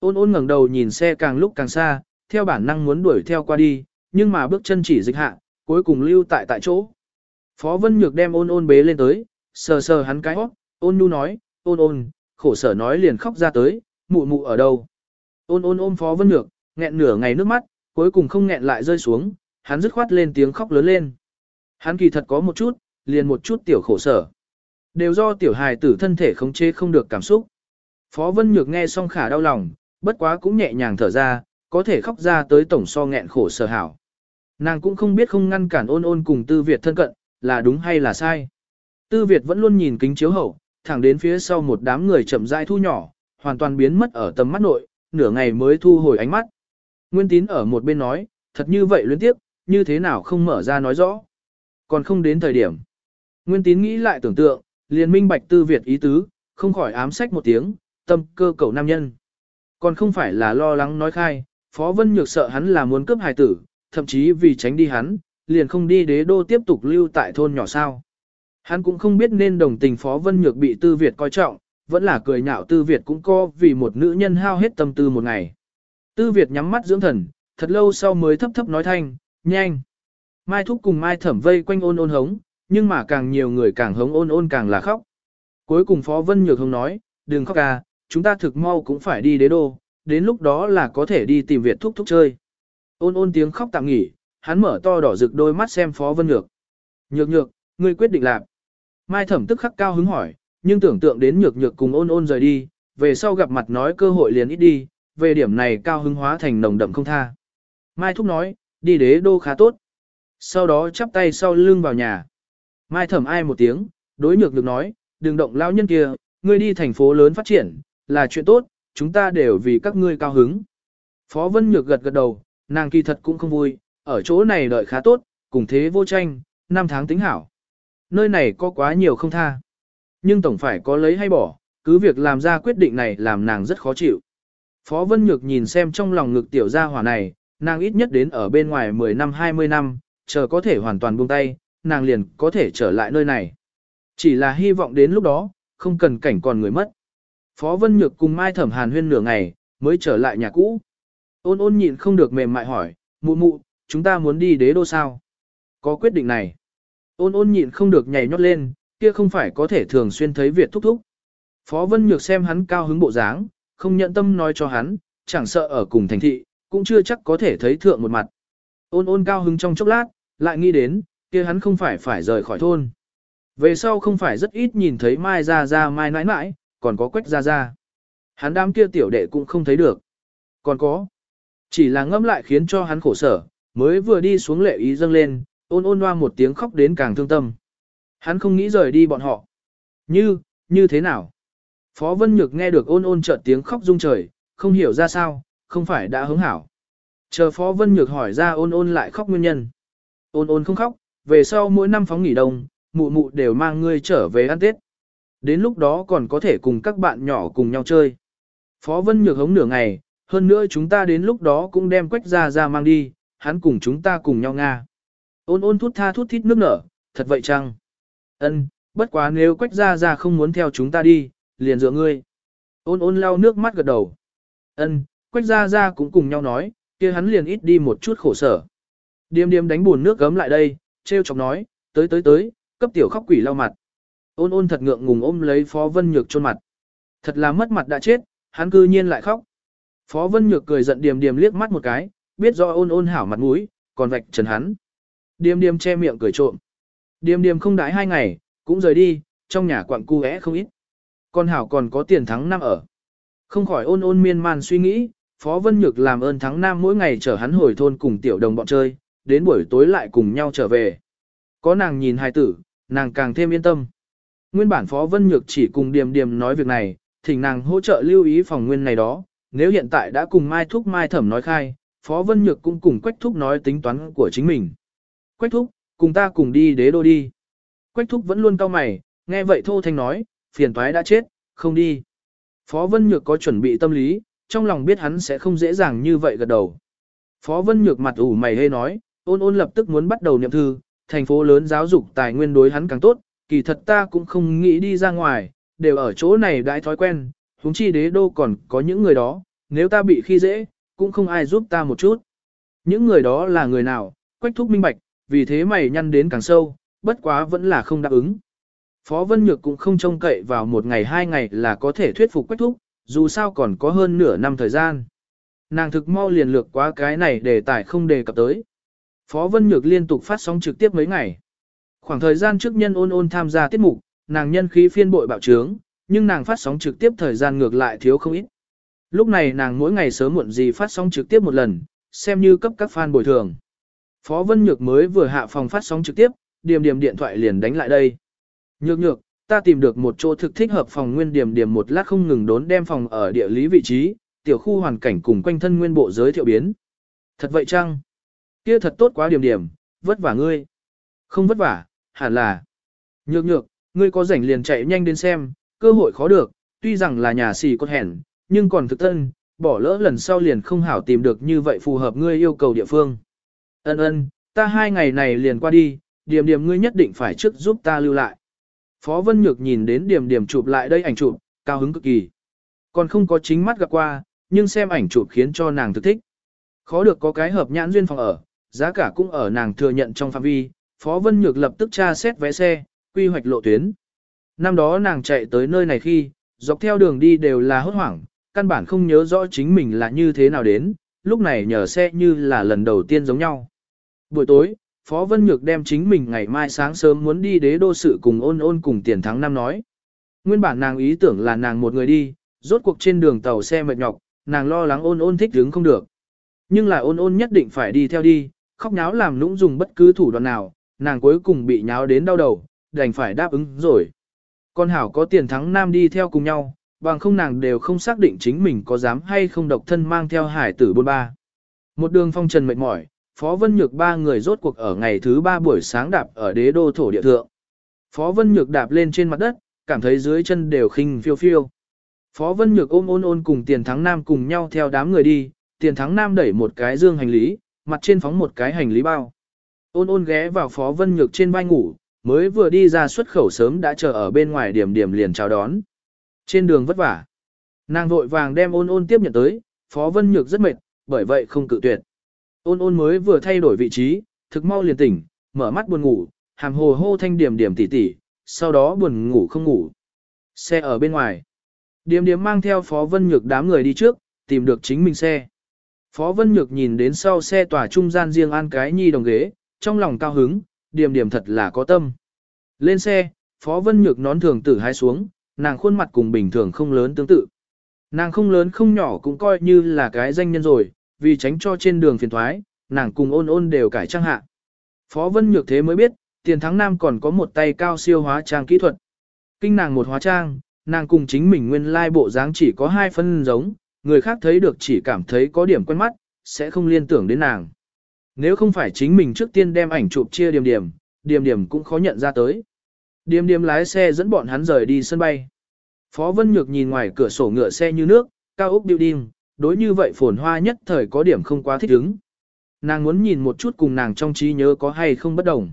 Ôn ôn ngẩng đầu nhìn xe càng lúc càng xa, theo bản năng muốn đuổi theo qua đi, nhưng mà bước chân chỉ dịch hạ, cuối cùng lưu tại tại chỗ. Phó Vân Nhược đem ôn ôn bế lên tới, sờ sờ hắn cái hót, ôn nhu nói, ôn ôn, khổ sở nói liền khóc ra tới, mụ mụ ở đâu. Ôn ôn ôm Phó Vân Nhược, nghẹn nửa ngày nước mắt, cuối cùng không nghẹn lại rơi xuống, hắn dứt khoát lên tiếng khóc lớn lên. Hắn kỳ thật có một chút, liền một chút tiểu khổ sở. Đều do tiểu hài tử thân thể khống chế không được cảm xúc. Phó Vân Nhược nghe xong khả đau lòng, bất quá cũng nhẹ nhàng thở ra, có thể khóc ra tới tổng so nghẹn khổ sở hảo. Nàng cũng không biết không ngăn cản ôn ôn cùng Tư Việt thân cận, là đúng hay là sai. Tư Việt vẫn luôn nhìn kính chiếu hậu, thẳng đến phía sau một đám người chậm rãi thu nhỏ, hoàn toàn biến mất ở tầm mắt nội, nửa ngày mới thu hồi ánh mắt. Nguyên tín ở một bên nói, thật như vậy luyến tiếp, như thế nào không mở ra nói rõ. Còn không đến thời điểm. Nguyên tín nghĩ lại tưởng tượng, liền minh bạch tư Việt ý tứ, không khỏi ám sách một tiếng, tâm cơ cầu nam nhân. Còn không phải là lo lắng nói khai, Phó Vân Nhược sợ hắn là muốn cướp hài tử, thậm chí vì tránh đi hắn, liền không đi đế đô tiếp tục lưu tại thôn nhỏ sao. Hắn cũng không biết nên đồng tình Phó Vân Nhược bị Tư Việt coi trọng, vẫn là cười nhạo Tư Việt cũng có vì một nữ nhân hao hết tâm tư một ngày. Tư Việt nhắm mắt dưỡng thần, thật lâu sau mới thấp thấp nói thanh, nhanh. Mai Thúc cùng Mai Thẩm vây quanh ôn ôn hống, nhưng mà càng nhiều người càng hống ôn ôn càng là khóc. Cuối cùng Phó Vân Nhược Hồng nói, đừng khóc à, chúng ta thực mau cũng phải đi đế đô, đến lúc đó là có thể đi tìm Việt Thúc Thúc chơi. Ôn ôn tiếng khóc tạm nghỉ, hắn mở to đỏ rực đôi mắt xem Phó Vân Nhược. Nhược nhược, ngươi quyết định làm. Mai Thẩm tức khắc cao hứng hỏi, nhưng tưởng tượng đến nhược nhược cùng ôn ôn rời đi, về sau gặp mặt nói cơ hội liền ít đi, về điểm này cao hứng hóa thành nồng đậm không tha. Mai Thúc nói, đi đế đô khá tốt. Sau đó chắp tay sau lưng vào nhà. Mai thẩm ai một tiếng, đối nhược được nói, đừng động lao nhân kia, ngươi đi thành phố lớn phát triển, là chuyện tốt, chúng ta đều vì các ngươi cao hứng. Phó Vân Nhược gật gật đầu, nàng kỳ thật cũng không vui, ở chỗ này đợi khá tốt, cùng thế vô tranh, năm tháng tính hảo. Nơi này có quá nhiều không tha. Nhưng tổng phải có lấy hay bỏ, cứ việc làm ra quyết định này làm nàng rất khó chịu. Phó Vân Nhược nhìn xem trong lòng ngực tiểu gia hỏa này, nàng ít nhất đến ở bên ngoài 10 năm 20 năm, chờ có thể hoàn toàn buông tay, nàng liền có thể trở lại nơi này. Chỉ là hy vọng đến lúc đó, không cần cảnh còn người mất. Phó Vân Nhược cùng Mai Thẩm Hàn huyên nửa ngày, mới trở lại nhà cũ. Ôn ôn nhịn không được mềm mại hỏi, mụ mụ, chúng ta muốn đi đế đô sao? Có quyết định này. Ôn ôn nhịn không được nhảy nhót lên, kia không phải có thể thường xuyên thấy Việt thúc thúc. Phó Vân Nhược xem hắn cao hứng bộ dáng, không nhận tâm nói cho hắn, chẳng sợ ở cùng thành thị, cũng chưa chắc có thể thấy thượng một mặt. Ôn ôn cao hứng trong chốc lát, lại nghĩ đến, kia hắn không phải phải rời khỏi thôn. Về sau không phải rất ít nhìn thấy Mai Ra Ra Mai nãi nãi, còn có Quách Ra Ra. Hắn đám kia tiểu đệ cũng không thấy được. Còn có, chỉ là ngâm lại khiến cho hắn khổ sở, mới vừa đi xuống lệ ý dâng lên, ôn ôn hoa một tiếng khóc đến càng thương tâm. Hắn không nghĩ rời đi bọn họ. Như, như thế nào? Phó Vân Nhược nghe được ôn ôn chợt tiếng khóc rung trời, không hiểu ra sao, không phải đã hứng hảo. Chờ Phó Vân Nhược hỏi ra ôn ôn lại khóc nguyên nhân. Ôn ôn không khóc, về sau mỗi năm phóng nghỉ đông, mụ mụ đều mang ngươi trở về ăn Tết. Đến lúc đó còn có thể cùng các bạn nhỏ cùng nhau chơi. Phó Vân Nhược hống nửa ngày, hơn nữa chúng ta đến lúc đó cũng đem quách ra ra mang đi, hắn cùng chúng ta cùng nhau Nga. Ôn ôn thút tha thút thít nước nở, thật vậy chăng? Ân, bất quá nếu quách ra ra không muốn theo chúng ta đi, liền dựa ngươi. Ôn ôn lau nước mắt gật đầu. Ân, quách ra ra cũng cùng nhau nói, kia hắn liền ít đi một chút khổ sở. Điềm điềm đánh buồn nước gấm lại đây, treo chọc nói, tới tới tới, cấp tiểu khóc quỷ lau mặt. Ôn ôn thật ngượng ngùng ôm lấy Phó Vân Nhược chôn mặt. Thật là mất mặt đã chết, hắn cư nhiên lại khóc. Phó Vân Nhược cười giận điềm điềm liếc mắt một cái, biết do ôn ôn hảo mặt mũi, còn vạch trần hắn. Điềm điềm che miệng cười trộm. Điềm điềm không đái hai ngày, cũng rời đi, trong nhà quặng cu é không ít. Con hảo còn có tiền thắng năm ở. Không khỏi ôn ôn miên man suy nghĩ, Phó Vân Nhược làm ơn thắng nam mỗi ngày chở hắn hồi thôn cùng tiểu đồng bọn chơi, đến buổi tối lại cùng nhau trở về. Có nàng nhìn hài tử, nàng càng thêm yên tâm. Nguyên bản Phó Vân Nhược chỉ cùng Điềm Điềm nói việc này, thỉnh nàng hỗ trợ lưu ý phòng nguyên này đó, nếu hiện tại đã cùng Mai Thúc Mai Thẩm nói khai, Phó Vân Nhược cũng cùng Quách Thúc nói tính toán của chính mình. Quách Thúc, cùng ta cùng đi đế đô đi. Quách Thúc vẫn luôn cau mày, nghe vậy thô thanh nói, phiền toái đã chết, không đi. Phó Vân Nhược có chuẩn bị tâm lý, trong lòng biết hắn sẽ không dễ dàng như vậy gật đầu. Phó Vân Nhược mặt ủ mày hê nói, ôn ôn lập tức muốn bắt đầu niệm thư, thành phố lớn giáo dục tài nguyên đối hắn càng tốt, kỳ thật ta cũng không nghĩ đi ra ngoài, đều ở chỗ này đãi thói quen, huống chi đế đô còn có những người đó, nếu ta bị khi dễ, cũng không ai giúp ta một chút. Những người đó là người nào, quách thúc minh bạch, vì thế mày nhăn đến càng sâu, bất quá vẫn là không đáp ứng. Phó Vân Nhược cũng không trông cậy vào một ngày hai ngày là có thể thuyết phục quách thúc, dù sao còn có hơn nửa năm thời gian. Nàng thực mau liền lược quá cái này để tải không đề cập tới. Phó Vân Nhược liên tục phát sóng trực tiếp mấy ngày. Khoảng thời gian trước nhân ôn ôn tham gia tiết mục, nàng nhân khí phiên bội bạo trướng, nhưng nàng phát sóng trực tiếp thời gian ngược lại thiếu không ít. Lúc này nàng mỗi ngày sớm muộn gì phát sóng trực tiếp một lần, xem như cấp các fan bồi thường. Phó Vân Nhược mới vừa hạ phòng phát sóng trực tiếp, điểm điểm điện thoại liền đánh lại đây. Nhược nhược, ta tìm được một chỗ thực thích hợp phòng nguyên điểm điểm một lát không ngừng đốn đem phòng ở địa lý vị trí, tiểu khu hoàn cảnh cùng quanh thân nguyên bộ giới thiệu biến. Thật vậy chăng? Kia thật tốt quá điểm điểm, vất vả ngươi. Không vất vả, hẳn là. Nhược nhược, ngươi có rảnh liền chạy nhanh đến xem, cơ hội khó được, tuy rằng là nhà xì con hẻn, nhưng còn thực tân, bỏ lỡ lần sau liền không hảo tìm được như vậy phù hợp ngươi yêu cầu địa phương. Ân ân, ta hai ngày này liền qua đi, điểm điểm ngươi nhất định phải trước giúp ta lưu lại. Phó Vân Nhược nhìn đến điểm điểm chụp lại đây ảnh chụp, cao hứng cực kỳ. Còn không có chính mắt gặp qua, nhưng xem ảnh chụp khiến cho nàng thực thích. Khó được có cái hợp nhãn duyên phòng ở, giá cả cũng ở nàng thừa nhận trong phạm vi, Phó Vân Nhược lập tức tra xét vé xe, quy hoạch lộ tuyến. Năm đó nàng chạy tới nơi này khi, dọc theo đường đi đều là hốt hoảng, căn bản không nhớ rõ chính mình là như thế nào đến, lúc này nhờ xe như là lần đầu tiên giống nhau. Buổi tối, Phó Vân Nhược đem chính mình ngày mai sáng sớm muốn đi đế đô sự cùng ôn ôn cùng tiền thắng năm nói. Nguyên bản nàng ý tưởng là nàng một người đi, rốt cuộc trên đường tàu xe mệt nhọc, nàng lo lắng ôn ôn thích đứng không được. Nhưng là ôn ôn nhất định phải đi theo đi, khóc nháo làm nũng dùng bất cứ thủ đoạn nào, nàng cuối cùng bị nháo đến đau đầu, đành phải đáp ứng rồi. Con Hảo có tiền thắng nam đi theo cùng nhau, bằng không nàng đều không xác định chính mình có dám hay không độc thân mang theo hải tử bôn ba. Một đường phong trần mệt mỏi, Phó Vân Nhược ba người rốt cuộc ở ngày thứ ba buổi sáng đạp ở đế đô thổ địa thượng. Phó Vân Nhược đạp lên trên mặt đất, cảm thấy dưới chân đều khinh phiêu phiêu. Phó Vân Nhược ôm ôn ôn cùng Tiền Thắng Nam cùng nhau theo đám người đi, Tiền Thắng Nam đẩy một cái dương hành lý, mặt trên phóng một cái hành lý bao. Ôn ôn ghé vào Phó Vân Nhược trên vai ngủ, mới vừa đi ra xuất khẩu sớm đã chờ ở bên ngoài điểm điểm liền chào đón. Trên đường vất vả. Nàng vội vàng đem ôn ôn tiếp nhận tới, Phó Vân Nhược rất mệt, bởi vậy không cự tuyệt. Ôn ôn mới vừa thay đổi vị trí, thực mau liền tỉnh, mở mắt buồn ngủ, hàm hồ hô thanh điểm điểm tỉ tỉ, sau đó buồn ngủ không ngủ. Xe ở bên ngoài. Điểm điểm mang theo Phó Vân Nhược đám người đi trước, tìm được chính mình xe. Phó Vân Nhược nhìn đến sau xe tòa trung gian riêng an cái nhi đồng ghế, trong lòng cao hứng, điểm điểm thật là có tâm. Lên xe, Phó Vân Nhược nón thường tử hai xuống, nàng khuôn mặt cùng bình thường không lớn tương tự. Nàng không lớn không nhỏ cũng coi như là cái danh nhân rồi, vì tránh cho trên đường phiền thoái, nàng cùng ôn ôn đều cải trang hạ. Phó Vân Nhược thế mới biết, tiền thắng nam còn có một tay cao siêu hóa trang kỹ thuật. Kinh nàng một hóa trang, nàng cùng chính mình nguyên lai bộ dáng chỉ có hai phân giống, người khác thấy được chỉ cảm thấy có điểm quen mắt, sẽ không liên tưởng đến nàng. Nếu không phải chính mình trước tiên đem ảnh chụp chia điểm điểm, điểm điểm cũng khó nhận ra tới. Điểm điểm lái xe dẫn bọn hắn rời đi sân bay. Phó Vân Nhược nhìn ngoài cửa sổ ngựa xe như nước, cao ốc building, đối như vậy phồn hoa nhất thời có điểm không quá thích ứng. Nàng muốn nhìn một chút cùng nàng trong trí nhớ có hay không bất đồng.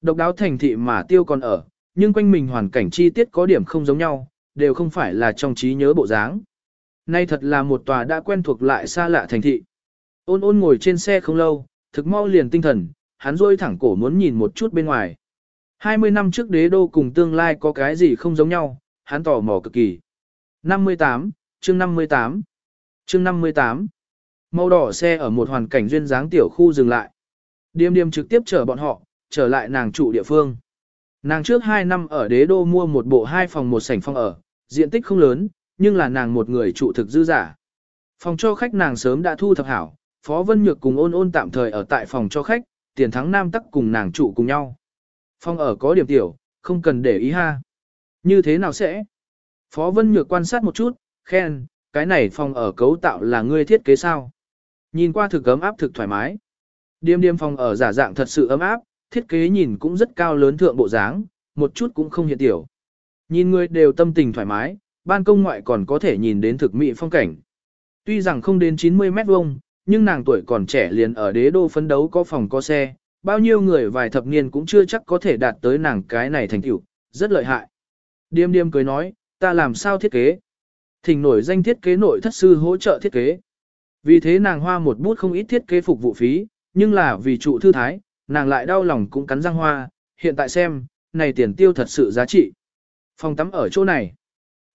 Độc đáo thành thị mà tiêu còn ở, nhưng quanh mình hoàn cảnh chi tiết có điểm không giống nhau, đều không phải là trong trí nhớ bộ dáng. Nay thật là một tòa đã quen thuộc lại xa lạ thành thị. Ôn ôn ngồi trên xe không lâu, thực mau liền tinh thần, hắn rôi thẳng cổ muốn nhìn một chút bên ngoài. 20 năm trước đế đô cùng tương lai có cái gì không giống nhau, hắn tò mò cực kỳ. 58, chương 58 chương 58 Màu đỏ xe ở một hoàn cảnh duyên dáng tiểu khu dừng lại. Điềm điềm trực tiếp chở bọn họ, trở lại nàng trụ địa phương. Nàng trước 2 năm ở đế đô mua một bộ hai phòng một sảnh phòng ở, diện tích không lớn, nhưng là nàng một người trụ thực dư giả. Phòng cho khách nàng sớm đã thu thập hảo, Phó Vân Nhược cùng ôn ôn tạm thời ở tại phòng cho khách, tiền thắng nam tắc cùng nàng trụ cùng nhau. Phòng ở có điểm tiểu, không cần để ý ha. Như thế nào sẽ? Phó Vân Nhược quan sát một chút, khen, cái này phòng ở cấu tạo là ngươi thiết kế sao? Nhìn qua thực ấm áp thực thoải mái. Điềm điềm phòng ở giả dạng thật sự ấm áp, thiết kế nhìn cũng rất cao lớn thượng bộ dáng, một chút cũng không hiện tiểu. Nhìn người đều tâm tình thoải mái, ban công ngoại còn có thể nhìn đến thực mỹ phong cảnh. Tuy rằng không đến 90 mét vuông, nhưng nàng tuổi còn trẻ liền ở đế đô phấn đấu có phòng có xe, bao nhiêu người vài thập niên cũng chưa chắc có thể đạt tới nàng cái này thành tựu, rất lợi hại. Điềm điềm cười nói, ta làm sao thiết kế? Thỉnh nổi danh thiết kế nội thất sư hỗ trợ thiết kế. Vì thế nàng hoa một bút không ít thiết kế phục vụ phí, nhưng là vì trụ thư thái, nàng lại đau lòng cũng cắn răng hoa, hiện tại xem, này tiền tiêu thật sự giá trị. Phòng tắm ở chỗ này.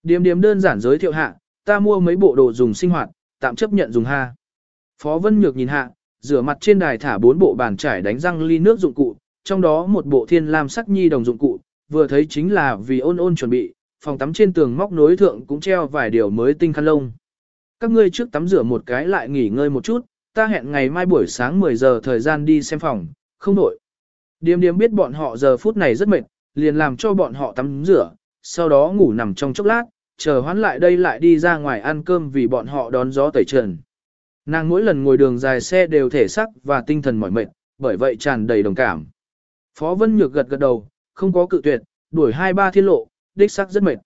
Điềm điềm đơn giản giới thiệu hạ, ta mua mấy bộ đồ dùng sinh hoạt, tạm chấp nhận dùng ha. Phó Vân Nhược nhìn hạ, rửa mặt trên đài thả bốn bộ bàn trải đánh răng ly nước dụng cụ, trong đó một bộ thiên lam sắc nhi đồng dụng cụ, vừa thấy chính là vì ôn ôn chuẩn bị, phòng tắm trên tường móc nối thượng cũng treo vài điều mới tinh khăn lông. Các ngươi trước tắm rửa một cái lại nghỉ ngơi một chút, ta hẹn ngày mai buổi sáng 10 giờ thời gian đi xem phòng, không đổi. Điềm điềm biết bọn họ giờ phút này rất mệt, liền làm cho bọn họ tắm rửa, sau đó ngủ nằm trong chốc lát, chờ hoán lại đây lại đi ra ngoài ăn cơm vì bọn họ đón gió tẩy trần. Nàng mỗi lần ngồi đường dài xe đều thể sắc và tinh thần mỏi mệt, bởi vậy tràn đầy đồng cảm. Phó Vân Nhược gật gật đầu, không có cự tuyệt, đuổi hai ba thiên lộ, đích sắc rất mệt.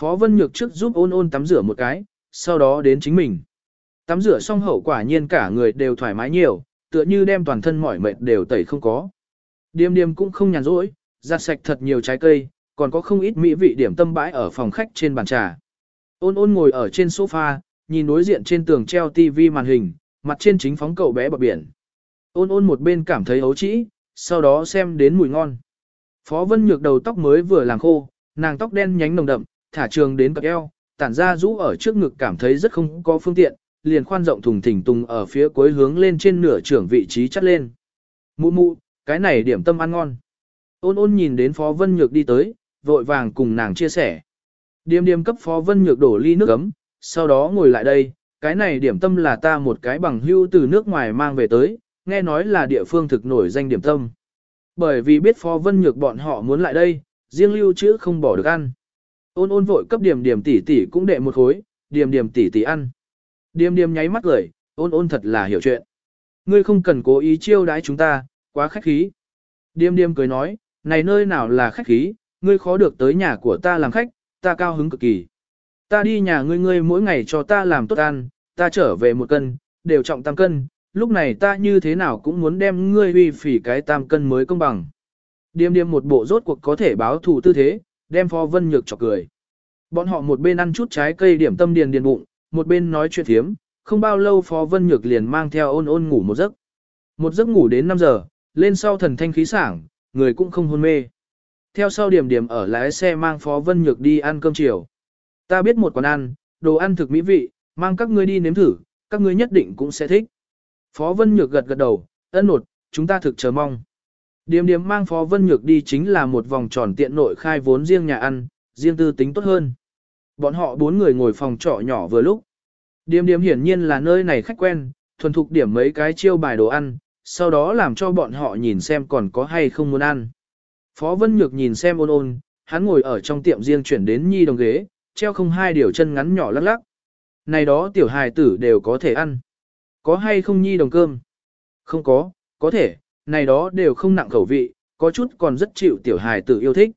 Phó Vân Nhược trước giúp ôn ôn tắm rửa một cái, sau đó đến chính mình. Tắm rửa xong hậu quả nhiên cả người đều thoải mái nhiều, tựa như đem toàn thân mỏi mệt đều tẩy không có. Điềm điềm cũng không nhàn rỗi, giặt sạch thật nhiều trái cây, còn có không ít mỹ vị điểm tâm bãi ở phòng khách trên bàn trà. Ôn ôn ngồi ở trên sofa, nhìn đối diện trên tường treo tivi màn hình, mặt trên chính phóng cậu bé bờ biển. Ôn ôn một bên cảm thấy ấu trĩ, sau đó xem đến mùi ngon. Phó Vân Nhược đầu tóc mới vừa làm khô, nàng tóc đen nhánh nồng đậm, thả trường đến cặp eo, tản ra rũ ở trước ngực cảm thấy rất không có phương tiện, liền khoan rộng thùng thình tung ở phía cuối hướng lên trên nửa trưởng vị trí chắt lên. Mụ mụ, cái này điểm tâm ăn ngon. Ôn ôn nhìn đến Phó Vân Nhược đi tới, vội vàng cùng nàng chia sẻ. Điềm điềm cấp Phó Vân Nhược đổ ly nước ấm, sau đó ngồi lại đây, cái này điểm tâm là ta một cái bằng hưu từ nước ngoài mang về tới, nghe nói là địa phương thực nổi danh điểm tâm. Bởi vì biết Phó Vân Nhược bọn họ muốn lại đây, riêng lưu chữ không bỏ được ăn. Ôn ôn vội cấp điểm điểm tỷ tỷ cũng đệ một khối, điểm điểm tỷ tỷ ăn. Điểm điểm nháy mắt cười, ôn ôn thật là hiểu chuyện. Ngươi không cần cố ý chiêu đãi chúng ta, quá khách khí. Điềm điềm cười nói, này nơi nào là khách khí, ngươi khó được tới nhà của ta làm khách, ta cao hứng cực kỳ. Ta đi nhà ngươi ngươi mỗi ngày cho ta làm tốt ăn, ta trở về một cân, đều trọng tam cân, lúc này ta như thế nào cũng muốn đem ngươi uy phỉ cái tam cân mới công bằng. Điềm điềm một bộ rốt cuộc có thể báo thù tư thế, đem Phó Vân Nhược chọc cười. Bọn họ một bên ăn chút trái cây điểm tâm điền điền bụng, một bên nói chuyện thiếm, không bao lâu Phó Vân Nhược liền mang theo ôn ôn ngủ một giấc. Một giấc ngủ đến 5 giờ, lên sau thần thanh khí sảng, người cũng không hôn mê. Theo sau điểm điểm ở lái xe mang Phó Vân Nhược đi ăn cơm chiều. Ta biết một quán ăn, đồ ăn thực mỹ vị, mang các ngươi đi nếm thử, các ngươi nhất định cũng sẽ thích. Phó Vân Nhược gật gật đầu, ân nột, chúng ta thực chờ mong. Điềm điềm mang Phó Vân Nhược đi chính là một vòng tròn tiện nội khai vốn riêng nhà ăn, riêng tư tính tốt hơn. Bọn họ bốn người ngồi phòng trọ nhỏ vừa lúc. Điềm điềm hiển nhiên là nơi này khách quen, thuần thục điểm mấy cái chiêu bài đồ ăn, sau đó làm cho bọn họ nhìn xem còn có hay không muốn ăn. Phó Vân Nhược nhìn xem ôn ôn, hắn ngồi ở trong tiệm riêng chuyển đến nhi đồng ghế, treo không hai điều chân ngắn nhỏ lắc lắc. Này đó tiểu hài tử đều có thể ăn. Có hay không nhi đồng cơm? Không có, có thể, này đó đều không nặng khẩu vị, có chút còn rất chịu tiểu hài tử yêu thích.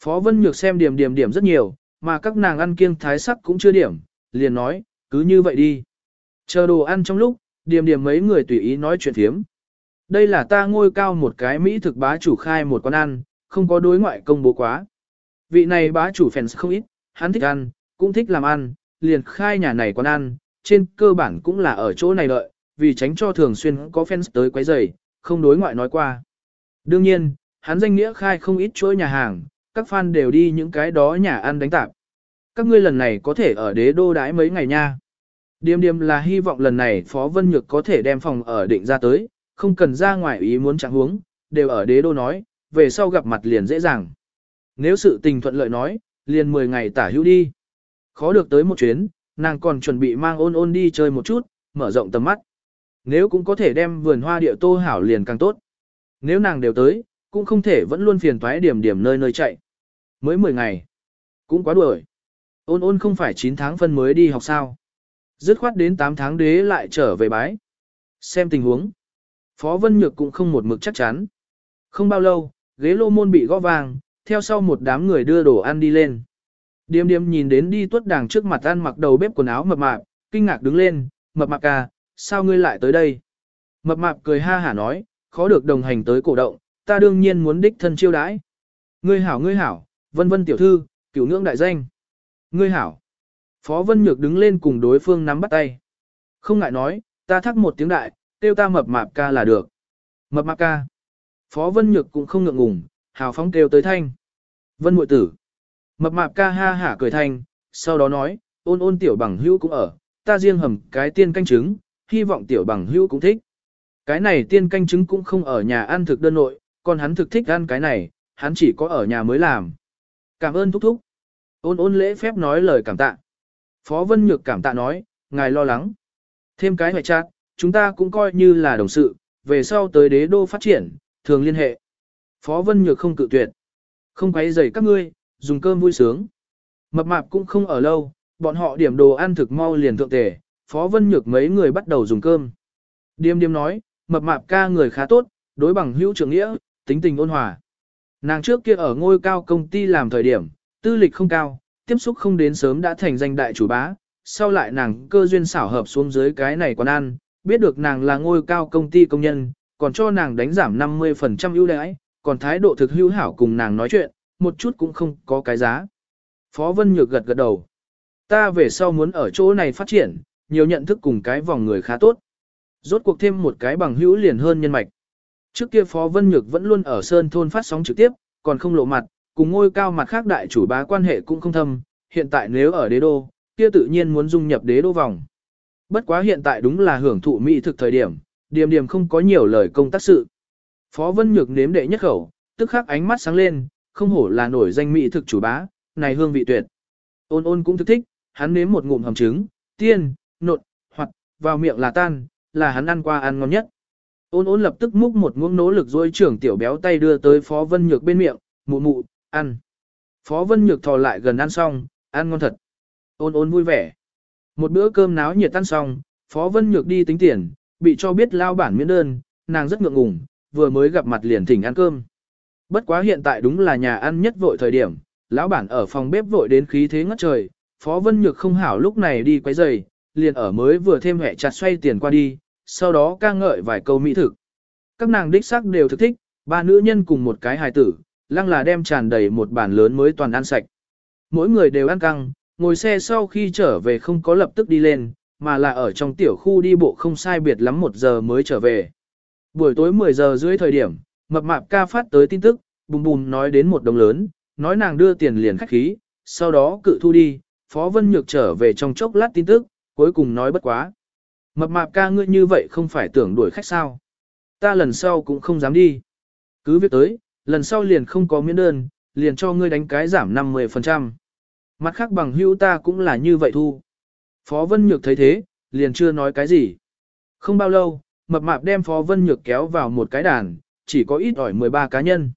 Phó Vân Nhược xem điểm điểm điểm rất nhiều, mà các nàng ăn kiêng thái sắc cũng chưa điểm, liền nói, cứ như vậy đi. Chờ đồ ăn trong lúc, điểm điểm mấy người tùy ý nói chuyện thiếm. Đây là ta ngôi cao một cái Mỹ thực bá chủ khai một quán ăn, không có đối ngoại công bố quá. Vị này bá chủ fans không ít, hắn thích ăn, cũng thích làm ăn, liền khai nhà này quán ăn, trên cơ bản cũng là ở chỗ này đợi, vì tránh cho thường xuyên có fans tới quấy rầy, không đối ngoại nói qua. Đương nhiên, hắn danh nghĩa khai không ít chỗ nhà hàng, các fan đều đi những cái đó nhà ăn đánh tạp. Các ngươi lần này có thể ở đế đô đái mấy ngày nha. Điềm điềm là hy vọng lần này Phó Vân Nhược có thể đem phòng ở định ra tới, không cần ra ngoài ý muốn chẳng huống, đều ở đế đô nói, về sau gặp mặt liền dễ dàng. Nếu sự tình thuận lợi nói, liền 10 ngày tả hữu đi. Khó được tới một chuyến, nàng còn chuẩn bị mang ôn ôn đi chơi một chút, mở rộng tầm mắt. Nếu cũng có thể đem vườn hoa địa tô hảo liền càng tốt. Nếu nàng đều tới, cũng không thể vẫn luôn phiền toái điểm điểm nơi nơi chạy. Mới 10 ngày. Cũng quá đuổi. Ôn ôn không phải 9 tháng phân mới đi học sao. Dứt khoát đến 8 tháng đế lại trở về bái. Xem tình huống. Phó Vân Nhược cũng không một mực chắc chắn. Không bao lâu, ghế lô môn bị gõ vàng, theo sau một đám người đưa đồ ăn đi lên. Điềm điềm nhìn đến đi tuất đàng trước mặt ăn mặc đầu bếp quần áo mập mạp, kinh ngạc đứng lên, mập mạp ca, sao ngươi lại tới đây? Mập mạp cười ha hả nói, khó được đồng hành tới cổ động, ta đương nhiên muốn đích thân chiêu đãi. Ngươi hảo ngươi hảo, vân vân tiểu thư, cửu ngưỡng đại danh. Ngươi hảo. Phó Vân Nhược đứng lên cùng đối phương nắm bắt tay. Không ngại nói, ta thắc một tiếng đại, tiêu ta mập mạp ca là được. Mập mạp ca. Phó Vân Nhược cũng không ngượng ngùng, hào phóng kêu tới thanh. Vân muội tử. Mập mạp ca ha hả cười thanh, sau đó nói, ôn ôn tiểu bằng hữu cũng ở, ta riêng hầm cái tiên canh trứng, hy vọng tiểu bằng hữu cũng thích. Cái này tiên canh trứng cũng không ở nhà ăn thực đơn nội, còn hắn thực thích ăn cái này, hắn chỉ có ở nhà mới làm. Cảm ơn thúc thúc. Ôn ôn lễ phép nói lời cảm tạ. Phó Vân Nhược cảm tạ nói, ngài lo lắng. Thêm cái hoại chát, chúng ta cũng coi như là đồng sự, về sau tới đế đô phát triển, thường liên hệ. Phó Vân Nhược không cự tuyệt. Không quấy rầy các ngươi, dùng cơm vui sướng. Mập mạp cũng không ở lâu, bọn họ điểm đồ ăn thực mau liền thượng tề, Phó Vân Nhược mấy người bắt đầu dùng cơm. Điềm điềm nói, mập mạp ca người khá tốt, đối bằng hữu trưởng nghĩa, tính tình ôn hòa. Nàng trước kia ở ngôi cao công ty làm thời điểm, tư lịch không cao, tiếp xúc không đến sớm đã thành danh đại chủ bá, sau lại nàng cơ duyên xảo hợp xuống dưới cái này quán ăn, biết được nàng là ngôi cao công ty công nhân, còn cho nàng đánh giảm 50% ưu đãi, còn thái độ thực hữu hảo cùng nàng nói chuyện, một chút cũng không có cái giá. Phó Vân Nhược gật gật đầu. Ta về sau muốn ở chỗ này phát triển, nhiều nhận thức cùng cái vòng người khá tốt. Rốt cuộc thêm một cái bằng hữu liền hơn nhân mạch. Trước kia Phó Vân Nhược vẫn luôn ở Sơn Thôn phát sóng trực tiếp, còn không lộ mặt, cùng ngôi cao mặt khác đại chủ bá quan hệ cũng không thâm, hiện tại nếu ở đế đô, kia tự nhiên muốn dung nhập đế đô vòng. Bất quá hiện tại đúng là hưởng thụ mỹ thực thời điểm, điềm điềm không có nhiều lời công tác sự. Phó Vân Nhược nếm đệ nhất khẩu, tức khắc ánh mắt sáng lên, không hổ là nổi danh mỹ thực chủ bá, này hương vị tuyệt. Ôn ôn cũng thức thích, hắn nếm một ngụm hầm trứng, tiên, nột, hoặc, vào miệng là tan, là hắn ăn qua ăn ngon nhất. Ôn ôn lập tức múc một muỗng nỗ lực dối trưởng tiểu béo tay đưa tới Phó Vân Nhược bên miệng, mụ mụ, ăn. Phó Vân Nhược thò lại gần ăn xong, ăn ngon thật. Ôn ôn vui vẻ. Một bữa cơm náo nhiệt tan xong, Phó Vân Nhược đi tính tiền, bị cho biết lao bản miễn đơn, nàng rất ngượng ngùng, vừa mới gặp mặt liền thỉnh ăn cơm. Bất quá hiện tại đúng là nhà ăn nhất vội thời điểm, lão bản ở phòng bếp vội đến khí thế ngất trời, Phó Vân Nhược không hảo lúc này đi quấy giày, liền ở mới vừa thêm hẹ chặt xoay tiền qua đi, sau đó ca ngợi vài câu mỹ thực. Các nàng đích xác đều thực thích, ba nữ nhân cùng một cái hài tử, lăng là đem tràn đầy một bàn lớn mới toàn ăn sạch. Mỗi người đều ăn căng, ngồi xe sau khi trở về không có lập tức đi lên, mà là ở trong tiểu khu đi bộ không sai biệt lắm một giờ mới trở về. Buổi tối 10 giờ dưới thời điểm, mập mạp ca phát tới tin tức, bùm bùm nói đến một đồng lớn, nói nàng đưa tiền liền khách khí, sau đó cự thu đi, Phó Vân Nhược trở về trong chốc lát tin tức, cuối cùng nói bất quá. Mập mạp ca ngươi như vậy không phải tưởng đuổi khách sao. Ta lần sau cũng không dám đi. Cứ việc tới, lần sau liền không có miễn đơn, liền cho ngươi đánh cái giảm 50%. Mặt khác bằng hữu ta cũng là như vậy thu. Phó Vân Nhược thấy thế, liền chưa nói cái gì. Không bao lâu, mập mạp đem Phó Vân Nhược kéo vào một cái đàn, chỉ có ít ỏi 13 cá nhân.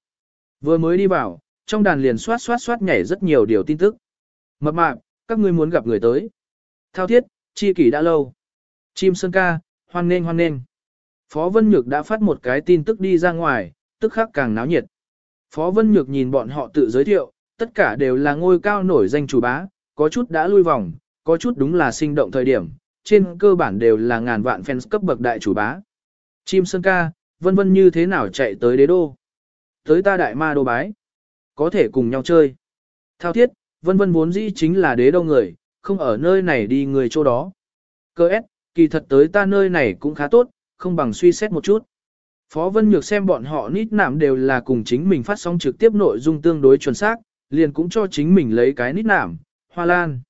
Vừa mới đi vào, trong đàn liền xoát xoát xoát nhảy rất nhiều điều tin tức. Mập mạp, các ngươi muốn gặp người tới. Thao thiết, chi kỷ đã lâu. Chim sơn ca, hoan nghênh hoan nghênh. Phó Vân Nhược đã phát một cái tin tức đi ra ngoài, tức khắc càng náo nhiệt. Phó Vân Nhược nhìn bọn họ tự giới thiệu, tất cả đều là ngôi cao nổi danh chủ bá, có chút đã lui vòng, có chút đúng là sinh động thời điểm, trên cơ bản đều là ngàn vạn fans cấp bậc đại chủ bá. Chim Sơn ca, vân vân như thế nào chạy tới đế đô. Tới ta đại ma đô bái. Có thể cùng nhau chơi. Thao thiết, vân vân vốn dĩ chính là đế đô người, không ở nơi này đi người chỗ đó. Cơ ép, kỳ thật tới ta nơi này cũng khá tốt, không bằng suy xét một chút. Phó Vân Nhược xem bọn họ nít nạm đều là cùng chính mình phát sóng trực tiếp nội dung tương đối chuẩn xác, liền cũng cho chính mình lấy cái nít nạm, hoa lan.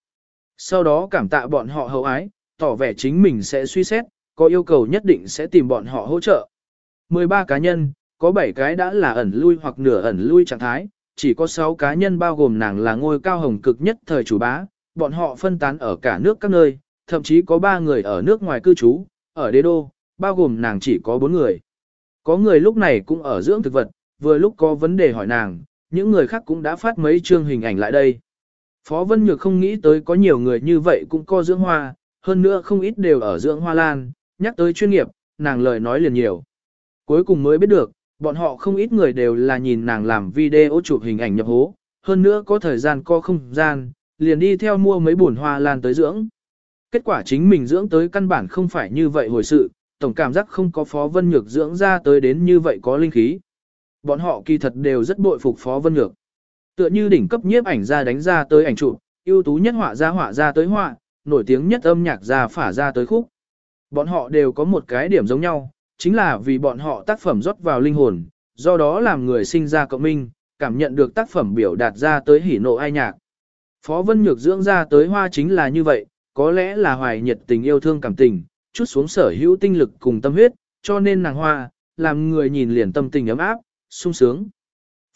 Sau đó cảm tạ bọn họ hậu ái, tỏ vẻ chính mình sẽ suy xét, có yêu cầu nhất định sẽ tìm bọn họ hỗ trợ. 13 cá nhân, có 7 cái đã là ẩn lui hoặc nửa ẩn lui trạng thái, chỉ có 6 cá nhân bao gồm nàng là ngôi cao hồng cực nhất thời chủ bá, bọn họ phân tán ở cả nước các nơi, thậm chí có 3 người ở nước ngoài cư trú, ở đế đô, bao gồm nàng chỉ có 4 người. Có người lúc này cũng ở dưỡng thực vật, vừa lúc có vấn đề hỏi nàng, những người khác cũng đã phát mấy chương hình ảnh lại đây. Phó Vân Nhược không nghĩ tới có nhiều người như vậy cũng có dưỡng hoa, hơn nữa không ít đều ở dưỡng hoa lan, nhắc tới chuyên nghiệp, nàng lời nói liền nhiều. Cuối cùng mới biết được, bọn họ không ít người đều là nhìn nàng làm video chụp hình ảnh nhập hố, hơn nữa có thời gian co không gian, liền đi theo mua mấy bồn hoa lan tới dưỡng. Kết quả chính mình dưỡng tới căn bản không phải như vậy hồi sự, tổng cảm giác không có Phó Vân Nhược dưỡng ra tới đến như vậy có linh khí. Bọn họ kỳ thật đều rất bội phục Phó Vân Nhược. Tựa như đỉnh cấp nhiếp ảnh ra đánh ra tới ảnh chụp, ưu tú nhất họa ra họa ra tới họa, nổi tiếng nhất âm nhạc ra phả ra tới khúc. Bọn họ đều có một cái điểm giống nhau, chính là vì bọn họ tác phẩm rót vào linh hồn, do đó làm người sinh ra cộng minh, cảm nhận được tác phẩm biểu đạt ra tới hỉ nộ ai nhạc. Phó Vân Nhược dưỡng ra tới hoa chính là như vậy, có lẽ là hoài nhiệt tình yêu thương cảm tình, chút xuống sở hữu tinh lực cùng tâm huyết, cho nên nàng hoa, làm người nhìn liền tâm tình ấm áp, sung sướng.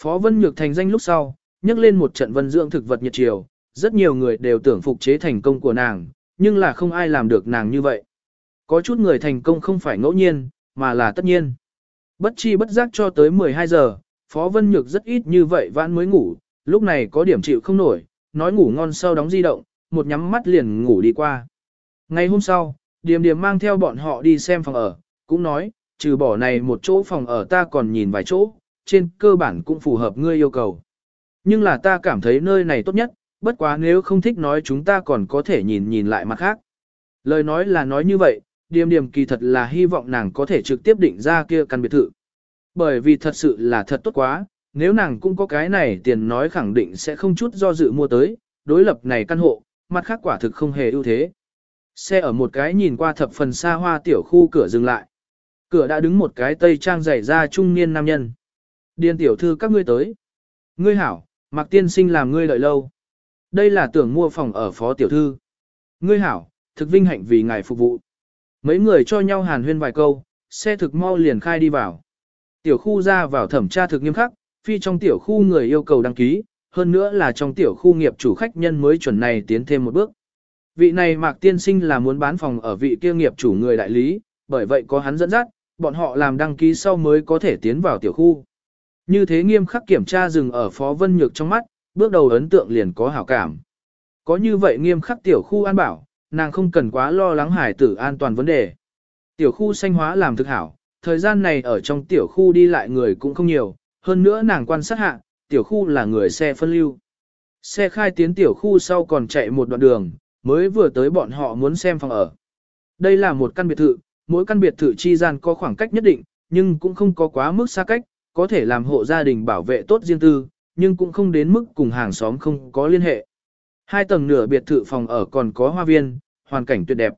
Phó Vân Nhược thành danh lúc sau, nhắc lên một trận vân dưỡng thực vật nhiệt chiều, rất nhiều người đều tưởng phục chế thành công của nàng, nhưng là không ai làm được nàng như vậy. Có chút người thành công không phải ngẫu nhiên, mà là tất nhiên. Bất chi bất giác cho tới 12 giờ, Phó Vân Nhược rất ít như vậy vãn mới ngủ, lúc này có điểm chịu không nổi, nói ngủ ngon sau đóng di động, một nhắm mắt liền ngủ đi qua. Ngày hôm sau, Điềm Điềm mang theo bọn họ đi xem phòng ở, cũng nói, trừ bỏ này một chỗ phòng ở ta còn nhìn vài chỗ, trên cơ bản cũng phù hợp ngươi yêu cầu. Nhưng là ta cảm thấy nơi này tốt nhất, bất quá nếu không thích nói chúng ta còn có thể nhìn nhìn lại mặt khác. Lời nói là nói như vậy, Điềm Điềm kỳ thật là hy vọng nàng có thể trực tiếp định ra kia căn biệt thự. Bởi vì thật sự là thật tốt quá, nếu nàng cũng có cái này tiền nói khẳng định sẽ không chút do dự mua tới, đối lập này căn hộ, mặt khác quả thực không hề ưu thế. Xe ở một cái nhìn qua thập phần xa hoa tiểu khu cửa dừng lại. Cửa đã đứng một cái tây trang dày ra trung niên nam nhân. điên tiểu thư các ngươi tới. Ngươi hảo, Mạc Tiên Sinh làm ngươi đợi lâu. Đây là tưởng mua phòng ở phó tiểu thư. Ngươi hảo, thực vinh hạnh vì ngài phục vụ. Mấy người cho nhau hàn huyên vài câu, xe thực mau liền khai đi vào. Tiểu khu ra vào thẩm tra thực nghiêm khắc, phi trong tiểu khu người yêu cầu đăng ký, hơn nữa là trong tiểu khu nghiệp chủ khách nhân mới chuẩn này tiến thêm một bước. Vị này Mạc Tiên Sinh là muốn bán phòng ở vị kia nghiệp chủ người đại lý, bởi vậy có hắn dẫn dắt, bọn họ làm đăng ký sau mới có thể tiến vào tiểu khu. Như thế nghiêm khắc kiểm tra dừng ở Phó Vân Nhược trong mắt, bước đầu ấn tượng liền có hảo cảm. Có như vậy nghiêm khắc tiểu khu an bảo, nàng không cần quá lo lắng hải tử an toàn vấn đề. Tiểu khu xanh hóa làm thực hảo, thời gian này ở trong tiểu khu đi lại người cũng không nhiều, hơn nữa nàng quan sát hạ, tiểu khu là người xe phân lưu. Xe khai tiến tiểu khu sau còn chạy một đoạn đường, mới vừa tới bọn họ muốn xem phòng ở. Đây là một căn biệt thự, mỗi căn biệt thự chi gian có khoảng cách nhất định, nhưng cũng không có quá mức xa cách, có thể làm hộ gia đình bảo vệ tốt riêng tư, nhưng cũng không đến mức cùng hàng xóm không có liên hệ. Hai tầng nửa biệt thự phòng ở còn có hoa viên, hoàn cảnh tuyệt đẹp.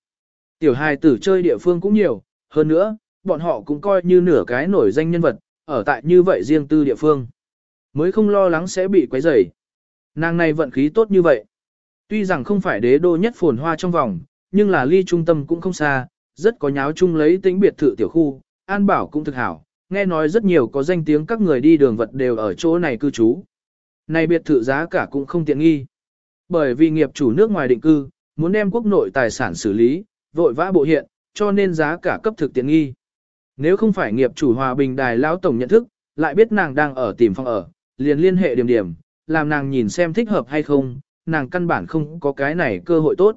Tiểu hài tử chơi địa phương cũng nhiều, hơn nữa, bọn họ cũng coi như nửa cái nổi danh nhân vật, ở tại như vậy riêng tư địa phương. Mới không lo lắng sẽ bị quấy rầy. Nàng này vận khí tốt như vậy. Tuy rằng không phải đế đô nhất phồn hoa trong vòng, nhưng là ly trung tâm cũng không xa, rất có nháo chung lấy tính biệt thự tiểu khu, an bảo cũng thực hảo, nghe nói rất nhiều có danh tiếng các người đi đường vật đều ở chỗ này cư trú. Này biệt thự giá cả cũng không tiện nghi. Bởi vì nghiệp chủ nước ngoài định cư, muốn đem quốc nội tài sản xử lý, vội vã bộ hiện, cho nên giá cả cấp thực tiện nghi. Nếu không phải nghiệp chủ hòa bình đài lão tổng nhận thức, lại biết nàng đang ở tìm phòng ở, liền liên hệ điểm điểm, làm nàng nhìn xem thích hợp hay không, nàng căn bản không có cái này cơ hội tốt.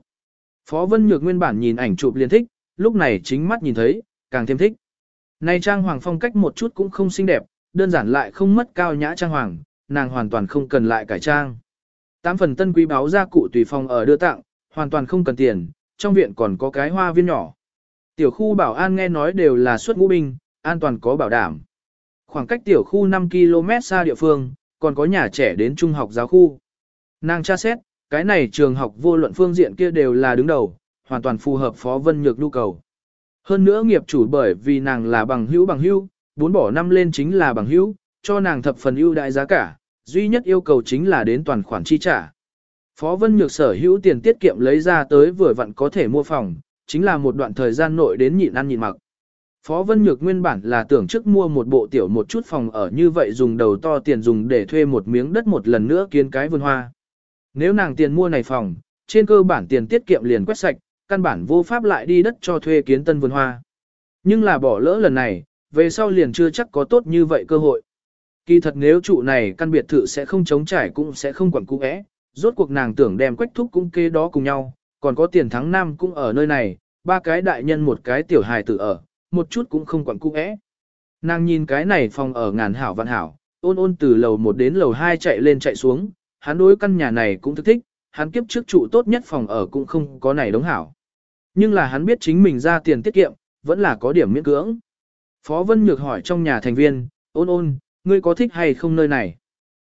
Phó Vân Nhược nguyên bản nhìn ảnh chụp liền thích, lúc này chính mắt nhìn thấy, càng thêm thích. Này trang hoàng phong cách một chút cũng không xinh đẹp, đơn giản lại không mất cao nhã trang hoàng, nàng hoàn toàn không cần lại cải trang. Tám phần tân quý báo gia cụ tùy phòng ở đưa tặng, hoàn toàn không cần tiền, trong viện còn có cái hoa viên nhỏ. Tiểu khu bảo an nghe nói đều là suất ngũ binh, an toàn có bảo đảm. Khoảng cách tiểu khu 5 km xa địa phương, còn có nhà trẻ đến trung học giáo khu. Nàng tra xét, cái này trường học vô luận phương diện kia đều là đứng đầu, hoàn toàn phù hợp Phó Vân Nhược nhu cầu. Hơn nữa nghiệp chủ bởi vì nàng là bằng hữu bằng hữu, bốn bỏ năm lên chính là bằng hữu, cho nàng thập phần ưu đại giá cả, duy nhất yêu cầu chính là đến toàn khoản chi trả. Phó Vân Nhược sở hữu tiền tiết kiệm lấy ra tới vừa vặn có thể mua phòng, chính là một đoạn thời gian nội đến nhịn ăn nhịn mặc. Phó Vân Nhược nguyên bản là tưởng trước mua một bộ tiểu một chút phòng ở như vậy dùng đầu to tiền dùng để thuê một miếng đất một lần nữa kiến cái vườn hoa. Nếu nàng tiền mua này phòng, trên cơ bản tiền tiết kiệm liền quét sạch, căn bản vô pháp lại đi đất cho thuê kiến tân vườn hoa. Nhưng là bỏ lỡ lần này, về sau liền chưa chắc có tốt như vậy cơ hội. Kỳ thật nếu trụ này căn biệt thự sẽ không chống trải cũng sẽ không quản cũ ẽ, rốt cuộc nàng tưởng đem quách thúc cũng kê đó cùng nhau, còn có tiền thắng nam cũng ở nơi này, ba cái đại nhân một cái tiểu hài tử ở, một chút cũng không quản cũ ẽ. Nàng nhìn cái này phòng ở ngàn hảo vạn hảo, ôn ôn từ lầu 1 đến lầu 2 chạy lên chạy xuống, hắn đối căn nhà này cũng thức thích, hắn kiếp trước trụ tốt nhất phòng ở cũng không có này đống hảo. Nhưng là hắn biết chính mình ra tiền tiết kiệm, vẫn là có điểm miễn cưỡng. Phó Vân Nhược hỏi trong nhà thành viên, ôn ôn, ngươi có thích hay không nơi này?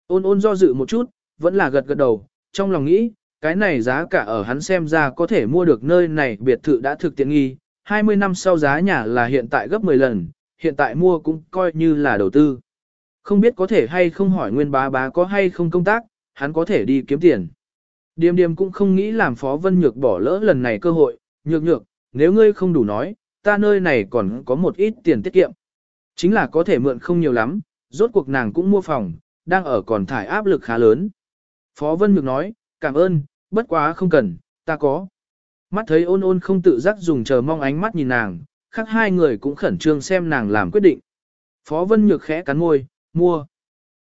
Ôn ôn do dự một chút, vẫn là gật gật đầu, trong lòng nghĩ, cái này giá cả ở hắn xem ra có thể mua được nơi này biệt thự đã thực tiện nghi, 20 năm sau giá nhà là hiện tại gấp 10 lần, hiện tại mua cũng coi như là đầu tư. Không biết có thể hay không hỏi nguyên bá bá có hay không công tác, hắn có thể đi kiếm tiền. Điềm điềm cũng không nghĩ làm Phó Vân Nhược bỏ lỡ lần này cơ hội, nhược nhược, nếu ngươi không đủ nói, ta nơi này còn có một ít tiền tiết kiệm. Chính là có thể mượn không nhiều lắm, rốt cuộc nàng cũng mua phòng, đang ở còn thải áp lực khá lớn. Phó Vân Nhược nói, cảm ơn, bất quá không cần, ta có. Mắt thấy ôn ôn không tự giác dùng chờ mong ánh mắt nhìn nàng, khác hai người cũng khẩn trương xem nàng làm quyết định. Phó Vân Nhược khẽ cắn môi, mua.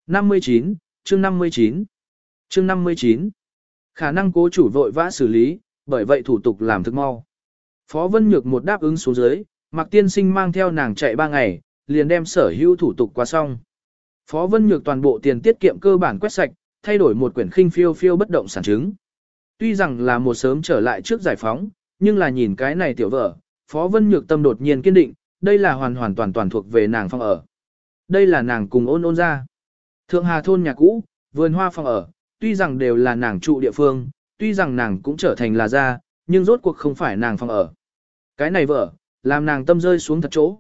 59, chương 59. Chương 59. Khả năng cố chủ vội vã xử lý, bởi vậy thủ tục làm thực mau. Phó Vân Nhược một đáp ứng xuống dưới, Mạc Tiên Sinh mang theo nàng chạy ba ngày, liền đem sở hữu thủ tục qua xong. Phó Vân Nhược toàn bộ tiền tiết kiệm cơ bản quét sạch, thay đổi một quyển khinh phiêu phiêu bất động sản chứng. Tuy rằng là một sớm trở lại trước giải phóng, nhưng là nhìn cái này tiểu vợ, Phó Vân Nhược tâm đột nhiên kiên định, đây là hoàn hoàn toàn toàn thuộc về nàng phòng ở. Đây là nàng cùng ôn ôn ra. Thượng Hà thôn nhà cũ, vườn hoa phòng ở, tuy rằng đều là nàng trụ địa phương, tuy rằng nàng cũng trở thành là gia, nhưng rốt cuộc không phải nàng phòng ở. Cái này vợ, làm nàng tâm rơi xuống thật chỗ.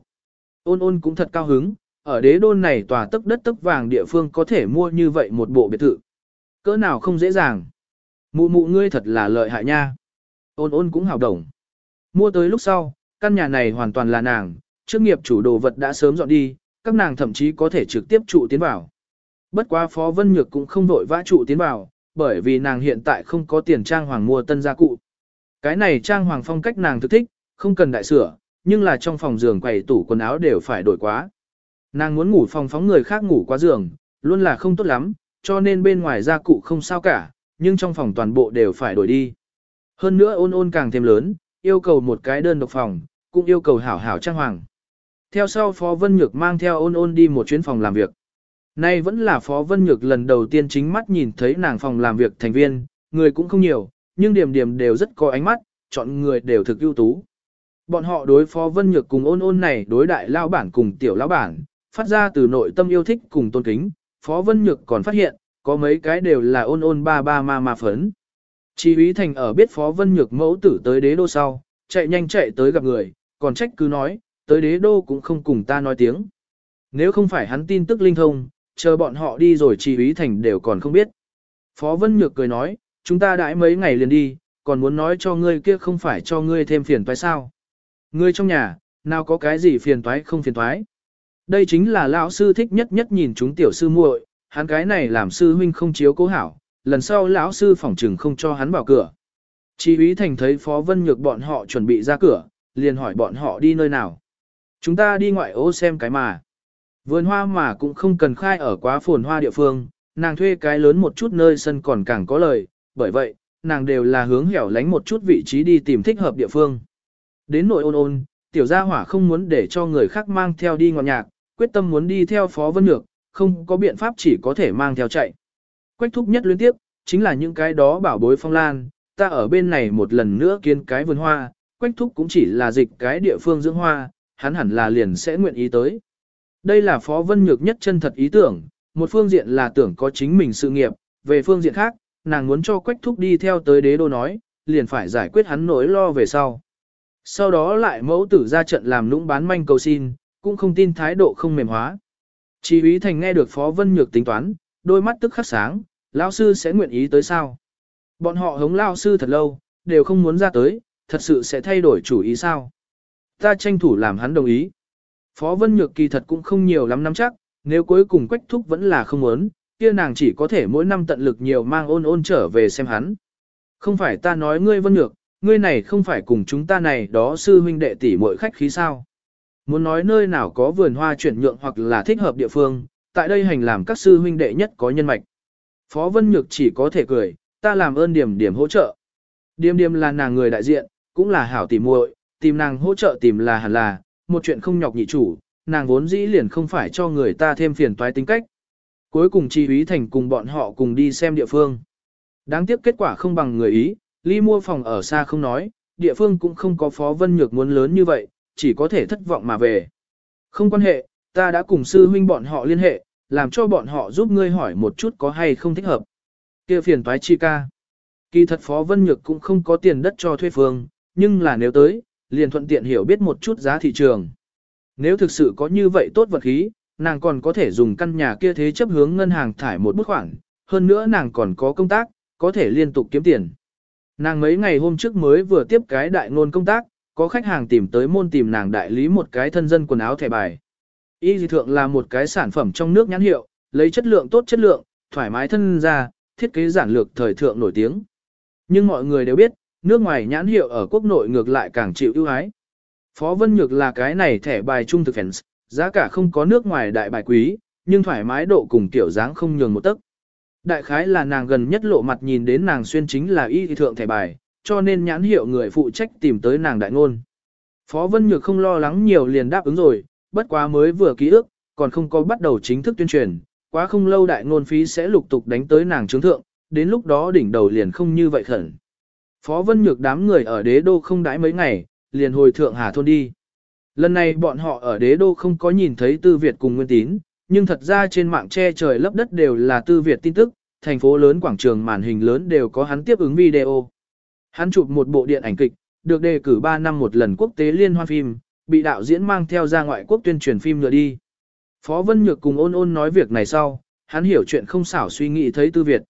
Ôn ôn cũng thật cao hứng, ở đế đôn này tòa tức đất tức vàng địa phương có thể mua như vậy một bộ biệt thự. Cỡ nào không dễ dàng. Mụ mụ ngươi thật là lợi hại nha. Ôn ôn cũng hào đồng. Mua tới lúc sau, căn nhà này hoàn toàn là nàng, trước nghiệp chủ đồ vật đã sớm dọn đi, các nàng thậm chí có thể trực tiếp trụ tiến vào. Bất quá Phó Vân Nhược cũng không vội vã trụ tiến vào, bởi vì nàng hiện tại không có tiền trang hoàng mua tân gia cụ. Cái này trang hoàng phong cách nàng thực thích, không cần đại sửa, nhưng là trong phòng giường quầy tủ quần áo đều phải đổi quá. Nàng muốn ngủ phòng phóng người khác ngủ quá giường, luôn là không tốt lắm, cho nên bên ngoài gia cụ không sao cả, nhưng trong phòng toàn bộ đều phải đổi đi. Hơn nữa ôn ôn càng thêm lớn, yêu cầu một cái đơn độc phòng, cũng yêu cầu hảo hảo trang hoàng. Theo sau Phó Vân Nhược mang theo ôn ôn đi một chuyến phòng làm việc. Nay vẫn là Phó Vân Nhược lần đầu tiên chính mắt nhìn thấy nàng phòng làm việc thành viên, người cũng không nhiều, nhưng điểm điểm đều rất có ánh mắt, chọn người đều thực ưu tú. Bọn họ đối Phó Vân Nhược cùng ôn ôn này đối đại lao bản cùng tiểu lao bản, phát ra từ nội tâm yêu thích cùng tôn kính, Phó Vân Nhược còn phát hiện, có mấy cái đều là ôn ôn ba ba ma ma phấn. Chỉ ý thành ở biết Phó Vân Nhược mẫu tử tới đế đô sau, chạy nhanh chạy tới gặp người, còn trách cứ nói, tới đế đô cũng không cùng ta nói tiếng. Nếu không phải hắn tin tức linh thông, chờ bọn họ đi rồi chỉ ý thành đều còn không biết. Phó Vân Nhược cười nói, chúng ta đãi mấy ngày liền đi, còn muốn nói cho ngươi kia không phải cho ngươi thêm phiền phải sao. Người trong nhà, nào có cái gì phiền toái không phiền toái. Đây chính là lão sư thích nhất nhất nhìn chúng tiểu sư muội, hắn cái này làm sư huynh không chiếu cố hảo, lần sau lão sư phỏng trừng không cho hắn vào cửa. Chỉ úy thành thấy Phó Vân Nhược bọn họ chuẩn bị ra cửa, liền hỏi bọn họ đi nơi nào. Chúng ta đi ngoại ô xem cái mà. Vườn hoa mà cũng không cần khai ở quá phồn hoa địa phương, nàng thuê cái lớn một chút nơi sân còn càng có lời, bởi vậy, nàng đều là hướng hẻo lánh một chút vị trí đi tìm thích hợp địa phương. Đến nội ôn ôn, tiểu gia hỏa không muốn để cho người khác mang theo đi ngọn nhạc, quyết tâm muốn đi theo Phó Vân Nhược, không có biện pháp chỉ có thể mang theo chạy. Quách thúc nhất liên tiếp, chính là những cái đó bảo bối phong lan, ta ở bên này một lần nữa kiến cái vườn hoa, quách thúc cũng chỉ là dịch cái địa phương dưỡng hoa, hắn hẳn là liền sẽ nguyện ý tới. Đây là Phó Vân Nhược nhất chân thật ý tưởng, một phương diện là tưởng có chính mình sự nghiệp, về phương diện khác, nàng muốn cho quách thúc đi theo tới đế đô nói, liền phải giải quyết hắn nỗi lo về sau. Sau đó lại mẫu tử ra trận làm lũng bán manh cầu xin, cũng không tin thái độ không mềm hóa. Chỉ ý thành nghe được Phó Vân Nhược tính toán, đôi mắt tức khắc sáng, lão sư sẽ nguyện ý tới sao. Bọn họ hống lão sư thật lâu, đều không muốn ra tới, thật sự sẽ thay đổi chủ ý sao. Ta tranh thủ làm hắn đồng ý. Phó Vân Nhược kỳ thật cũng không nhiều lắm nắm chắc, nếu cuối cùng quách thúc vẫn là không muốn, kia nàng chỉ có thể mỗi năm tận lực nhiều mang ôn ôn trở về xem hắn. Không phải ta nói ngươi Vân Nhược, ngươi này không phải cùng chúng ta này đó sư huynh đệ tỷ muội khách khí sao. Muốn nói nơi nào có vườn hoa chuyển nhượng hoặc là thích hợp địa phương, tại đây hành làm các sư huynh đệ nhất có nhân mạch. Phó Vân Nhược chỉ có thể cười, ta làm ơn điểm điểm hỗ trợ. Điểm điểm là nàng người đại diện, cũng là hảo tỷ muội, tìm nàng hỗ trợ tìm là hẳn là, một chuyện không nhọc nhị chủ, nàng vốn dĩ liền không phải cho người ta thêm phiền toái tính cách. Cuối cùng chi úy thành cùng bọn họ cùng đi xem địa phương. Đáng tiếc kết quả không bằng người ý, ly mua phòng ở xa không nói, địa phương cũng không có phó vân nhược muốn lớn như vậy, chỉ có thể thất vọng mà về. Không quan hệ, ta đã cùng sư huynh bọn họ liên hệ, làm cho bọn họ giúp ngươi hỏi một chút có hay không thích hợp. Kia phiền toái chi ca. Kỳ thật Phó Vân Nhược cũng không có tiền đất cho thuê phương, nhưng là nếu tới, liền thuận tiện hiểu biết một chút giá thị trường. Nếu thực sự có như vậy tốt vật khí, nàng còn có thể dùng căn nhà kia thế chấp hướng ngân hàng thải một bút khoản, hơn nữa nàng còn có công tác, có thể liên tục kiếm tiền. Nàng mấy ngày hôm trước mới vừa tiếp cái đại ngôn công tác, có khách hàng tìm tới môn tìm nàng đại lý một cái thân dân quần áo thẻ bài. Y dị thượng là một cái sản phẩm trong nước nhãn hiệu, lấy chất lượng tốt chất lượng, thoải mái thân ra, thiết kế giản lược thời thượng nổi tiếng. Nhưng mọi người đều biết, nước ngoài nhãn hiệu ở quốc nội ngược lại càng chịu ưu ái. Phó Vân Nhược là cái này thẻ bài trung thực fans, giá cả không có nước ngoài đại bài quý, nhưng thoải mái độ cùng tiểu dáng không nhường một tấc. Đại khái là nàng gần nhất lộ mặt nhìn đến nàng xuyên chính là y thượng thẻ bài, cho nên nhãn hiệu người phụ trách tìm tới nàng đại ngôn. Phó Vân Nhược không lo lắng nhiều liền đáp ứng rồi, bất quá mới vừa ký ức, còn không có bắt đầu chính thức tuyên truyền, quá không lâu đại ngôn phí sẽ lục tục đánh tới nàng chứng thượng, đến lúc đó đỉnh đầu liền không như vậy khẩn. Phó Vân Nhược đám người ở đế đô không đãi mấy ngày, liền hồi thượng Hà Thôn đi. Lần này bọn họ ở đế đô không có nhìn thấy Tư Việt cùng Nguyên Tín, nhưng thật ra trên mạng che trời lấp đất đều là Tư Việt tin tức, thành phố lớn quảng trường màn hình lớn đều có hắn tiếp ứng video. Hắn chụp một bộ điện ảnh kịch, được đề cử 3 năm một lần quốc tế liên hoan phim, bị đạo diễn mang theo ra ngoại quốc tuyên truyền phim nữa đi. Phó Vân Nhược cùng ôn ôn nói việc này sau, hắn hiểu chuyện không xảo suy nghĩ thấy Tư Việt.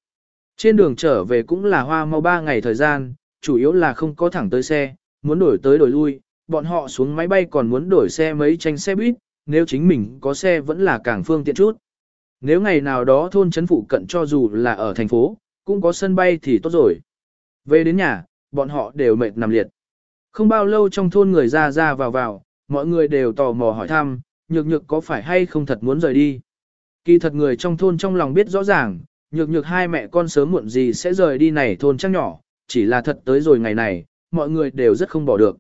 Trên đường trở về cũng là hoa mau 3 ngày thời gian, chủ yếu là không có thẳng tới xe, muốn đổi tới đổi lui, bọn họ xuống máy bay còn muốn đổi xe mấy tranh xe buýt, nếu chính mình có xe vẫn là càng phương tiện chút. Nếu ngày nào đó thôn chấn phụ cận cho dù là ở thành phố, cũng có sân bay thì tốt rồi. Về đến nhà, bọn họ đều mệt nằm liệt. Không bao lâu trong thôn người ra ra vào vào, mọi người đều tò mò hỏi thăm, nhược nhược có phải hay không thật muốn rời đi. Kỳ thật người trong thôn trong lòng biết rõ ràng, nhược nhược hai mẹ con sớm muộn gì sẽ rời đi này thôn chắc nhỏ, chỉ là thật tới rồi ngày này, mọi người đều rất không bỏ được.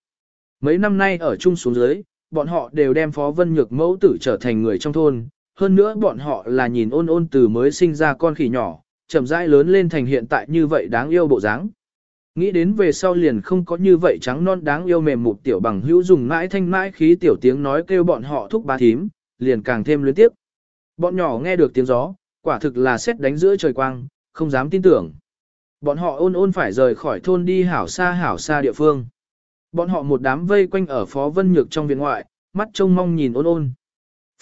Mấy năm nay ở chung xuống dưới, bọn họ đều đem Phó Vân Nhược mẫu tử trở thành người trong thôn, hơn nữa bọn họ là nhìn ôn ôn từ mới sinh ra con khỉ nhỏ, chậm rãi lớn lên thành hiện tại như vậy đáng yêu bộ dáng. Nghĩ đến về sau liền không có như vậy trắng non đáng yêu mềm mụt tiểu bằng hữu dùng mãi thanh mãi khí tiểu tiếng nói kêu bọn họ thúc ba thím, liền càng thêm luyến tiếp. Bọn nhỏ nghe được tiếng gió, quả thực là xét đánh giữa trời quang, không dám tin tưởng. Bọn họ ôn ôn phải rời khỏi thôn đi hảo xa hảo xa địa phương. Bọn họ một đám vây quanh ở Phó Vân Nhược trong viện ngoại, mắt trông mong nhìn ôn ôn.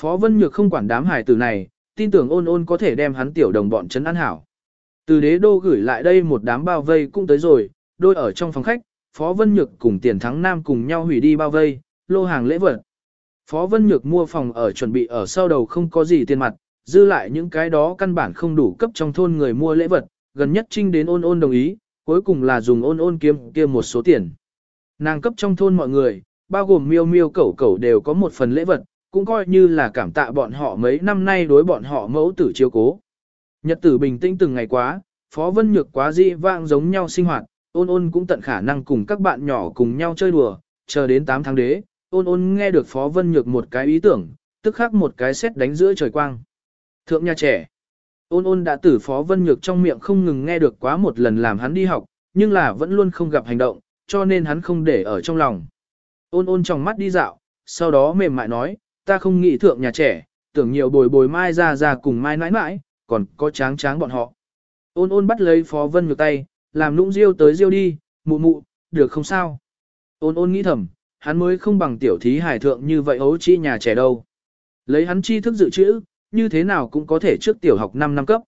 Phó Vân Nhược không quản đám hải tử này, tin tưởng ôn ôn có thể đem hắn tiểu đồng bọn chấn an hảo. Từ đế đô gửi lại đây một đám bao vây cũng tới rồi, đôi ở trong phòng khách, Phó Vân Nhược cùng tiền thắng nam cùng nhau hủy đi bao vây, lô hàng lễ vật. Phó Vân Nhược mua phòng ở chuẩn bị ở sau đầu không có gì tiền mặt, dư lại những cái đó căn bản không đủ cấp trong thôn người mua lễ vật, gần nhất trinh đến ôn ôn đồng ý, cuối cùng là dùng ôn ôn kiếm kia một số tiền. Nàng cấp trong thôn mọi người, bao gồm miêu miêu cẩu cẩu đều có một phần lễ vật, cũng coi như là cảm tạ bọn họ mấy năm nay đối bọn họ mẫu tử chiếu cố. Nhật tử bình tĩnh từng ngày quá, Phó Vân Nhược quá dị vang giống nhau sinh hoạt, ôn ôn cũng tận khả năng cùng các bạn nhỏ cùng nhau chơi đùa, chờ đến 8 tháng đế, ôn ôn nghe được Phó Vân Nhược một cái ý tưởng, tức khắc một cái xét đánh giữa trời quang. Thượng nhà trẻ, ôn ôn đã từ Phó Vân Nhược trong miệng không ngừng nghe được quá một lần làm hắn đi học, nhưng là vẫn luôn không gặp hành động, cho nên hắn không để ở trong lòng. Ôn ôn trong mắt đi dạo, sau đó mềm mại nói, ta không nghĩ thượng nhà trẻ, tưởng nhiều bồi bồi mai ra ra cùng mai nãi nãi, còn có tráng tráng bọn họ. Ôn ôn bắt lấy Phó Vân Nhược tay, làm nũng riêu tới riêu đi, mụ mụ, được không sao? Ôn ôn nghĩ thầm, hắn mới không bằng tiểu thí hải thượng như vậy ấu chi nhà trẻ đâu. Lấy hắn chi thức dự trữ, như thế nào cũng có thể trước tiểu học 5 năm cấp.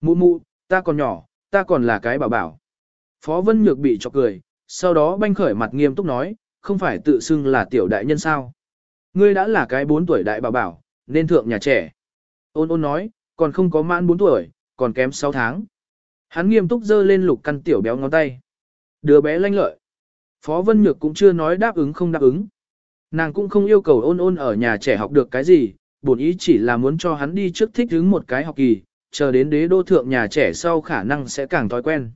Mụ mụ, ta còn nhỏ, ta còn là cái bảo bảo. Phó Vân Nhược bị chọc cười, sau đó banh khởi mặt nghiêm túc nói, không phải tự xưng là tiểu đại nhân sao. Ngươi đã là cái 4 tuổi đại bảo bảo, nên thượng nhà trẻ. Ôn ôn nói, còn không có mãn 4 tuổi, còn kém 6 tháng. Hắn nghiêm túc dơ lên lục căn tiểu béo ngón tay. Đứa bé lanh lợi. Phó Vân Nhược cũng chưa nói đáp ứng không đáp ứng. Nàng cũng không yêu cầu ôn ôn ở nhà trẻ học được cái gì, bổn ý chỉ là muốn cho hắn đi trước thích ứng một cái học kỳ, chờ đến đế đô thượng nhà trẻ sau khả năng sẽ càng thói quen.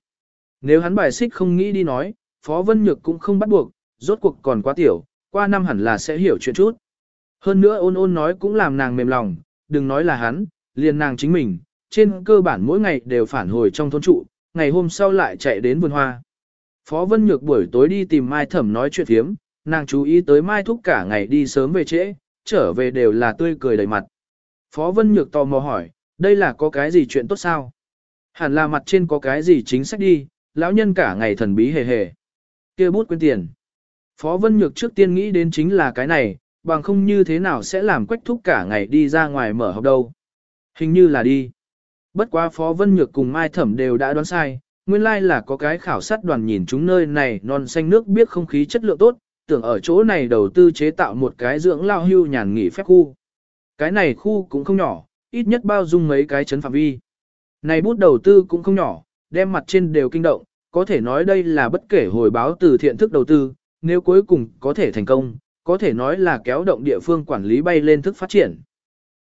Nếu hắn bài xích không nghĩ đi nói, Phó Vân Nhược cũng không bắt buộc, rốt cuộc còn quá tiểu, qua năm hẳn là sẽ hiểu chuyện chút. Hơn nữa ôn ôn nói cũng làm nàng mềm lòng, đừng nói là hắn, liền nàng chính mình, trên cơ bản mỗi ngày đều phản hồi trong thôn trụ, ngày hôm sau lại chạy đến vườn hoa. Phó Vân Nhược buổi tối đi tìm Mai Thẩm nói chuyện thiếm, nàng chú ý tới Mai Thúc cả ngày đi sớm về trễ, trở về đều là tươi cười đầy mặt. Phó Vân Nhược tò mò hỏi, đây là có cái gì chuyện tốt sao? Hẳn là mặt trên có cái gì chính sách đi, lão nhân cả ngày thần bí hề hề. kia bút quên tiền. Phó Vân Nhược trước tiên nghĩ đến chính là cái này, bằng không như thế nào sẽ làm quách thúc cả ngày đi ra ngoài mở học đâu. Hình như là đi. Bất quá Phó Vân Nhược cùng Mai Thẩm đều đã đoán sai, nguyên lai like là có cái khảo sát đoàn nhìn chúng nơi này non xanh nước biết không khí chất lượng tốt, tưởng ở chỗ này đầu tư chế tạo một cái dưỡng lao hưu nhàn nghỉ phép khu. Cái này khu cũng không nhỏ, ít nhất bao dung mấy cái chấn phạm vi. Này bút đầu tư cũng không nhỏ, đem mặt trên đều kinh động, có thể nói đây là bất kể hồi báo từ thiện thức đầu tư, nếu cuối cùng có thể thành công, có thể nói là kéo động địa phương quản lý bay lên thức phát triển.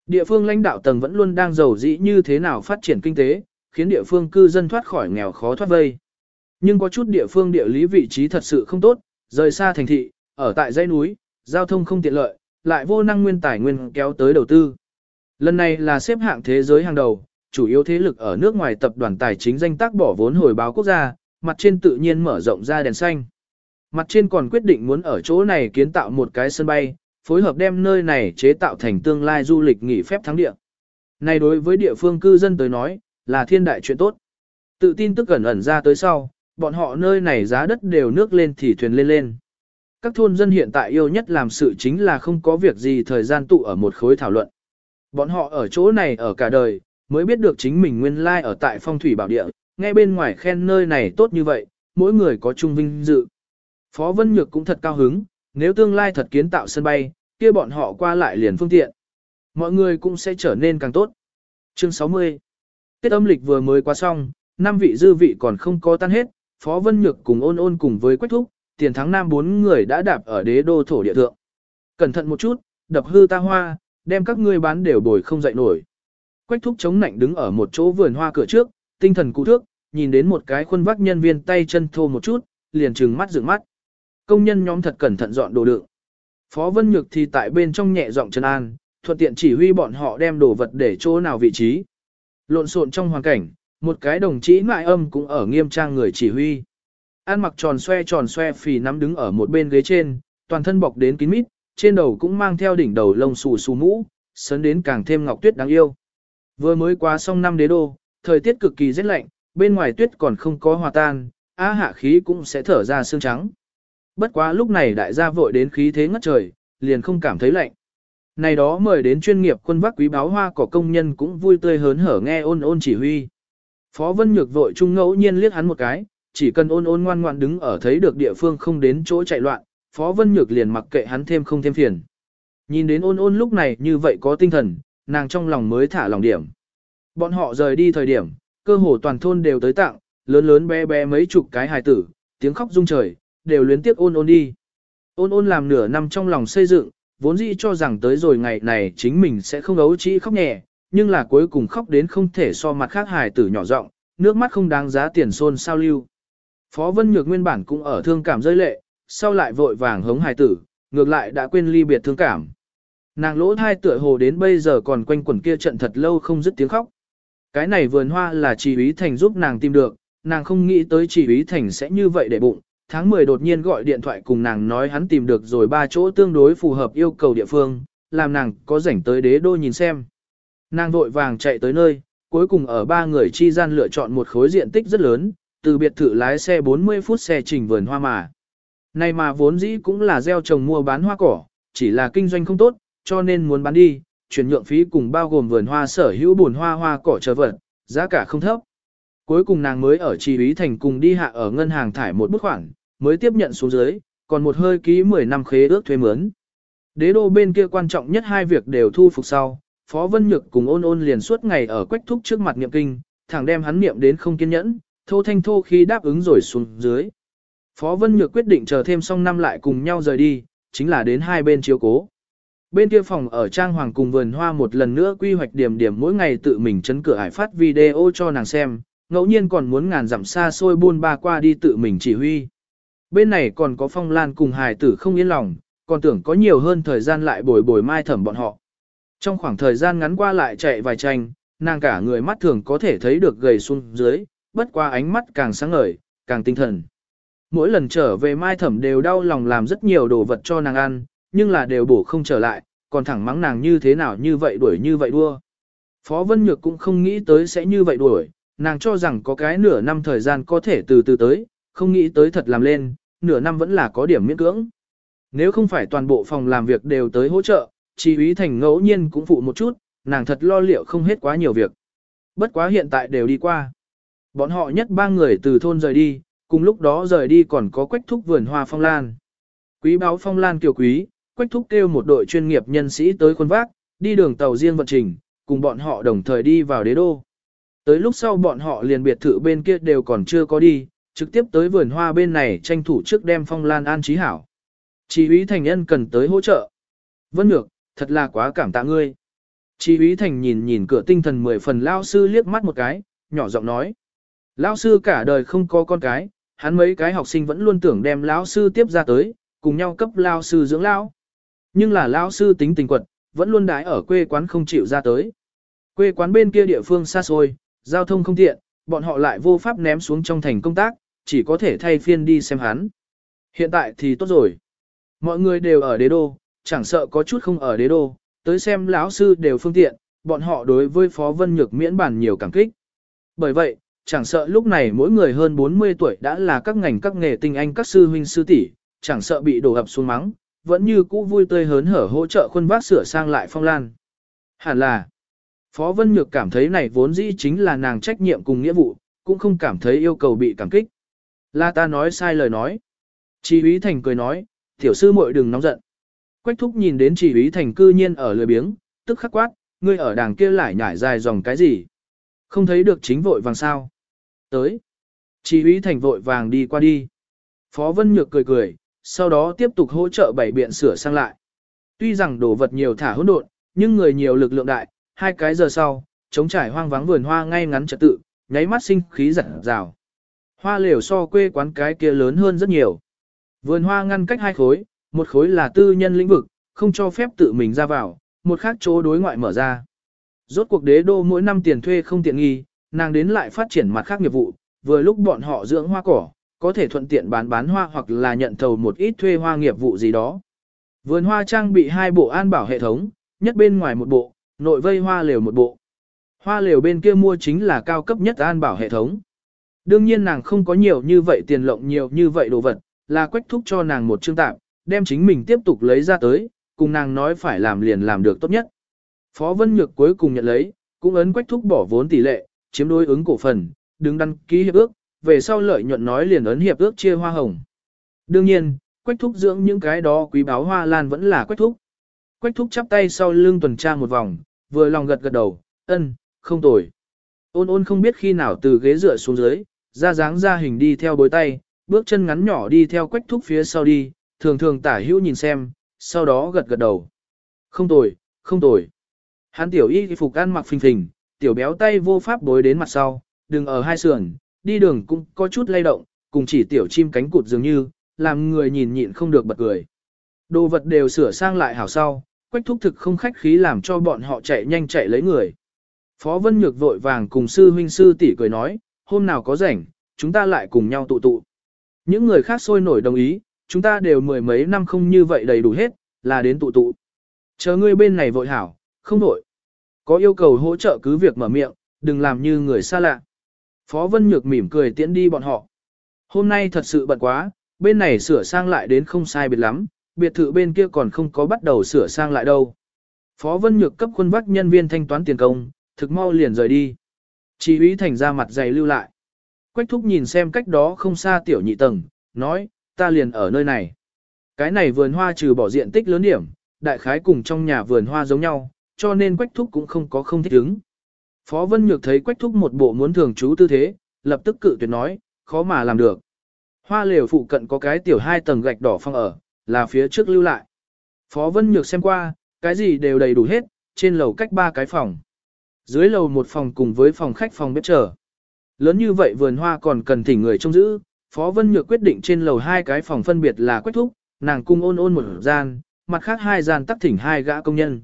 Địa phương lãnh đạo tầng vẫn luôn đang giàu dĩ như thế nào phát triển kinh tế, khiến địa phương cư dân thoát khỏi nghèo khó thoát vây. Nhưng có chút địa phương địa lý vị trí thật sự không tốt, rời xa thành thị, ở tại dãy núi, giao thông không tiện lợi, lại vô năng nguyên tài nguyên kéo tới đầu tư. Lần này là xếp hạng thế giới hàng đầu, chủ yếu thế lực ở nước ngoài tập đoàn tài chính danh tác bỏ vốn hồi báo quốc gia, mặt trên tự nhiên mở rộng ra đèn xanh. Mặt trên còn quyết định muốn ở chỗ này kiến tạo một cái sân bay, phối hợp đem nơi này chế tạo thành tương lai du lịch nghỉ phép thắng địa. Này đối với địa phương cư dân tới nói, là thiên đại chuyện tốt. Tự tin tức gần ẩn ra tới sau, bọn họ nơi này giá đất đều nước lên thì thuyền lên lên. Các thôn dân hiện tại yêu nhất làm sự chính là không có việc gì thời gian tụ ở một khối thảo luận. Bọn họ ở chỗ này ở cả đời, mới biết được chính mình nguyên lai ở tại phong thủy bảo địa, nghe bên ngoài khen nơi này tốt như vậy, mỗi người có chung vinh dự. Phó Vân Nhược cũng thật cao hứng, nếu tương lai thật kiến tạo sân bay, kia bọn họ qua lại liền phương tiện. Mọi người cũng sẽ trở nên càng tốt. Chương 60 Tết âm lịch vừa mới qua xong, năm vị dư vị còn không có tan hết, Phó Vân Nhược cùng ôn ôn cùng với Quách Thúc, tiền thắng nam bốn người đã đạp ở đế đô thổ địa thượng. Cẩn thận một chút, đập hư ta hoa, đem các ngươi bán đều bồi không dậy nổi. Quách Thúc chống nạnh đứng ở một chỗ vườn hoa cửa trước, tinh thần cụ thước, nhìn đến một cái khuôn vác nhân viên tay chân thô một chút, liền trừng mắt dựng mắt. Công nhân nhóm thật cẩn thận dọn đồ đựng. Phó Vân Nhược thì tại bên trong nhẹ giọng chân an, thuận tiện chỉ huy bọn họ đem đồ vật để chỗ nào vị trí. Lộn xộn trong hoàn cảnh, một cái đồng chí ngoại âm cũng ở nghiêm trang người chỉ huy. An mặc tròn xoe tròn xoe phì nắm đứng ở một bên ghế trên, toàn thân bọc đến kín mít, trên đầu cũng mang theo đỉnh đầu lông xù xù mũ, sấn đến càng thêm ngọc tuyết đáng yêu. Vừa mới qua xong năm đế đô, thời tiết cực kỳ rét lạnh, bên ngoài tuyết còn không có hòa tan, á hạ khí cũng sẽ thở ra sương trắng. Bất quá lúc này đại gia vội đến khí thế ngất trời, liền không cảm thấy lạnh. Này đó mời đến chuyên nghiệp quân vác quý báo hoa cỏ công nhân cũng vui tươi hớn hở nghe ôn ôn chỉ huy. Phó Vân Nhược vội trung ngẫu nhiên liếc hắn một cái, chỉ cần ôn ôn ngoan ngoan đứng ở thấy được địa phương không đến chỗ chạy loạn, Phó Vân Nhược liền mặc kệ hắn thêm không thêm phiền. Nhìn đến ôn ôn lúc này như vậy có tinh thần, nàng trong lòng mới thả lòng điểm. Bọn họ rời đi thời điểm, cơ hồ toàn thôn đều tới tặng, lớn lớn bé bé mấy chục cái hài tử, tiếng khóc rung trời, đều luyến tiếc ôn ôn đi. Ôn ôn làm nửa năm trong lòng xây dựng, vốn dĩ cho rằng tới rồi ngày này chính mình sẽ không ấu trĩ khóc nhẹ, nhưng là cuối cùng khóc đến không thể so mặt khác hài tử nhỏ giọng, nước mắt không đáng giá tiền xôn sao lưu. Phó Vân Nhược nguyên bản cũng ở thương cảm rơi lệ, sau lại vội vàng hống hài tử, ngược lại đã quên ly biệt thương cảm. Nàng lỗ thai tựa hồ đến bây giờ còn quanh quẩn kia trận thật lâu không dứt tiếng khóc. Cái này vườn hoa là chỉ ý thành giúp nàng tìm được, nàng không nghĩ tới chỉ ý thành sẽ như vậy để bụng, tháng 10 đột nhiên gọi điện thoại cùng nàng nói hắn tìm được rồi ba chỗ tương đối phù hợp yêu cầu địa phương, làm nàng có rảnh tới đế đô nhìn xem. Nàng vội vàng chạy tới nơi, cuối cùng ở ba người chi gian lựa chọn một khối diện tích rất lớn, từ biệt thự lái xe 40 phút xe trình vườn hoa mà. Này mà vốn dĩ cũng là gieo trồng mua bán hoa cỏ, chỉ là kinh doanh không tốt, cho nên muốn bán đi, chuyển nhượng phí cùng bao gồm vườn hoa sở hữu bùn hoa hoa cỏ chờ vật, giá cả không thấp. Cuối cùng nàng mới ở trì ý thành cùng đi hạ ở ngân hàng thải một bút khoản, mới tiếp nhận xuống dưới, còn một hơi ký 10 năm khế ước thuê mướn. Đế đô bên kia quan trọng nhất hai việc đều thu phục sau, Phó Vân Nhược cùng ôn ôn liền suốt ngày ở quách thúc trước mặt niệm kinh, thẳng đem hắn niệm đến không kiên nhẫn, thô thanh thô khi đáp ứng rồi xuống dưới. Phó Vân Nhược quyết định chờ thêm xong năm lại cùng nhau rời đi, chính là đến hai bên chiếu cố. Bên kia phòng ở Trang Hoàng cùng vườn hoa một lần nữa quy hoạch điểm điểm mỗi ngày tự mình chấn cửa hải phát video cho nàng xem, ngẫu nhiên còn muốn ngàn dặm xa xôi buôn ba qua đi tự mình chỉ huy. Bên này còn có phong lan cùng hài tử không yên lòng, còn tưởng có nhiều hơn thời gian lại bồi bồi mai thẩm bọn họ. Trong khoảng thời gian ngắn qua lại chạy vài tranh, nàng cả người mắt thường có thể thấy được gầy xuống dưới, bất qua ánh mắt càng sáng ngời, càng tinh thần. Mỗi lần trở về mai thẩm đều đau lòng làm rất nhiều đồ vật cho nàng ăn, nhưng là đều bổ không trở lại, còn thẳng mắng nàng như thế nào như vậy đuổi như vậy đua. Phó Vân Nhược cũng không nghĩ tới sẽ như vậy đuổi, nàng cho rằng có cái nửa năm thời gian có thể từ từ tới, không nghĩ tới thật làm lên, nửa năm vẫn là có điểm miễn cưỡng. Nếu không phải toàn bộ phòng làm việc đều tới hỗ trợ, chỉ ý thành ngẫu nhiên cũng phụ một chút, nàng thật lo liệu không hết quá nhiều việc. Bất quá hiện tại đều đi qua. Bọn họ nhất ba người từ thôn rời đi, cùng lúc đó rời đi còn có quách thúc vườn hoa phong lan. Quý báo phong lan kiều quý, quách thúc kêu một đội chuyên nghiệp nhân sĩ tới khuôn vác, đi đường tàu riêng vận trình, cùng bọn họ đồng thời đi vào đế đô. Tới lúc sau bọn họ liền biệt thự bên kia đều còn chưa có đi, trực tiếp tới vườn hoa bên này tranh thủ trước đem phong lan an trí hảo. Chỉ úy thành nhân cần tới hỗ trợ. Vân Nhược, thật là quá cảm tạ ngươi. Chỉ úy thành nhìn nhìn cửa tinh thần mười phần lao sư liếc mắt một cái, nhỏ giọng nói. Lao sư cả đời không có con cái, hắn mấy cái học sinh vẫn luôn tưởng đem lão sư tiếp ra tới, cùng nhau cấp lao sư dưỡng lão. Nhưng là lão sư tính tình quật, vẫn luôn đái ở quê quán không chịu ra tới. Quê quán bên kia địa phương xa xôi, giao thông không tiện, bọn họ lại vô pháp ném xuống trong thành công tác, chỉ có thể thay phiên đi xem hắn. Hiện tại thì tốt rồi. Mọi người đều ở đế đô, chẳng sợ có chút không ở đế đô, tới xem lão sư đều phương tiện, bọn họ đối với Phó Vân Nhược miễn bản nhiều cảm kích. Bởi vậy, chẳng sợ lúc này mỗi người hơn 40 tuổi đã là các ngành các nghề tinh anh các sư huynh sư tỷ, chẳng sợ bị đổ ập xuống mắng, vẫn như cũ vui tươi hớn hở hỗ trợ khuôn vác sửa sang lại phong lan. Hẳn là, Phó Vân Nhược cảm thấy này vốn dĩ chính là nàng trách nhiệm cùng nghĩa vụ, cũng không cảm thấy yêu cầu bị cảm kích. Là ta nói sai lời nói. Chỉ úy thành cười nói, tiểu sư muội đừng nóng giận. Quách thúc nhìn đến chỉ úy thành cư nhiên ở lười biếng, tức khắc quát, ngươi ở đàng kia lại nhảy dài dòng cái gì. Không thấy được chính vội vàng sao. Tới. Chỉ úy thành vội vàng đi qua đi. Phó Vân Nhược cười cười, sau đó tiếp tục hỗ trợ bảy biện sửa sang lại. Tuy rằng đồ vật nhiều thả hỗn độn, nhưng người nhiều lực lượng đại, hai cái giờ sau, chống trải hoang vắng vườn hoa ngay ngắn trật tự, nháy mắt sinh khí giật rào. Hoa lều so quê quán cái kia lớn hơn rất nhiều. Vườn hoa ngăn cách hai khối, một khối là tư nhân lĩnh vực, không cho phép tự mình ra vào, một khác chỗ đối ngoại mở ra. Rốt cuộc đế đô mỗi năm tiền thuê không tiện nghi, nàng đến lại phát triển mặt khác nghiệp vụ, vừa lúc bọn họ dưỡng hoa cỏ, có thể thuận tiện bán bán hoa hoặc là nhận thầu một ít thuê hoa nghiệp vụ gì đó. Vườn hoa trang bị hai bộ an bảo hệ thống, nhất bên ngoài một bộ, nội vây hoa lều một bộ. Hoa lều bên kia mua chính là cao cấp nhất an bảo hệ thống. Đương nhiên nàng không có nhiều như vậy tiền lộng nhiều như vậy đồ vật, là quách thúc cho nàng một chương tạm, đem chính mình tiếp tục lấy ra tới, cùng nàng nói phải làm liền làm được tốt nhất. Phó Vân Nhược cuối cùng nhận lấy, cũng ấn quách thúc bỏ vốn tỷ lệ, chiếm đối ứng cổ phần, đứng đăng ký hiệp ước, về sau lợi nhuận nói liền ấn hiệp ước chia hoa hồng. Đương nhiên, quách thúc dưỡng những cái đó quý báo hoa lan vẫn là quách thúc. Quách thúc chắp tay sau lưng tuần tra một vòng, vừa lòng gật gật đầu, ân, không tồi. Ôn ôn không biết khi nào từ ghế dựa xuống dưới, ra dáng ra hình đi theo bối tay, bước chân ngắn nhỏ đi theo quách thúc phía sau đi, thường thường tả hữu nhìn xem, sau đó gật gật đầu. Không tồi, không tồi. Hắn tiểu y phục ăn mặc phình phình, tiểu béo tay vô pháp bối đến mặt sau, đừng ở hai sườn, đi đường cũng có chút lay động, cùng chỉ tiểu chim cánh cụt dường như, làm người nhìn nhịn không được bật cười. Đồ vật đều sửa sang lại hảo sau, quách thúc thực không khách khí làm cho bọn họ chạy nhanh chạy lấy người. Phó Vân Nhược vội vàng cùng sư huynh sư tỷ cười nói, hôm nào có rảnh, chúng ta lại cùng nhau tụ tụ. Những người khác sôi nổi đồng ý, chúng ta đều mười mấy năm không như vậy đầy đủ hết, là đến tụ tụ. Chờ ngươi bên này vội hảo, không vội. Có yêu cầu hỗ trợ cứ việc mở miệng, đừng làm như người xa lạ. Phó Vân Nhược mỉm cười tiễn đi bọn họ. Hôm nay thật sự bận quá, bên này sửa sang lại đến không sai biệt lắm, biệt thự bên kia còn không có bắt đầu sửa sang lại đâu. Phó Vân Nhược cấp khuôn vắc nhân viên thanh toán tiền công, thực mau liền rời đi. Chỉ úy thành ra mặt dày lưu lại. Quách thúc nhìn xem cách đó không xa tiểu nhị tầng, nói, ta liền ở nơi này. Cái này vườn hoa trừ bỏ diện tích lớn điểm, đại khái cùng trong nhà vườn hoa giống nhau, cho nên quách thúc cũng không có không thích ứng. Phó Vân Nhược thấy quách thúc một bộ muốn thường trú tư thế, lập tức cự tuyệt nói, khó mà làm được. Hoa lều phụ cận có cái tiểu hai tầng gạch đỏ phong ở, là phía trước lưu lại. Phó Vân Nhược xem qua, cái gì đều đầy đủ hết, trên lầu cách ba cái phòng. Dưới lầu một phòng cùng với phòng khách phòng bếp chờ. Lớn như vậy vườn hoa còn cần thỉnh người trông giữ, Phó Vân Nhược quyết định trên lầu hai cái phòng phân biệt là quách thúc, nàng cung ôn ôn một gian, mặt khác hai gian tắc thỉnh hai gã công nhân.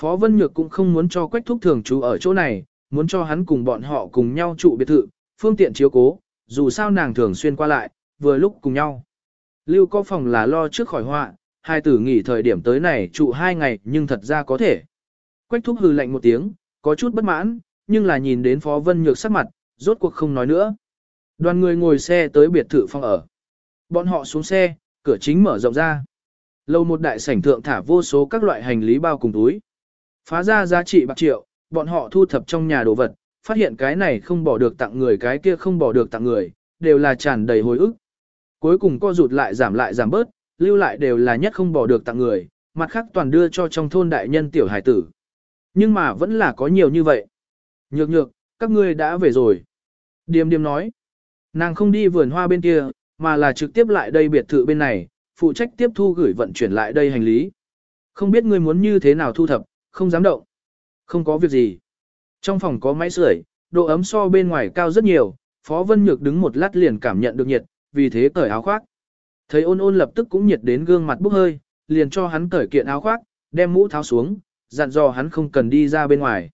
Phó Vân Nhược cũng không muốn cho quách thúc thường trú ở chỗ này, muốn cho hắn cùng bọn họ cùng nhau trụ biệt thự, phương tiện chiếu cố, dù sao nàng thường xuyên qua lại, vừa lúc cùng nhau. Lưu có phòng là lo trước khỏi họa, hai tử nghỉ thời điểm tới này trụ hai ngày nhưng thật ra có thể. Quách thúc hừ lạnh một tiếng, có chút bất mãn, nhưng là nhìn đến Phó Vân Nhược sắc mặt, rốt cuộc không nói nữa. Đoàn người ngồi xe tới biệt thự phòng ở. Bọn họ xuống xe, cửa chính mở rộng ra. Lâu một đại sảnh thượng thả vô số các loại hành lý bao cùng túi. Phá ra giá trị bạc triệu, bọn họ thu thập trong nhà đồ vật, phát hiện cái này không bỏ được tặng người cái kia không bỏ được tặng người, đều là tràn đầy hồi ức. Cuối cùng co rụt lại giảm lại giảm bớt, lưu lại đều là nhất không bỏ được tặng người, mặt khác toàn đưa cho trong thôn đại nhân tiểu hải tử. Nhưng mà vẫn là có nhiều như vậy. Nhược nhược, các ngươi đã về rồi. Điềm điềm nói, nàng không đi vườn hoa bên kia, mà là trực tiếp lại đây biệt thự bên này, phụ trách tiếp thu gửi vận chuyển lại đây hành lý. Không biết ngươi muốn như thế nào thu thập, không dám động. Không có việc gì. Trong phòng có máy sưởi, độ ấm so bên ngoài cao rất nhiều, Phó Vân Nhược đứng một lát liền cảm nhận được nhiệt, vì thế cởi áo khoác. Thấy ôn ôn lập tức cũng nhiệt đến gương mặt bốc hơi, liền cho hắn cởi kiện áo khoác, đem mũ tháo xuống, dặn dò hắn không cần đi ra bên ngoài.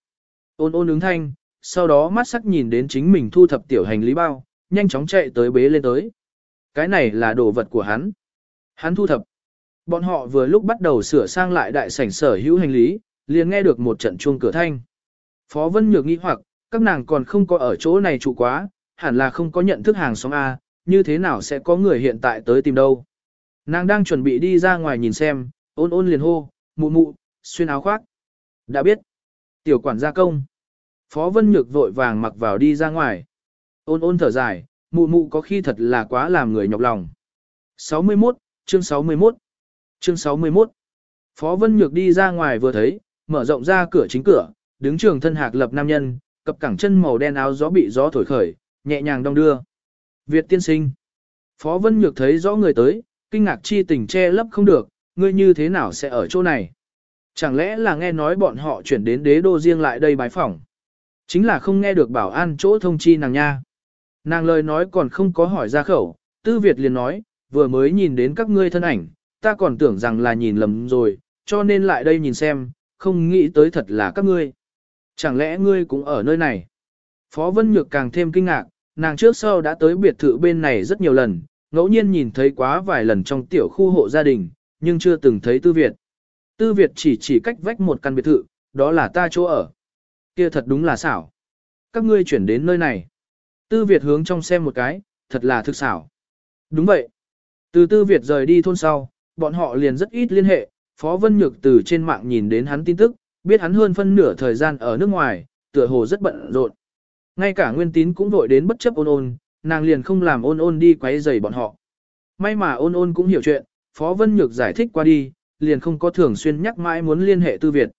Ôn ôn ứng thanh, sau đó mắt sắc nhìn đến chính mình thu thập tiểu hành lý bao, nhanh chóng chạy tới bế lên tới. Cái này là đồ vật của hắn. Hắn thu thập. Bọn họ vừa lúc bắt đầu sửa sang lại đại sảnh sở hữu hành lý, liền nghe được một trận chuông cửa thanh. Phó Vân Nhược nghi hoặc, các nàng còn không có ở chỗ này trụ quá, hẳn là không có nhận thức hàng xóm A, như thế nào sẽ có người hiện tại tới tìm đâu. Nàng đang chuẩn bị đi ra ngoài nhìn xem, ôn ôn liền hô, mụ mụ, xuyên áo khoác. Đã biết. Tiểu quản gia công. Phó Vân Nhược vội vàng mặc vào đi ra ngoài. Ôn ôn thở dài, mụ mụ có khi thật là quá làm người nhọc lòng. 61, chương 61. Chương 61. Phó Vân Nhược đi ra ngoài vừa thấy, mở rộng ra cửa chính cửa, đứng trường thân hạc lập nam nhân, cặp cẳng chân màu đen áo gió bị gió thổi khởi, nhẹ nhàng đong đưa. Việt tiên sinh. Phó Vân Nhược thấy rõ người tới, kinh ngạc chi tình che lấp không được, ngươi như thế nào sẽ ở chỗ này? Chẳng lẽ là nghe nói bọn họ chuyển đến đế đô riêng lại đây bái phỏng? Chính là không nghe được bảo an chỗ thông chi nàng nha. Nàng lời nói còn không có hỏi ra khẩu, Tư Việt liền nói, vừa mới nhìn đến các ngươi thân ảnh, ta còn tưởng rằng là nhìn lầm rồi, cho nên lại đây nhìn xem, không nghĩ tới thật là các ngươi. Chẳng lẽ ngươi cũng ở nơi này? Phó Vân Nhược càng thêm kinh ngạc, nàng trước sau đã tới biệt thự bên này rất nhiều lần, ngẫu nhiên nhìn thấy quá vài lần trong tiểu khu hộ gia đình, nhưng chưa từng thấy Tư Việt. Tư Việt chỉ chỉ cách vách một căn biệt thự, đó là ta chỗ ở. Kia thật đúng là xảo. Các ngươi chuyển đến nơi này. Tư Việt hướng trong xem một cái, thật là thực xảo. Đúng vậy. Từ Tư Việt rời đi thôn sau, bọn họ liền rất ít liên hệ, Phó Vân Nhược từ trên mạng nhìn đến hắn tin tức, biết hắn hơn phân nửa thời gian ở nước ngoài, tựa hồ rất bận rộn. Ngay cả Nguyên Tín cũng vội đến bất chấp ôn ôn, nàng liền không làm ôn ôn đi quấy rầy bọn họ. May mà ôn ôn cũng hiểu chuyện, Phó Vân Nhược giải thích qua đi, liền không có thường xuyên nhắc mãi muốn liên hệ Tư Việt.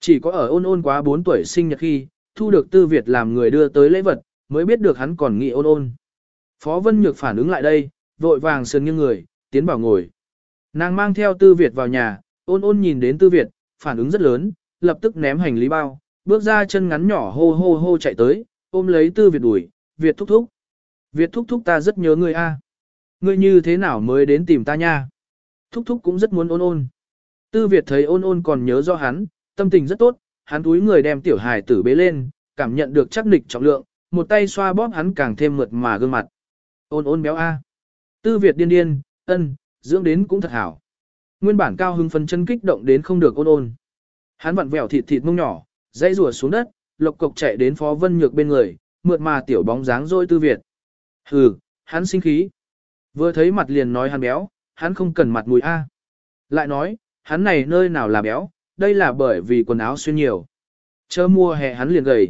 Chỉ có ở ôn ôn quá 4 tuổi sinh nhật khi, thu được Tư Việt làm người đưa tới lễ vật, mới biết được hắn còn nghĩ ôn ôn. Phó Vân Nhược phản ứng lại đây, vội vàng sườn nghiêng người, tiến vào ngồi. Nàng mang theo Tư Việt vào nhà, ôn ôn nhìn đến Tư Việt, phản ứng rất lớn, lập tức ném hành lý bao, bước ra chân ngắn nhỏ hô hô hô chạy tới, ôm lấy Tư Việt đuổi, Việt thúc thúc. Việt thúc thúc ta rất nhớ ngươi a. Ngươi như thế nào mới đến tìm ta nha? Thúc thúc cũng rất muốn ôn ôn. Tư Việt thấy ôn ôn còn nhớ do hắn, tâm tình rất tốt, hắn túi người đem tiểu hài tử bế lên, cảm nhận được chắc nịch trọng lượng, một tay xoa bóp hắn càng thêm mượt mà gương mặt. Ôn ôn béo a. Tư Việt điên điên, ân, dưỡng đến cũng thật hảo. Nguyên bản cao hưng phấn chân kích động đến không được ôn ôn. Hắn vặn vẹo thịt thịt mông nhỏ, dây rùa xuống đất, lộc cộc chạy đến Phó Vân Nhược bên người, mượt mà tiểu bóng dáng rôi Tư Việt. Hừ, hắn sinh khí. Vừa thấy mặt liền nói hắn béo, hắn không cần mặt mũi a. Lại nói, hắn này nơi nào là béo, đây là bởi vì quần áo xuyên nhiều. Chớ mua hè hắn liền gầy.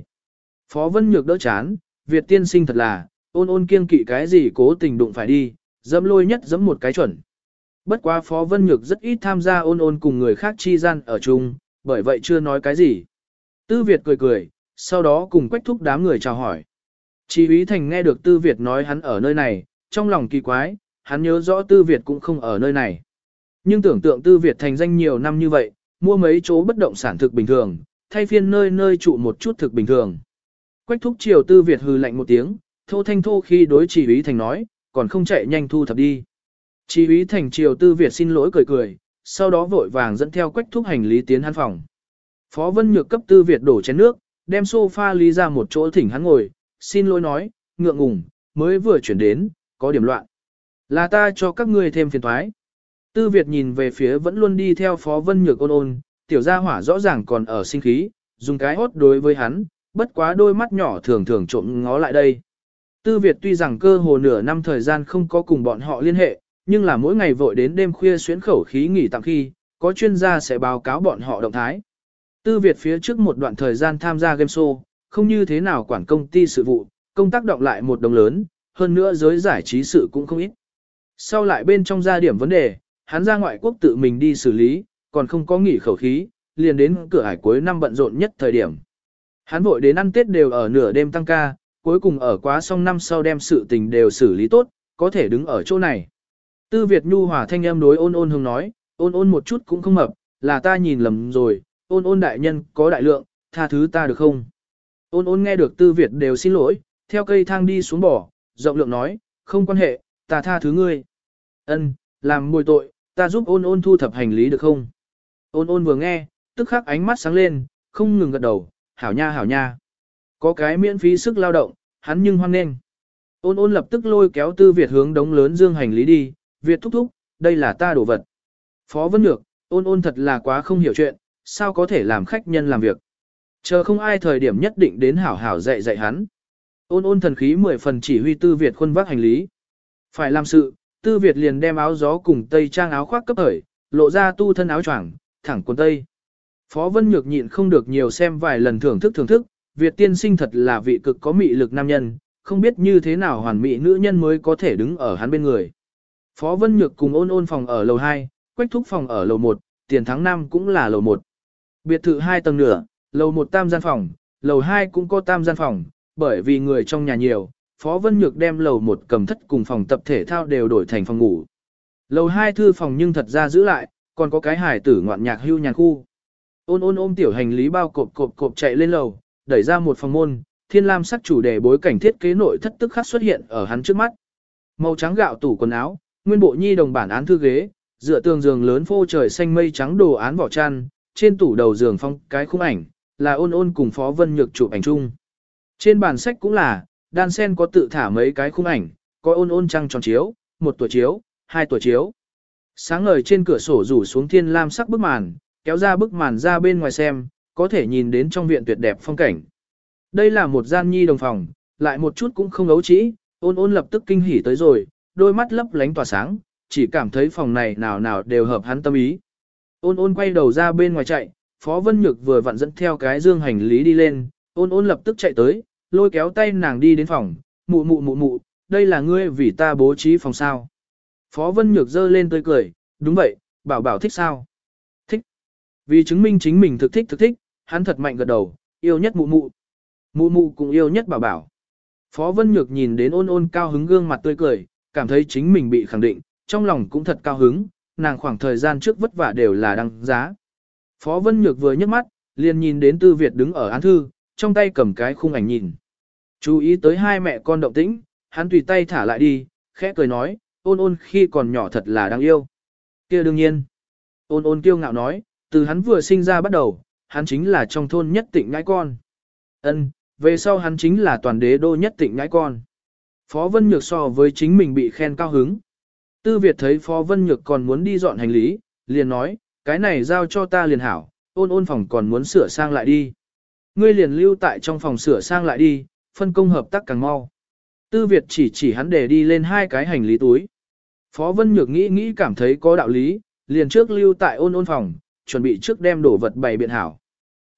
Phó Vân Nhược đỡ chán, Việt tiên sinh thật là, ôn ôn kiêng kỵ cái gì cố tình đụng phải đi, dẫm lôi nhất dẫm một cái chuẩn. Bất quá Phó Vân Nhược rất ít tham gia ôn ôn cùng người khác chi gian ở chung, bởi vậy chưa nói cái gì. Tư Việt cười cười, sau đó cùng quách thúc đám người chào hỏi. Chỉ úy Thành nghe được Tư Việt nói hắn ở nơi này, trong lòng kỳ quái, hắn nhớ rõ Tư Việt cũng không ở nơi này. Nhưng tưởng tượng Tư Việt thành danh nhiều năm như vậy, mua mấy chỗ bất động sản thực bình thường, thay phiên nơi nơi trụ một chút thực bình thường. Quách thúc chiều Tư Việt hừ lạnh một tiếng, thô thanh thô khi đối chỉ Ý Thành nói, còn không chạy nhanh thu thập đi. Chỉ Ý Thành chiều Tư Việt xin lỗi cười cười, sau đó vội vàng dẫn theo quách thúc hành lý tiến hắn phòng. Phó Vân Nhược cấp Tư Việt đổ chén nước, đem sofa lý ra một chỗ thỉnh hắn ngồi, xin lỗi nói, ngượng ngùng, mới vừa chuyển đến, có điểm loạn. Là ta cho các ngươi thêm phiền thoái. Tư Việt nhìn về phía vẫn luôn đi theo Phó Vân Nhược ôn ôn, tiểu gia hỏa rõ ràng còn ở sinh khí, dùng cái hốt đối với hắn, bất quá đôi mắt nhỏ thường thường trộm ngó lại đây. Tư Việt tuy rằng cơ hồ nửa năm thời gian không có cùng bọn họ liên hệ, nhưng là mỗi ngày vội đến đêm khuya xuyến khẩu khí nghỉ tạm khi, có chuyên gia sẽ báo cáo bọn họ động thái. Tư Việt phía trước một đoạn thời gian tham gia game show, không như thế nào quản công ty sự vụ, công tác động lại một đồng lớn, hơn nữa giới giải trí sự cũng không ít. Sau lại bên trong ra điểm vấn đề, hắn ra ngoại quốc tự mình đi xử lý, còn không có nghỉ khẩu khí, liền đến cửa hải cuối năm bận rộn nhất thời điểm. Hắn vội đến ăn Tết đều ở nửa đêm tăng ca, cuối cùng ở quá xong năm sau đem sự tình đều xử lý tốt, có thể đứng ở chỗ này. Tư Việt Nhu hòa thanh em đối ôn ôn hương nói, ôn ôn một chút cũng không mập, là ta nhìn lầm rồi, ôn ôn đại nhân có đại lượng, tha thứ ta được không? Ôn ôn nghe được Tư Việt đều xin lỗi, theo cây thang đi xuống bỏ, rộng lượng nói, không quan hệ, ta tha thứ ngươi. Ân, làm bồi tội, ta giúp ôn ôn thu thập hành lý được không? Ôn ôn vừa nghe, tức khắc ánh mắt sáng lên, không ngừng gật đầu, hảo nha hảo nha. Có cái miễn phí sức lao động, hắn nhưng hoan nghênh. Ôn ôn lập tức lôi kéo tư Việt hướng đống lớn dương hành lý đi, Việt thúc thúc, đây là ta đồ vật. Phó Vân Nhược, ôn ôn thật là quá không hiểu chuyện, sao có thể làm khách nhân làm việc. Chờ không ai thời điểm nhất định đến hảo hảo dạy dạy hắn. Ôn ôn thần khí mười phần chỉ huy tư Việt khuân vác hành lý. Phải làm sự, tư Việt liền đem áo gió cùng tây trang áo khoác cấp thời, lộ ra tu thân áo choàng, thẳng quần tây. Phó Vân Nhược nhịn không được nhiều xem vài lần thưởng thức thưởng thức, Việt tiên sinh thật là vị cực có mị lực nam nhân, không biết như thế nào hoàn mỹ nữ nhân mới có thể đứng ở hắn bên người. Phó Vân Nhược cùng ôn ôn phòng ở lầu 2, Quách Thúc phòng ở lầu 1, tiền tháng 5 cũng là lầu 1. Biệt thự 2 tầng nửa, lầu 1 tam gian phòng, lầu 2 cũng có tam gian phòng, bởi vì người trong nhà nhiều, Phó Vân Nhược đem lầu một cầm thất cùng phòng tập thể thao đều đổi thành phòng ngủ. Lầu hai thư phòng nhưng thật ra giữ lại, còn có cái hải tử ngoạn nhạc hưu nhàn khu. Ôn ôn ôm tiểu hành lý bao cộp cộp cộp chạy lên lầu, đẩy ra một phòng môn, thiên lam sắc chủ đề bối cảnh thiết kế nội thất tức khắc xuất hiện ở hắn trước mắt. Màu trắng gạo tủ quần áo, nguyên bộ nhi đồng bản án thư ghế, dựa tường giường lớn phô trời xanh mây trắng đồ án vỏ chăn, trên tủ đầu giường phong cái khung ảnh, là ôn ôn cùng Phó Vân Nhược chụp ảnh chung. Trên bàn sách cũng là, đan sen có tự thả mấy cái khung ảnh, có ôn ôn trăng tròn chiếu, một tuổi chiếu, hai tuổi chiếu. Sáng ngời trên cửa sổ rủ xuống thiên lam sắc bức màn, kéo ra bức màn ra bên ngoài xem, có thể nhìn đến trong viện tuyệt đẹp phong cảnh. Đây là một gian nhi đồng phòng, lại một chút cũng không ấu trĩ, ôn ôn lập tức kinh hỉ tới rồi, đôi mắt lấp lánh tỏa sáng, chỉ cảm thấy phòng này nào nào đều hợp hắn tâm ý. Ôn ôn quay đầu ra bên ngoài chạy, Phó Vân Nhược vừa vặn dẫn theo cái dương hành lý đi lên, ôn ôn lập tức chạy tới, lôi kéo tay nàng đi đến phòng, mụ mụ mụ mụ, đây là ngươi vì ta bố trí phòng sao. Phó Vân Nhược dơ lên tươi cười, đúng vậy, bảo bảo thích sao. Thích. Vì chứng minh chính mình thực thích thực thích, hắn thật mạnh gật đầu, yêu nhất mụ mụ. Mụ mụ cũng yêu nhất bảo bảo. Phó Vân Nhược nhìn đến ôn ôn cao hứng gương mặt tươi cười, cảm thấy chính mình bị khẳng định, trong lòng cũng thật cao hứng, nàng khoảng thời gian trước vất vả đều là đăng giá. Phó Vân Nhược vừa nhấc mắt, liền nhìn đến Tư Việt đứng ở án thư, trong tay cầm cái khung ảnh nhìn. Chú ý tới hai mẹ con động tĩnh, hắn tùy tay thả lại đi, khẽ cười nói, ôn ôn khi còn nhỏ thật là đáng yêu. kia đương nhiên. Ôn ôn kiêu ngạo nói, từ hắn vừa sinh ra bắt đầu, hắn chính là trong thôn nhất tịnh ngãi con. Ân, về sau hắn chính là toàn đế đô nhất tịnh ngãi con. Phó Vân Nhược so với chính mình bị khen cao hứng. Tư Việt thấy Phó Vân Nhược còn muốn đi dọn hành lý, liền nói, cái này giao cho ta liền hảo, ôn ôn phòng còn muốn sửa sang lại đi. Ngươi liền lưu tại trong phòng sửa sang lại đi, phân công hợp tác càng mau. Tư Việt chỉ chỉ hắn để đi lên hai cái hành lý túi. Phó Vân Nhược nghĩ nghĩ cảm thấy có đạo lý, liền trước lưu tại ôn ôn phòng, chuẩn bị trước đem đổ vật bày biện hảo.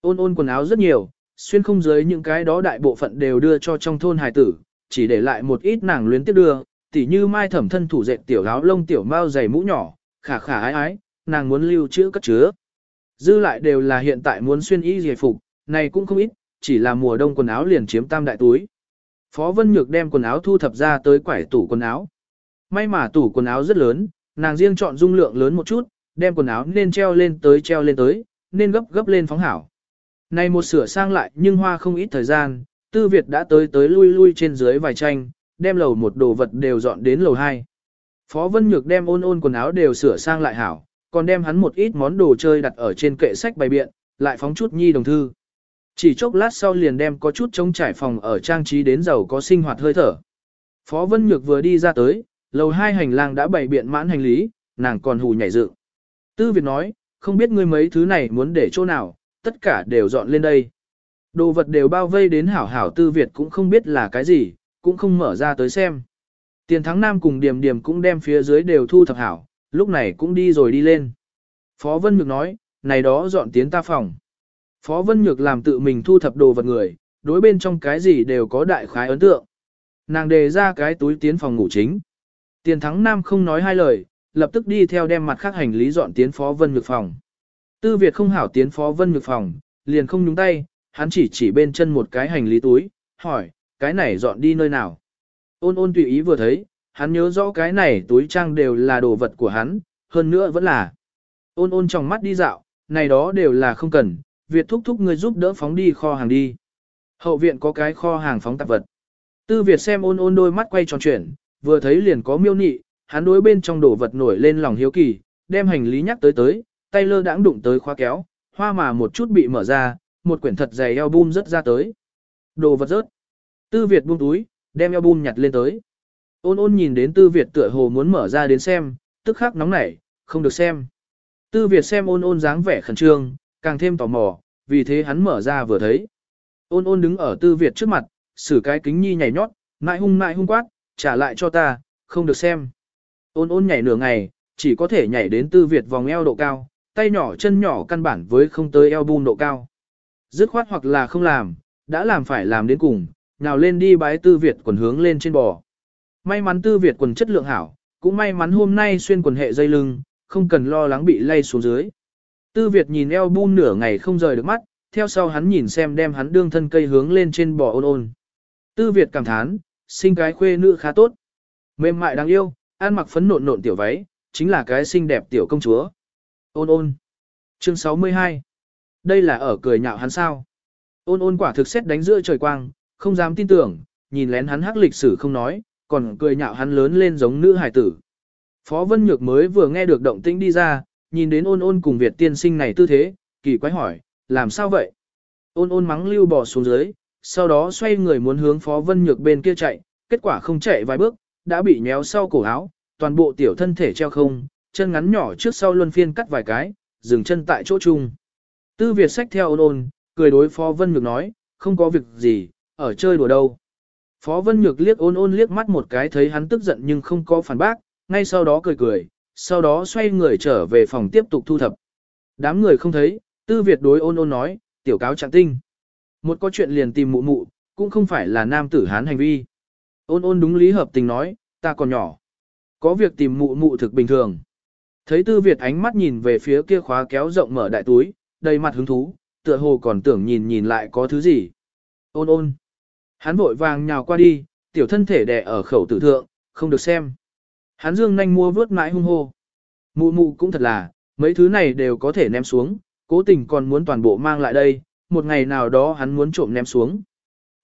Ôn ôn quần áo rất nhiều, xuyên không dưới những cái đó đại bộ phận đều đưa cho trong thôn hài tử, chỉ để lại một ít nàng luyến tiếp đưa, tỉ như mai thẩm thân thủ dệt tiểu áo lông tiểu mao dày mũ nhỏ, khả khả ái ái, nàng muốn lưu trữ cất chứa. Dư lại đều là hiện tại muốn xuyên y giải phục, này cũng không ít, chỉ là mùa đông quần áo liền chiếm tam đại túi. Phó Vân Nhược đem quần áo thu thập ra tới quải tủ quần áo. May mà tủ quần áo rất lớn, nàng riêng chọn dung lượng lớn một chút, đem quần áo nên treo lên tới treo lên tới, nên gấp gấp lên phóng hảo. Này một sửa sang lại nhưng hoa không ít thời gian, Tư Việt đã tới tới lui lui trên dưới vài tranh, đem lầu một đồ vật đều dọn đến lầu hai. Phó Vân Nhược đem ôn ôn quần áo đều sửa sang lại hảo, còn đem hắn một ít món đồ chơi đặt ở trên kệ sách bày biện, lại phóng chút nhi đồng thư. Chỉ chốc lát sau liền đem có chút trống trải phòng ở trang trí đến giàu có sinh hoạt hơi thở. Phó Vân Nhược vừa đi ra tới, lầu hai hành lang đã bày biện mãn hành lý, nàng còn hù nhảy dựng. Tư Việt nói, không biết ngươi mấy thứ này muốn để chỗ nào, tất cả đều dọn lên đây. Đồ vật đều bao vây đến hảo hảo tư Việt cũng không biết là cái gì, cũng không mở ra tới xem. Tiền thắng nam cùng điểm điểm cũng đem phía dưới đều thu thập hảo, lúc này cũng đi rồi đi lên. Phó Vân Nhược nói, này đó dọn tiến ta phòng. Phó Vân Nhược làm tự mình thu thập đồ vật người, đối bên trong cái gì đều có đại khái ấn tượng. Nàng đề ra cái túi tiến phòng ngủ chính. Tiền thắng nam không nói hai lời, lập tức đi theo đem mặt khác hành lý dọn tiến Phó Vân Nhược phòng. Tư Việt không hảo tiến Phó Vân Nhược phòng, liền không nhúng tay, hắn chỉ chỉ bên chân một cái hành lý túi, hỏi, cái này dọn đi nơi nào. Ôn ôn tùy ý vừa thấy, hắn nhớ rõ cái này túi trang đều là đồ vật của hắn, hơn nữa vẫn là. Ôn ôn trong mắt đi dạo, này đó đều là không cần, Việt thúc thúc người giúp đỡ phóng đi kho hàng đi. Hậu viện có cái kho hàng phóng tạp vật. Tư Việt xem ôn ôn đôi mắt quay tròn chuyển, vừa thấy liền có miêu nị, hắn đối bên trong đổ vật nổi lên lòng hiếu kỳ, đem hành lý nhắc tới tới, tay lơ đãng đụng tới khóa kéo, hoa mà một chút bị mở ra, một quyển thật dày album rớt ra tới. Đồ vật rớt. Tư Việt buông túi, đem album nhặt lên tới. Ôn ôn nhìn đến Tư Việt tựa hồ muốn mở ra đến xem, tức khắc nóng nảy, không được xem. Tư Việt xem ôn ôn dáng vẻ khẩn trương, càng thêm tò mò, vì thế hắn mở ra vừa thấy. Ôn ôn đứng ở Tư Việt trước mặt, xử cái kính nhi nhảy nhót, mại hung mại hung quát, trả lại cho ta, không được xem. Ôn ôn nhảy nửa ngày, chỉ có thể nhảy đến Tư Việt vòng eo độ cao, tay nhỏ chân nhỏ căn bản với không tới eo bùn độ cao. Dứt khoát hoặc là không làm, đã làm phải làm đến cùng, nào lên đi bái Tư Việt quần hướng lên trên bò. May mắn Tư Việt quần chất lượng hảo, cũng may mắn hôm nay xuyên quần hệ dây lưng, không cần lo lắng bị lay xuống dưới. Tư Việt nhìn eo bu nửa ngày không rời được mắt, theo sau hắn nhìn xem đem hắn đương thân cây hướng lên trên bò ôn ôn. Tư Việt cảm thán, sinh cái khuê nữ khá tốt. Mềm mại đáng yêu, ăn mặc phấn nộn nộn tiểu váy, chính là cái xinh đẹp tiểu công chúa. Ôn ôn. Chương 62. Đây là ở cười nhạo hắn sao. Ôn ôn quả thực xét đánh giữa trời quang, không dám tin tưởng, nhìn lén hắn hắc lịch sử không nói, còn cười nhạo hắn lớn lên giống nữ hải tử. Phó Vân Nhược mới vừa nghe được động tĩnh đi ra, nhìn đến ôn ôn cùng Việt tiên sinh này tư thế, kỳ quái hỏi, làm sao vậy? Ôn ôn mắng lưu bỏ xuống dưới, sau đó xoay người muốn hướng Phó Vân Nhược bên kia chạy, kết quả không chạy vài bước, đã bị nhéo sau cổ áo, toàn bộ tiểu thân thể treo không, chân ngắn nhỏ trước sau luân phiên cắt vài cái, dừng chân tại chỗ chung. Tư Việt sách theo ôn ôn, cười đối Phó Vân Nhược nói, không có việc gì, ở chơi đùa đâu. Phó Vân Nhược liếc ôn ôn liếc mắt một cái thấy hắn tức giận nhưng không có phản bác, ngay sau đó cười cười, sau đó xoay người trở về phòng tiếp tục thu thập. Đám người không thấy, Tư Việt đối ôn ôn nói, tiểu cáo trạng tinh. Một có chuyện liền tìm mụ mụ, cũng không phải là nam tử hán hành vi. Ôn ôn đúng lý hợp tình nói, ta còn nhỏ. Có việc tìm mụ mụ thực bình thường. Thấy Tư Việt ánh mắt nhìn về phía kia khóa kéo rộng mở đại túi, đầy mặt hứng thú, tựa hồ còn tưởng nhìn nhìn lại có thứ gì. Ôn ôn. Hắn vội vàng nhào qua đi, tiểu thân thể đè ở khẩu tử thượng, không được xem. Hắn dương nhanh mua vớt mãi hung hô. Mụ mụ cũng thật là, mấy thứ này đều có thể ném xuống, cố tình còn muốn toàn bộ mang lại đây, một ngày nào đó hắn muốn trộm ném xuống.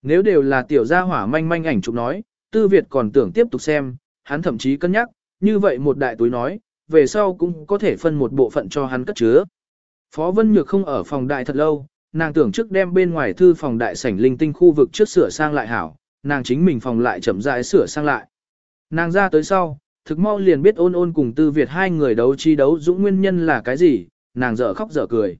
Nếu đều là tiểu gia hỏa manh manh ảnh chụp nói, Tư Việt còn tưởng tiếp tục xem, hắn thậm chí cân nhắc, như vậy một đại túi nói, về sau cũng có thể phân một bộ phận cho hắn cất chứa. Phó Vân Nhược không ở phòng đại thật lâu, nàng tưởng trước đem bên ngoài thư phòng đại sảnh linh tinh khu vực trước sửa sang lại hảo, nàng chính mình phòng lại chậm rãi sửa sang lại. Nàng ra tới sau, thực mau liền biết ôn ôn cùng tư Việt hai người đấu chi đấu dũng nguyên nhân là cái gì, nàng dở khóc dở cười.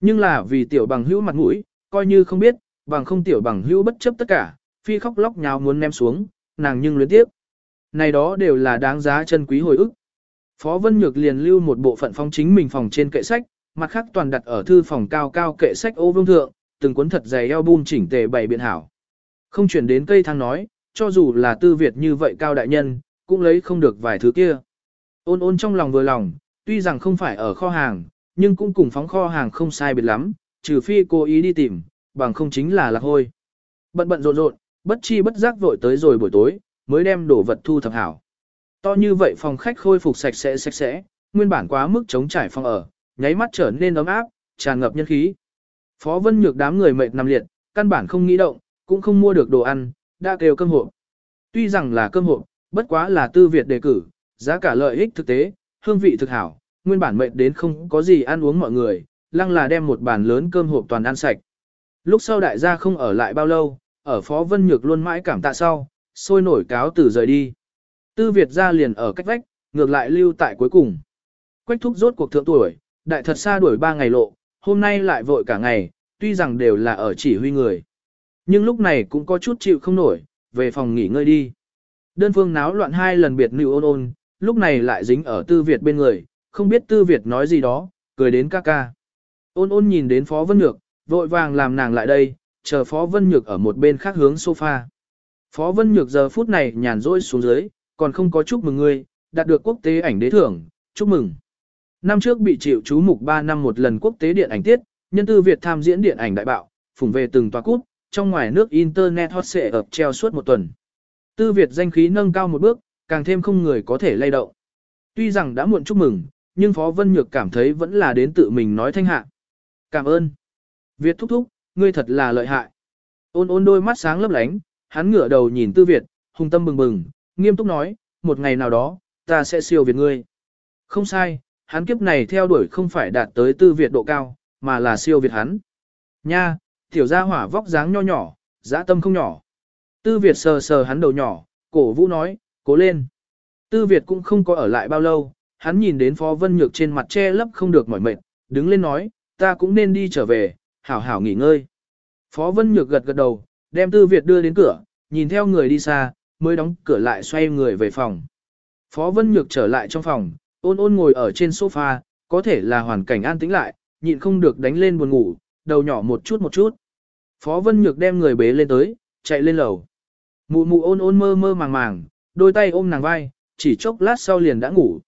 Nhưng là vì tiểu bằng hữu mặt mũi, coi như không biết, bằng không tiểu bằng hữu bất chấp tất cả, phi khóc lóc nhào muốn ném xuống, nàng nhưng luyến tiếp. Này đó đều là đáng giá chân quý hồi ức. Phó Vân Nhược liền lưu một bộ phận phong chính mình phòng trên kệ sách, mặt khác toàn đặt ở thư phòng cao cao kệ sách ô vương thượng, từng cuốn thật dày album chỉnh tề bày biện hảo. Không chuyển đến cây thang nói, cho dù là tư Việt như vậy cao đại nhân, cũng lấy không được vài thứ kia. Ôn ôn trong lòng vừa lòng, tuy rằng không phải ở kho hàng, nhưng cũng cùng phóng kho hàng không sai biệt lắm, trừ phi cô ý đi tìm, bằng không chính là lạc hôi. Bận bận rộn rộn, bất chi bất giác vội tới rồi buổi tối, mới đem đồ vật thu thập hảo. To như vậy phòng khách khôi phục sạch sẽ sạch sẽ, nguyên bản quá mức chống trải phòng ở, nháy mắt trở nên ấm áp, tràn ngập nhân khí. Phó Vân Nhược đám người mệt nằm liệt, căn bản không nghĩ động, cũng không mua được đồ ăn, đã kêu cơm hộp. Tuy rằng là cơm hộp, bất quá là tư Việt đề cử, giá cả lợi ích thực tế, hương vị thực hảo, nguyên bản mệt đến không có gì ăn uống mọi người, lăng là đem một bàn lớn cơm hộp toàn ăn sạch. Lúc sau đại gia không ở lại bao lâu, ở Phó Vân Nhược luôn mãi cảm tạ sau, sôi nổi cáo từ rời đi. Tư Việt ra liền ở cách vách, ngược lại lưu tại cuối cùng. Quách thúc rốt cuộc thượng tuổi, đại thật xa đuổi ba ngày lộ, hôm nay lại vội cả ngày, tuy rằng đều là ở chỉ huy người. Nhưng lúc này cũng có chút chịu không nổi, về phòng nghỉ ngơi đi. Đơn phương náo loạn hai lần biệt nữ ôn ôn, lúc này lại dính ở tư Việt bên người, không biết tư Việt nói gì đó, cười đến ca ca. Ôn ôn nhìn đến Phó Vân Nhược, vội vàng làm nàng lại đây, chờ Phó Vân Nhược ở một bên khác hướng sofa. Phó Vân Nhược giờ phút này nhàn rỗi xuống dưới, còn không có chúc mừng ngươi, đạt được quốc tế ảnh đế thưởng, chúc mừng. Năm trước bị chịu chú mục 3 năm một lần quốc tế điện ảnh tiết, nhân tư Việt tham diễn điện ảnh đại bạo, phủng về từng tòa cút, trong ngoài nước Internet hot sẽ ập treo suốt một tuần. Tư Việt danh khí nâng cao một bước, càng thêm không người có thể lay động. Tuy rằng đã muộn chúc mừng, nhưng Phó Vân Nhược cảm thấy vẫn là đến tự mình nói thanh hạ. Cảm ơn. Việt thúc thúc, ngươi thật là lợi hại. Ôn ôn đôi mắt sáng lấp lánh, hắn ngửa đầu nhìn Tư Việt, hung tâm bừng bừng, nghiêm túc nói, một ngày nào đó, ta sẽ siêu Việt ngươi. Không sai, hắn kiếp này theo đuổi không phải đạt tới Tư Việt độ cao, mà là siêu Việt hắn. Nha, tiểu gia hỏa vóc dáng nho nhỏ, dã tâm không nhỏ. Tư Việt sờ sờ hắn đầu nhỏ, cổ vũ nói, cố lên. Tư Việt cũng không có ở lại bao lâu, hắn nhìn đến Phó Vân Nhược trên mặt che lấp không được mỏi mệt, đứng lên nói, ta cũng nên đi trở về, hảo hảo nghỉ ngơi. Phó Vân Nhược gật gật đầu, đem Tư Việt đưa đến cửa, nhìn theo người đi xa, mới đóng cửa lại xoay người về phòng. Phó Vân Nhược trở lại trong phòng, ôn ôn ngồi ở trên sofa, có thể là hoàn cảnh an tĩnh lại, nhịn không được đánh lên buồn ngủ, đầu nhỏ một chút một chút. Phó Vân Nhược đem người bế lên tới, chạy lên lầu. Mụ mụ ôn ôn mơ mơ màng màng, đôi tay ôm nàng vai, chỉ chốc lát sau liền đã ngủ.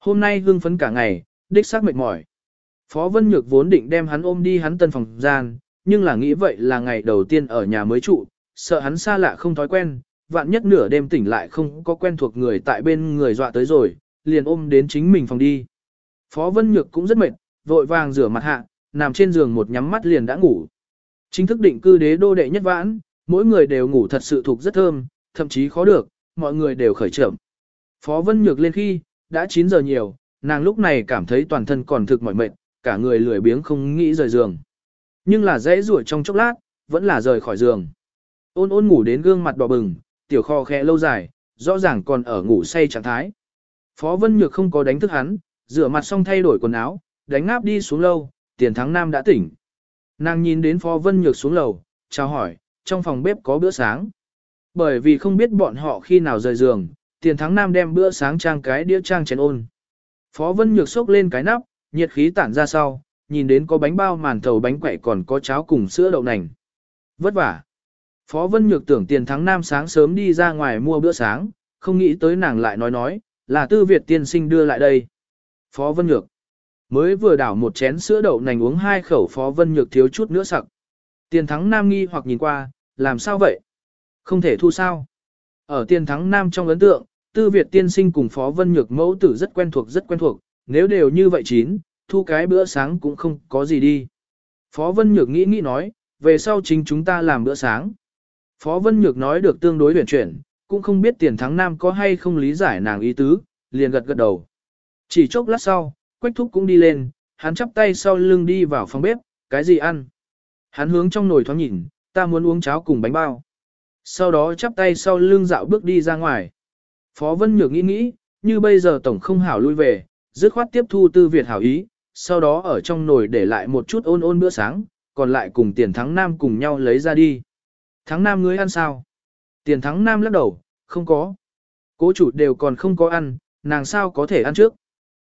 Hôm nay hưng phấn cả ngày, đích xác mệt mỏi. Phó Vân Nhược vốn định đem hắn ôm đi hắn tân phòng gian, nhưng là nghĩ vậy là ngày đầu tiên ở nhà mới trụ, sợ hắn xa lạ không thói quen, vạn nhất nửa đêm tỉnh lại không có quen thuộc người tại bên người dọa tới rồi, liền ôm đến chính mình phòng đi. Phó Vân Nhược cũng rất mệt, vội vàng rửa mặt hạ, nằm trên giường một nhắm mắt liền đã ngủ. Chính thức định cư đế đô đệ nhất vãn, mỗi người đều ngủ thật sự thuộc rất thơm, thậm chí khó được, mọi người đều khởi chậm. Phó Vân Nhược lên khi, đã 9 giờ nhiều, nàng lúc này cảm thấy toàn thân còn thực mỏi mệt, cả người lười biếng không nghĩ rời giường. Nhưng là dễ rủi trong chốc lát, vẫn là rời khỏi giường. Ôn ôn ngủ đến gương mặt đỏ bừng, tiểu kho khẽ lâu dài, rõ ràng còn ở ngủ say trạng thái. Phó Vân Nhược không có đánh thức hắn, rửa mặt xong thay đổi quần áo, đánh ngáp đi xuống lâu, tiền thắng nam đã tỉnh. Nàng nhìn đến Phó Vân Nhược xuống lầu, chào hỏi, trong phòng bếp có bữa sáng. Bởi vì không biết bọn họ khi nào rời giường, tiền thắng nam đem bữa sáng trang cái đĩa trang chén ôn. Phó Vân Nhược sốc lên cái nắp, nhiệt khí tản ra sau, nhìn đến có bánh bao màn thầu bánh quậy còn có cháo cùng sữa đậu nành. Vất vả. Phó Vân Nhược tưởng tiền thắng nam sáng sớm đi ra ngoài mua bữa sáng, không nghĩ tới nàng lại nói nói, là tư Việt tiên sinh đưa lại đây. Phó Vân Nhược. Mới vừa đảo một chén sữa đậu nành uống hai khẩu Phó Vân Nhược thiếu chút nữa sặc. Tiền thắng nam nghi hoặc nhìn qua, làm sao vậy? Không thể thu sao? Ở tiền thắng nam trong ấn tượng, tư Việt tiên sinh cùng Phó Vân Nhược mẫu tử rất quen thuộc rất quen thuộc, nếu đều như vậy chín, thu cái bữa sáng cũng không có gì đi. Phó Vân Nhược nghĩ nghĩ nói, về sau chính chúng ta làm bữa sáng. Phó Vân Nhược nói được tương đối huyền chuyển, cũng không biết tiền thắng nam có hay không lý giải nàng ý tứ, liền gật gật đầu. Chỉ chốc lát sau, Quách Thúc cũng đi lên, hắn chắp tay sau lưng đi vào phòng bếp, cái gì ăn? Hắn hướng trong nồi thoáng nhìn, ta muốn uống cháo cùng bánh bao. Sau đó chắp tay sau lưng dạo bước đi ra ngoài. Phó Vân Nhược nghĩ nghĩ, như bây giờ tổng không hảo lui về, dứt khoát tiếp thu tư Việt hảo ý, sau đó ở trong nồi để lại một chút ôn ôn bữa sáng, còn lại cùng tiền thắng nam cùng nhau lấy ra đi. Thắng nam ngươi ăn sao? Tiền thắng nam lắc đầu, không có. Cố chủ đều còn không có ăn, nàng sao có thể ăn trước?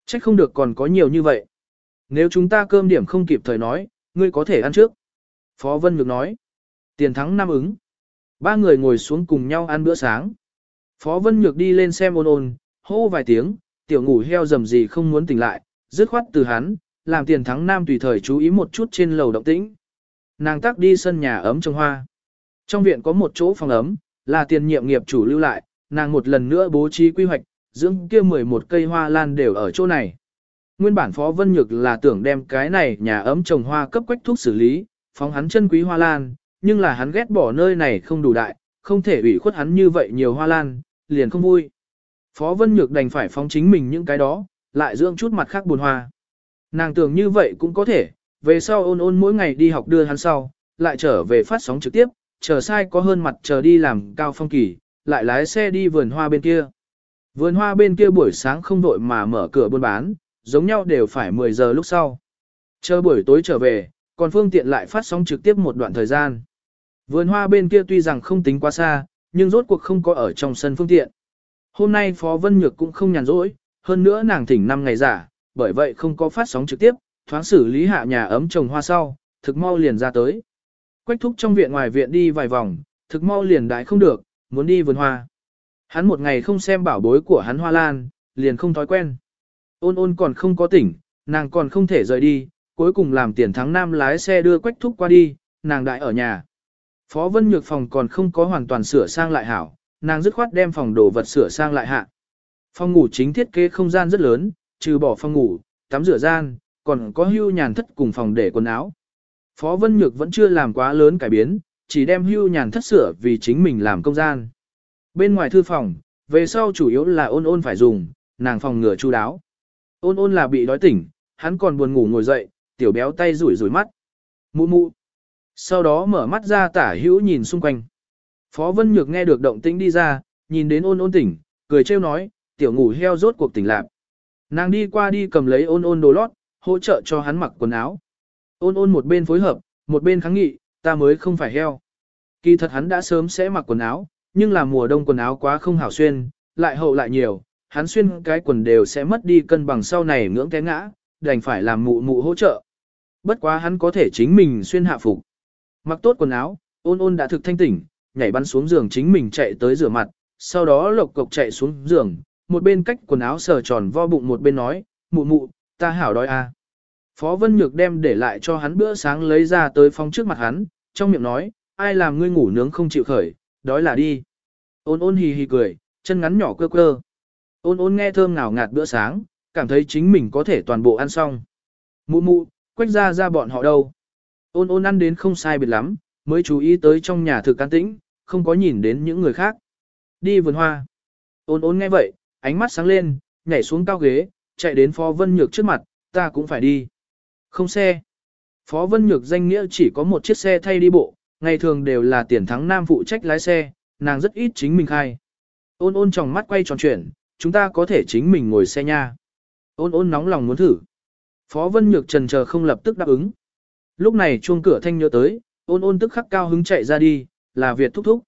Trách không được còn có nhiều như vậy. Nếu chúng ta cơm điểm không kịp thời nói, ngươi có thể ăn trước. Phó Vân Nhược nói. Tiền thắng nam ứng. Ba người ngồi xuống cùng nhau ăn bữa sáng. Phó Vân Nhược đi lên xem ôn ôn, hô vài tiếng, tiểu ngủ heo dầm gì không muốn tỉnh lại, dứt khoát từ hắn, làm tiền thắng nam tùy thời chú ý một chút trên lầu động tĩnh. Nàng tắc đi sân nhà ấm trồng hoa. Trong viện có một chỗ phòng ấm, là tiền nhiệm nghiệp chủ lưu lại, nàng một lần nữa bố trí quy hoạch, dưỡng kia 11 cây hoa lan đều ở chỗ này. Nguyên bản Phó Vân Nhược là tưởng đem cái này nhà ấm trồng hoa cấp quách thuốc xử lý, phóng hắn chân quý hoa lan, nhưng là hắn ghét bỏ nơi này không đủ đại, không thể ủy khuất hắn như vậy nhiều hoa lan, liền không vui. Phó Vân Nhược đành phải phóng chính mình những cái đó, lại dưỡng chút mặt khác buồn hoa. Nàng tưởng như vậy cũng có thể, về sau ôn ôn mỗi ngày đi học đưa hắn sau, lại trở về phát sóng trực tiếp, chờ sai có hơn mặt chờ đi làm cao phong kỳ, lại lái xe đi vườn hoa bên kia. Vườn hoa bên kia buổi sáng không đội mà mở cửa buôn bán, giống nhau đều phải 10 giờ lúc sau. Chờ buổi tối trở về, còn phương tiện lại phát sóng trực tiếp một đoạn thời gian. Vườn hoa bên kia tuy rằng không tính quá xa, nhưng rốt cuộc không có ở trong sân phương tiện. Hôm nay Phó Vân Nhược cũng không nhàn rỗi, hơn nữa nàng thỉnh 5 ngày giả, bởi vậy không có phát sóng trực tiếp, thoáng xử lý hạ nhà ấm trồng hoa sau, thực mau liền ra tới. Quách thúc trong viện ngoài viện đi vài vòng, thực mau liền đại không được, muốn đi vườn hoa. Hắn một ngày không xem bảo bối của hắn hoa lan, liền không thói quen. Ôn ôn còn không có tỉnh, nàng còn không thể rời đi, cuối cùng làm tiền thắng nam lái xe đưa quách thúc qua đi, nàng đại ở nhà. Phó Vân Nhược phòng còn không có hoàn toàn sửa sang lại hảo, nàng dứt khoát đem phòng đồ vật sửa sang lại hạ. Phòng ngủ chính thiết kế không gian rất lớn, trừ bỏ phòng ngủ, tắm rửa gian, còn có hưu nhàn thất cùng phòng để quần áo. Phó Vân Nhược vẫn chưa làm quá lớn cải biến, chỉ đem hưu nhàn thất sửa vì chính mình làm công gian. Bên ngoài thư phòng, về sau chủ yếu là ôn ôn phải dùng, nàng phòng ngừa chu đáo. Ôn ôn là bị đói tỉnh, hắn còn buồn ngủ ngồi dậy, tiểu béo tay rủi rủi mắt. Mụ mụ. Sau đó mở mắt ra tả hữu nhìn xung quanh. Phó Vân Nhược nghe được động tĩnh đi ra, nhìn đến ôn ôn tỉnh, cười trêu nói, tiểu ngủ heo rốt cuộc tỉnh lạc. Nàng đi qua đi cầm lấy ôn ôn đồ lót, hỗ trợ cho hắn mặc quần áo. Ôn ôn một bên phối hợp, một bên kháng nghị, ta mới không phải heo. Kỳ thật hắn đã sớm sẽ mặc quần áo, nhưng là mùa đông quần áo quá không hảo xuyên, lại hậu lại nhiều, hắn xuyên cái quần đều sẽ mất đi cân bằng sau này ngưỡng té ngã, đành phải làm mụ mụ hỗ trợ. Bất quá hắn có thể chính mình xuyên hạ phục. Mặc tốt quần áo, ôn ôn đã thực thanh tỉnh, nhảy bắn xuống giường chính mình chạy tới rửa mặt, sau đó lộc cộc chạy xuống giường, một bên cách quần áo sờ tròn vo bụng một bên nói, mụ mụ, ta hảo đói à. Phó Vân Nhược đem để lại cho hắn bữa sáng lấy ra tới phong trước mặt hắn, trong miệng nói, ai làm ngươi ngủ nướng không chịu khởi, đói là đi. Ôn ôn hì hì cười, chân ngắn nhỏ cơ cơ. Ôn ôn nghe thơm ngào ngạt bữa sáng, cảm thấy chính mình có thể toàn bộ ăn xong. Mụ mụ, quách ra ra bọn họ đâu. Ôn ôn ăn đến không sai biệt lắm, mới chú ý tới trong nhà thực can tĩnh, không có nhìn đến những người khác. Đi vườn hoa. Ôn ôn nghe vậy, ánh mắt sáng lên, nhảy xuống cao ghế, chạy đến Phó Vân Nhược trước mặt, ta cũng phải đi. Không xe. Phó Vân Nhược danh nghĩa chỉ có một chiếc xe thay đi bộ, ngày thường đều là tiền thắng nam phụ trách lái xe, nàng rất ít chính mình khai. Ôn ôn trong mắt quay tròn chuyển, chúng ta có thể chính mình ngồi xe nha. Ôn ôn nóng lòng muốn thử. Phó Vân Nhược trần chờ không lập tức đáp ứng. Lúc này chuông cửa thanh nhớ tới, ôn ôn tức khắc cao hứng chạy ra đi, là Việt thúc thúc.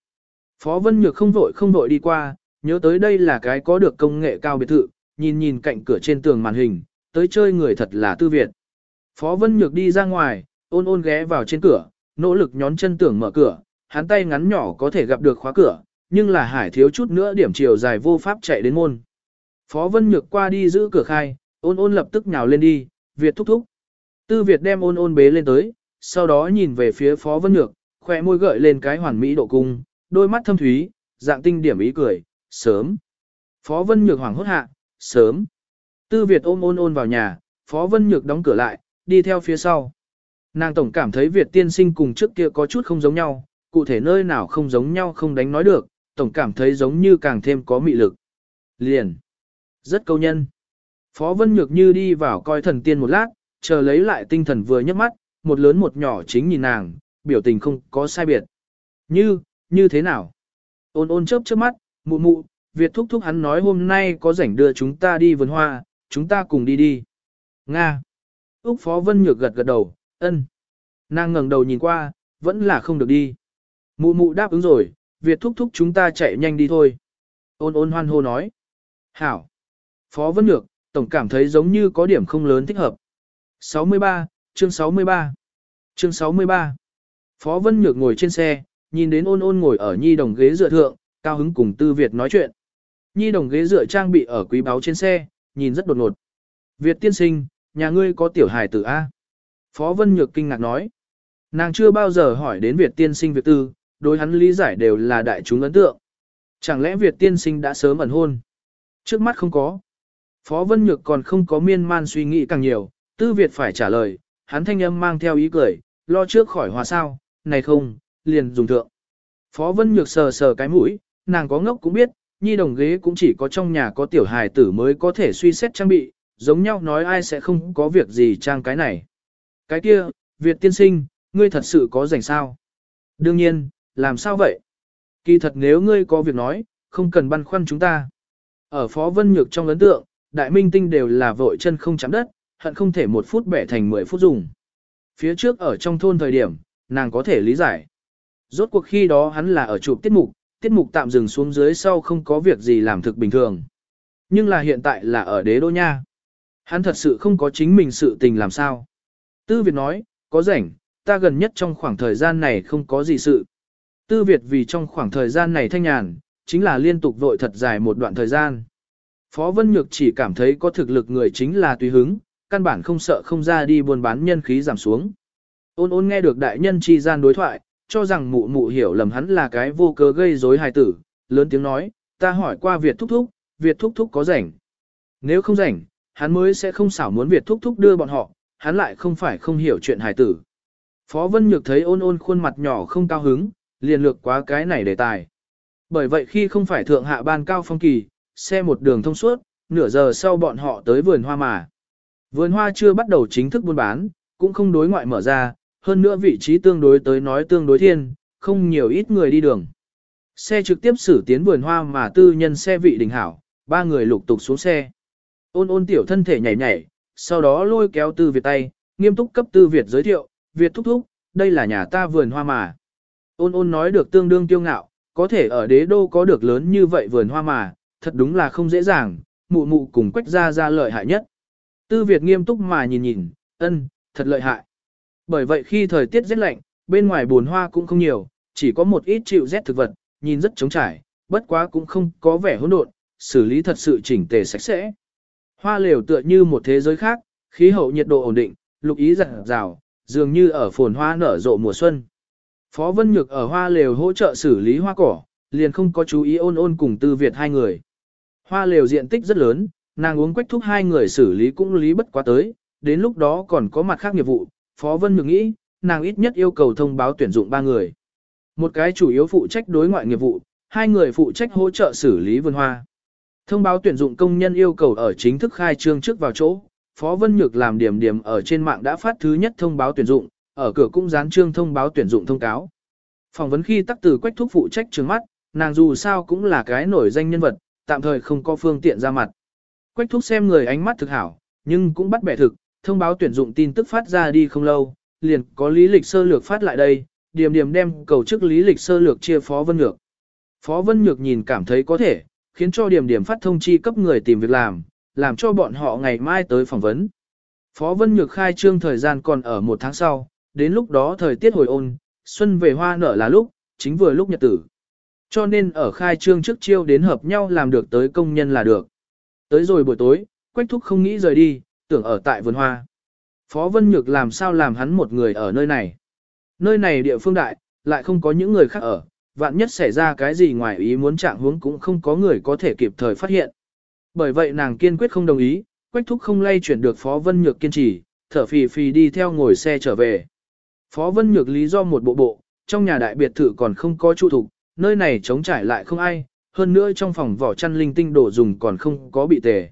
Phó Vân Nhược không vội không vội đi qua, nhớ tới đây là cái có được công nghệ cao biệt thự, nhìn nhìn cạnh cửa trên tường màn hình, tới chơi người thật là tư Việt. Phó Vân Nhược đi ra ngoài, ôn ôn ghé vào trên cửa, nỗ lực nhón chân tưởng mở cửa, hắn tay ngắn nhỏ có thể gặp được khóa cửa, nhưng là hải thiếu chút nữa điểm chiều dài vô pháp chạy đến môn. Phó Vân Nhược qua đi giữ cửa khai, ôn ôn lập tức nhào lên đi, Việt thúc thúc. Tư Việt đem ôn ôn bế lên tới, sau đó nhìn về phía Phó Vân Nhược, khỏe môi gợi lên cái hoàn mỹ độ cung, đôi mắt thâm thúy, dạng tinh điểm ý cười, sớm. Phó Vân Nhược hoảng hốt hạ, sớm. Tư Việt ôm ôn ôn vào nhà, Phó Vân Nhược đóng cửa lại, đi theo phía sau. Nàng tổng cảm thấy Việt tiên sinh cùng trước kia có chút không giống nhau, cụ thể nơi nào không giống nhau không đánh nói được, tổng cảm thấy giống như càng thêm có mị lực. Liền. Rất câu nhân. Phó Vân Nhược như đi vào coi thần tiên một lát, chờ lấy lại tinh thần vừa nhấc mắt, một lớn một nhỏ chính nhìn nàng, biểu tình không có sai biệt. Như, như thế nào? Ôn ôn chớp chớp mắt, mụ mụ, Việt thúc thúc hắn nói hôm nay có rảnh đưa chúng ta đi vườn hoa, chúng ta cùng đi đi. Nga. Úc Phó Vân Nhược gật gật đầu, ân. Nàng ngẩng đầu nhìn qua, vẫn là không được đi. Mụ mụ đáp ứng rồi, Việt thúc thúc chúng ta chạy nhanh đi thôi. Ôn ôn hoan hô nói. Hảo. Phó Vân Nhược, tổng cảm thấy giống như có điểm không lớn thích hợp. 63, chương 63. Chương 63. Phó Vân Nhược ngồi trên xe, nhìn đến ôn ôn ngồi ở nhi đồng ghế dựa thượng, cao hứng cùng Tư Việt nói chuyện. Nhi đồng ghế dựa trang bị ở quý báo trên xe, nhìn rất đột ngột. Việt tiên sinh, nhà ngươi có tiểu hài tử A. Phó Vân Nhược kinh ngạc nói. Nàng chưa bao giờ hỏi đến Việt tiên sinh Việt tư, đối hắn lý giải đều là đại chúng ấn tượng. Chẳng lẽ Việt tiên sinh đã sớm ẩn hôn? Trước mắt không có. Phó Vân Nhược còn không có miên man suy nghĩ càng nhiều, tư Việt phải trả lời, hắn thanh âm mang theo ý cười, lo trước khỏi hòa sao, này không, liền dùng thượng. Phó Vân Nhược sờ sờ cái mũi, nàng có ngốc cũng biết, nhi đồng ghế cũng chỉ có trong nhà có tiểu hài tử mới có thể suy xét trang bị, giống nhau nói ai sẽ không có việc gì trang cái này. Cái kia, Việt tiên sinh, ngươi thật sự có rảnh sao? Đương nhiên, làm sao vậy? Kỳ thật nếu ngươi có việc nói, không cần băn khoăn chúng ta. Ở Phó Vân Nhược trong ấn tượng, đại minh tinh đều là vội chân không chạm đất, hận không thể một phút bẻ thành 10 phút dùng. Phía trước ở trong thôn thời điểm, nàng có thể lý giải. Rốt cuộc khi đó hắn là ở chụp tiết mục, tiết mục tạm dừng xuống dưới sau không có việc gì làm thực bình thường. Nhưng là hiện tại là ở đế đô nha. Hắn thật sự không có chính mình sự tình làm sao. Tư Việt nói, có rảnh, ta gần nhất trong khoảng thời gian này không có gì sự. Tư Việt vì trong khoảng thời gian này thanh nhàn, chính là liên tục vội thật dài một đoạn thời gian. Phó Vân Nhược chỉ cảm thấy có thực lực người chính là tùy hứng, căn bản không sợ không ra đi buôn bán nhân khí giảm xuống. Ôn ôn nghe được đại nhân chi gian đối thoại, cho rằng mụ mụ hiểu lầm hắn là cái vô cớ gây rối hài tử, lớn tiếng nói, ta hỏi qua Việt thúc thúc, Việt thúc thúc có rảnh. Nếu không rảnh, hắn mới sẽ không xảo muốn Việt thúc thúc đưa bọn họ, hắn lại không phải không hiểu chuyện hài tử. Phó Vân Nhược thấy ôn ôn khuôn mặt nhỏ không cao hứng, liền lược quá cái này đề tài. Bởi vậy khi không phải thượng hạ ban cao phong kỳ, xe một đường thông suốt, nửa giờ sau bọn họ tới vườn hoa mà. Vườn hoa chưa bắt đầu chính thức buôn bán, cũng không đối ngoại mở ra, hơn nữa vị trí tương đối tới nói tương đối thiên, không nhiều ít người đi đường. Xe trực tiếp xử tiến vườn hoa mà tư nhân xe vị đình hảo, ba người lục tục xuống xe. Ôn ôn tiểu thân thể nhảy nhảy, sau đó lôi kéo tư Việt tay, nghiêm túc cấp tư Việt giới thiệu, Việt thúc thúc, đây là nhà ta vườn hoa mà. Ôn ôn nói được tương đương kiêu ngạo, có thể ở đế đô có được lớn như vậy vườn hoa mà, thật đúng là không dễ dàng, mụ mụ cùng quách ra ra lợi hại nhất. Tư Việt nghiêm túc mà nhìn nhìn, ân, thật lợi hại. Bởi vậy khi thời tiết rét lạnh, bên ngoài buồn hoa cũng không nhiều, chỉ có một ít chịu rét thực vật, nhìn rất trống trải, bất quá cũng không có vẻ hỗn độn, xử lý thật sự chỉnh tề sạch sẽ. Hoa lều tựa như một thế giới khác, khí hậu nhiệt độ ổn định, lục ý rạng rào, dường như ở phồn hoa nở rộ mùa xuân. Phó Vân Nhược ở hoa lều hỗ trợ xử lý hoa cỏ, liền không có chú ý ôn ôn cùng tư Việt hai người. Hoa lều diện tích rất lớn, nàng uống quách thúc hai người xử lý cũng lý bất quá tới, đến lúc đó còn có mặt khác nghiệp vụ, Phó Vân Nhược nghĩ, nàng ít nhất yêu cầu thông báo tuyển dụng ba người. Một cái chủ yếu phụ trách đối ngoại nghiệp vụ, hai người phụ trách hỗ trợ xử lý vườn hoa. Thông báo tuyển dụng công nhân yêu cầu ở chính thức khai trương trước vào chỗ, Phó Vân Nhược làm điểm điểm ở trên mạng đã phát thứ nhất thông báo tuyển dụng, ở cửa cũng dán trương thông báo tuyển dụng thông cáo. Phỏng vấn khi tắc từ quách thúc phụ trách trường mắt, nàng dù sao cũng là cái nổi danh nhân vật, tạm thời không có phương tiện ra mặt. Quách thúc xem người ánh mắt thực hảo, nhưng cũng bắt bẻ thực, thông báo tuyển dụng tin tức phát ra đi không lâu, liền có lý lịch sơ lược phát lại đây, điểm điểm đem cầu chức lý lịch sơ lược chia Phó Vân Nhược. Phó Vân Nhược nhìn cảm thấy có thể, khiến cho điểm điểm phát thông chi cấp người tìm việc làm, làm cho bọn họ ngày mai tới phỏng vấn. Phó Vân Nhược khai trương thời gian còn ở một tháng sau, đến lúc đó thời tiết hồi ôn, xuân về hoa nở là lúc, chính vừa lúc nhật tử. Cho nên ở khai trương trước chiêu đến hợp nhau làm được tới công nhân là được. Tới rồi buổi tối, Quách Thúc không nghĩ rời đi, tưởng ở tại vườn hoa. Phó Vân Nhược làm sao làm hắn một người ở nơi này. Nơi này địa phương đại, lại không có những người khác ở, vạn nhất xảy ra cái gì ngoài ý muốn trạng huống cũng không có người có thể kịp thời phát hiện. Bởi vậy nàng kiên quyết không đồng ý, Quách Thúc không lay chuyển được Phó Vân Nhược kiên trì, thở phì phì đi theo ngồi xe trở về. Phó Vân Nhược lý do một bộ bộ, trong nhà đại biệt thự còn không có trụ thục, nơi này trống trải lại không ai, hơn nữa trong phòng vỏ chăn linh tinh đồ dùng còn không có bị tề.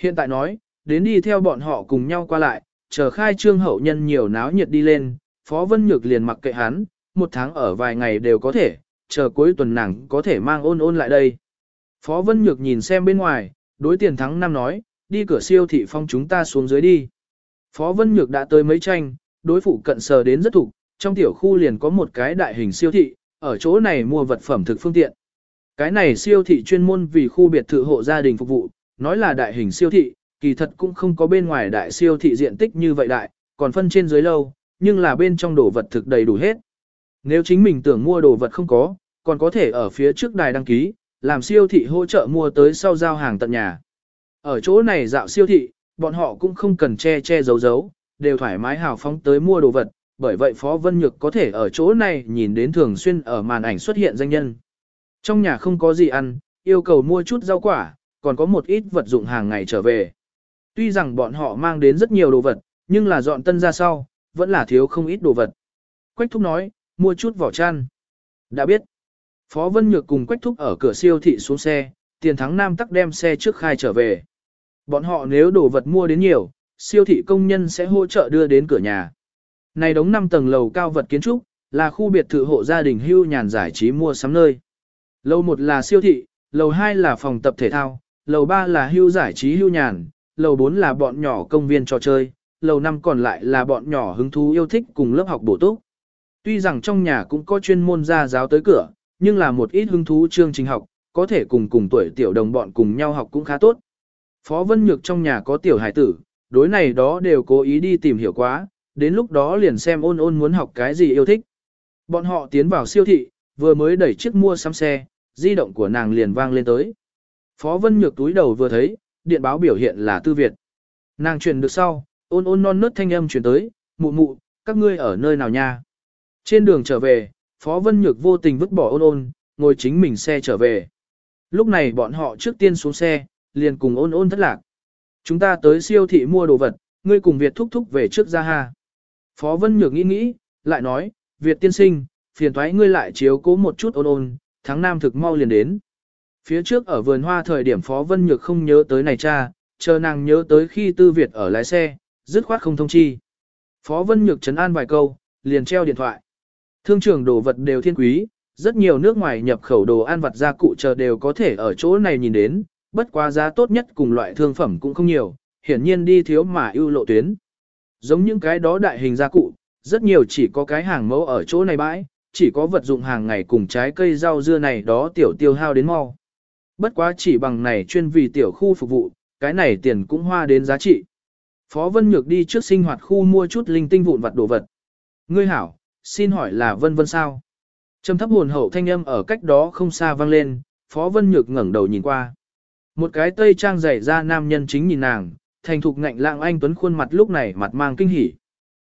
Hiện tại nói, đến đi theo bọn họ cùng nhau qua lại, chờ khai trương hậu nhân nhiều náo nhiệt đi lên, Phó Vân Nhược liền mặc kệ hắn, một tháng ở vài ngày đều có thể, chờ cuối tuần nàng có thể mang ôn ôn lại đây. Phó Vân Nhược nhìn xem bên ngoài, đối tiền thắng năm nói, đi cửa siêu thị phong chúng ta xuống dưới đi. Phó Vân Nhược đã tới mấy tranh, đối phụ cận sờ đến rất thủ, trong tiểu khu liền có một cái đại hình siêu thị, ở chỗ này mua vật phẩm thực phương tiện. Cái này siêu thị chuyên môn vì khu biệt thự hộ gia đình phục vụ, nói là đại hình siêu thị, kỳ thật cũng không có bên ngoài đại siêu thị diện tích như vậy đại, còn phân trên dưới lâu, nhưng là bên trong đồ vật thực đầy đủ hết. Nếu chính mình tưởng mua đồ vật không có, còn có thể ở phía trước đài đăng ký, làm siêu thị hỗ trợ mua tới sau giao hàng tận nhà. Ở chỗ này dạo siêu thị, bọn họ cũng không cần che che giấu giấu, đều thoải mái hào phóng tới mua đồ vật, bởi vậy Phó Vân Nhược có thể ở chỗ này nhìn đến thường xuyên ở màn ảnh xuất hiện danh nhân. Trong nhà không có gì ăn, yêu cầu mua chút rau quả, còn có một ít vật dụng hàng ngày trở về. Tuy rằng bọn họ mang đến rất nhiều đồ vật, nhưng là dọn tân ra sau, vẫn là thiếu không ít đồ vật. Quách Thúc nói, mua chút vỏ chăn. Đã biết. Phó Vân Nhược cùng Quách Thúc ở cửa siêu thị xuống xe, tiền thắng nam tắc đem xe trước khai trở về. Bọn họ nếu đồ vật mua đến nhiều, siêu thị công nhân sẽ hỗ trợ đưa đến cửa nhà. Này đống 5 tầng lầu cao vật kiến trúc, là khu biệt thự hộ gia đình hưu nhàn giải trí mua sắm nơi. Lầu 1 là siêu thị, lầu 2 là phòng tập thể thao, lầu 3 là hưu giải trí hưu nhàn, lầu 4 là bọn nhỏ công viên trò chơi, lầu năm còn lại là bọn nhỏ hứng thú yêu thích cùng lớp học bổ túc. Tuy rằng trong nhà cũng có chuyên môn gia giáo tới cửa, nhưng là một ít hứng thú chương trình học, có thể cùng cùng tuổi tiểu đồng bọn cùng nhau học cũng khá tốt. Phó Vân Nhược trong nhà có tiểu hải tử, đối này đó đều cố ý đi tìm hiểu quá, đến lúc đó liền xem ôn ôn muốn học cái gì yêu thích. Bọn họ tiến vào siêu thị, vừa mới đẩy chiếc mua sắm xe, di động của nàng liền vang lên tới. Phó Vân Nhược túi đầu vừa thấy, điện báo biểu hiện là Tư Việt. Nàng truyền được sau, ôn ôn non nớt thanh âm truyền tới, mụ mụ, các ngươi ở nơi nào nha? Trên đường trở về, Phó Vân Nhược vô tình vứt bỏ ôn ôn, ngồi chính mình xe trở về. Lúc này bọn họ trước tiên xuống xe, liền cùng ôn ôn thất lạc. Chúng ta tới siêu thị mua đồ vật, ngươi cùng Việt thúc thúc về trước ra ha. Phó Vân Nhược nghĩ nghĩ, lại nói, Việt tiên sinh, phiền thoái ngươi lại chiếu cố một chút ôn ôn, tháng năm thực mau liền đến. Phía trước ở vườn hoa thời điểm Phó Vân Nhược không nhớ tới này cha, chờ nàng nhớ tới khi Tư Việt ở lái xe, dứt khoát không thông chi. Phó Vân Nhược chấn an vài câu, liền treo điện thoại. Thương trường đồ vật đều thiên quý, rất nhiều nước ngoài nhập khẩu đồ ăn vặt gia cụ chờ đều có thể ở chỗ này nhìn đến, bất quá giá tốt nhất cùng loại thương phẩm cũng không nhiều, hiển nhiên đi thiếu mà ưu lộ tuyến. Giống những cái đó đại hình gia cụ, rất nhiều chỉ có cái hàng mẫu ở chỗ này bãi, chỉ có vật dụng hàng ngày cùng trái cây rau dưa này đó tiểu tiêu hao đến mau. Bất quá chỉ bằng này chuyên vì tiểu khu phục vụ, cái này tiền cũng hoa đến giá trị. Phó Vân Nhược đi trước sinh hoạt khu mua chút linh tinh vụn vặt đồ vật. Ngươi hảo, xin hỏi là Vân Vân sao? Trầm thấp hồn hậu thanh âm ở cách đó không xa vang lên, Phó Vân Nhược ngẩng đầu nhìn qua. Một cái tây trang dày ra nam nhân chính nhìn nàng, thành thục ngạnh lạng anh tuấn khuôn mặt lúc này mặt mang kinh hỉ.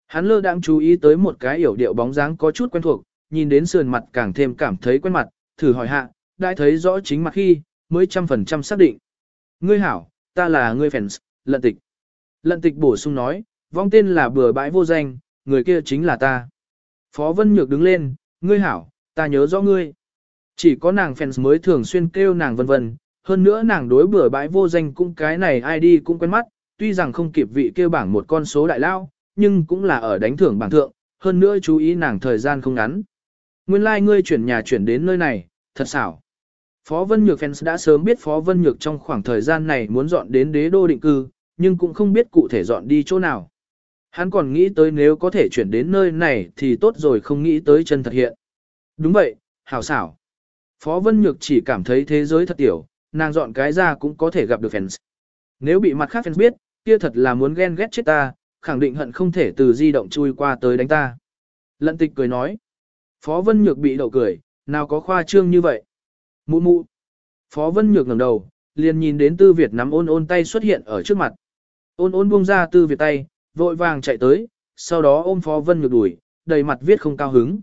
Hắn lơ đang chú ý tới một cái yểu điệu bóng dáng có chút quen thuộc, nhìn đến sườn mặt càng thêm cảm thấy quen mặt, thử hỏi hạ, đã thấy rõ chính mặt khi, mới trăm phần trăm xác định. Ngươi hảo, ta là ngươi fans, lận tịch. Lận tịch bổ sung nói, vong tên là bừa bãi vô danh, người kia chính là ta. Phó Vân Nhược đứng lên, ngươi hảo, ta nhớ rõ ngươi. Chỉ có nàng fans mới thường xuyên kêu nàng vân vân, hơn nữa nàng đối bừa bãi vô danh cũng cái này ai đi cũng quen mắt, tuy rằng không kịp vị kêu bảng một con số đại lao, nhưng cũng là ở đánh thưởng bảng thượng, hơn nữa chú ý nàng thời gian không ngắn. Nguyên lai like ngươi chuyển nhà chuyển đến nơi này, thật xảo. Phó Vân Nhược fans đã sớm biết Phó Vân Nhược trong khoảng thời gian này muốn dọn đến đế đô định cư, nhưng cũng không biết cụ thể dọn đi chỗ nào. Hắn còn nghĩ tới nếu có thể chuyển đến nơi này thì tốt rồi không nghĩ tới chân thật hiện. Đúng vậy, hảo xảo. Phó Vân Nhược chỉ cảm thấy thế giới thật tiểu, nàng dọn cái ra cũng có thể gặp được fans. Nếu bị mặt khác fans biết, kia thật là muốn ghen ghét chết ta, khẳng định hận không thể từ di động chui qua tới đánh ta. Lận tịch cười nói. Phó Vân Nhược bị đậu cười, nào có khoa trương như vậy. Mụ mụ. Phó Vân Nhược ngẩng đầu, liền nhìn đến Tư Việt nắm ôn ôn tay xuất hiện ở trước mặt. Ôn ôn buông ra Tư Việt tay, vội vàng chạy tới, sau đó ôm Phó Vân Nhược đuổi, đầy mặt viết không cao hứng.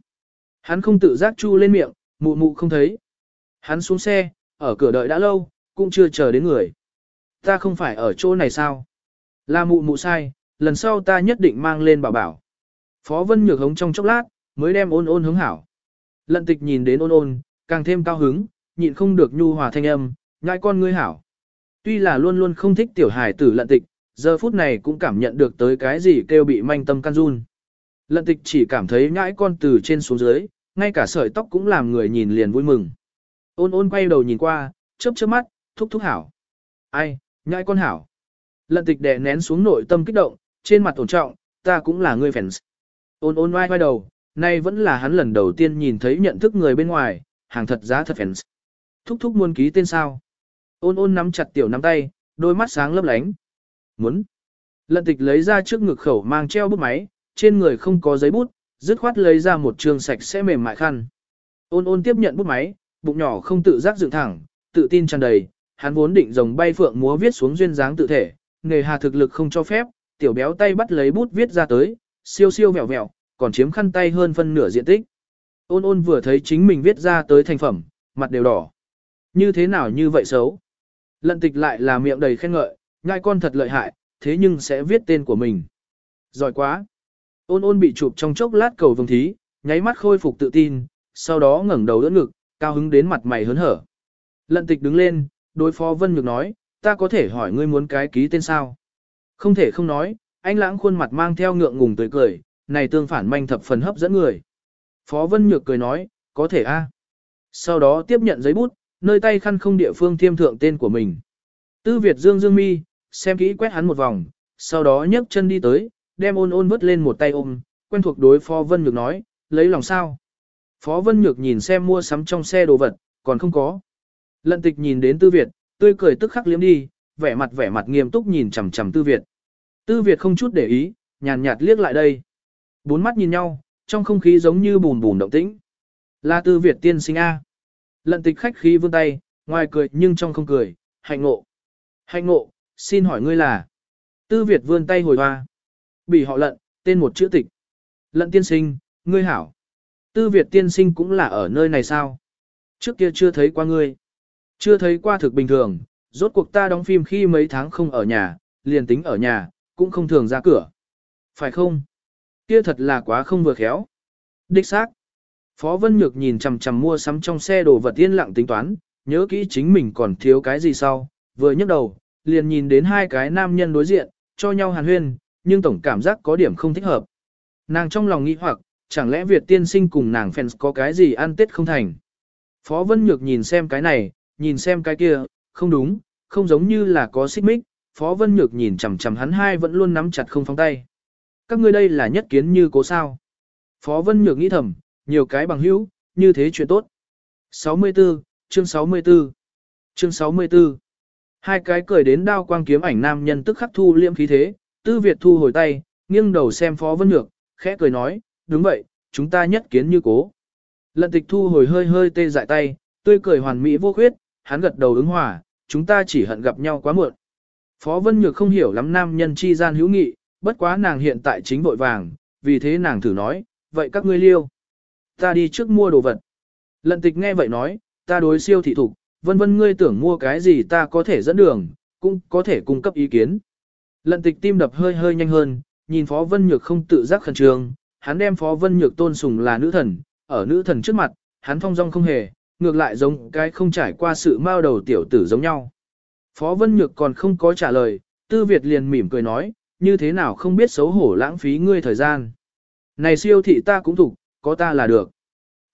Hắn không tự giác chu lên miệng, mụ mụ không thấy. Hắn xuống xe, ở cửa đợi đã lâu, cũng chưa chờ đến người. Ta không phải ở chỗ này sao? Là mụ mụ sai, lần sau ta nhất định mang lên bảo bảo. Phó Vân Nhược hống trong chốc lát, mới đem ôn ôn hướng hảo. Lận tịch nhìn đến ôn ôn, càng thêm cao hứng, nhịn không được nhu hòa thanh âm, ngại con ngươi hảo. Tuy là luôn luôn không thích tiểu hài tử lận tịch, giờ phút này cũng cảm nhận được tới cái gì kêu bị manh tâm can run. Lận tịch chỉ cảm thấy nhãi con từ trên xuống dưới, ngay cả sợi tóc cũng làm người nhìn liền vui mừng. Ôn ôn quay đầu nhìn qua, chớp chớp mắt, thúc thúc hảo. Ai, nhãi con hảo. Lận tịch đè nén xuống nội tâm kích động, trên mặt ổn trọng, ta cũng là người fans. Ôn ôn oai quay đầu, nay vẫn là hắn lần đầu tiên nhìn thấy nhận thức người bên ngoài, hàng thật giá thật fans. Thúc thúc muốn ký tên sao. Ôn ôn nắm chặt tiểu nắm tay, đôi mắt sáng lấp lánh. Muốn. Lận tịch lấy ra trước ngực khẩu mang treo bút máy, trên người không có giấy bút, dứt khoát lấy ra một trường sạch sẽ mềm mại khăn. Ôn ôn tiếp nhận bút máy, bụng nhỏ không tự giác dựng thẳng, tự tin tràn đầy, hắn vốn định rồng bay phượng múa viết xuống duyên dáng tự thể, nghề hà thực lực không cho phép, tiểu béo tay bắt lấy bút viết ra tới, siêu siêu vẹo vẹo, còn chiếm khăn tay hơn phân nửa diện tích. Ôn ôn vừa thấy chính mình viết ra tới thành phẩm, mặt đều đỏ. Như thế nào như vậy xấu? Lận tịch lại là miệng đầy khen ngợi, ngai con thật lợi hại, thế nhưng sẽ viết tên của mình. Giỏi quá. Ôn ôn bị chụp trong chốc lát cầu vồng thí, nháy mắt khôi phục tự tin, sau đó ngẩng đầu đỡ ngực, cao hứng đến mặt mày hớn hở. Lận tịch đứng lên, đối phó Vân Nhược nói, ta có thể hỏi ngươi muốn cái ký tên sao? Không thể không nói, anh lãng khuôn mặt mang theo ngượng ngùng tươi cười, này tương phản manh thập phần hấp dẫn người. Phó Vân Nhược cười nói, có thể a. Sau đó tiếp nhận giấy bút, nơi tay khăn không địa phương thiêm thượng tên của mình. Tư Việt Dương Dương Mi, xem kỹ quét hắn một vòng, sau đó nhấc chân đi tới, đem ôn ôn vứt lên một tay ôm, quen thuộc đối Phó Vân Nhược nói, lấy lòng sao. Phó Vân Nhược nhìn xem mua sắm trong xe đồ vật, còn không có. Lận tịch nhìn đến Tư Việt, tươi cười tức khắc liếm đi, vẻ mặt vẻ mặt nghiêm túc nhìn chằm chằm Tư Việt. Tư Việt không chút để ý, nhàn nhạt liếc lại đây. Bốn mắt nhìn nhau, trong không khí giống như bùn bùn động tĩnh. Là Tư Việt tiên sinh A. Lận tịch khách khí vươn tay, ngoài cười nhưng trong không cười, hạnh ngộ. Hạnh ngộ, xin hỏi ngươi là. Tư Việt vươn tay hồi hoa. Bị họ lận, tên một chữ tịch. Lận tiên sinh, ngươi hảo. Tư Việt tiên sinh cũng là ở nơi này sao? Trước kia chưa thấy qua ngươi. Chưa thấy qua thực bình thường, rốt cuộc ta đóng phim khi mấy tháng không ở nhà, liền tính ở nhà, cũng không thường ra cửa. Phải không? Kia thật là quá không vừa khéo. Đích xác. Phó Vân Nhược nhìn chằm chằm mua sắm trong xe đồ vật yên lặng tính toán, nhớ kỹ chính mình còn thiếu cái gì sau, vừa nhấc đầu, liền nhìn đến hai cái nam nhân đối diện, cho nhau hàn huyên, nhưng tổng cảm giác có điểm không thích hợp. Nàng trong lòng nghĩ hoặc, chẳng lẽ Việt tiên sinh cùng nàng fans có cái gì ăn tết không thành. Phó Vân Nhược nhìn xem cái này, nhìn xem cái kia, không đúng, không giống như là có xích mích, Phó Vân Nhược nhìn chằm chằm hắn hai vẫn luôn nắm chặt không phóng tay. Các ngươi đây là nhất kiến như cố sao. Phó Vân Nhược nghĩ thầm, nhiều cái bằng hữu, như thế chuyện tốt. 64, chương 64, chương 64. Hai cái cười đến đao quang kiếm ảnh nam nhân tức khắc thu liễm khí thế, tư Việt thu hồi tay, nghiêng đầu xem Phó Vân Nhược, khẽ cười nói, đúng vậy, chúng ta nhất kiến như cố. Lận tịch thu hồi hơi hơi tê dại tay, tươi cười hoàn mỹ vô khuyết, hắn gật đầu ứng hòa, chúng ta chỉ hận gặp nhau quá muộn. Phó Vân Nhược không hiểu lắm nam nhân chi gian hữu nghị, bất quá nàng hiện tại chính vội vàng, vì thế nàng thử nói, vậy các ngươi liêu. Ta đi trước mua đồ vật. Lận tịch nghe vậy nói, ta đối siêu thị thục, vân vân ngươi tưởng mua cái gì ta có thể dẫn đường, cũng có thể cung cấp ý kiến. Lận tịch tim đập hơi hơi nhanh hơn, nhìn Phó Vân Nhược không tự giác khẩn trương, hắn đem Phó Vân Nhược tôn sùng là nữ thần, ở nữ thần trước mặt, hắn thong dong không hề, ngược lại giống cái không trải qua sự mao đầu tiểu tử giống nhau. Phó Vân Nhược còn không có trả lời, Tư Việt liền mỉm cười nói, như thế nào không biết xấu hổ lãng phí ngươi thời gian. Này siêu thị ta cũng thục, có ta là được.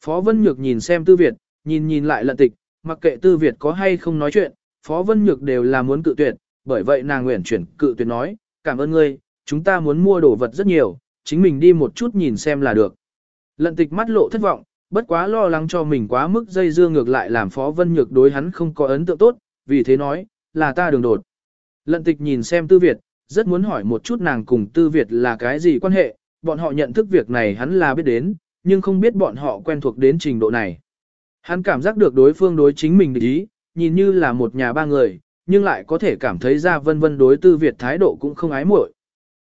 Phó Vân Nhược nhìn xem Tư Việt, nhìn nhìn lại lận tịch, mặc kệ Tư Việt có hay không nói chuyện, Phó Vân Nhược đều là muốn cự tuyệt, bởi vậy nàng nguyện chuyển cự tuyệt nói, cảm ơn ngươi, chúng ta muốn mua đồ vật rất nhiều, chính mình đi một chút nhìn xem là được. Lận tịch mắt lộ thất vọng, bất quá lo lắng cho mình quá mức dây dưa ngược lại làm Phó Vân Nhược đối hắn không có ấn tượng tốt, vì thế nói, là ta đường đột. Lận tịch nhìn xem Tư Việt, rất muốn hỏi một chút nàng cùng Tư Việt là cái gì quan hệ, bọn họ nhận thức việc này hắn là biết đến, nhưng không biết bọn họ quen thuộc đến trình độ này. Hắn cảm giác được đối phương đối chính mình ý, nhìn như là một nhà ba người, nhưng lại có thể cảm thấy ra vân vân đối Tư Việt thái độ cũng không ái muội.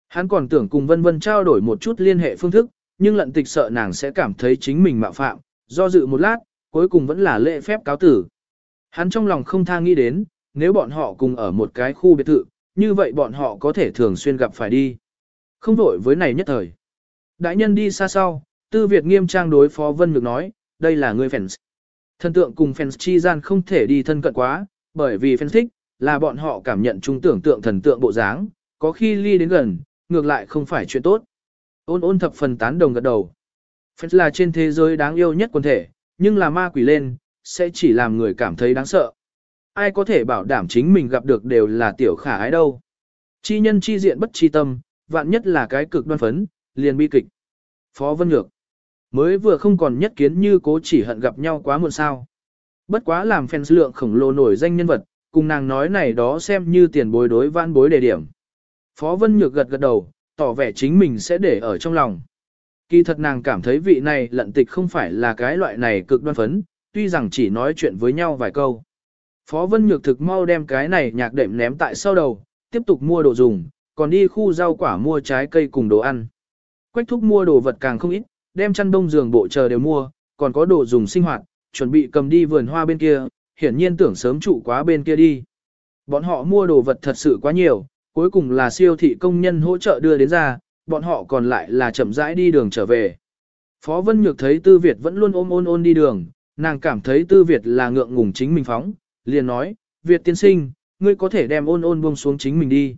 Hắn còn tưởng cùng vân vân trao đổi một chút liên hệ phương thức, nhưng lận tịch sợ nàng sẽ cảm thấy chính mình mạo phạm, do dự một lát, cuối cùng vẫn là lễ phép cáo tử. Hắn trong lòng không tha nghĩ đến, nếu bọn họ cùng ở một cái khu biệt thự, như vậy bọn họ có thể thường xuyên gặp phải đi. Không vội với này nhất thời. Đại nhân đi xa sau, Tư Việt nghiêm trang đối phó Vân Nhược nói, đây là người fans. Thần tượng cùng fans chi gian không thể đi thân cận quá, bởi vì fans thích, là bọn họ cảm nhận trung tưởng tượng thần tượng bộ dáng, có khi ly đến gần, ngược lại không phải chuyện tốt. Ôn ôn thập phần tán đồng gật đầu. Fans là trên thế giới đáng yêu nhất quần thể, nhưng là ma quỷ lên, sẽ chỉ làm người cảm thấy đáng sợ. Ai có thể bảo đảm chính mình gặp được đều là tiểu khả ái đâu. Chi nhân chi diện bất chi tâm, vạn nhất là cái cực đoan phấn, liền bi kịch. Phó Vân Nhược mới vừa không còn nhất kiến như cố chỉ hận gặp nhau quá muộn sao. Bất quá làm fans lượng khổng lồ nổi danh nhân vật, cùng nàng nói này đó xem như tiền bối đối vãn bối đề điểm. Phó Vân Nhược gật gật đầu, tỏ vẻ chính mình sẽ để ở trong lòng. Kỳ thật nàng cảm thấy vị này lận tịch không phải là cái loại này cực đoan phấn, tuy rằng chỉ nói chuyện với nhau vài câu. Phó Vân Nhược thực mau đem cái này nhạc đệm ném tại sau đầu, tiếp tục mua đồ dùng, còn đi khu rau quả mua trái cây cùng đồ ăn. Quách thúc mua đồ vật càng không ít, đem chăn đông giường bộ chờ đều mua, còn có đồ dùng sinh hoạt, chuẩn bị cầm đi vườn hoa bên kia, hiển nhiên tưởng sớm trụ quá bên kia đi. Bọn họ mua đồ vật thật sự quá nhiều, cuối cùng là siêu thị công nhân hỗ trợ đưa đến ra, bọn họ còn lại là chậm rãi đi đường trở về. Phó Vân Nhược thấy Tư Việt vẫn luôn ôm ôn ôn đi đường, nàng cảm thấy Tư Việt là ngượng ngùng chính mình phóng, liền nói, Việt tiên sinh, ngươi có thể đem ôn ôn buông xuống chính mình đi.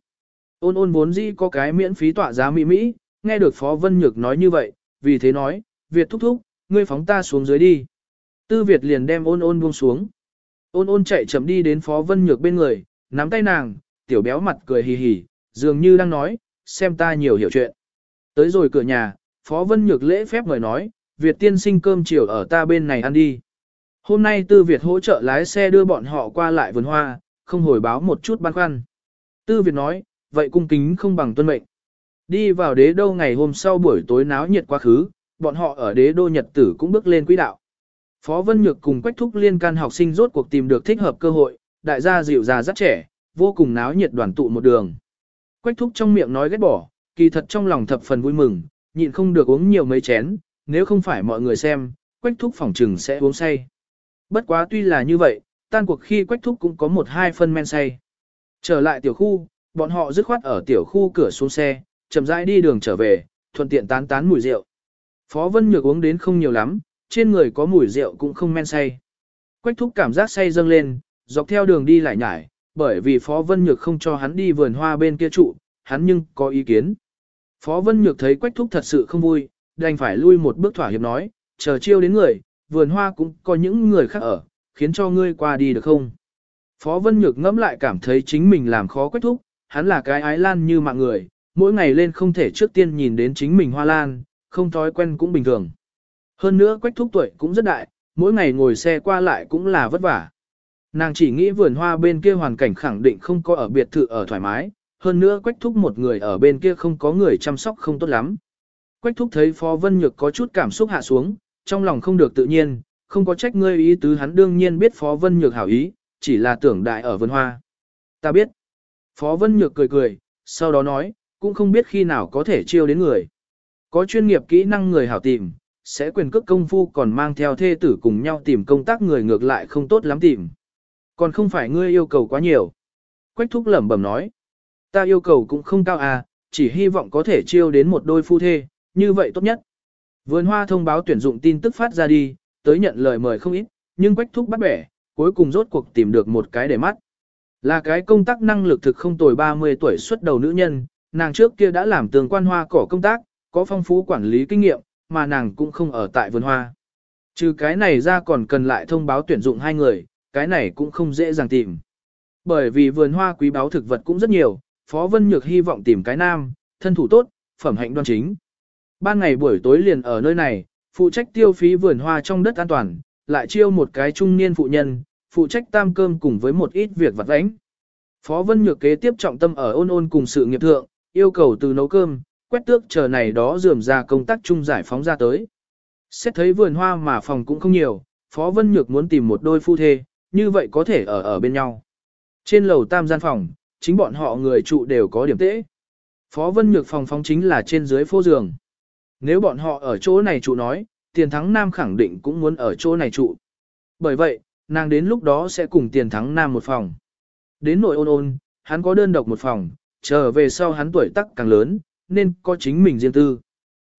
Ôn ôn vốn dĩ có cái miễn phí tọa giá mỹ mỹ, nghe được Phó Vân Nhược nói như vậy, vì thế nói, Việt thúc thúc, ngươi phóng ta xuống dưới đi. Tư Việt liền đem ôn ôn buông xuống. Ôn ôn chạy chậm đi đến Phó Vân Nhược bên người, nắm tay nàng, tiểu béo mặt cười hì hì, dường như đang nói, xem ta nhiều hiểu chuyện. Tới rồi cửa nhà, Phó Vân Nhược lễ phép mời nói, Việt tiên sinh cơm chiều ở ta bên này ăn đi. Hôm nay Tư Việt hỗ trợ lái xe đưa bọn họ qua lại vườn hoa, không hồi báo một chút băn khoăn. Tư Việt nói, vậy cung kính không bằng tuân mệnh. Đi vào đế đô ngày hôm sau buổi tối náo nhiệt quá khứ, bọn họ ở đế đô nhật tử cũng bước lên quỹ đạo. Phó Vân Nhược cùng Quách Thúc liên can học sinh rốt cuộc tìm được thích hợp cơ hội, đại gia dịu già rất trẻ, vô cùng náo nhiệt đoàn tụ một đường. Quách Thúc trong miệng nói ghét bỏ, kỳ thật trong lòng thập phần vui mừng, nhịn không được uống nhiều mấy chén, nếu không phải mọi người xem, Quách Thúc phỏng trừng sẽ uống say. Bất quá tuy là như vậy, tan cuộc khi Quách Thúc cũng có một hai phân men say. Trở lại tiểu khu, bọn họ dứt khoát ở tiểu khu cửa xuống xe, chậm rãi đi đường trở về, thuận tiện tán tán mùi rượu. Phó Vân Nhược uống đến không nhiều lắm, trên người có mùi rượu cũng không men say. Quách thúc cảm giác say dâng lên, dọc theo đường đi lại nhải, bởi vì Phó Vân Nhược không cho hắn đi vườn hoa bên kia trụ, hắn nhưng có ý kiến. Phó Vân Nhược thấy Quách thúc thật sự không vui, đành phải lui một bước thỏa hiệp nói, chờ chiêu đến người, vườn hoa cũng có những người khác ở, khiến cho ngươi qua đi được không? Phó Vân Nhược ngẫm lại cảm thấy chính mình làm khó Quách thúc, hắn là cái ái lan như mạng người, mỗi ngày lên không thể trước tiên nhìn đến chính mình hoa lan, không thói quen cũng bình thường. Hơn nữa quách thúc tuổi cũng rất đại, mỗi ngày ngồi xe qua lại cũng là vất vả. Nàng chỉ nghĩ vườn hoa bên kia hoàn cảnh khẳng định không có ở biệt thự ở thoải mái, hơn nữa quách thúc một người ở bên kia không có người chăm sóc không tốt lắm. Quách thúc thấy Phó Vân Nhược có chút cảm xúc hạ xuống, trong lòng không được tự nhiên, không có trách ngươi ý tứ hắn đương nhiên biết Phó Vân Nhược hảo ý, chỉ là tưởng đại ở vườn hoa. Ta biết. Phó Vân Nhược cười cười, sau đó nói, cũng không biết khi nào có thể chiêu đến người. Có chuyên nghiệp kỹ năng người hảo tìm, sẽ quyền cước công phu còn mang theo thê tử cùng nhau tìm công tác người ngược lại không tốt lắm tìm. Còn không phải ngươi yêu cầu quá nhiều. Quách thúc lẩm bẩm nói. Ta yêu cầu cũng không cao à, chỉ hy vọng có thể chiêu đến một đôi phu thê, như vậy tốt nhất. Vườn hoa thông báo tuyển dụng tin tức phát ra đi, tới nhận lời mời không ít, nhưng quách thúc bắt bẻ, cuối cùng rốt cuộc tìm được một cái để mắt. Là cái công tác năng lực thực không tồi 30 tuổi xuất đầu nữ nhân, nàng trước kia đã làm tường quan hoa cỏ công tác, có phong phú quản lý kinh nghiệm, mà nàng cũng không ở tại vườn hoa. Trừ cái này ra còn cần lại thông báo tuyển dụng hai người, cái này cũng không dễ dàng tìm. Bởi vì vườn hoa quý báo thực vật cũng rất nhiều, Phó Vân Nhược hy vọng tìm cái nam, thân thủ tốt, phẩm hạnh đoan chính. Ban ngày buổi tối liền ở nơi này, phụ trách tiêu phí vườn hoa trong đất an toàn, lại chiêu một cái trung niên phụ nhân, phụ trách tam cơm cùng với một ít việc vặt vãnh. Phó Vân Nhược kế tiếp trọng tâm ở ôn ôn cùng sự nghiệp thượng, yêu cầu từ nấu cơm, quét tước chờ này đó dườm ra công tác chung giải phóng ra tới. Xét thấy vườn hoa mà phòng cũng không nhiều, Phó Vân Nhược muốn tìm một đôi phu thê, như vậy có thể ở ở bên nhau. Trên lầu tam gian phòng, chính bọn họ người trụ đều có điểm tễ. Phó Vân Nhược phòng phóng chính là trên dưới phô giường. Nếu bọn họ ở chỗ này trụ nói, tiền thắng nam khẳng định cũng muốn ở chỗ này trụ. Bởi vậy, nàng đến lúc đó sẽ cùng tiền thắng nam một phòng. Đến nội ôn ôn, hắn có đơn độc một phòng, trở về sau hắn tuổi tác càng lớn, nên có chính mình riêng tư.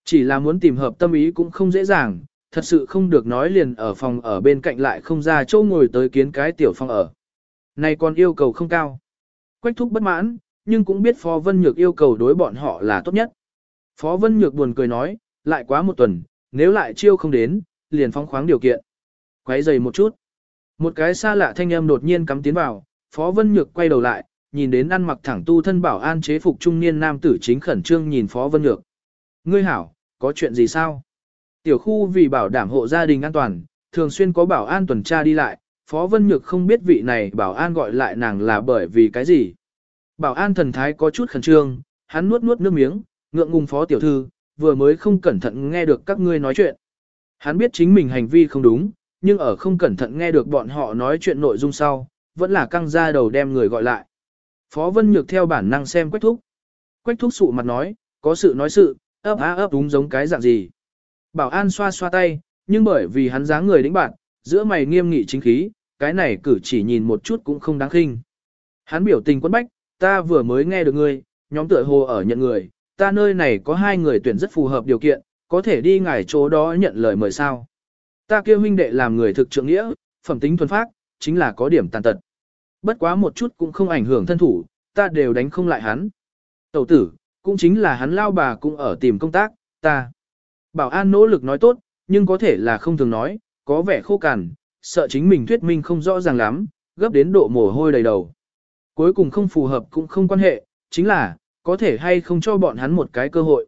Chỉ là muốn tìm hợp tâm ý cũng không dễ dàng, thật sự không được nói liền ở phòng ở bên cạnh lại không ra chỗ ngồi tới kiến cái tiểu phòng ở. Này còn yêu cầu không cao. Quách thúc bất mãn, nhưng cũng biết Phó Vân Nhược yêu cầu đối bọn họ là tốt nhất. Phó Vân Nhược buồn cười nói, lại quá một tuần, nếu lại chiêu không đến, liền phóng khoáng điều kiện. Quấy dày một chút. Một cái xa lạ thanh âm đột nhiên cắm tiến vào, Phó Vân Nhược quay đầu lại, nhìn đến ăn mặc thẳng tu thân bảo an chế phục trung niên nam tử chính khẩn trương nhìn Phó Vân Nhược. Ngươi hảo, có chuyện gì sao? Tiểu khu vì bảo đảm hộ gia đình an toàn, thường xuyên có bảo an tuần tra đi lại, Phó Vân Nhược không biết vị này bảo an gọi lại nàng là bởi vì cái gì. Bảo an thần thái có chút khẩn trương, hắn nuốt nuốt nước miếng, ngượng ngùng Phó Tiểu Thư, vừa mới không cẩn thận nghe được các ngươi nói chuyện. Hắn biết chính mình hành vi không đúng, nhưng ở không cẩn thận nghe được bọn họ nói chuyện nội dung sau, vẫn là căng ra đầu đem người gọi lại. Phó Vân Nhược theo bản năng xem Quách Thúc. Quách Thúc sụ mặt nói, có sự nói sự, ấp á ấp đúng giống cái dạng gì. Bảo an xoa xoa tay, nhưng bởi vì hắn dáng người đĩnh bạn, giữa mày nghiêm nghị chính khí, cái này cử chỉ nhìn một chút cũng không đáng khinh. Hắn biểu tình quân bách, ta vừa mới nghe được ngươi, nhóm tựa hồ ở nhận người, ta nơi này có hai người tuyển rất phù hợp điều kiện, có thể đi ngài chỗ đó nhận lời mời sao. Ta kêu huynh đệ làm người thực trượng nghĩa, phẩm tính thuần phác, chính là có điểm tàn tật. Bất quá một chút cũng không ảnh hưởng thân thủ, ta đều đánh không lại hắn. Tẩu tử, cũng chính là hắn lao bà cũng ở tìm công tác, ta. Bảo an nỗ lực nói tốt, nhưng có thể là không thường nói, có vẻ khô cằn, sợ chính mình thuyết minh không rõ ràng lắm, gấp đến độ mồ hôi đầy đầu. Cuối cùng không phù hợp cũng không quan hệ, chính là, có thể hay không cho bọn hắn một cái cơ hội.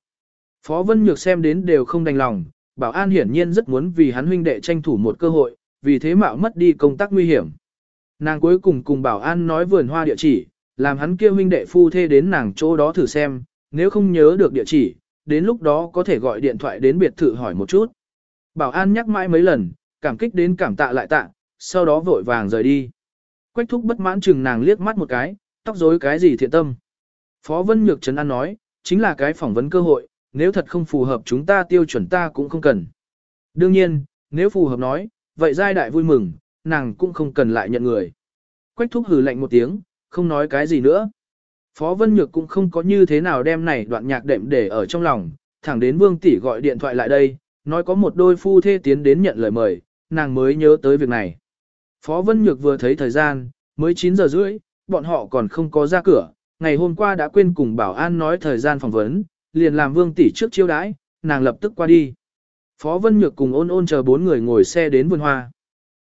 Phó Vân Nhược xem đến đều không đành lòng, Bảo An hiển nhiên rất muốn vì hắn huynh đệ tranh thủ một cơ hội, vì thế mạo mất đi công tác nguy hiểm. Nàng cuối cùng cùng Bảo An nói vườn hoa địa chỉ, làm hắn kêu huynh đệ phu thê đến nàng chỗ đó thử xem, nếu không nhớ được địa chỉ, đến lúc đó có thể gọi điện thoại đến biệt thự hỏi một chút. Bảo An nhắc mãi mấy lần, cảm kích đến cảm tạ lại tạ, sau đó vội vàng rời đi. Quách thúc bất mãn chừng nàng liếc mắt một cái, tóc rối cái gì thiện tâm. Phó Vân Nhược Trấn An nói, chính là cái phỏng vấn cơ hội, nếu thật không phù hợp chúng ta tiêu chuẩn ta cũng không cần. Đương nhiên, nếu phù hợp nói, vậy giai đại vui mừng, nàng cũng không cần lại nhận người. Quách thúc hừ lạnh một tiếng, không nói cái gì nữa. Phó Vân Nhược cũng không có như thế nào đem này đoạn nhạc đệm để ở trong lòng, thẳng đến Vương Tỷ gọi điện thoại lại đây, nói có một đôi phu thê tiến đến nhận lời mời, nàng mới nhớ tới việc này. Phó Vân Nhược vừa thấy thời gian, mới 9 giờ rưỡi, bọn họ còn không có ra cửa, ngày hôm qua đã quên cùng bảo an nói thời gian phỏng vấn, liền làm Vương Tỷ trước chiêu đãi, nàng lập tức qua đi. Phó Vân Nhược cùng ôn ôn chờ bốn người ngồi xe đến vườn hoa.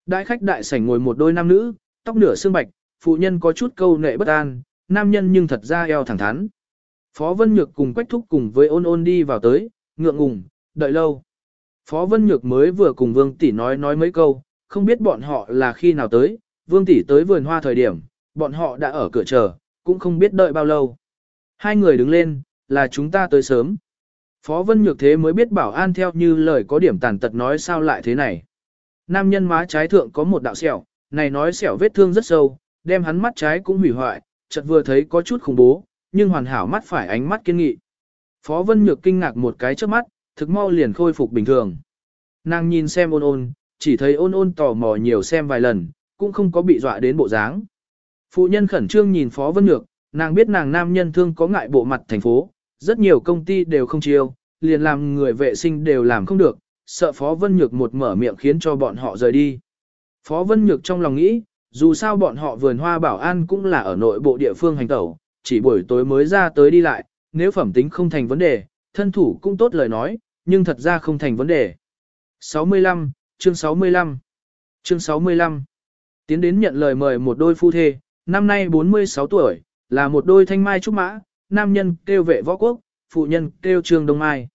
Đại khách đại sảnh ngồi một đôi nam nữ, tóc nửa xương bạch, phụ nhân có chút câu nệ bất an, nam nhân nhưng thật ra eo thẳng thắn. Phó Vân Nhược cùng Quách Thúc cùng với ôn ôn đi vào tới, ngượng ngùng, đợi lâu. Phó Vân Nhược mới vừa cùng Vương Tỷ nói nói mấy câu, không biết bọn họ là khi nào tới, Vương Tỷ tới vườn hoa thời điểm, bọn họ đã ở cửa chờ, cũng không biết đợi bao lâu. Hai người đứng lên, là chúng ta tới sớm. Phó Vân Nhược thế mới biết bảo an theo như lời có điểm tàn tật nói sao lại thế này. Nam nhân má trái thượng có một đạo sẹo, này nói sẹo vết thương rất sâu, đem hắn mắt trái cũng hủy hoại, chợt vừa thấy có chút khủng bố, nhưng hoàn hảo mắt phải ánh mắt kiên nghị. Phó Vân Nhược kinh ngạc một cái trước mắt, thực mau liền khôi phục bình thường. Nàng nhìn xem ôn ôn, chỉ thấy ôn ôn tò mò nhiều xem vài lần, cũng không có bị dọa đến bộ dáng. Phụ nhân khẩn trương nhìn Phó Vân Nhược, nàng biết nàng nam nhân thương có ngại bộ mặt thành phố, rất nhiều công ty đều không chiêu, liền làm người vệ sinh đều làm không được, sợ Phó Vân Nhược một mở miệng khiến cho bọn họ rời đi. Phó Vân Nhược trong lòng nghĩ, dù sao bọn họ vườn hoa bảo an cũng là ở nội bộ địa phương hành tẩu, chỉ buổi tối mới ra tới đi lại, nếu phẩm tính không thành vấn đề, thân thủ cũng tốt lời nói, nhưng thật ra không thành vấn đề. 65, chương 65 Chương 65 Tiến đến nhận lời mời một đôi phu thê, năm nay 46 tuổi, là một đôi thanh mai trúc mã, nam nhân kêu vệ võ quốc, phụ nhân kêu trương đông mai.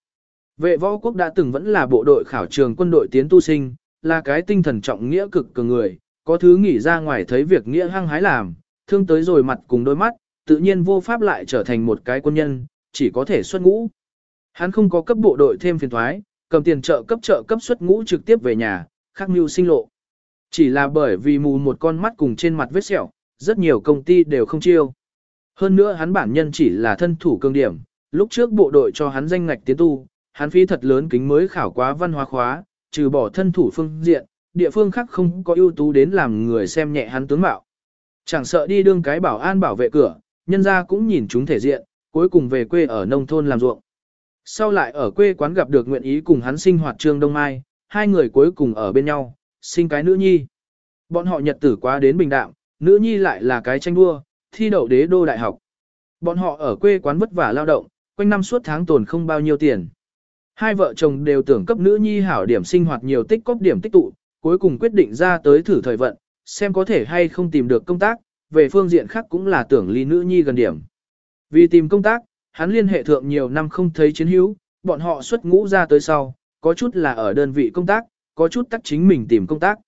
Vệ võ quốc đã từng vẫn là bộ đội khảo trường quân đội tiến tu sinh, là cái tinh thần trọng nghĩa cực cường người, có thứ nghỉ ra ngoài thấy việc nghĩa hăng hái làm, thương tới rồi mặt cùng đôi mắt, tự nhiên vô pháp lại trở thành một cái quân nhân, chỉ có thể xuất ngũ. Hắn không có cấp bộ đội thêm phiền thoái, cầm tiền trợ cấp trợ cấp xuất ngũ trực tiếp về nhà, khắc mưu sinh lộ. Chỉ là bởi vì mù một con mắt cùng trên mặt vết sẹo, rất nhiều công ty đều không chiêu. Hơn nữa hắn bản nhân chỉ là thân thủ cương điểm, lúc trước bộ đội cho hắn danh ngạch tiến tu, hắn phí thật lớn kính mới khảo quá văn hóa khóa, trừ bỏ thân thủ phương diện, địa phương khác không có ưu tú đến làm người xem nhẹ hắn tướng mạo. Chẳng sợ đi đương cái bảo an bảo vệ cửa, nhân ra cũng nhìn chúng thể diện, cuối cùng về quê ở nông thôn làm ruộng. Sau lại ở quê quán gặp được nguyện ý cùng hắn sinh hoạt Trương Đông Mai, hai người cuối cùng ở bên nhau, sinh cái nữ nhi. Bọn họ nhật tử quá đến bình đạm, nữ nhi lại là cái tranh đua, thi đậu đế đô đại học. Bọn họ ở quê quán vất vả lao động, quanh năm suốt tháng tồn không bao nhiêu tiền. Hai vợ chồng đều tưởng cấp nữ nhi hảo điểm sinh hoạt nhiều tích cóp điểm tích tụ, cuối cùng quyết định ra tới thử thời vận, xem có thể hay không tìm được công tác, về phương diện khác cũng là tưởng ly nữ nhi gần điểm. Vì tìm công tác, hắn liên hệ thượng nhiều năm không thấy chiến hữu, bọn họ xuất ngũ ra tới sau, có chút là ở đơn vị công tác, có chút tắc chính mình tìm công tác.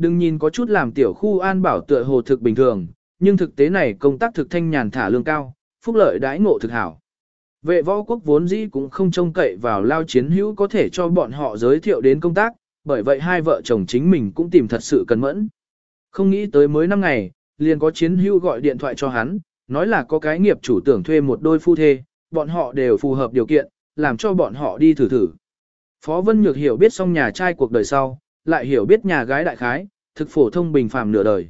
Đừng nhìn có chút làm tiểu khu an bảo tựa hồ thực bình thường, nhưng thực tế này công tác thực thanh nhàn thả lương cao, phúc lợi đãi ngộ thực hảo. Vệ võ quốc vốn dĩ cũng không trông cậy vào lao chiến hữu có thể cho bọn họ giới thiệu đến công tác, bởi vậy hai vợ chồng chính mình cũng tìm thật sự cẩn mẫn. Không nghĩ tới mới năm ngày, liền có chiến hữu gọi điện thoại cho hắn, nói là có cái nghiệp chủ tưởng thuê một đôi phu thê, bọn họ đều phù hợp điều kiện, làm cho bọn họ đi thử thử. Phó Vân Nhược hiểu biết xong nhà trai cuộc đời sau, lại hiểu biết nhà gái đại khái, thực phổ thông bình phàm nửa đời.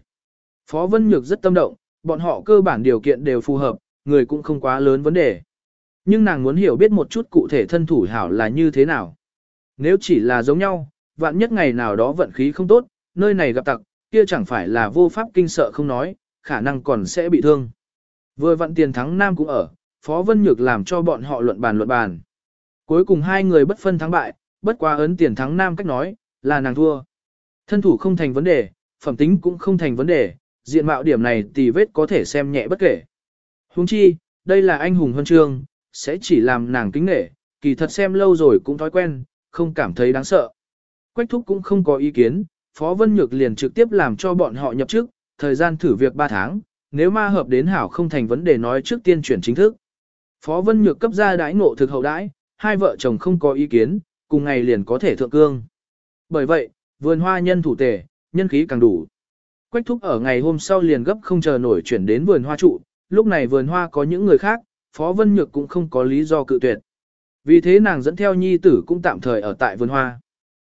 Phó Vân Nhược rất tâm động, bọn họ cơ bản điều kiện đều phù hợp, người cũng không quá lớn vấn đề. Nhưng nàng muốn hiểu biết một chút cụ thể thân thủ hảo là như thế nào. Nếu chỉ là giống nhau, vạn nhất ngày nào đó vận khí không tốt, nơi này gặp tặc, kia chẳng phải là vô pháp kinh sợ không nói, khả năng còn sẽ bị thương. Vừa vận tiền thắng Nam cũng ở, Phó Vân Nhược làm cho bọn họ luận bàn luận bàn. Cuối cùng hai người bất phân thắng bại, bất quá ấn tiền thắng Nam cách nói, là nàng thua. Thân thủ không thành vấn đề, phẩm tính cũng không thành vấn đề, diện mạo điểm này tì vết có thể xem nhẹ bất kể. Huống chi, đây là anh hùng huân chương, sẽ chỉ làm nàng kính nể, kỳ thật xem lâu rồi cũng thói quen, không cảm thấy đáng sợ. Quách thúc cũng không có ý kiến, Phó Vân Nhược liền trực tiếp làm cho bọn họ nhập chức, thời gian thử việc 3 tháng, nếu ma hợp đến hảo không thành vấn đề nói trước tiên chuyển chính thức. Phó Vân Nhược cấp ra đãi ngộ thực hậu đãi, hai vợ chồng không có ý kiến, cùng ngày liền có thể thượng cương. Bởi vậy, vườn hoa nhân thủ tề, nhân khí càng đủ. Quách thúc ở ngày hôm sau liền gấp không chờ nổi chuyển đến vườn hoa trụ, lúc này vườn hoa có những người khác, Phó Vân Nhược cũng không có lý do cự tuyệt. Vì thế nàng dẫn theo nhi tử cũng tạm thời ở tại vườn hoa.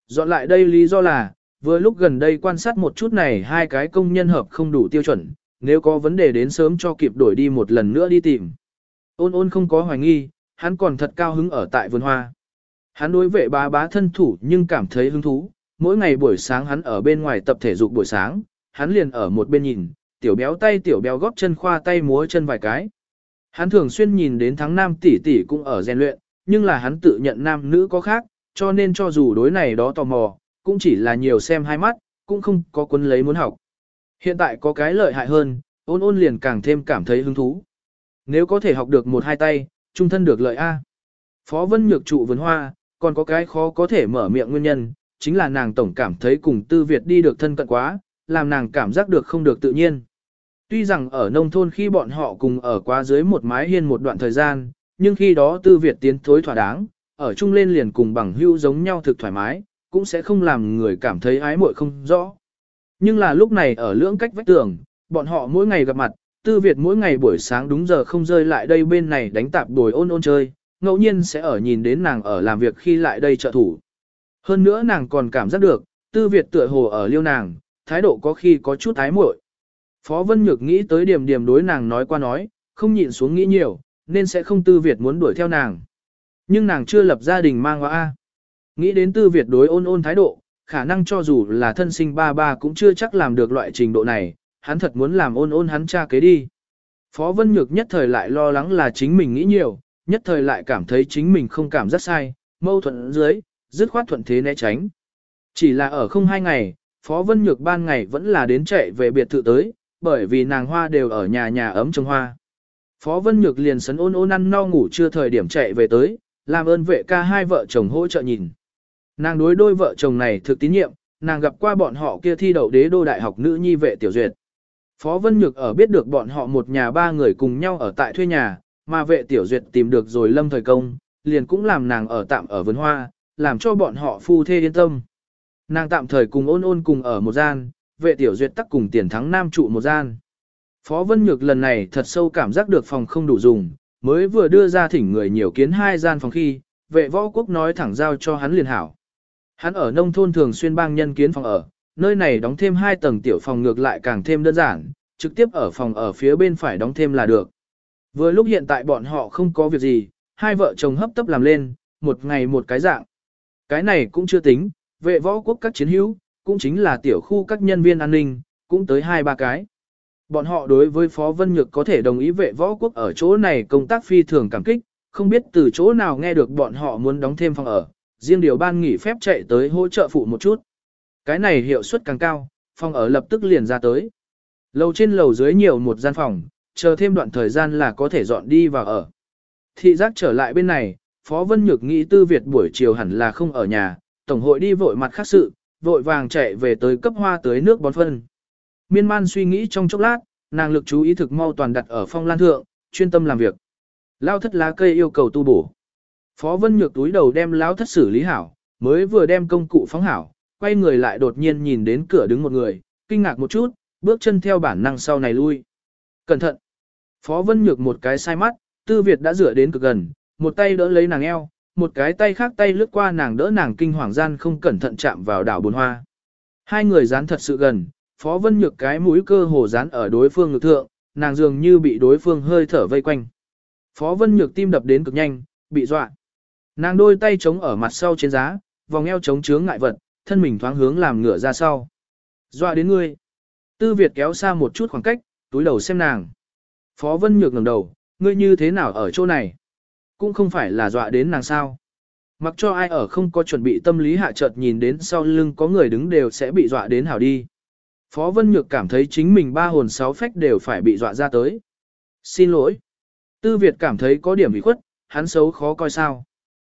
Dọn lại đây lý do là, vừa lúc gần đây quan sát một chút này hai cái công nhân hợp không đủ tiêu chuẩn, nếu có vấn đề đến sớm cho kịp đổi đi một lần nữa đi tìm. Ôn ôn không có hoài nghi, hắn còn thật cao hứng ở tại vườn hoa. Hắn đối vệ bá bá thân thủ nhưng cảm thấy hứng thú, mỗi ngày buổi sáng hắn ở bên ngoài tập thể dục buổi sáng, hắn liền ở một bên nhìn, tiểu béo tay tiểu béo góp chân khoa tay múa chân vài cái. Hắn thường xuyên nhìn đến thắng nam tỷ tỷ cũng ở rèn luyện, nhưng là hắn tự nhận nam nữ có khác, cho nên cho dù đối này đó tò mò, cũng chỉ là nhiều xem hai mắt, cũng không có quấn lấy muốn học. Hiện tại có cái lợi hại hơn, ôn ôn liền càng thêm cảm thấy hứng thú. Nếu có thể học được một hai tay, trung thân được lợi A. Phó Vân Nhược trụ vườn hoa, còn có cái khó có thể mở miệng nguyên nhân, chính là nàng tổng cảm thấy cùng Tư Việt đi được thân cận quá, làm nàng cảm giác được không được tự nhiên. Tuy rằng ở nông thôn khi bọn họ cùng ở quá dưới một mái hiên một đoạn thời gian, nhưng khi đó Tư Việt tiến thối thỏa đáng, ở chung lên liền cùng bằng hữu giống nhau thực thoải mái, cũng sẽ không làm người cảm thấy ái muội không rõ. Nhưng là lúc này ở lưỡng cách vách tường, bọn họ mỗi ngày gặp mặt, Tư Việt mỗi ngày buổi sáng đúng giờ không rơi lại đây bên này đánh tạp đồi ôn ôn chơi, ngẫu nhiên sẽ ở nhìn đến nàng ở làm việc khi lại đây trợ thủ. Hơn nữa nàng còn cảm giác được, Tư Việt tựa hồ ở liêu nàng, thái độ có khi có chút ái muội. Phó Vân Nhược nghĩ tới điểm điểm đối nàng nói qua nói, không nhịn xuống nghĩ nhiều, nên sẽ không Tư Việt muốn đuổi theo nàng. Nhưng nàng chưa lập gia đình mang hoa A. Nghĩ đến Tư Việt đối ôn ôn thái độ, khả năng cho dù là thân sinh ba ba cũng chưa chắc làm được loại trình độ này, hắn thật muốn làm ôn ôn hắn cha kế đi. Phó Vân Nhược nhất thời lại lo lắng là chính mình nghĩ nhiều, nhất thời lại cảm thấy chính mình không cảm giác sai, mâu thuẫn dưới, dứt khoát thuận thế né tránh. Chỉ là ở không hai ngày, Phó Vân Nhược ban ngày vẫn là đến chạy về biệt thự tới, bởi vì nàng hoa đều ở nhà nhà ấm trồng hoa. Phó Vân Nhược liền sấn ôn ôn ăn no ngủ chưa thời điểm chạy về tới, làm ơn vệ ca hai vợ chồng hỗ trợ nhìn. Nàng đối đôi vợ chồng này thực tín nhiệm, nàng gặp qua bọn họ kia thi đậu đế đô đại học nữ nhi vệ tiểu duyệt. Phó Vân Nhược ở biết được bọn họ một nhà ba người cùng nhau ở tại thuê nhà, mà vệ tiểu duyệt tìm được rồi lâm thời công, liền cũng làm nàng ở tạm ở vườn hoa, làm cho bọn họ phu thê yên tâm. Nàng tạm thời cùng ôn ôn cùng ở một gian, vệ tiểu duyệt tắc cùng tiền thắng nam trụ một gian. Phó Vân Nhược lần này thật sâu cảm giác được phòng không đủ dùng, mới vừa đưa ra thỉnh người nhiều kiến hai gian phòng khi, vệ võ quốc nói thẳng giao cho hắn liền hảo. Hắn ở nông thôn thường xuyên bang nhân kiến phòng ở, nơi này đóng thêm hai tầng tiểu phòng ngược lại càng thêm đơn giản, trực tiếp ở phòng ở phía bên phải đóng thêm là được. Vừa lúc hiện tại bọn họ không có việc gì, hai vợ chồng hấp tấp làm lên, một ngày một cái dạng. Cái này cũng chưa tính, vệ võ quốc các chiến hữu, cũng chính là tiểu khu các nhân viên an ninh, cũng tới hai ba cái. Bọn họ đối với Phó Vân Nhược có thể đồng ý vệ võ quốc ở chỗ này công tác phi thường cảm kích, không biết từ chỗ nào nghe được bọn họ muốn đóng thêm phòng ở, riêng điều ban nghỉ phép chạy tới hỗ trợ phụ một chút. Cái này hiệu suất càng cao, phòng ở lập tức liền ra tới. Lầu trên lầu dưới nhiều một gian phòng, chờ thêm đoạn thời gian là có thể dọn đi vào ở. Thị giác trở lại bên này, Phó Vân Nhược nghĩ Tư Việt buổi chiều hẳn là không ở nhà, Tổng hội đi vội mặt khác sự, vội vàng chạy về tới cấp hoa tới nước bón phân. Miên man suy nghĩ trong chốc lát, nàng lực chú ý thực mau toàn đặt ở phong lan thượng, chuyên tâm làm việc. Lao thất lá cây yêu cầu tu bổ. Phó Vân Nhược túi đầu đem lao thất xử lý hảo, mới vừa đem công cụ phóng hảo, quay người lại đột nhiên nhìn đến cửa đứng một người, kinh ngạc một chút, bước chân theo bản năng sau này lui. Cẩn thận! Phó Vân Nhược một cái sai mắt, Tư Việt đã rửa đến cực gần, một tay đỡ lấy nàng eo, một cái tay khác tay lướt qua nàng đỡ nàng kinh hoàng gian không cẩn thận chạm vào đảo bồn hoa. Hai người dán thật sự gần, Phó Vân Nhược cái mũi cơ hồ dán ở đối phương ngực thượng, nàng dường như bị đối phương hơi thở vây quanh. Phó Vân Nhược tim đập đến cực nhanh, bị dọa. Nàng đôi tay chống ở mặt sau trên giá, vòng eo chống chướng ngại vật, thân mình thoáng hướng làm ngửa ra sau. Dọa đến ngươi. Tư Việt kéo xa một chút khoảng cách, túi đầu xem nàng. Phó Vân Nhược ngẩng đầu, ngươi như thế nào ở chỗ này? Cũng không phải là dọa đến nàng sao. Mặc cho ai ở không có chuẩn bị tâm lý hạ chợt nhìn đến sau lưng có người đứng đều sẽ bị dọa đến hảo đi. Phó Vân Nhược cảm thấy chính mình ba hồn sáu phách đều phải bị dọa ra tới. Xin lỗi. Tư Việt cảm thấy có điểm bị khuất, hắn xấu khó coi sao.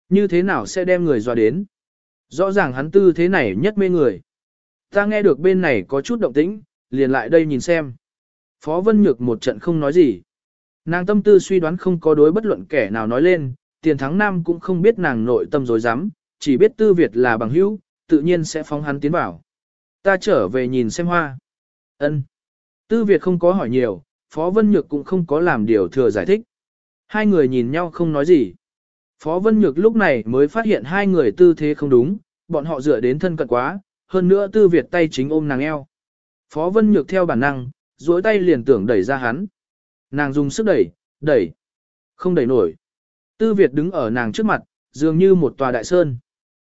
Như thế nào sẽ đem người dọa đến? Rõ ràng hắn tư thế này nhất mê người. Ta nghe được bên này có chút động tĩnh, liền lại đây nhìn xem. Phó Vân Nhược một trận không nói gì. Nàng tâm tư suy đoán không có đối bất luận kẻ nào nói lên, tiền thắng nam cũng không biết nàng nội tâm dối rắm chỉ biết tư Việt là bằng hữu, tự nhiên sẽ phóng hắn tiến vào. Ta trở về nhìn xem hoa. ân Tư Việt không có hỏi nhiều, Phó Vân Nhược cũng không có làm điều thừa giải thích. Hai người nhìn nhau không nói gì. Phó Vân Nhược lúc này mới phát hiện hai người tư thế không đúng, bọn họ dựa đến thân cận quá, hơn nữa Tư Việt tay chính ôm nàng eo. Phó Vân Nhược theo bản năng, duỗi tay liền tưởng đẩy ra hắn. Nàng dùng sức đẩy, đẩy, không đẩy nổi. Tư Việt đứng ở nàng trước mặt, dường như một tòa đại sơn.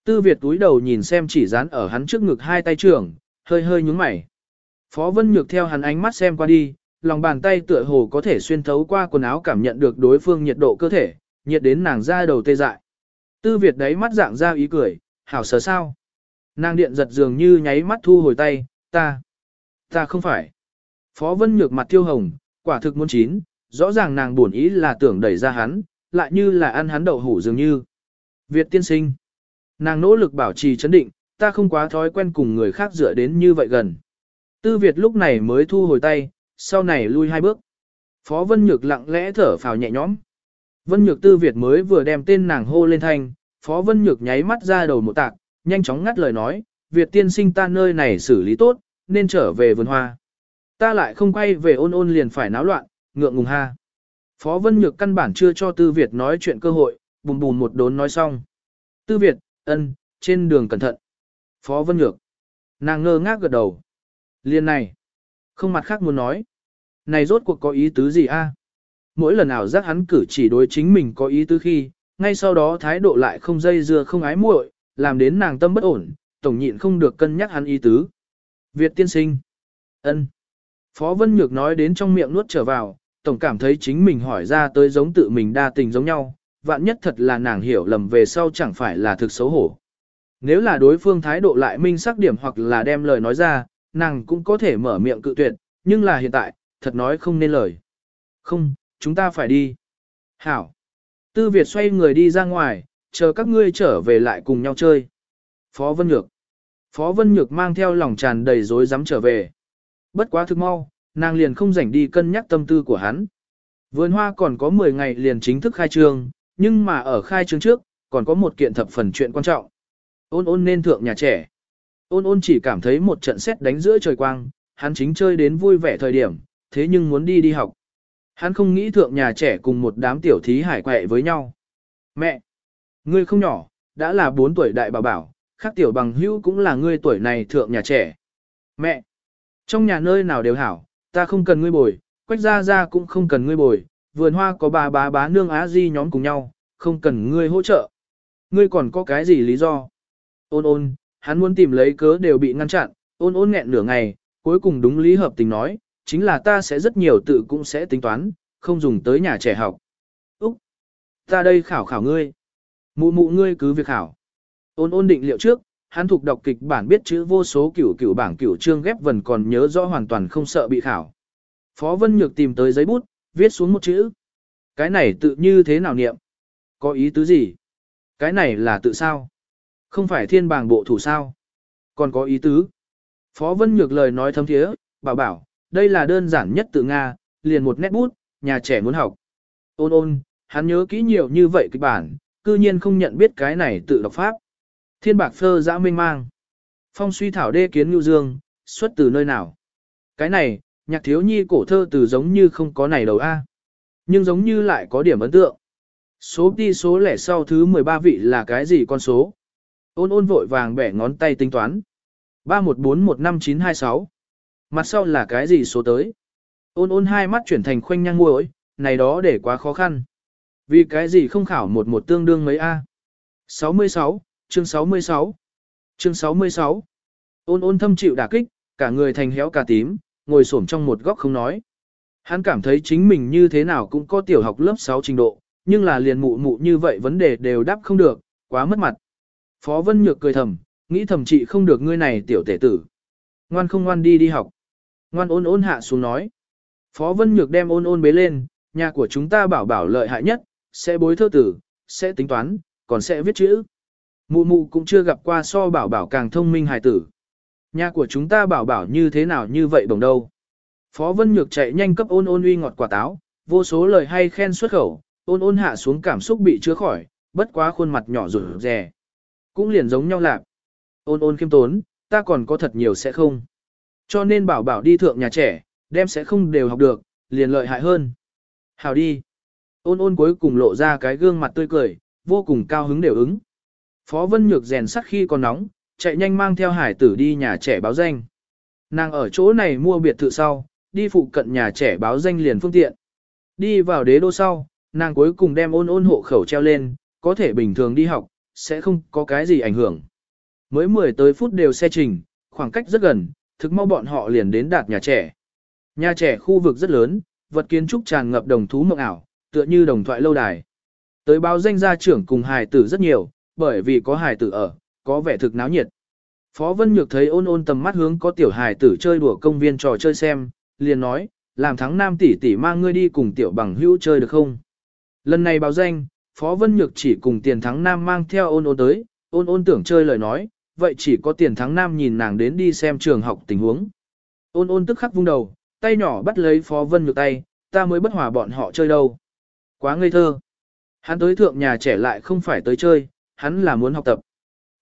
Tư Việt túi đầu nhìn xem chỉ dán ở hắn trước ngực hai tay trưởng, hơi hơi nhúng mày. Phó Vân Nhược theo hắn ánh mắt xem qua đi, lòng bàn tay tựa hồ có thể xuyên thấu qua quần áo cảm nhận được đối phương nhiệt độ cơ thể, nhiệt đến nàng ra đầu tê dại. Tư Việt đấy mắt dạng ra ý cười, hảo sờ sao. Nàng điện giật dường như nháy mắt thu hồi tay, ta, ta không phải. Phó Vân Nhược mặt tiêu hồng, quả thực muốn chín, rõ ràng nàng buồn ý là tưởng đẩy ra hắn, lại như là ăn hắn đậu hủ dường như. Việt tiên sinh. Nàng nỗ lực bảo trì chấn định, ta không quá thói quen cùng người khác dựa đến như vậy gần. Tư Việt lúc này mới thu hồi tay, sau này lui hai bước. Phó Vân Nhược lặng lẽ thở phào nhẹ nhõm. Vân Nhược Tư Việt mới vừa đem tên nàng hô lên thanh, Phó Vân Nhược nháy mắt ra đầu một tạc, nhanh chóng ngắt lời nói, Việt tiên sinh ta nơi này xử lý tốt, nên trở về vườn hoa. Ta lại không quay về ôn ôn liền phải náo loạn, ngượng ngùng ha. Phó Vân Nhược căn bản chưa cho Tư Việt nói chuyện cơ hội, bùm bùm một đốn nói xong. Tư Việt, ân, trên đường cẩn thận. Phó Vân Nhược. Nàng ngơ ngác gật đầu. Liên này. Không mặt khác muốn nói. Này rốt cuộc có ý tứ gì a? Mỗi lần nào giác hắn cử chỉ đối chính mình có ý tứ khi, ngay sau đó thái độ lại không dây dưa không ái muội, làm đến nàng tâm bất ổn, tổng nhịn không được cân nhắc hắn ý tứ. Việt tiên sinh. ân. Phó Vân Nhược nói đến trong miệng nuốt trở vào, tổng cảm thấy chính mình hỏi ra tới giống tự mình đa tình giống nhau, vạn nhất thật là nàng hiểu lầm về sau chẳng phải là thực xấu hổ. Nếu là đối phương thái độ lại minh xác điểm hoặc là đem lời nói ra, nàng cũng có thể mở miệng cự tuyệt, nhưng là hiện tại, thật nói không nên lời. Không, chúng ta phải đi. Hảo. Tư Việt xoay người đi ra ngoài, chờ các ngươi trở về lại cùng nhau chơi. Phó Vân Nhược. Phó Vân Nhược mang theo lòng tràn đầy dối dám trở về. Bất quá thực mau, nàng liền không rảnh đi cân nhắc tâm tư của hắn. Vườn hoa còn có 10 ngày liền chính thức khai trương, nhưng mà ở khai trương trước, còn có một kiện thập phần chuyện quan trọng. Ôn ôn nên thượng nhà trẻ. Ôn ôn chỉ cảm thấy một trận xét đánh giữa trời quang, hắn chính chơi đến vui vẻ thời điểm, thế nhưng muốn đi đi học. Hắn không nghĩ thượng nhà trẻ cùng một đám tiểu thí hải quẹ với nhau. Mẹ! Ngươi không nhỏ, đã là 4 tuổi đại bảo bảo, khác tiểu bằng hữu cũng là ngươi tuổi này thượng nhà trẻ. Mẹ! Trong nhà nơi nào đều hảo, ta không cần ngươi bồi, quách ra ra cũng không cần ngươi bồi, vườn hoa có bà bá bá nương á di nhóm cùng nhau, không cần ngươi hỗ trợ. Ngươi còn có cái gì lý do? Ôn ôn, hắn muốn tìm lấy cớ đều bị ngăn chặn, ôn ôn nghẹn nửa ngày, cuối cùng đúng lý hợp tình nói, chính là ta sẽ rất nhiều tự cũng sẽ tính toán, không dùng tới nhà trẻ học. Úc! Ta đây khảo khảo ngươi. Mụ mụ ngươi cứ việc khảo. Ôn ôn định liệu trước, hắn thuộc đọc kịch bản biết chữ vô số cửu cửu bảng cửu chương ghép vần còn nhớ rõ hoàn toàn không sợ bị khảo. Phó Vân Nhược tìm tới giấy bút, viết xuống một chữ. Cái này tự như thế nào niệm? Có ý tứ gì? Cái này là tự sao? Không phải thiên bảng bộ thủ sao? Còn có ý tứ. Phó Vân Nhược lời nói thấm thiế, bảo bảo, đây là đơn giản nhất tự Nga, liền một nét bút, nhà trẻ muốn học. Ôn ôn, hắn nhớ kỹ nhiều như vậy kịch bản, cư nhiên không nhận biết cái này tự đọc pháp. Thiên bạc phơ dã minh mang. Phong suy thảo đê kiến nhu dương, xuất từ nơi nào? Cái này, nhạc thiếu nhi cổ thơ từ giống như không có này đầu A. Nhưng giống như lại có điểm ấn tượng. Số đi số lẻ sau thứ 13 vị là cái gì con số? Ôn ôn vội vàng bẻ ngón tay tính toán. 31415926. Mặt sau là cái gì số tới? Ôn ôn hai mắt chuyển thành khoanh nhang muội, này đó để quá khó khăn. Vì cái gì không khảo một một tương đương mấy A? 66, chương 66. Chương 66. Ôn ôn thâm chịu đả kích, cả người thành héo cả tím, ngồi xổm trong một góc không nói. Hắn cảm thấy chính mình như thế nào cũng có tiểu học lớp 6 trình độ, nhưng là liền mụ mụ như vậy vấn đề đều đáp không được, quá mất mặt. Phó Vân Nhược cười thầm, nghĩ thầm chị không được ngươi này tiểu tể tử. Ngoan không ngoan đi đi học. Ngoan ôn ôn hạ xuống nói. Phó Vân Nhược đem ôn ôn bế lên, nhà của chúng ta bảo bảo lợi hại nhất, sẽ bối thơ tử, sẽ tính toán, còn sẽ viết chữ. Mụ mụ cũng chưa gặp qua so bảo bảo càng thông minh hài tử. Nhà của chúng ta bảo bảo như thế nào như vậy đồng đâu. Phó Vân Nhược chạy nhanh cấp ôn ôn uy ngọt quả táo, vô số lời hay khen xuất khẩu, ôn ôn hạ xuống cảm xúc bị chứa khỏi, bất quá khuôn mặt nhỏ rủi rè. Cũng liền giống nhau lạc. Ôn ôn khiêm tốn, ta còn có thật nhiều sẽ không. Cho nên bảo bảo đi thượng nhà trẻ, đem sẽ không đều học được, liền lợi hại hơn. Hào đi. Ôn ôn cuối cùng lộ ra cái gương mặt tươi cười, vô cùng cao hứng đều ứng. Phó Vân Nhược rèn sắt khi còn nóng, chạy nhanh mang theo hải tử đi nhà trẻ báo danh. Nàng ở chỗ này mua biệt thự sau, đi phụ cận nhà trẻ báo danh liền phương tiện. Đi vào đế đô sau, nàng cuối cùng đem ôn ôn hộ khẩu treo lên, có thể bình thường đi học, sẽ không có cái gì ảnh hưởng. Mới 10 tới phút đều xe trình, khoảng cách rất gần, thực mau bọn họ liền đến đạt nhà trẻ. Nhà trẻ khu vực rất lớn, vật kiến trúc tràn ngập đồng thú mộng ảo, tựa như đồng thoại lâu đài. Tới báo danh gia trưởng cùng hài tử rất nhiều, bởi vì có hài tử ở, có vẻ thực náo nhiệt. Phó Vân Nhược thấy ôn ôn tầm mắt hướng có tiểu hài tử chơi đùa công viên trò chơi xem, liền nói, làm thắng nam tỷ tỷ mang ngươi đi cùng tiểu bằng hữu chơi được không? Lần này báo danh, Phó Vân Nhược chỉ cùng tiền thắng nam mang theo ôn ôn tới, ôn ôn tưởng chơi lời nói, vậy chỉ có tiền thắng nam nhìn nàng đến đi xem trường học tình huống. Ôn ôn tức khắc vung đầu, tay nhỏ bắt lấy Phó Vân Nhược tay, ta mới bất hòa bọn họ chơi đâu. Quá ngây thơ. Hắn tới thượng nhà trẻ lại không phải tới chơi, hắn là muốn học tập.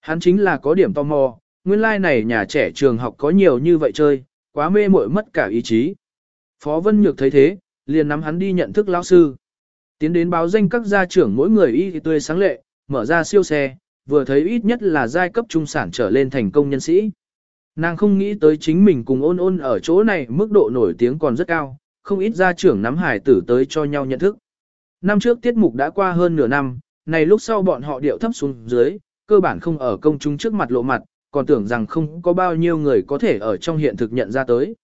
Hắn chính là có điểm tò mò, nguyên lai like này nhà trẻ trường học có nhiều như vậy chơi, quá mê muội mất cả ý chí. Phó Vân Nhược thấy thế, liền nắm hắn đi nhận thức lão sư. Tiến đến báo danh các gia trưởng mỗi người y tươi sáng lệ, mở ra siêu xe, vừa thấy ít nhất là giai cấp trung sản trở lên thành công nhân sĩ. Nàng không nghĩ tới chính mình cùng ôn ôn ở chỗ này mức độ nổi tiếng còn rất cao, không ít gia trưởng nắm hải tử tới cho nhau nhận thức. Năm trước tiết mục đã qua hơn nửa năm, này lúc sau bọn họ điệu thấp xuống dưới, cơ bản không ở công chúng trước mặt lộ mặt, còn tưởng rằng không có bao nhiêu người có thể ở trong hiện thực nhận ra tới.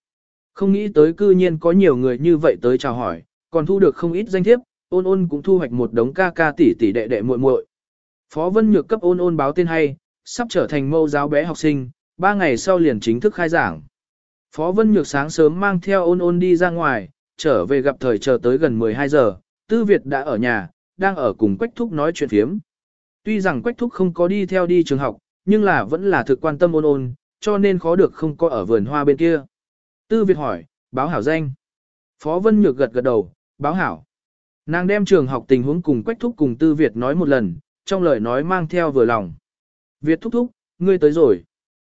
Không nghĩ tới cư nhiên có nhiều người như vậy tới chào hỏi, còn thu được không ít danh thiếp, ôn ôn cũng thu hoạch một đống ca ca tỷ tỷ đệ đệ muội muội. Phó Vân Nhược cấp ôn ôn báo tên hay, sắp trở thành mâu giáo bé học sinh, ba ngày sau liền chính thức khai giảng. Phó Vân Nhược sáng sớm mang theo ôn ôn đi ra ngoài, trở về gặp thời chờ tới gần 12 giờ, Tư Việt đã ở nhà, đang ở cùng Quách Thúc nói chuyện phiếm. Tuy rằng Quách Thúc không có đi theo đi trường học, nhưng là vẫn là thực quan tâm ôn ôn, cho nên khó được không có ở vườn hoa bên kia. Tư Việt hỏi, báo hảo danh. Phó Vân Nhược gật gật đầu, báo hảo. Nàng đem trường học tình huống cùng Quách Thúc cùng Tư Việt nói một lần, trong lời nói mang theo vừa lòng. Việt thúc thúc, ngươi tới rồi.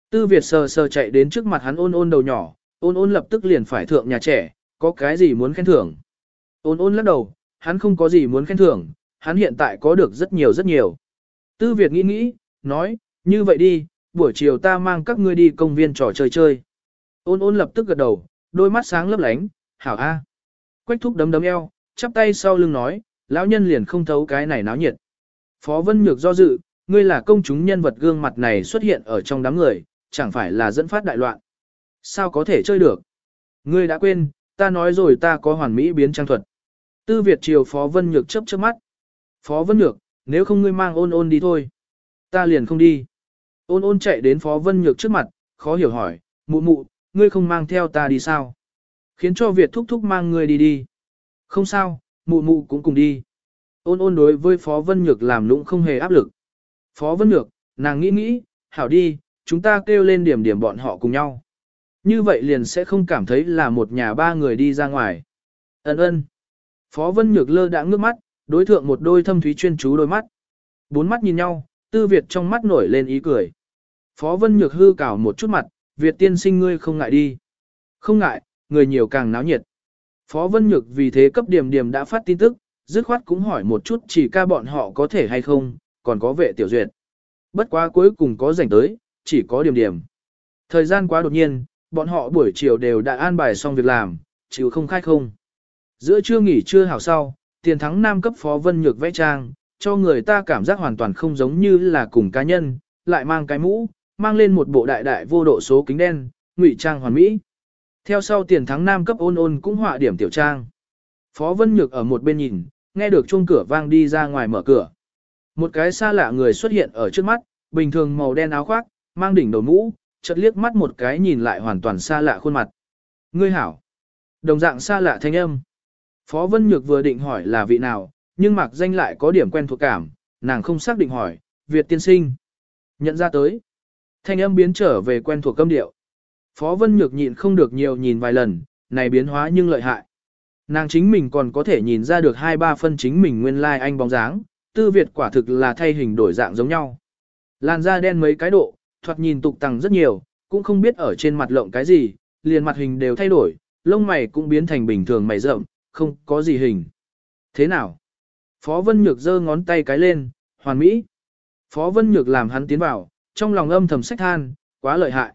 Tư Việt sờ sờ chạy đến trước mặt hắn ôn ôn đầu nhỏ, ôn ôn lập tức liền phải thượng nhà trẻ, có cái gì muốn khen thưởng. Ôn ôn lắc đầu, hắn không có gì muốn khen thưởng, hắn hiện tại có được rất nhiều rất nhiều. Tư Việt nghĩ nghĩ, nói, như vậy đi, buổi chiều ta mang các ngươi đi công viên trò chơi chơi. Ôn ôn lập tức gật đầu, đôi mắt sáng lấp lánh, hảo a. Quách thúc đấm đấm eo, chắp tay sau lưng nói, lão nhân liền không thấu cái này náo nhiệt. Phó Vân Nhược do dự, ngươi là công chúng nhân vật gương mặt này xuất hiện ở trong đám người, chẳng phải là dẫn phát đại loạn. Sao có thể chơi được? Ngươi đã quên, ta nói rồi ta có hoàn mỹ biến trang thuật. Tư Việt chiều Phó Vân Nhược chấp chớp mắt. Phó Vân Nhược, nếu không ngươi mang ôn ôn đi thôi. Ta liền không đi. Ôn ôn chạy đến Phó Vân Nhược trước mặt, khó hiểu hỏi, mụ mụ, ngươi không mang theo ta đi sao? Khiến cho Việt thúc thúc mang ngươi đi đi. Không sao, mụ mụ cũng cùng đi. Ôn ôn đối với Phó Vân Nhược làm lũng không hề áp lực. Phó Vân Nhược, nàng nghĩ nghĩ, hảo đi, chúng ta kêu lên điểm điểm bọn họ cùng nhau. Như vậy liền sẽ không cảm thấy là một nhà ba người đi ra ngoài. Ấn ơn. Phó Vân Nhược lơ đã ngước mắt, đối thượng một đôi thâm thúy chuyên chú đôi mắt. Bốn mắt nhìn nhau, tư Việt trong mắt nổi lên ý cười. Phó Vân Nhược hư cào một chút mặt, Việt tiên sinh ngươi không ngại đi. Không ngại, người nhiều càng náo nhiệt. Phó Vân Nhược vì thế cấp điểm điểm đã phát tin tức, dứt khoát cũng hỏi một chút chỉ ca bọn họ có thể hay không, còn có vệ tiểu duyệt. Bất quá cuối cùng có rảnh tới, chỉ có điểm điểm. Thời gian quá đột nhiên, bọn họ buổi chiều đều đã an bài xong việc làm, chịu không khai không. Giữa trưa nghỉ trưa hảo sau, tiền thắng nam cấp phó vân nhược vẽ trang, cho người ta cảm giác hoàn toàn không giống như là cùng cá nhân, lại mang cái mũ, mang lên một bộ đại đại vô độ số kính đen, ngụy trang hoàn mỹ. Theo sau tiền thắng nam cấp ôn ôn cũng họa điểm tiểu trang. Phó Vân Nhược ở một bên nhìn, nghe được chuông cửa vang đi ra ngoài mở cửa. Một cái xa lạ người xuất hiện ở trước mắt, bình thường màu đen áo khoác, mang đỉnh đầu mũ, chợt liếc mắt một cái nhìn lại hoàn toàn xa lạ khuôn mặt. Ngươi hảo. Đồng dạng xa lạ thanh âm. Phó Vân Nhược vừa định hỏi là vị nào, nhưng mặc danh lại có điểm quen thuộc cảm, nàng không xác định hỏi, Việt tiên sinh. Nhận ra tới. Thanh âm biến trở về quen thuộc câm điệu. Phó Vân Nhược nhịn không được nhiều nhìn vài lần, này biến hóa nhưng lợi hại. Nàng chính mình còn có thể nhìn ra được hai ba phân chính mình nguyên lai like anh bóng dáng, tư Việt quả thực là thay hình đổi dạng giống nhau. Làn da đen mấy cái độ, thoạt nhìn tục tăng rất nhiều, cũng không biết ở trên mặt lộng cái gì, liền mặt hình đều thay đổi, lông mày cũng biến thành bình thường mày rậm, không có gì hình. Thế nào? Phó Vân Nhược giơ ngón tay cái lên, hoàn mỹ. Phó Vân Nhược làm hắn tiến vào, trong lòng âm thầm sách than, quá lợi hại.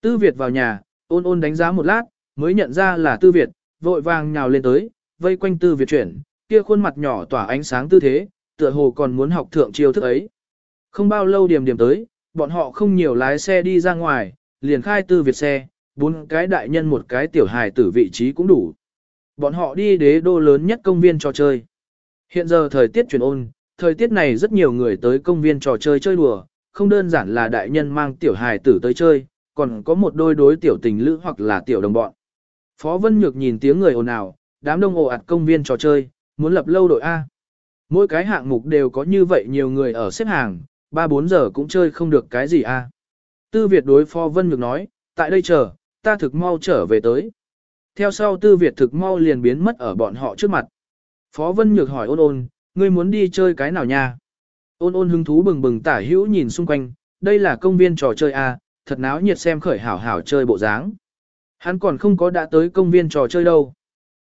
Tư Việt vào nhà, ôn ôn đánh giá một lát, mới nhận ra là Tư Việt, vội vàng nhào lên tới, vây quanh Tư Việt chuyển, kia khuôn mặt nhỏ tỏa ánh sáng tư thế, tựa hồ còn muốn học thượng chiêu thức ấy. Không bao lâu điểm điểm tới, bọn họ không nhiều lái xe đi ra ngoài, liền khai Tư Việt xe, bốn cái đại nhân một cái tiểu hài tử vị trí cũng đủ. Bọn họ đi đế đô lớn nhất công viên trò chơi. Hiện giờ thời tiết chuyển ôn, thời tiết này rất nhiều người tới công viên trò chơi chơi đùa, không đơn giản là đại nhân mang tiểu hài tử tới chơi, còn có một đôi đối tiểu tình lữ hoặc là tiểu đồng bọn. Phó Vân Nhược nhìn tiếng người ồn ào, đám đông ồ ạt công viên trò chơi, muốn lập lâu đội A. Mỗi cái hạng mục đều có như vậy nhiều người ở xếp hàng, 3-4 giờ cũng chơi không được cái gì A. Tư Việt đối Phó Vân Nhược nói, tại đây chờ, ta thực mau trở về tới. Theo sau Tư Việt thực mau liền biến mất ở bọn họ trước mặt. Phó Vân Nhược hỏi ôn ôn, ngươi muốn đi chơi cái nào nha? Ôn ôn hứng thú bừng bừng tả hữu nhìn xung quanh, đây là công viên trò chơi à? thật náo nhiệt xem khởi hảo hảo chơi bộ dáng. Hắn còn không có đã tới công viên trò chơi đâu.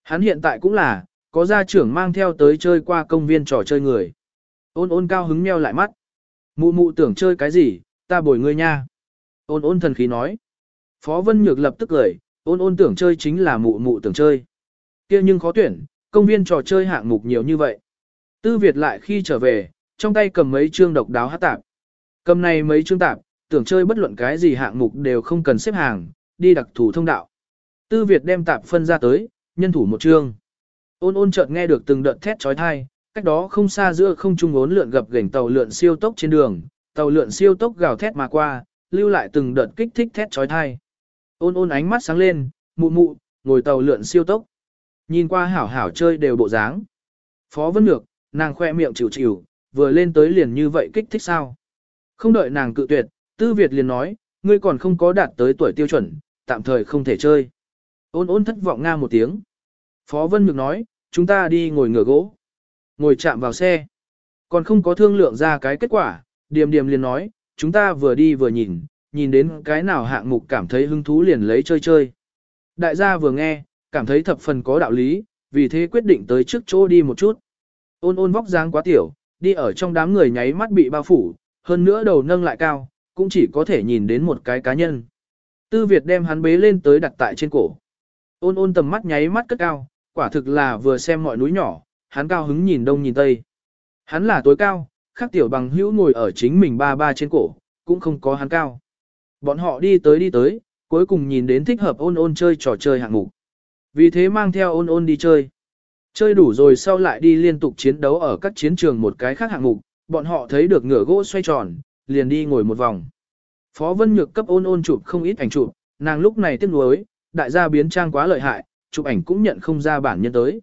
Hắn hiện tại cũng là, có gia trưởng mang theo tới chơi qua công viên trò chơi người. Ôn ôn cao hứng meo lại mắt. Mụ mụ tưởng chơi cái gì, ta bồi ngươi nha. Ôn ôn thần khí nói. Phó Vân Nhược lập tức cười, ôn ôn tưởng chơi chính là mụ mụ tưởng chơi. kia nhưng khó tuyển, công viên trò chơi hạng mục nhiều như vậy. Tư Việt lại khi trở về, trong tay cầm mấy chương độc đáo hát tạp. Cầm này mấy chương tạp, tưởng chơi bất luận cái gì hạng mục đều không cần xếp hàng, đi đặc thủ thông đạo. Tư Việt đem tạp phân ra tới, nhân thủ một chương. Ôn ôn chợt nghe được từng đợt thét trói thai, cách đó không xa giữa không trung ốn lượn gập gành tàu lượn siêu tốc trên đường, tàu lượn siêu tốc gào thét mà qua, lưu lại từng đợt kích thích thét trói thai. Ôn ôn ánh mắt sáng lên, mụ mụ, ngồi tàu lượn siêu tốc. Nhìn qua hảo hảo chơi đều bộ dáng. Phó Vân Nhược, nàng khoe miệng chịu chịu, vừa lên tới liền như vậy kích thích sao. Không đợi nàng cự tuyệt, Tư Việt liền nói, ngươi còn không có đạt tới tuổi tiêu chuẩn, tạm thời không thể chơi. Ôn ôn thất vọng nga một tiếng. Phó Vân Nhược nói, chúng ta đi ngồi ngửa gỗ. Ngồi chạm vào xe. Còn không có thương lượng ra cái kết quả, điềm điềm liền nói, chúng ta vừa đi vừa nhìn, nhìn đến cái nào hạng mục cảm thấy hứng thú liền lấy chơi chơi. Đại gia vừa nghe, cảm thấy thập phần có đạo lý, vì thế quyết định tới trước chỗ đi một chút. Ôn ôn vóc dáng quá tiểu, đi ở trong đám người nháy mắt bị bao phủ, hơn nữa đầu nâng lại cao, cũng chỉ có thể nhìn đến một cái cá nhân. Tư Việt đem hắn bế lên tới đặt tại trên cổ. Ôn ôn tầm mắt nháy mắt cất cao, quả thực là vừa xem mọi núi nhỏ, hắn cao hứng nhìn đông nhìn tây. Hắn là tối cao, khác tiểu bằng hữu ngồi ở chính mình ba ba trên cổ, cũng không có hắn cao. Bọn họ đi tới đi tới, cuối cùng nhìn đến thích hợp ôn ôn chơi trò chơi hạng mục. Vì thế mang theo ôn ôn đi chơi. Chơi đủ rồi sau lại đi liên tục chiến đấu ở các chiến trường một cái khác hạng mục, bọn họ thấy được ngựa gỗ xoay tròn, liền đi ngồi một vòng. Phó Vân Nhược cấp ôn ôn chụp không ít ảnh chụp, nàng lúc này tiếc nuối, đại gia biến trang quá lợi hại, chụp ảnh cũng nhận không ra bản nhân tới.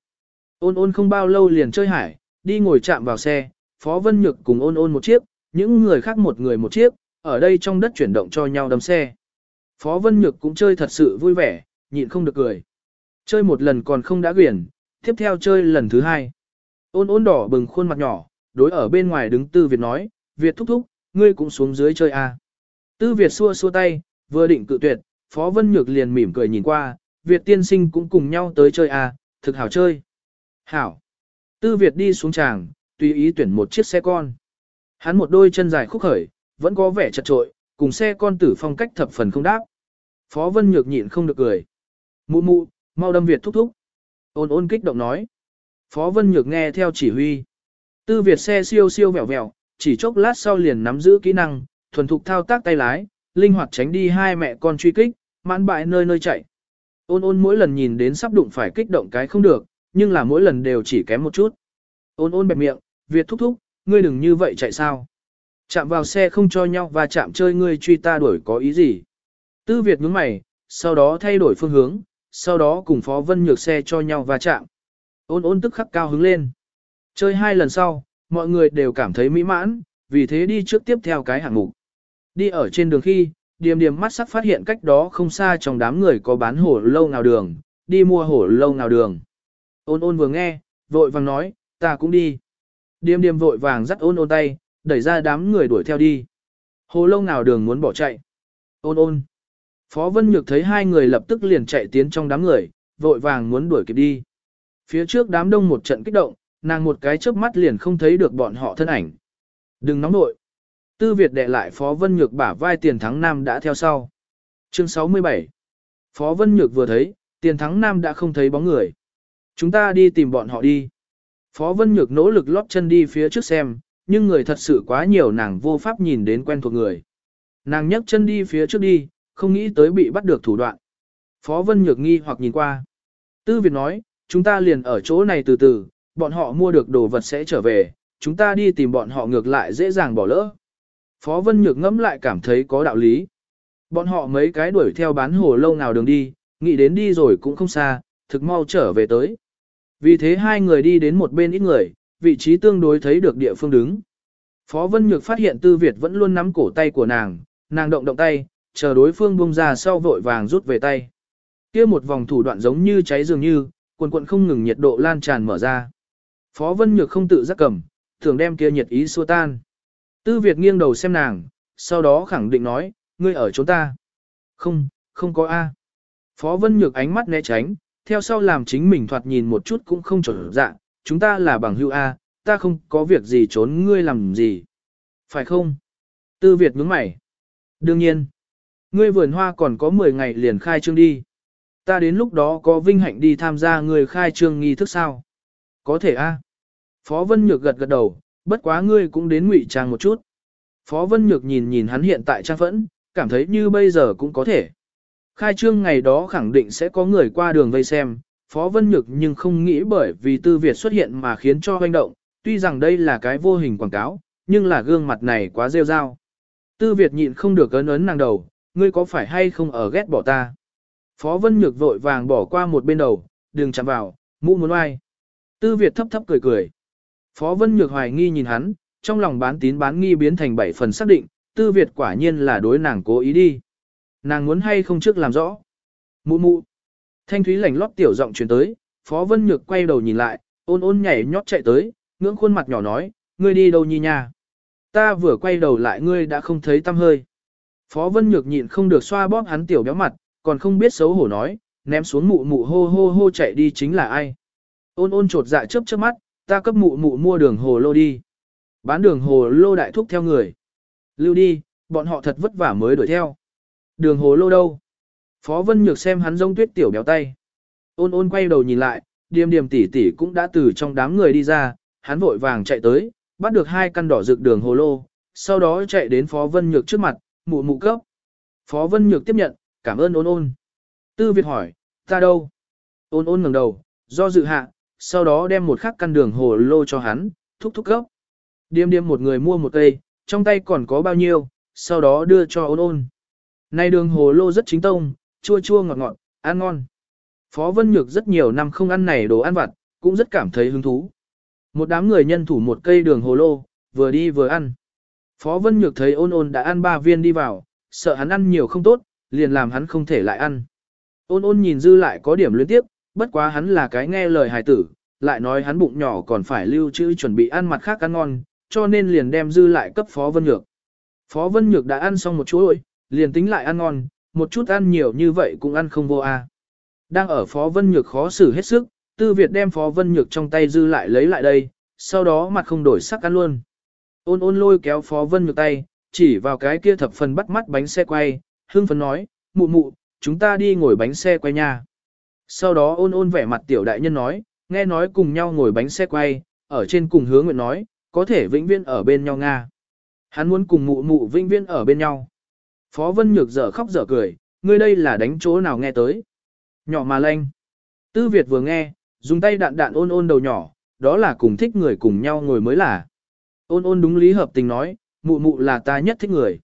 Ôn ôn không bao lâu liền chơi hải, đi ngồi chạm vào xe, Phó Vân Nhược cùng ôn ôn một chiếc, những người khác một người một chiếc, ở đây trong đất chuyển động cho nhau đâm xe. Phó Vân Nhược cũng chơi thật sự vui vẻ, nhịn không được cười. Chơi một lần còn không đã quyển, tiếp theo chơi lần thứ hai. Ôn ôn đỏ bừng khuôn mặt nhỏ, đối ở bên ngoài đứng Tư Việt nói, Việt thúc thúc, ngươi cũng xuống dưới chơi à. Tư Việt xua xua tay, vừa định cự tuyệt, Phó Vân Nhược liền mỉm cười nhìn qua, Việt tiên sinh cũng cùng nhau tới chơi à, thực hảo chơi. Hảo. Tư Việt đi xuống tràng, tùy ý tuyển một chiếc xe con. Hắn một đôi chân dài khúc khởi, vẫn có vẻ chật trội, cùng xe con tử phong cách thập phần không đáp. Phó Vân Nhược nhịn không được cười. Mụ mụ, mau đâm Việt thúc thúc. Ôn ôn kích động nói. Phó Vân Nhược nghe theo chỉ huy. Tư Việt xe siêu siêu vẹo vẹo, chỉ chốc lát sau liền nắm giữ kỹ năng, thuần thục thao tác tay lái, linh hoạt tránh đi hai mẹ con truy kích, mãn bại nơi nơi chạy. Ôn ôn mỗi lần nhìn đến sắp đụng phải kích động cái không được, nhưng là mỗi lần đều chỉ kém một chút. Ôn ôn bẹp miệng, Việt thúc thúc, ngươi đừng như vậy chạy sao. Chạm vào xe không cho nhau và chạm chơi ngươi truy ta đuổi có ý gì. Tư Việt nhướng mày, sau đó thay đổi phương hướng, sau đó cùng Phó Vân Nhược xe cho nhau và chạm. Ôn ôn tức khắc cao hứng lên. Chơi hai lần sau, mọi người đều cảm thấy mỹ mãn, vì thế đi trước tiếp theo cái hạng mục. Đi ở trên đường khi, điềm điềm mắt sắc phát hiện cách đó không xa trong đám người có bán hổ lâu nào đường, đi mua hổ lâu nào đường. Ôn ôn vừa nghe, vội vàng nói, ta cũng đi. Điềm điềm vội vàng dắt ôn ôn tay, đẩy ra đám người đuổi theo đi. Hồ lâu nào đường muốn bỏ chạy. Ôn ôn. Phó Vân Nhược thấy hai người lập tức liền chạy tiến trong đám người, vội vàng muốn đuổi kịp đi. Phía trước đám đông một trận kích động, nàng một cái chớp mắt liền không thấy được bọn họ thân ảnh. Đừng nóng nội. Tư Việt đệ lại Phó Vân Nhược bả vai tiền thắng nam đã theo sau. Chương 67 Phó Vân Nhược vừa thấy, tiền thắng nam đã không thấy bóng người. Chúng ta đi tìm bọn họ đi. Phó Vân Nhược nỗ lực lót chân đi phía trước xem, nhưng người thật sự quá nhiều nàng vô pháp nhìn đến quen thuộc người. Nàng nhấc chân đi phía trước đi, không nghĩ tới bị bắt được thủ đoạn. Phó Vân Nhược nghi hoặc nhìn qua. Tư Việt nói, chúng ta liền ở chỗ này từ từ, bọn họ mua được đồ vật sẽ trở về, chúng ta đi tìm bọn họ ngược lại dễ dàng bỏ lỡ. Phó Vân Nhược ngẫm lại cảm thấy có đạo lý. Bọn họ mấy cái đuổi theo bán hồ lâu nào đường đi, nghĩ đến đi rồi cũng không xa, thực mau trở về tới. Vì thế hai người đi đến một bên ít người, vị trí tương đối thấy được địa phương đứng. Phó Vân Nhược phát hiện Tư Việt vẫn luôn nắm cổ tay của nàng, nàng động động tay, chờ đối phương buông ra sau vội vàng rút về tay. Kia một vòng thủ đoạn giống như cháy dường như, quần quần không ngừng nhiệt độ lan tràn mở ra. Phó Vân Nhược không tự giác cầm, thường đem kia nhiệt ý xua tan. Tư Việt nghiêng đầu xem nàng, sau đó khẳng định nói, ngươi ở chỗ ta. Không, không có A. Phó Vân Nhược ánh mắt né tránh, theo sau làm chính mình thoạt nhìn một chút cũng không trở dạ, chúng ta là bằng hữu A, ta không có việc gì trốn ngươi làm gì. Phải không? Tư Việt nhướng mày. Đương nhiên. Ngươi vườn hoa còn có 10 ngày liền khai trương đi. Ta đến lúc đó có vinh hạnh đi tham gia người khai trương nghi thức sao? Có thể a. Phó Vân Nhược gật gật đầu, bất quá ngươi cũng đến ngụy trang một chút. Phó Vân Nhược nhìn nhìn hắn hiện tại trang phẫn, cảm thấy như bây giờ cũng có thể. Khai trương ngày đó khẳng định sẽ có người qua đường vây xem, Phó Vân Nhược nhưng không nghĩ bởi vì Tư Việt xuất hiện mà khiến cho hoành động, tuy rằng đây là cái vô hình quảng cáo, nhưng là gương mặt này quá rêu rao. Tư Việt nhịn không được ấn ấn nàng đầu, ngươi có phải hay không ở ghét bỏ ta? Phó Vân Nhược vội vàng bỏ qua một bên đầu, đừng chạm vào, mũ muốn oai. Tư Việt thấp thấp cười cười. Phó Vân Nhược hoài nghi nhìn hắn, trong lòng bán tín bán nghi biến thành bảy phần xác định, Tư Việt quả nhiên là đối nàng cố ý đi. Nàng muốn hay không trước làm rõ. Mụ mụ. Thanh thúy lảnh lót tiểu giọng truyền tới, Phó Vân Nhược quay đầu nhìn lại, ôn ôn nhảy nhót chạy tới, ngưỡng khuôn mặt nhỏ nói, ngươi đi đâu nhi nha. Ta vừa quay đầu lại ngươi đã không thấy tâm hơi. Phó Vân Nhược nhịn không được xoa bóp hắn tiểu béo mặt, còn không biết xấu hổ nói, ném xuống mụ mụ hô hô hô chạy đi chính là ai. Ôn ôn trột dạ chớp chớp mắt, ta cấp mụ mụ mua đường hồ lô đi. Bán đường hồ lô đại thúc theo người. Lưu đi, bọn họ thật vất vả mới đuổi theo. Đường hồ lô đâu? Phó Vân Nhược xem hắn rông tuyết tiểu béo tay. Ôn ôn quay đầu nhìn lại, điềm điềm tỷ tỷ cũng đã từ trong đám người đi ra, hắn vội vàng chạy tới, bắt được hai căn đỏ rực đường hồ lô, sau đó chạy đến Phó Vân Nhược trước mặt, mụ mụ cấp. Phó Vân Nhược tiếp nhận, cảm ơn ôn ôn. Tư Việt hỏi, ta đâu? Ôn ôn ngẩng đầu, do dự hạ, sau đó đem một khắc căn đường hồ lô cho hắn, thúc thúc cấp. Điềm điềm một người mua một cây, trong tay còn có bao nhiêu, sau đó đưa cho ôn ôn. Này đường hồ lô rất chính tông, chua chua ngọt ngọt, ăn ngon. Phó Vân Nhược rất nhiều năm không ăn này đồ ăn vặt, cũng rất cảm thấy hứng thú. Một đám người nhân thủ một cây đường hồ lô, vừa đi vừa ăn. Phó Vân Nhược thấy ôn ôn đã ăn ba viên đi vào, sợ hắn ăn nhiều không tốt, liền làm hắn không thể lại ăn. Ôn ôn nhìn dư lại có điểm luyến tiếp, bất quá hắn là cái nghe lời hài tử, lại nói hắn bụng nhỏ còn phải lưu trữ chuẩn bị ăn mặt khác ăn ngon, cho nên liền đem dư lại cấp Phó Vân Nhược. Phó Vân Nhược đã ăn xong một chuỗi, liền tính lại ăn ngon, một chút ăn nhiều như vậy cũng ăn không vô a. Đang ở Phó Vân Nhược khó xử hết sức, Tư Việt đem Phó Vân Nhược trong tay dư lại lấy lại đây, sau đó mặt không đổi sắc ăn luôn. Ôn ôn lôi kéo Phó Vân Nhược tay, chỉ vào cái kia thập phần bắt mắt bánh xe quay, hưng phấn nói, mụ mụ, chúng ta đi ngồi bánh xe quay nha. Sau đó ôn ôn vẻ mặt tiểu đại nhân nói, nghe nói cùng nhau ngồi bánh xe quay, ở trên cùng hướng nguyện nói, có thể vĩnh viễn ở bên nhau Nga. Hắn muốn cùng mụ mụ vĩnh viễn ở bên nhau. Phó Vân Nhược dở khóc dở cười, ngươi đây là đánh chỗ nào nghe tới. Nhỏ mà lanh. Tư Việt vừa nghe, dùng tay đạn đạn ôn ôn đầu nhỏ, đó là cùng thích người cùng nhau ngồi mới là. Ôn ôn đúng lý hợp tình nói, mụ mụ là ta nhất thích người.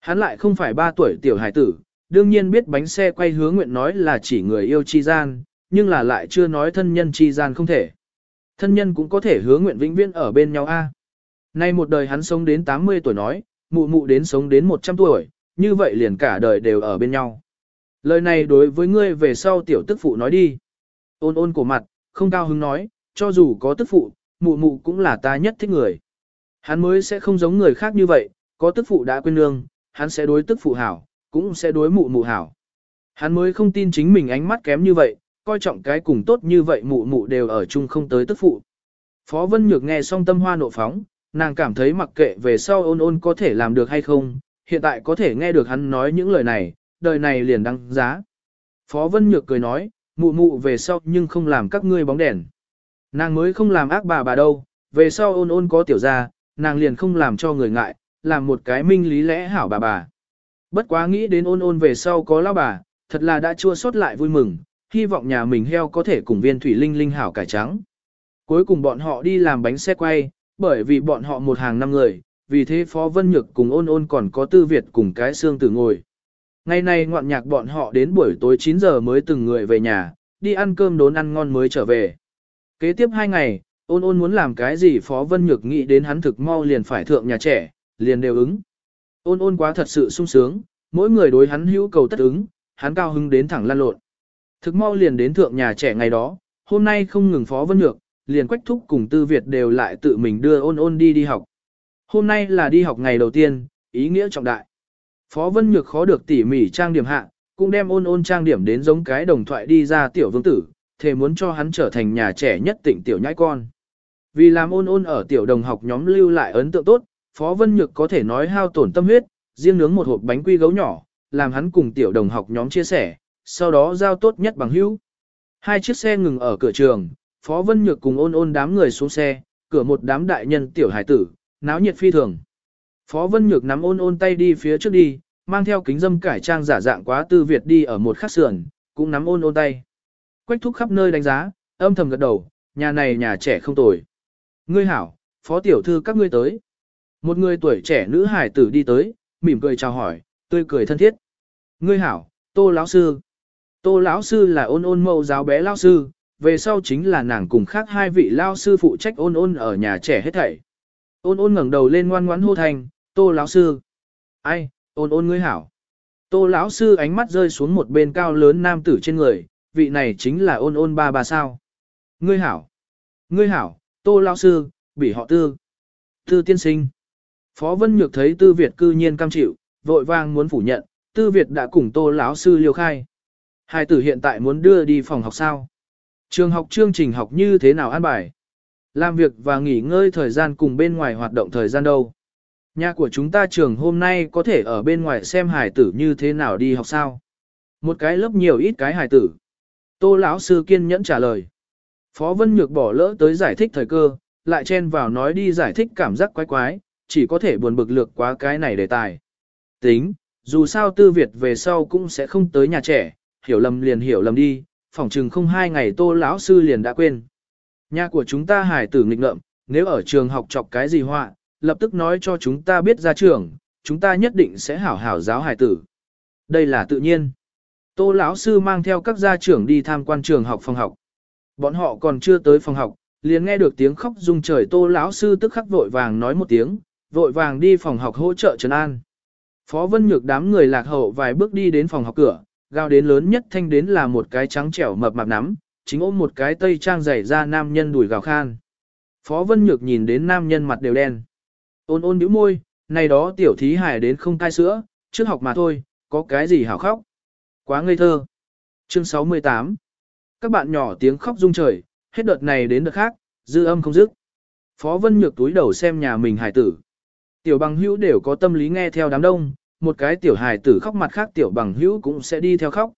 Hắn lại không phải ba tuổi tiểu hải tử, đương nhiên biết bánh xe quay hướng nguyện nói là chỉ người yêu chi gian, nhưng là lại chưa nói thân nhân chi gian không thể. Thân nhân cũng có thể hứa nguyện vĩnh viễn ở bên nhau a. Nay một đời hắn sống đến 80 tuổi nói, mụ mụ đến sống đến 100 tuổi, như vậy liền cả đời đều ở bên nhau. Lời này đối với ngươi về sau tiểu tức phụ nói đi. Ôn ôn cổ mặt, không cao hứng nói, cho dù có tức phụ, mụ mụ cũng là ta nhất thích người. Hắn mới sẽ không giống người khác như vậy, có tức phụ đã quên nương, hắn sẽ đối tức phụ hảo, cũng sẽ đối mụ mụ hảo. Hắn mới không tin chính mình ánh mắt kém như vậy, coi trọng cái cùng tốt như vậy mụ mụ đều ở chung không tới tức phụ. Phó Vân Nhược nghe xong tâm hoa nộ phóng, nàng cảm thấy mặc kệ về sau ôn ôn có thể làm được hay không, hiện tại có thể nghe được hắn nói những lời này, đời này liền đăng giá. Phó Vân Nhược cười nói, mụ mụ về sau nhưng không làm các ngươi bóng đèn. Nàng mới không làm ác bà bà đâu, về sau ôn ôn có tiểu gia, nàng liền không làm cho người ngại, làm một cái minh lý lẽ hảo bà bà. Bất quá nghĩ đến ôn ôn về sau có lão bà, thật là đã chua xót lại vui mừng, hy vọng nhà mình heo có thể cùng viên thủy linh linh hảo cải trắng. Cuối cùng bọn họ đi làm bánh xe quay, bởi vì bọn họ một hàng năm người, vì thế Phó Vân Nhược cùng ôn ôn còn có tư Việt cùng cái xương tử ngồi. Ngày nay ngoạn nhạc bọn họ đến buổi tối 9 giờ mới từng người về nhà, đi ăn cơm đốn ăn ngon mới trở về. Kế tiếp hai ngày, ôn ôn muốn làm cái gì Phó Vân Nhược nghĩ đến hắn thực mau liền phải thượng nhà trẻ, liền đều ứng. Ôn ôn quá thật sự sung sướng, mỗi người đối hắn hữu cầu tất ứng, hắn cao hứng đến thẳng lan lộn. Thực mau liền đến thượng nhà trẻ ngày đó, hôm nay không ngừng Phó Vân Nhược, liền Quách Thúc cùng Tư Việt đều lại tự mình đưa ôn ôn đi đi học. Hôm nay là đi học ngày đầu tiên, ý nghĩa trọng đại. Phó Vân Nhược khó được tỉ mỉ trang điểm hạ, cũng đem ôn ôn trang điểm đến giống cái đồng thoại đi ra tiểu vương tử, thề muốn cho hắn trở thành nhà trẻ nhất tỉnh tiểu nhãi con. Vì làm ôn ôn ở tiểu đồng học nhóm lưu lại ấn tượng tốt, Phó Vân Nhược có thể nói hao tổn tâm huyết, riêng nướng một hộp bánh quy gấu nhỏ, làm hắn cùng tiểu đồng học nhóm chia sẻ, sau đó giao tốt nhất bằng hữu. Hai chiếc xe ngừng ở cửa trường, Phó Vân Nhược cùng ôn ôn đám người xuống xe, cửa một đám đại nhân tiểu hải tử, náo nhiệt phi thường. Phó Vân Nhược nắm ôn ôn tay đi phía trước đi, mang theo kính dâm cải trang giả dạng quá tư Việt đi ở một khắc sườn, cũng nắm ôn ôn tay. Quách thúc khắp nơi đánh giá, âm thầm gật đầu, nhà này nhà trẻ không tồi. Ngươi hảo, phó tiểu thư các ngươi tới. Một người tuổi trẻ nữ hải tử đi tới, mỉm cười chào hỏi, tươi cười thân thiết. Ngươi hảo, tô lão sư. Tô lão sư là ôn ôn mẫu giáo bé lão sư, về sau chính là nàng cùng khác hai vị lão sư phụ trách ôn ôn ở nhà trẻ hết thảy. Ôn ôn ngẩng đầu lên ngoan ngoãn hô thành, tô lão sư. Ai, ôn ôn ngươi hảo. Tô lão sư ánh mắt rơi xuống một bên cao lớn nam tử trên người, vị này chính là ôn ôn ba ba sao. Ngươi hảo. Ngươi hảo, tô lão sư, bị họ tư. Tư tiên sinh. Phó Vân Nhược thấy Tư Việt cư nhiên cam chịu, vội vàng muốn phủ nhận, Tư Việt đã cùng Tô lão sư liêu khai. Hai tử hiện tại muốn đưa đi phòng học sao? Trường học chương trình học như thế nào an bài? Làm việc và nghỉ ngơi thời gian cùng bên ngoài hoạt động thời gian đâu? Nhà của chúng ta trường hôm nay có thể ở bên ngoài xem hải tử như thế nào đi học sao? Một cái lớp nhiều ít cái hải tử. Tô lão sư kiên nhẫn trả lời. Phó Vân Nhược bỏ lỡ tới giải thích thời cơ, lại chen vào nói đi giải thích cảm giác quái quái, chỉ có thể buồn bực lược quá cái này đề tài. Tính, dù sao tư Việt về sau cũng sẽ không tới nhà trẻ, hiểu lầm liền hiểu lầm đi, phỏng chừng không hai ngày tô lão sư liền đã quên. Nhà của chúng ta hải tử nghịch ngợm, nếu ở trường học chọc cái gì họa, lập tức nói cho chúng ta biết ra trường, chúng ta nhất định sẽ hảo hảo giáo hải tử. Đây là tự nhiên. Tô lão sư mang theo các gia trưởng đi tham quan trường học phòng học. Bọn họ còn chưa tới phòng học, liền nghe được tiếng khóc rung trời Tô lão sư tức khắc vội vàng nói một tiếng, vội vàng đi phòng học hỗ trợ Trần An. Phó Vân Nhược đám người lạc hậu vài bước đi đến phòng học cửa, gào đến lớn nhất thanh đến là một cái trắng trẻo mập mạp nắm, chính ôm một cái tây trang dày ra nam nhân đùi gào khan. Phó Vân Nhược nhìn đến nam nhân mặt đều đen. Ôn ôn nhíu môi, này đó tiểu thí hải đến không cai sữa, trước học mà thôi, có cái gì hảo khóc. Quá ngây thơ. Chương 68 Các bạn nhỏ tiếng khóc rung trời, hết đợt này đến đợt khác, dư âm không dứt. Phó Vân Nhược túi đầu xem nhà mình hải tử. Tiểu bằng hữu đều có tâm lý nghe theo đám đông, một cái tiểu hài tử khóc mặt khác tiểu bằng hữu cũng sẽ đi theo khóc.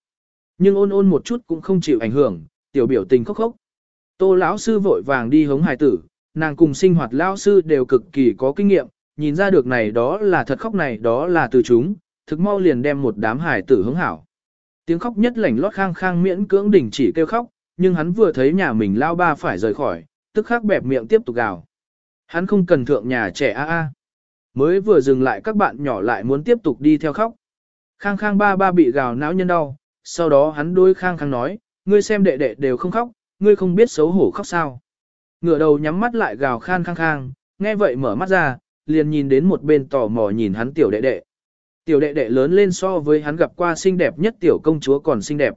Nhưng ôn ôn một chút cũng không chịu ảnh hưởng, tiểu biểu tình khóc khóc. Tô lão sư vội vàng đi hống hài tử, nàng cùng sinh hoạt lão sư đều cực kỳ có kinh nghiệm, nhìn ra được này đó là thật khóc này đó là từ chúng, thực mau liền đem một đám hài tử hứng hảo. Tiếng khóc nhất lảnh lót khang khang miễn cưỡng đình chỉ kêu khóc, nhưng hắn vừa thấy nhà mình lao ba phải rời khỏi, tức khắc bẹp miệng tiếp tục gào. Hắn không cần thượng nhà trẻ a a. Mới vừa dừng lại các bạn nhỏ lại muốn tiếp tục đi theo khóc. Khang khang ba ba bị gào não nhân đau, sau đó hắn đôi khang khang nói, ngươi xem đệ đệ đều không khóc, ngươi không biết xấu hổ khóc sao. Ngửa đầu nhắm mắt lại gào khan khang khang, nghe vậy mở mắt ra, liền nhìn đến một bên tò mò nhìn hắn tiểu đệ đệ. Tiểu đệ đệ lớn lên so với hắn gặp qua xinh đẹp nhất tiểu công chúa còn xinh đẹp.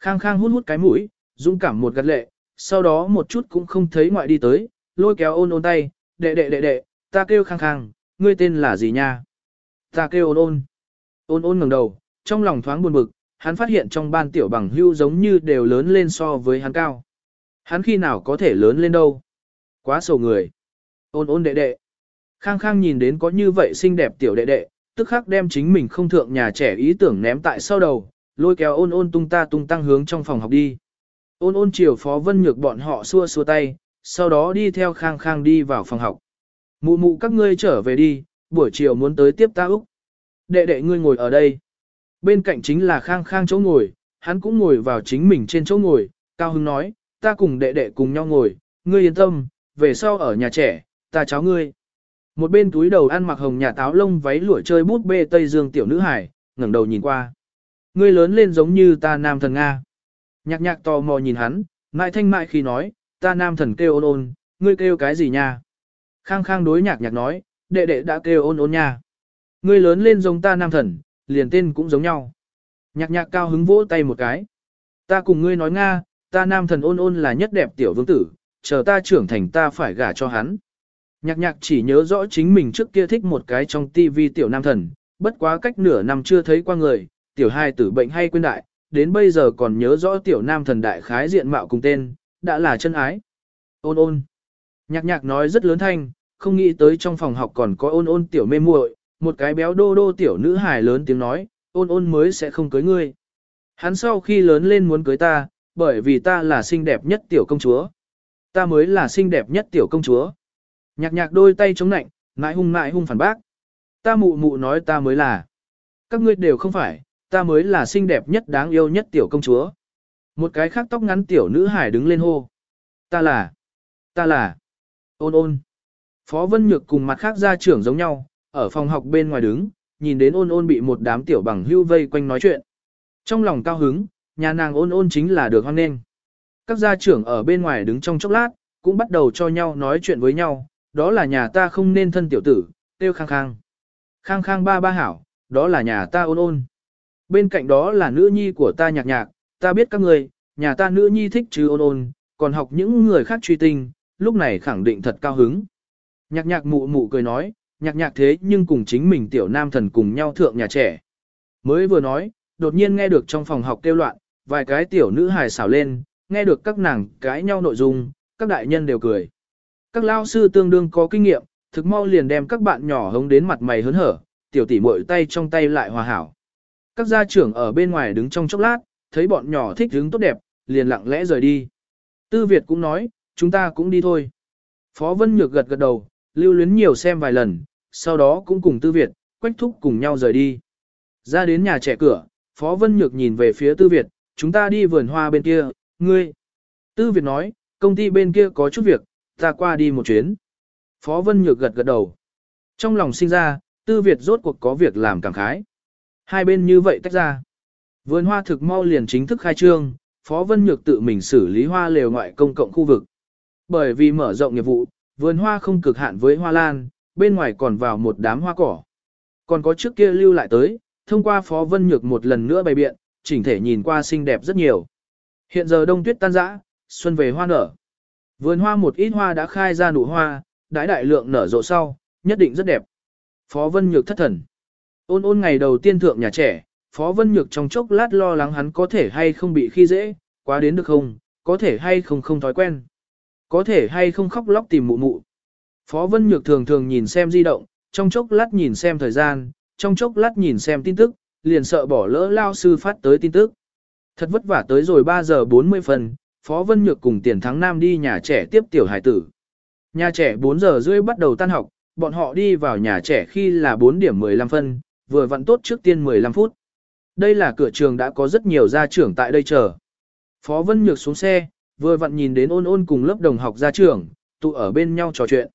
Khang khang hút hút cái mũi, dũng cảm một gật lệ, sau đó một chút cũng không thấy ngoại đi tới, lôi kéo ôn ôn tay, đệ đệ đệ đệ, ta kêu khang khang, ngươi tên là gì nha? Ta kêu ôn ôn. Ôn ôn ngẩng đầu, trong lòng thoáng buồn bực, hắn phát hiện trong ban tiểu bằng hưu giống như đều lớn lên so với hắn cao. Hắn khi nào có thể lớn lên đâu? Quá sầu người. Ôn ôn đệ đệ. Khang khang nhìn đến có như vậy xinh đẹp tiểu đệ đệ, tức khắc đem chính mình không thượng nhà trẻ ý tưởng ném tại sau đầu, lôi kéo ôn ôn tung ta tung tăng hướng trong phòng học đi. Ôn ôn chiều phó vân nhược bọn họ xua xua tay, sau đó đi theo khang khang đi vào phòng học. Mụ mụ các ngươi trở về đi, buổi chiều muốn tới tiếp ta Úc. Đệ đệ ngươi ngồi ở đây. Bên cạnh chính là khang khang chỗ ngồi, hắn cũng ngồi vào chính mình trên chỗ ngồi, Cao Hưng nói, ta cùng đệ đệ cùng nhau ngồi, ngươi yên tâm, về sau ở nhà trẻ, ta cháu ngươi. Một bên túi đầu ăn mặc hồng nhà táo lông váy lụa chơi bút bê Tây Dương tiểu nữ hải, ngẩng đầu nhìn qua. Ngươi lớn lên giống như ta nam thần Nga. Nhạc nhạc tò mò nhìn hắn, mại thanh mại khi nói, ta nam thần kêu ôn ôn, ngươi kêu cái gì nha? Khang khang đối nhạc nhạc nói, đệ đệ đã kêu ôn ôn nha. Ngươi lớn lên giống ta nam thần, liền tên cũng giống nhau. Nhạc nhạc cao hứng vỗ tay một cái. Ta cùng ngươi nói Nga, ta nam thần ôn ôn là nhất đẹp tiểu vương tử, chờ ta trưởng thành ta phải gả cho hắn. Nhạc nhạc chỉ nhớ rõ chính mình trước kia thích một cái trong tivi tiểu nam thần, bất quá cách nửa năm chưa thấy qua người, tiểu hai tử bệnh hay quên đại, đến bây giờ còn nhớ rõ tiểu nam thần đại khái diện mạo cùng tên, đã là chân ái. Ôn ôn. Nhạc nhạc nói rất lớn thanh, không nghĩ tới trong phòng học còn có ôn ôn tiểu mê muội, một cái béo đô đô tiểu nữ hài lớn tiếng nói, ôn ôn mới sẽ không cưới ngươi. Hắn sau khi lớn lên muốn cưới ta, bởi vì ta là xinh đẹp nhất tiểu công chúa. Ta mới là xinh đẹp nhất tiểu công chúa. Nhạc nhạc đôi tay chống nạnh, ngại hung ngại hung phản bác. Ta mụ mụ nói ta mới là. Các ngươi đều không phải, ta mới là xinh đẹp nhất đáng yêu nhất tiểu công chúa. Một cái khác tóc ngắn tiểu nữ hải đứng lên hô. Ta là, ta là, ôn ôn. Phó Vân Nhược cùng mặt khác gia trưởng giống nhau, ở phòng học bên ngoài đứng, nhìn đến ôn ôn bị một đám tiểu bằng hưu vây quanh nói chuyện. Trong lòng cao hứng, nhà nàng ôn ôn chính là được hoan nghênh. Các gia trưởng ở bên ngoài đứng trong chốc lát, cũng bắt đầu cho nhau nói chuyện với nhau, đó là nhà ta không nên thân tiểu tử, tiêu khang khang. Khang khang ba ba hảo, đó là nhà ta ôn ôn. Bên cạnh đó là nữ nhi của ta nhạc nhạc, ta biết các người, nhà ta nữ nhi thích chứ ôn ôn, còn học những người khác truy tinh, lúc này khẳng định thật cao hứng. Nhạc nhạc mụ mụ cười nói, nhạc nhạc thế nhưng cùng chính mình tiểu nam thần cùng nhau thượng nhà trẻ. Mới vừa nói, đột nhiên nghe được trong phòng học kêu loạn, vài cái tiểu nữ hài xảo lên, nghe được các nàng cãi nhau nội dung, các đại nhân đều cười. Các lao sư tương đương có kinh nghiệm, thực mau liền đem các bạn nhỏ hống đến mặt mày hớn hở, tiểu tỷ muội tay trong tay lại hòa hảo. Các gia trưởng ở bên ngoài đứng trong chốc lát, thấy bọn nhỏ thích đứng tốt đẹp, liền lặng lẽ rời đi. Tư Việt cũng nói, chúng ta cũng đi thôi. Phó Vân Nhược gật gật đầu, lưu luyến nhiều xem vài lần, sau đó cũng cùng Tư Việt, quách thúc cùng nhau rời đi. Ra đến nhà trẻ cửa, Phó Vân Nhược nhìn về phía Tư Việt, chúng ta đi vườn hoa bên kia, ngươi. Tư Việt nói, công ty bên kia có chút việc, ta qua đi một chuyến. Phó Vân Nhược gật gật đầu. Trong lòng sinh ra, Tư Việt rốt cuộc có việc làm cảm khái. Hai bên như vậy tách ra. Vườn hoa thực mau liền chính thức khai trương, Phó Vân Nhược tự mình xử lý hoa lều ngoại công cộng khu vực. Bởi vì mở rộng nghiệp vụ, vườn hoa không cực hạn với hoa lan, bên ngoài còn vào một đám hoa cỏ. Còn có trước kia lưu lại tới, thông qua Phó Vân Nhược một lần nữa bày biện, chỉnh thể nhìn qua xinh đẹp rất nhiều. Hiện giờ đông tuyết tan rã, xuân về hoa nở. Vườn hoa một ít hoa đã khai ra nụ hoa, đãi đại lượng nở rộ sau, nhất định rất đẹp. Phó Vân Nhược thất thần. Ôn ôn ngày đầu tiên thượng nhà trẻ, Phó Vân Nhược trong chốc lát lo lắng hắn có thể hay không bị khi dễ, quá đến được không, có thể hay không không thói quen. Có thể hay không khóc lóc tìm mụ mụ. Phó Vân Nhược thường thường nhìn xem di động, trong chốc lát nhìn xem thời gian, trong chốc lát nhìn xem tin tức, liền sợ bỏ lỡ lao sư phát tới tin tức. Thật vất vả tới rồi 3 giờ 40 phần, Phó Vân Nhược cùng Tiền Thắng Nam đi nhà trẻ tiếp tiểu hải tử. Nhà trẻ 4 giờ rưỡi bắt đầu tan học, bọn họ đi vào nhà trẻ khi là 4 điểm 15 phân, vừa vặn tốt trước tiên 15 phút. Đây là cửa trường đã có rất nhiều gia trưởng tại đây chờ. Phó Vân Nhược xuống xe, vừa vặn nhìn đến ôn ôn cùng lớp đồng học gia trưởng, tụ ở bên nhau trò chuyện.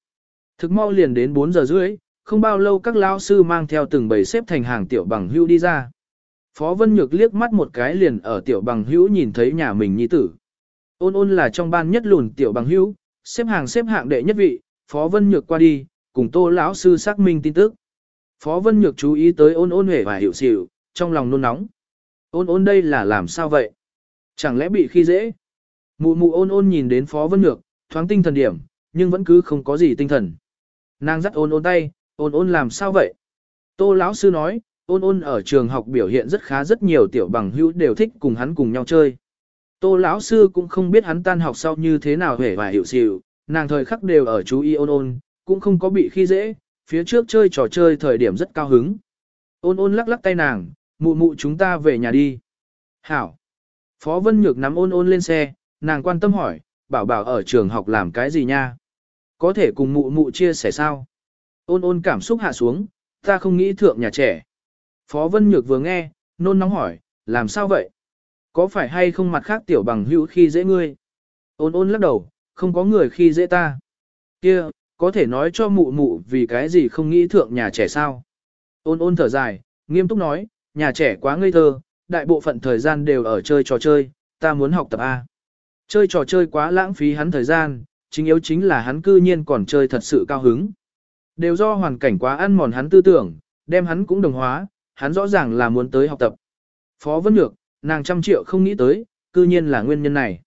Thực mau liền đến 4 giờ rưỡi, không bao lâu các lao sư mang theo từng bầy xếp thành hàng tiểu bằng hữu đi ra. Phó Vân Nhược liếc mắt một cái liền ở tiểu bằng hữu nhìn thấy nhà mình nhi tử. Ôn ôn là trong ban nhất lùn tiểu bằng hữu, xếp hàng xếp hạng đệ nhất vị, Phó Vân Nhược qua đi, cùng Tô lão sư xác minh tin tức. Phó Vân Nhược chú ý tới ôn ôn hề và hiểu xỉu, trong lòng nôn nóng. Ôn ôn đây là làm sao vậy? Chẳng lẽ bị khi dễ? Mụ mụ ôn ôn nhìn đến Phó Vân Nhược, thoáng tinh thần điểm, nhưng vẫn cứ không có gì tinh thần. Nàng dắt ôn ôn tay, ôn ôn làm sao vậy? Tô lão sư nói, ôn ôn ở trường học biểu hiện rất khá rất nhiều tiểu bằng hữu đều thích cùng hắn cùng nhau chơi. Tô lão sư cũng không biết hắn tan học sau như thế nào hề và hiểu xỉu, nàng thời khắc đều ở chú ý ôn ôn, cũng không có bị khi dễ, phía trước chơi trò chơi thời điểm rất cao hứng. Ôn ôn lắc lắc tay nàng, mụ mụ chúng ta về nhà đi. Hảo. Phó Vân Nhược nắm ôn ôn lên xe, nàng quan tâm hỏi, bảo bảo ở trường học làm cái gì nha? Có thể cùng mụ mụ chia sẻ sao? Ôn ôn cảm xúc hạ xuống, ta không nghĩ thượng nhà trẻ. Phó Vân Nhược vừa nghe, nôn nóng hỏi, làm sao vậy? Có phải hay không mặt khác tiểu bằng hữu khi dễ ngươi? Ôn ôn lắc đầu, không có người khi dễ ta. Kia, có thể nói cho mụ mụ vì cái gì không nghĩ thượng nhà trẻ sao? Ôn ôn thở dài, nghiêm túc nói, nhà trẻ quá ngây thơ, đại bộ phận thời gian đều ở chơi trò chơi, ta muốn học tập A. Chơi trò chơi quá lãng phí hắn thời gian, chính yếu chính là hắn cư nhiên còn chơi thật sự cao hứng. Đều do hoàn cảnh quá ăn mòn hắn tư tưởng, đem hắn cũng đồng hóa, hắn rõ ràng là muốn tới học tập. Phó Vân Nhược, nàng trăm triệu không nghĩ tới, cư nhiên là nguyên nhân này.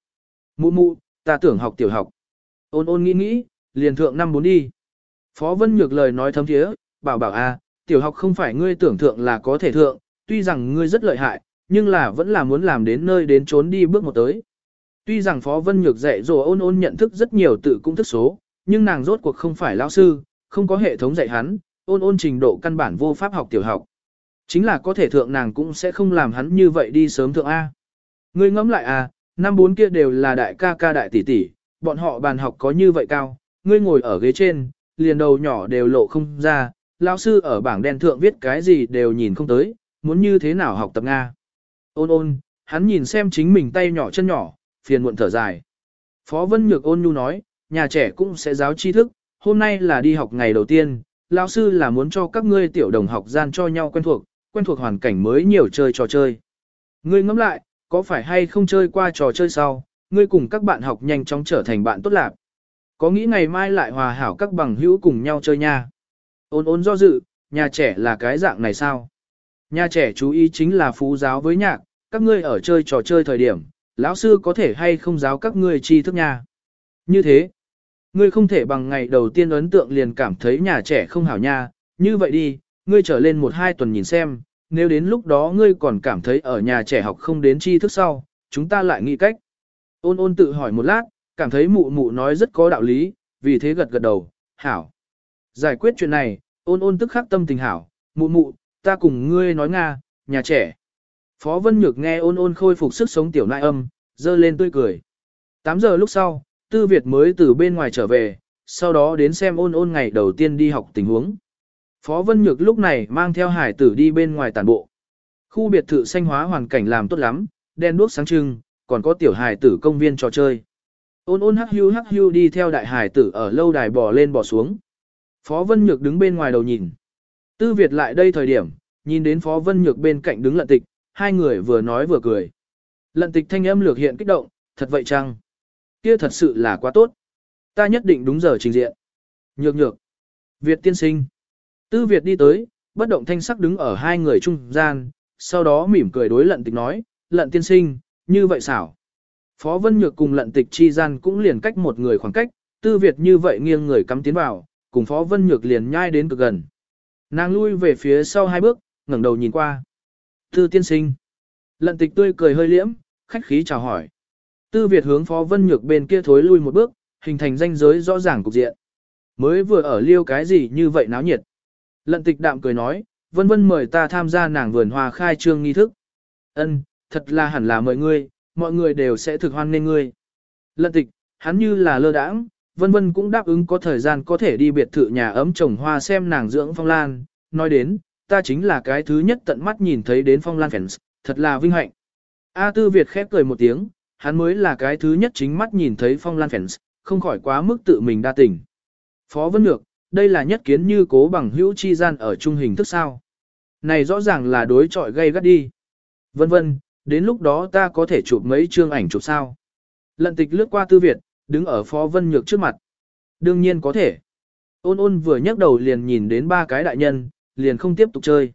Mụ mụ, ta tưởng học tiểu học. Ôn ôn nghĩ nghĩ, liền thượng năm bốn đi. Phó Vân Nhược lời nói thấm thiế, bảo bảo a, tiểu học không phải ngươi tưởng thượng là có thể thượng, tuy rằng ngươi rất lợi hại, nhưng là vẫn là muốn làm đến nơi đến trốn đi bước một tới. Tuy rằng Phó Vân Nhược dạy dỗ ôn ôn nhận thức rất nhiều tự cũng thức số, nhưng nàng rốt cuộc không phải lão sư, không có hệ thống dạy hắn, ôn ôn trình độ căn bản vô pháp học tiểu học. Chính là có thể thượng nàng cũng sẽ không làm hắn như vậy đi sớm thượng A. Ngươi ngẫm lại à, năm bốn kia đều là đại ca ca đại tỷ tỷ, bọn họ bàn học có như vậy cao, ngươi ngồi ở ghế trên, liền đầu nhỏ đều lộ không ra, lão sư ở bảng đen thượng viết cái gì đều nhìn không tới, muốn như thế nào học tập Nga. Ôn ôn, hắn nhìn xem chính mình tay nhỏ chân nhỏ, phiền muộn thở dài. Phó Vân Nhược ôn nhu nói, nhà trẻ cũng sẽ giáo tri thức, hôm nay là đi học ngày đầu tiên, lão sư là muốn cho các ngươi tiểu đồng học gian cho nhau quen thuộc, quen thuộc hoàn cảnh mới nhiều chơi trò chơi. Ngươi ngẫm lại, có phải hay không chơi qua trò chơi sau, ngươi cùng các bạn học nhanh chóng trở thành bạn tốt lạc. Có nghĩ ngày mai lại hòa hảo các bằng hữu cùng nhau chơi nha. Ôn ôn do dự, nhà trẻ là cái dạng này sao? Nhà trẻ chú ý chính là phú giáo với nhạc, các ngươi ở chơi trò chơi thời điểm, lão sư có thể hay không giáo các ngươi tri thức nha. Như thế, ngươi không thể bằng ngày đầu tiên ấn tượng liền cảm thấy nhà trẻ không hảo nha, như vậy đi, ngươi trở lên một hai tuần nhìn xem, nếu đến lúc đó ngươi còn cảm thấy ở nhà trẻ học không đến tri thức sau, chúng ta lại nghĩ cách. Ôn ôn tự hỏi một lát, cảm thấy mụ mụ nói rất có đạo lý, vì thế gật gật đầu, hảo. Giải quyết chuyện này, ôn ôn tức khắc tâm tình hảo, mụ mụ, ta cùng ngươi nói Nga, nhà trẻ. Phó Vân Nhược nghe ôn ôn khôi phục sức sống tiểu nại âm, dơ lên tươi cười. 8 giờ lúc sau, Tư Việt mới từ bên ngoài trở về, sau đó đến xem ôn ôn ngày đầu tiên đi học tình huống. Phó Vân Nhược lúc này mang theo hải tử đi bên ngoài tàn bộ. Khu biệt thự xanh hóa hoàn cảnh làm tốt lắm, đèn đuốc sáng trưng, còn có tiểu hải tử công viên trò chơi. Ôn ôn hắc hưu hắc hưu đi theo đại hải tử ở lâu đài bò lên bò xuống. Phó Vân Nhược đứng bên ngoài đầu nhìn. Tư Việt lại đây thời điểm, nhìn đến Phó Vân Nhược bên cạnh đứng lận tịch, hai người vừa nói vừa cười. Lận tịch thanh âm lược hiện kích động, thật vậy chăng? Kia thật sự là quá tốt. Ta nhất định đúng giờ trình diện. Nhược nhược. Việt tiên sinh. Tư Việt đi tới, bất động thanh sắc đứng ở hai người trung gian, sau đó mỉm cười đối lận tịch nói, lận tiên sinh, như vậy xảo. Phó Vân Nhược cùng lận tịch chi gian cũng liền cách một người khoảng cách, Tư Việt như vậy nghiêng người cắm tiến vào, cùng Phó Vân Nhược liền nhai đến cực gần. Nàng lui về phía sau hai bước, ngẩng đầu nhìn qua. Tư tiên sinh. Lận tịch tươi cười hơi liễm, khách khí chào hỏi. Tư Việt hướng Phó Vân Nhược bên kia thối lui một bước, hình thành ranh giới rõ ràng cục diện. Mới vừa ở liêu cái gì như vậy náo nhiệt. Lận tịch đạm cười nói, vân vân mời ta tham gia nàng vườn hoa khai trương nghi thức. Ân, thật là hẳn là mời ngươi, mọi người đều sẽ thực hoan nên ngươi. Lận tịch, hắn như là lơ đãng, vân vân cũng đáp ứng có thời gian có thể đi biệt thự nhà ấm trồng hoa xem nàng dưỡng phong lan, nói đến, ta chính là cái thứ nhất tận mắt nhìn thấy đến phong lan fans, thật là vinh hạnh. A Tư Việt khép cười một tiếng, hắn mới là cái thứ nhất chính mắt nhìn thấy phong lan fans, không khỏi quá mức tự mình đa tình. Phó Vân Nhược, đây là nhất kiến như cố bằng hữu chi gian ở trung hình thức sao. Này rõ ràng là đối trọi gây gắt đi. Vân vân, đến lúc đó ta có thể chụp mấy chương ảnh chụp sao. Lận tịch lướt qua tư Việt, đứng ở Phó Vân Nhược trước mặt. Đương nhiên có thể. Ôn ôn vừa nhấc đầu liền nhìn đến ba cái đại nhân, liền không tiếp tục chơi.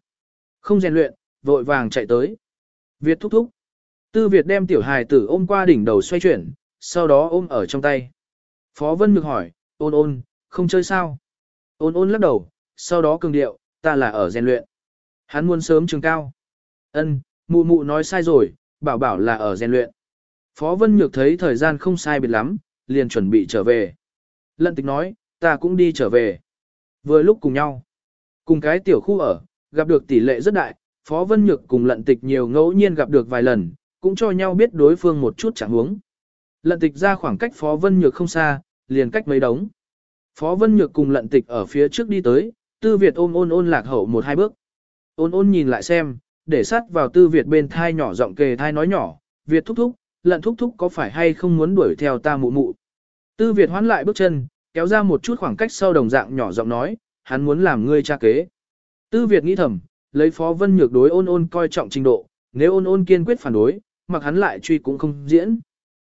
Không rèn luyện, vội vàng chạy tới. Việt thúc thúc. Tư Việt đem tiểu hài tử ôm qua đỉnh đầu xoay chuyển, sau đó ôm ở trong tay. Phó Vân Nhược hỏi, ôn ôn, không chơi sao? Ôn ôn lắc đầu, sau đó cường điệu, ta là ở rèn luyện. Hắn muốn sớm trường cao. Ân, mụ mụ nói sai rồi, bảo bảo là ở rèn luyện. Phó Vân Nhược thấy thời gian không sai biệt lắm, liền chuẩn bị trở về. Lận tịch nói, ta cũng đi trở về. Vừa lúc cùng nhau. Cùng cái tiểu khu ở, gặp được tỷ lệ rất đại, Phó Vân Nhược cùng lận tịch nhiều ngẫu nhiên gặp được vài lần, cũng cho nhau biết đối phương một chút chẳng huống. Lận tịch ra khoảng cách Phó Vân Nhược không xa, liền cách mấy đống. Phó Vân Nhược cùng lận tịch ở phía trước đi tới, Tư Việt ôm ôn ôn lạc hậu một hai bước. Ôn ôn nhìn lại xem, để sát vào Tư Việt bên thai nhỏ giọng kề thai nói nhỏ, Việt thúc thúc, lận thúc thúc có phải hay không muốn đuổi theo ta mụ mụ. Tư Việt hoán lại bước chân, kéo ra một chút khoảng cách sau đồng dạng nhỏ giọng nói, hắn muốn làm ngươi cha kế. Tư Việt nghĩ thầm, lấy Phó Vân Nhược đối ôn ôn coi trọng trình độ, nếu ôn ôn kiên quyết phản đối, mặc hắn lại truy cũng không diễn.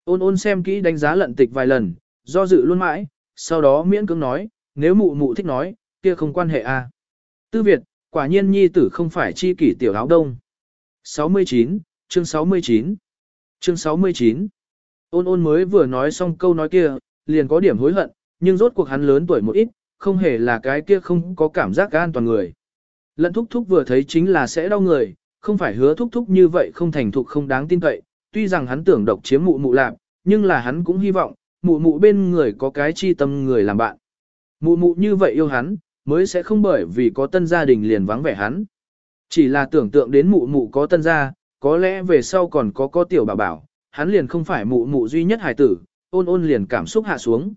Ôn ôn xem kỹ đánh giá lận tịch vài lần, do dự luôn mãi, sau đó miễn cưỡng nói, nếu mụ mụ thích nói, kia không quan hệ a. À. Tư Việt, quả nhiên nhi tử không phải chi kỷ tiểu áo đông. 69, chương 69. Chương 69. Ôn ôn mới vừa nói xong câu nói kia, liền có điểm hối hận, nhưng rốt cuộc hắn lớn tuổi một ít, không hề là cái kia không có cảm giác an toàn người. Lận thúc thúc vừa thấy chính là sẽ đau người, không phải hứa thúc thúc như vậy không thành thục không đáng tin cậy, tuy rằng hắn tưởng độc chiếm mụ mụ lạp, nhưng là hắn cũng hy vọng, mụ mụ bên người có cái chi tâm người làm bạn. Mụ mụ như vậy yêu hắn, mới sẽ không bởi vì có tân gia đình liền vắng vẻ hắn. Chỉ là tưởng tượng đến mụ mụ có tân gia, có lẽ về sau còn có có tiểu bảo bảo, hắn liền không phải mụ mụ duy nhất hài tử, ôn ôn liền cảm xúc hạ xuống.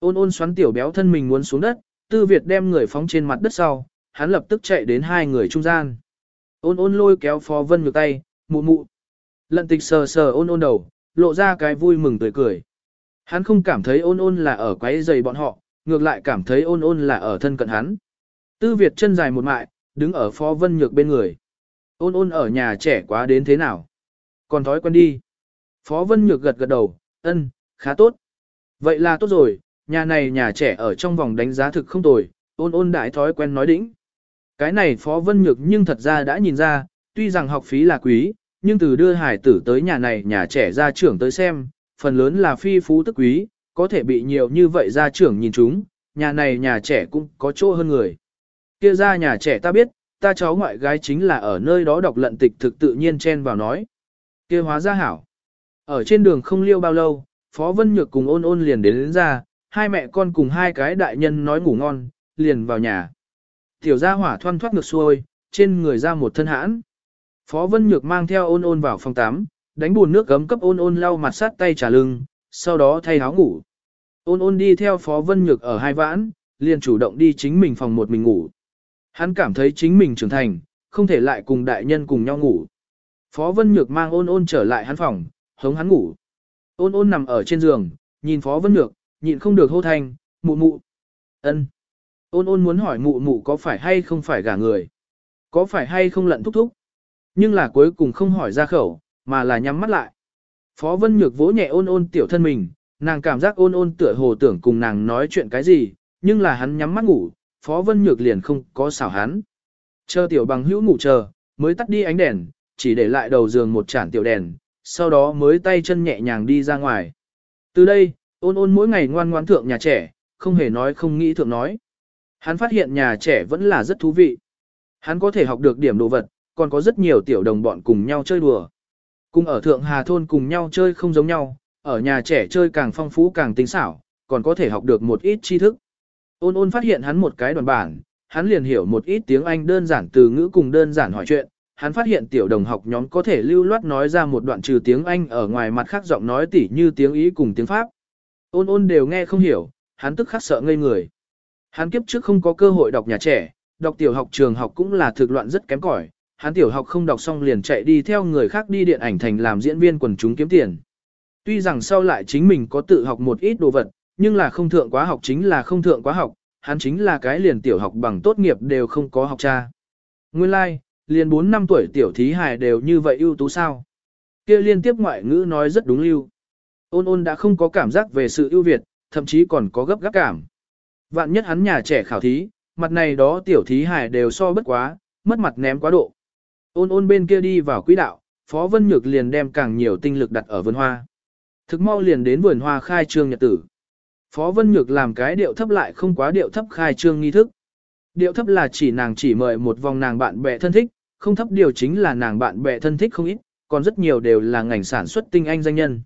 Ôn ôn xoắn tiểu béo thân mình muốn xuống đất, tư Việt đem người phóng trên mặt đất sau, hắn lập tức chạy đến hai người trung gian. Ôn ôn lôi kéo phó vân ngược tay, mụ mụ. Lận tịch sờ sờ ôn ôn đầu, lộ ra cái vui mừng tươi cười. Hắn không cảm thấy ôn ôn là ở quấy giày bọn họ, ngược lại cảm thấy ôn ôn là ở thân cận hắn. Tư Việt chân dài một mại, đứng ở phó vân nhược bên người. Ôn ôn ở nhà trẻ quá đến thế nào? Còn thói quen đi. Phó vân nhược gật gật đầu, ân, khá tốt. Vậy là tốt rồi, nhà này nhà trẻ ở trong vòng đánh giá thực không tồi, ôn ôn đại thói quen nói đĩnh. Cái này Phó Vân Nhược nhưng thật ra đã nhìn ra, tuy rằng học phí là quý, nhưng từ đưa hải tử tới nhà này nhà trẻ ra trưởng tới xem, phần lớn là phi phú tức quý, có thể bị nhiều như vậy ra trưởng nhìn chúng, nhà này nhà trẻ cũng có chỗ hơn người. Kia ra nhà trẻ ta biết, ta cháu ngoại gái chính là ở nơi đó đọc lận tịch thực tự nhiên chen vào nói. Kia hóa ra hảo. Ở trên đường không liêu bao lâu, Phó Vân Nhược cùng ôn ôn liền đến, đến ra, hai mẹ con cùng hai cái đại nhân nói ngủ ngon, liền vào nhà. Tiểu gia hỏa thoăn thoát ngược xuôi, trên người ra một thân hãn. Phó Vân Nhược mang theo ôn ôn vào phòng tắm, đánh buồn nước gấm cấp ôn ôn lau mặt sát tay trả lưng, sau đó thay áo ngủ. Ôn ôn đi theo Phó Vân Nhược ở hai vãn, liền chủ động đi chính mình phòng một mình ngủ. Hắn cảm thấy chính mình trưởng thành, không thể lại cùng đại nhân cùng nhau ngủ. Phó Vân Nhược mang ôn ôn trở lại hắn phòng, hống hắn ngủ. Ôn ôn nằm ở trên giường, nhìn Phó Vân Nhược, nhịn không được hô thanh, mụ mụ. ân. Ôn ôn muốn hỏi mụ mụ có phải hay không phải gả người. Có phải hay không lận thúc thúc. Nhưng là cuối cùng không hỏi ra khẩu, mà là nhắm mắt lại. Phó Vân Nhược vỗ nhẹ ôn ôn tiểu thân mình, nàng cảm giác ôn ôn tựa hồ tưởng cùng nàng nói chuyện cái gì, nhưng là hắn nhắm mắt ngủ, Phó Vân Nhược liền không có xảo hắn. Chờ tiểu bằng hữu ngủ chờ, mới tắt đi ánh đèn, chỉ để lại đầu giường một chản tiểu đèn, sau đó mới tay chân nhẹ nhàng đi ra ngoài. Từ đây, ôn ôn mỗi ngày ngoan ngoan thượng nhà trẻ, không hề nói không nghĩ thượng nói. Hắn phát hiện nhà trẻ vẫn là rất thú vị. Hắn có thể học được điểm đồ vật, còn có rất nhiều tiểu đồng bọn cùng nhau chơi đùa. Cùng ở Thượng Hà Thôn cùng nhau chơi không giống nhau, ở nhà trẻ chơi càng phong phú càng tinh xảo, còn có thể học được một ít tri thức. Ôn ôn phát hiện hắn một cái đoàn bản, hắn liền hiểu một ít tiếng Anh đơn giản từ ngữ cùng đơn giản hỏi chuyện. Hắn phát hiện tiểu đồng học nhóm có thể lưu loát nói ra một đoạn trừ tiếng Anh ở ngoài mặt khác giọng nói tỉ như tiếng Ý cùng tiếng Pháp. Ôn ôn đều nghe không hiểu, hắn tức khắc sợ ngây người. Hắn kiếp trước không có cơ hội đọc nhà trẻ, đọc tiểu học trường học cũng là thực loạn rất kém cỏi. Hắn tiểu học không đọc xong liền chạy đi theo người khác đi điện ảnh thành làm diễn viên quần chúng kiếm tiền. Tuy rằng sau lại chính mình có tự học một ít đồ vật, nhưng là không thượng quá học chính là không thượng quá học, hắn chính là cái liền tiểu học bằng tốt nghiệp đều không có học cha. Nguyên lai, like, liền 4 năm tuổi tiểu thí hài đều như vậy ưu tú sao. Kia liên tiếp ngoại ngữ nói rất đúng lưu. Ôn ôn đã không có cảm giác về sự ưu việt, thậm chí còn có gấp gáp cảm. Vạn nhất hắn nhà trẻ khảo thí, mặt này đó tiểu thí hải đều so bất quá, mất mặt ném quá độ. Ôn ôn bên kia đi vào quỹ đạo, Phó Vân Nhược liền đem càng nhiều tinh lực đặt ở vườn hoa. Thực mau liền đến vườn hoa khai trương nhật tử. Phó Vân Nhược làm cái điệu thấp lại không quá điệu thấp khai trương nghi thức. Điệu thấp là chỉ nàng chỉ mời một vòng nàng bạn bè thân thích, không thấp điều chính là nàng bạn bè thân thích không ít, còn rất nhiều đều là ngành sản xuất tinh anh danh nhân.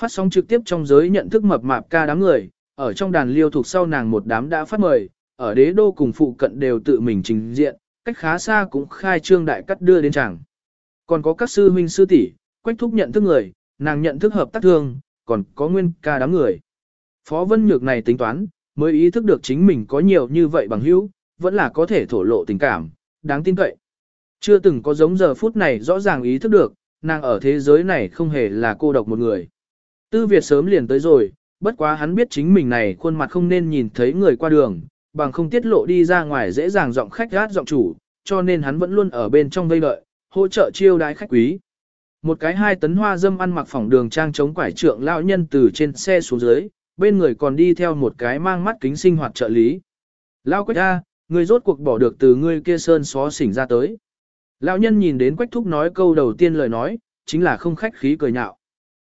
Phát sóng trực tiếp trong giới nhận thức mập mạp ca đám người, ở trong đàn liêu thuộc sau nàng một đám đã phát mời, ở đế đô cùng phụ cận đều tự mình trình diện, cách khá xa cũng khai trương đại cắt đưa đến chàng Còn có các sư huynh sư tỷ, quách thúc nhận thức người, nàng nhận thức hợp tác thương, còn có nguyên ca đám người. Phó Vân Nhược này tính toán, mới ý thức được chính mình có nhiều như vậy bằng hữu, vẫn là có thể thổ lộ tình cảm, đáng tin cậy. Chưa từng có giống giờ phút này rõ ràng ý thức được, nàng ở thế giới này không hề là cô độc một người. Tư Việt sớm liền tới rồi, bất quá hắn biết chính mình này khuôn mặt không nên nhìn thấy người qua đường, bằng không tiết lộ đi ra ngoài dễ dàng giọng khách gát giọng chủ, cho nên hắn vẫn luôn ở bên trong vây đợi, hỗ trợ chiêu đái khách quý. Một cái hai tấn hoa dâm ăn mặc phòng đường trang chống quải trượng lão nhân từ trên xe xuống dưới, bên người còn đi theo một cái mang mắt kính sinh hoạt trợ lý. Lão quách ra, người rốt cuộc bỏ được từ ngươi kia sơn xó xỉnh ra tới. Lão nhân nhìn đến quách thúc nói câu đầu tiên lời nói, chính là không khách khí cười nhạo.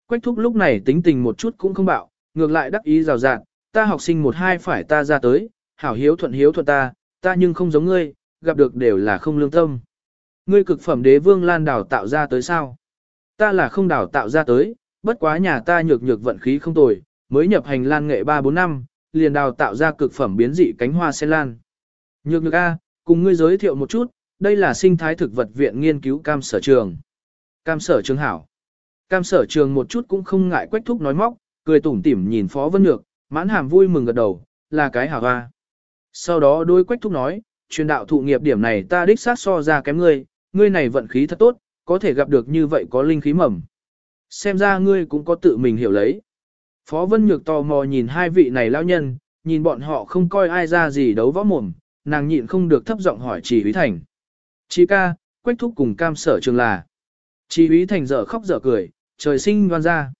Quách thúc lúc này tính tình một chút cũng không bạo, ngược lại đắc ý rào rạt, ta học sinh một hai phải ta ra tới, hảo hiếu thuận hiếu thuận ta, ta nhưng không giống ngươi, gặp được đều là không lương tâm. Ngươi cực phẩm đế vương lan đảo tạo ra tới sao? Ta là không đảo tạo ra tới, bất quá nhà ta nhược nhược vận khí không tồi, mới nhập hành lan nghệ 3-4 năm, liền đào tạo ra cực phẩm biến dị cánh hoa sen lan. Nhược nhược A, cùng ngươi giới thiệu một chút, đây là sinh thái thực vật viện nghiên cứu cam sở trường. Cam sở trường hảo. Cam sở trường một chút cũng không ngại quách thúc nói móc, cười tủm tỉm nhìn Phó Vân Nhược, mãn hàm vui mừng gật đầu, là cái hảo hoa. Sau đó đôi quách thúc nói, truyền đạo thụ nghiệp điểm này ta đích xác so ra kém ngươi, ngươi này vận khí thật tốt, có thể gặp được như vậy có linh khí mầm. Xem ra ngươi cũng có tự mình hiểu lấy. Phó Vân Nhược tò mò nhìn hai vị này lão nhân, nhìn bọn họ không coi ai ra gì đấu võ mồm, nàng nhịn không được thấp giọng hỏi chỉ huy Thành. Chị ca, quách thúc cùng cam sở trường là. Chỉ úy Thành dở khóc dở cười, trời sinh đoan ra.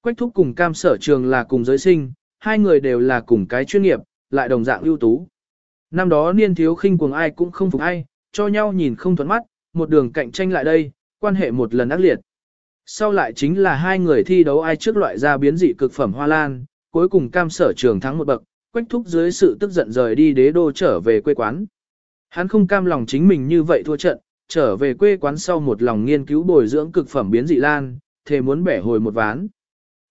Quách thúc cùng cam sở trường là cùng giới sinh, hai người đều là cùng cái chuyên nghiệp, lại đồng dạng ưu tú. Năm đó niên thiếu khinh cuồng ai cũng không phục ai, cho nhau nhìn không thuận mắt, một đường cạnh tranh lại đây, quan hệ một lần ác liệt. Sau lại chính là hai người thi đấu ai trước loại ra biến dị cực phẩm hoa lan, cuối cùng cam sở trường thắng một bậc, quách thúc dưới sự tức giận rời đi đế đô trở về quê quán. Hắn không cam lòng chính mình như vậy thua trận, trở về quê quán sau một lòng nghiên cứu bồi dưỡng cực phẩm biến dị lan, thề muốn bẻ hồi một ván.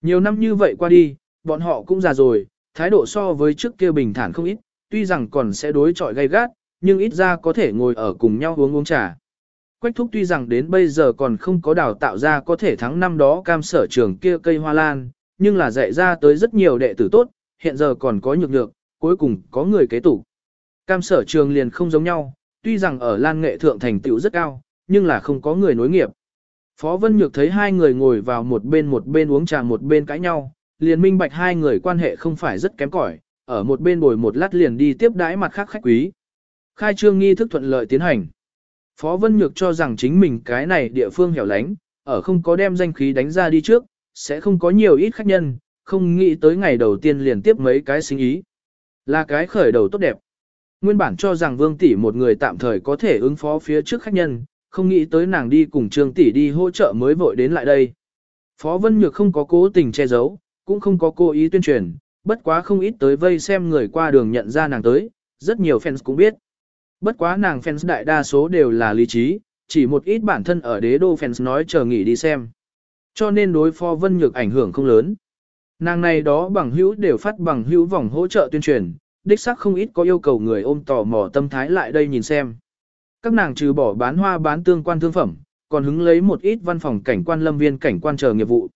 Nhiều năm như vậy qua đi, bọn họ cũng già rồi, thái độ so với trước kia bình thản không ít, tuy rằng còn sẽ đối chọi gay gắt, nhưng ít ra có thể ngồi ở cùng nhau uống uống trà. Quách thúc tuy rằng đến bây giờ còn không có đào tạo ra có thể thắng năm đó cam sở trường kia cây hoa lan, nhưng là dạy ra tới rất nhiều đệ tử tốt, hiện giờ còn có nhược nhược, cuối cùng có người kế tục. Cam sở trường liền không giống nhau, tuy rằng ở lan nghệ thượng thành tựu rất cao, nhưng là không có người nối nghiệp. Phó Vân Nhược thấy hai người ngồi vào một bên một bên uống trà một bên cãi nhau, liền minh bạch hai người quan hệ không phải rất kém cỏi, ở một bên bồi một lát liền đi tiếp đãi mặt khác khách quý. Khai trương nghi thức thuận lợi tiến hành. Phó Vân Nhược cho rằng chính mình cái này địa phương hẻo lánh, ở không có đem danh khí đánh ra đi trước, sẽ không có nhiều ít khách nhân, không nghĩ tới ngày đầu tiên liền tiếp mấy cái sinh ý. Là cái khởi đầu tốt đẹp. Nguyên bản cho rằng Vương Tỷ một người tạm thời có thể ứng phó phía trước khách nhân, không nghĩ tới nàng đi cùng Trương Tỷ đi hỗ trợ mới vội đến lại đây. Phó Vân Nhược không có cố tình che giấu, cũng không có cố ý tuyên truyền, bất quá không ít tới vây xem người qua đường nhận ra nàng tới, rất nhiều fans cũng biết. Bất quá nàng fans đại đa số đều là lý trí, chỉ một ít bản thân ở đế đô fans nói chờ nghỉ đi xem. Cho nên đối phó Vân Nhược ảnh hưởng không lớn. Nàng này đó bằng hữu đều phát bằng hữu vòng hỗ trợ tuyên truyền, đích xác không ít có yêu cầu người ôm tò mò tâm thái lại đây nhìn xem. Các nàng trừ bỏ bán hoa bán tương quan thương phẩm, còn hứng lấy một ít văn phòng cảnh quan lâm viên cảnh quan chờ nghiệp vụ.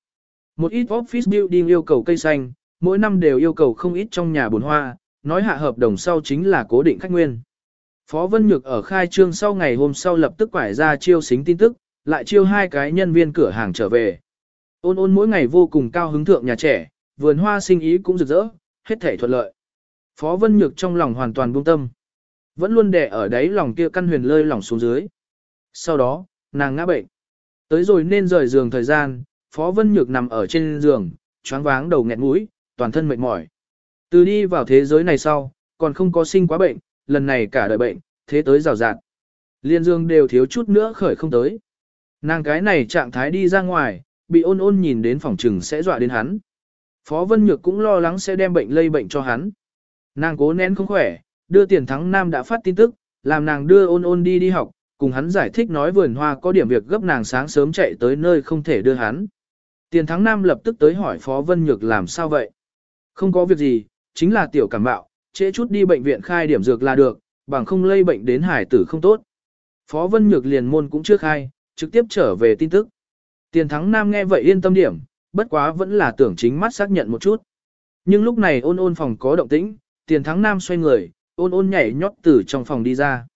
Một ít office building yêu cầu cây xanh, mỗi năm đều yêu cầu không ít trong nhà bồn hoa, nói hạ hợp đồng sau chính là cố định khách nguyên. Phó Vân Nhược ở khai trương sau ngày hôm sau lập tức quải ra chiêu xính tin tức, lại chiêu hai cái nhân viên cửa hàng trở về. Ôn ôn mỗi ngày vô cùng cao hứng thượng nhà trẻ, vườn hoa sinh ý cũng rực rỡ, hết thể thuận lợi. Phó Vân Nhược trong lòng hoàn toàn buông tâm. Vẫn luôn đè ở đáy lòng kia căn huyền lơi lỏng xuống dưới. Sau đó, nàng ngã bệnh. Tới rồi nên rời giường thời gian, Phó Vân Nhược nằm ở trên giường, choáng váng đầu nghẹt mũi, toàn thân mệt mỏi. Từ đi vào thế giới này sau, còn không có sinh quá bệnh, lần này cả đời bệnh, thế tới rào rạt. Liên dương đều thiếu chút nữa khởi không tới. Nàng cái này trạng thái đi ra ngoài, bị ôn ôn nhìn đến phòng trừng sẽ dọa đến hắn. Phó Vân Nhược cũng lo lắng sẽ đem bệnh lây bệnh cho hắn. Nàng cố nén không khỏe, đưa tiền thắng nam đã phát tin tức, làm nàng đưa ôn ôn đi đi học, cùng hắn giải thích nói vườn hoa có điểm việc gấp nàng sáng sớm chạy tới nơi không thể đưa hắn. Tiền thắng nam lập tức tới hỏi Phó Vân Nhược làm sao vậy. Không có việc gì, chính là tiểu cảm bạo, trễ chút đi bệnh viện khai điểm dược là được, bằng không lây bệnh đến hải tử không tốt. Phó Vân Nhược liền môn cũng chưa khai, trực tiếp trở về tin tức. Tiền thắng nam nghe vậy yên tâm điểm, bất quá vẫn là tưởng chính mắt xác nhận một chút. Nhưng lúc này ôn ôn phòng có động tĩnh, tiền thắng nam xoay người, ôn ôn nhảy nhót từ trong phòng đi ra.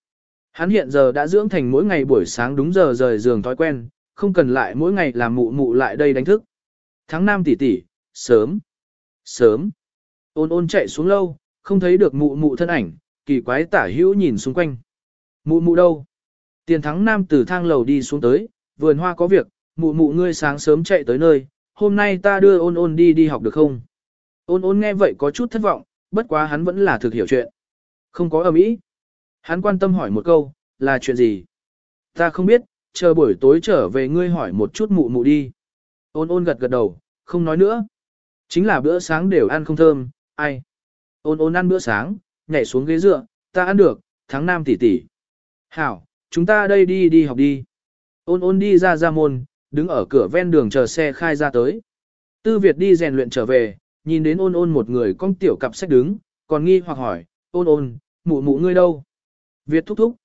Hắn hiện giờ đã dưỡng thành mỗi ngày buổi sáng đúng giờ rời giường thói quen, không cần lại mỗi ngày làm mụ mụ lại đây đánh thức. Thắng nam tỷ tỷ, sớm, sớm. Ôn ôn chạy xuống lâu, không thấy được mụ mụ thân ảnh, kỳ quái tả hữu nhìn xung quanh. Mụ mụ đâu? Tiền thắng nam từ thang lầu đi xuống tới, vườn hoa có việc, mụ mụ ngươi sáng sớm chạy tới nơi, hôm nay ta đưa ôn ôn đi đi học được không? Ôn ôn nghe vậy có chút thất vọng, bất quá hắn vẫn là thực hiểu chuyện. Không có ầm ĩ. Hắn quan tâm hỏi một câu, là chuyện gì? Ta không biết, chờ buổi tối trở về ngươi hỏi một chút mụ mụ đi. Ôn ôn gật gật đầu, không nói nữa. Chính là bữa sáng đều ăn không thơm, ai? Ôn ôn ăn bữa sáng, nhảy xuống ghế dựa, ta ăn được, tháng năm tỷ tỷ. Hảo, chúng ta đây đi đi học đi. Ôn ôn đi ra ra môn, đứng ở cửa ven đường chờ xe khai ra tới. Tư Việt đi rèn luyện trở về, nhìn đến ôn ôn một người con tiểu cặp sách đứng, còn nghi hoặc hỏi, ôn ôn, mụ mụ ngươi đâu? Việt thúc thúc.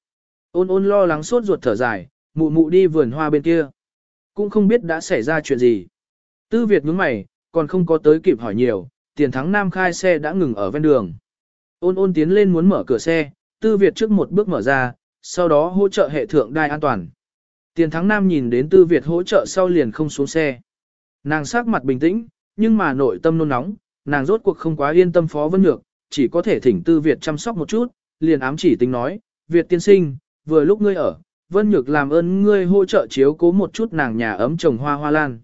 Ôn ôn lo lắng sốt ruột thở dài, mụ mụ đi vườn hoa bên kia. Cũng không biết đã xảy ra chuyện gì. Tư Việt nhướng mày, còn không có tới kịp hỏi nhiều, tiền thắng nam khai xe đã ngừng ở ven đường. Ôn ôn tiến lên muốn mở cửa xe, Tư Việt trước một bước mở ra, sau đó hỗ trợ hệ thượng đai an toàn. Tiền thắng nam nhìn đến Tư Việt hỗ trợ sau liền không xuống xe. Nàng sắc mặt bình tĩnh, nhưng mà nội tâm nôn nóng, nàng rốt cuộc không quá yên tâm Phó Vân Nhược, chỉ có thể thỉnh Tư Việt chăm sóc một chút, liền ám chỉ tính nói, Việt tiên sinh, vừa lúc ngươi ở, Vân Nhược làm ơn ngươi hỗ trợ chiếu cố một chút nàng nhà ấm trồng hoa hoa lan.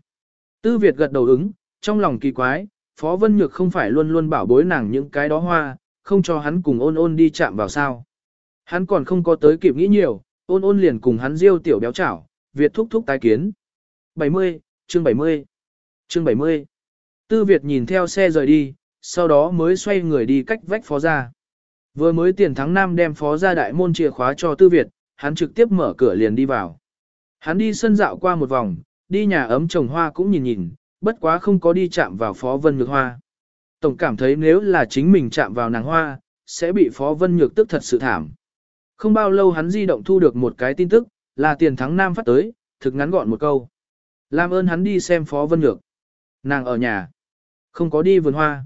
Tư Việt gật đầu ứng, trong lòng kỳ quái, Phó Vân Nhược không phải luôn luôn bảo bối nàng những cái đó hoa, không cho hắn cùng ôn ôn đi chạm vào sao. Hắn còn không có tới kịp nghĩ nhiều, ôn ôn liền cùng hắn riêu tiểu béo chảo, Việt thúc thúc tái kiến. 70, chương 70, chương 70. Tư Việt nhìn theo xe rời đi, sau đó mới xoay người đi cách vách phó ra. Vừa mới tiền thắng Nam đem phó ra đại môn chìa khóa cho Tư Việt, hắn trực tiếp mở cửa liền đi vào. Hắn đi sân dạo qua một vòng, đi nhà ấm trồng hoa cũng nhìn nhìn, bất quá không có đi chạm vào phó vân nhược hoa. Tổng cảm thấy nếu là chính mình chạm vào nàng hoa, sẽ bị phó vân nhược tức thật sự thảm. Không bao lâu hắn di động thu được một cái tin tức, là tiền thắng nam phát tới, thực ngắn gọn một câu. Làm ơn hắn đi xem phó vân nhược. Nàng ở nhà. Không có đi vườn hoa.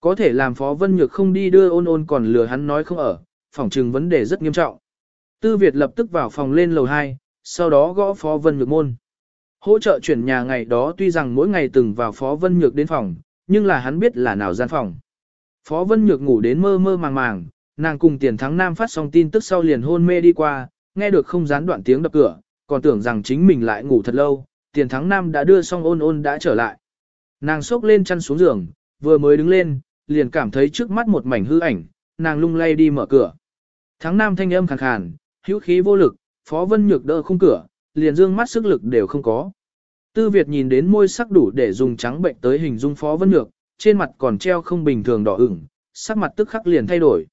Có thể làm Phó Vân Nhược không đi đưa ôn ôn còn lừa hắn nói không ở, phỏng trừng vấn đề rất nghiêm trọng. Tư Việt lập tức vào phòng lên lầu 2, sau đó gõ Phó Vân Nhược môn. Hỗ trợ chuyển nhà ngày đó tuy rằng mỗi ngày từng vào Phó Vân Nhược đến phòng, nhưng là hắn biết là nào gian phòng. Phó Vân Nhược ngủ đến mơ mơ màng màng, nàng cùng tiền thắng nam phát xong tin tức sau liền hôn mê đi qua, nghe được không gián đoạn tiếng đập cửa, còn tưởng rằng chính mình lại ngủ thật lâu, tiền thắng nam đã đưa xong ôn ôn đã trở lại. Nàng xốc lên chăn xuống giường, vừa mới đứng lên, liền cảm thấy trước mắt một mảnh hư ảnh, nàng lung lay đi mở cửa. Tháng nam thanh âm khàn khàn, hữu khí vô lực, Phó Vân Nhược đỡ khung cửa, liền dương mắt sức lực đều không có. Tư Việt nhìn đến môi sắc đủ để dùng trắng bệnh tới hình dung Phó Vân Nhược, trên mặt còn treo không bình thường đỏ ửng, sắc mặt tức khắc liền thay đổi.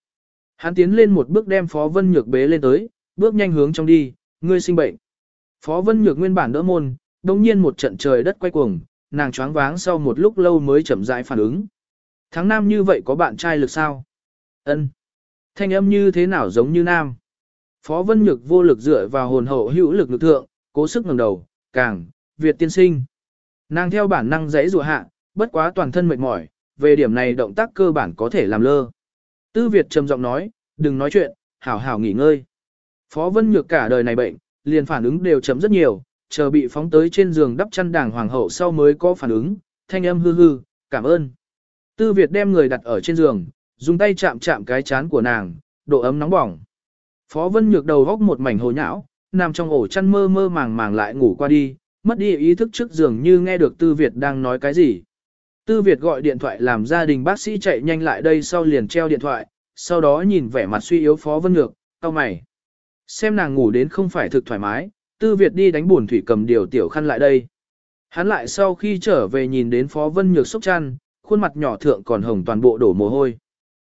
Hắn tiến lên một bước đem Phó Vân Nhược bế lên tới, bước nhanh hướng trong đi, ngươi sinh bệnh. Phó Vân Nhược nguyên bản đỡ môn, đồng nhiên một trận trời đất quay cuồng, nàng choáng váng sau một lúc lâu mới chậm rãi phản ứng. Tháng nam như vậy có bạn trai lực sao? Ân. Thanh âm như thế nào giống như nam? Phó Vân Nhược vô lực dựa vào hồn hậu hữu lực lực thượng, cố sức ngẩng đầu, càng, Việt tiên sinh. Nàng theo bản năng dãy rùa hạ, bất quá toàn thân mệt mỏi, về điểm này động tác cơ bản có thể làm lơ. Tư Việt trầm giọng nói, đừng nói chuyện, hảo hảo nghỉ ngơi. Phó Vân Nhược cả đời này bệnh, liền phản ứng đều chấm rất nhiều, chờ bị phóng tới trên giường đắp chăn đàng hoàng hậu sau mới có phản ứng, thanh âm hư hư, cảm ơn. Tư Việt đem người đặt ở trên giường, dùng tay chạm chạm cái chán của nàng, độ ấm nóng bỏng. Phó Vân Nhược đầu góc một mảnh hồ nhão, nằm trong ổ chăn mơ mơ màng màng lại ngủ qua đi, mất đi ý thức trước giường như nghe được Tư Việt đang nói cái gì. Tư Việt gọi điện thoại làm gia đình bác sĩ chạy nhanh lại đây sau liền treo điện thoại, sau đó nhìn vẻ mặt suy yếu Phó Vân Nhược, cau mày. Xem nàng ngủ đến không phải thực thoải mái, Tư Việt đi đánh buồn thủy cầm điều tiểu khăn lại đây. Hắn lại sau khi trở về nhìn đến Phó Vân Nhược sốc chăn, khuôn mặt nhỏ thượng còn hồng toàn bộ đổ mồ hôi.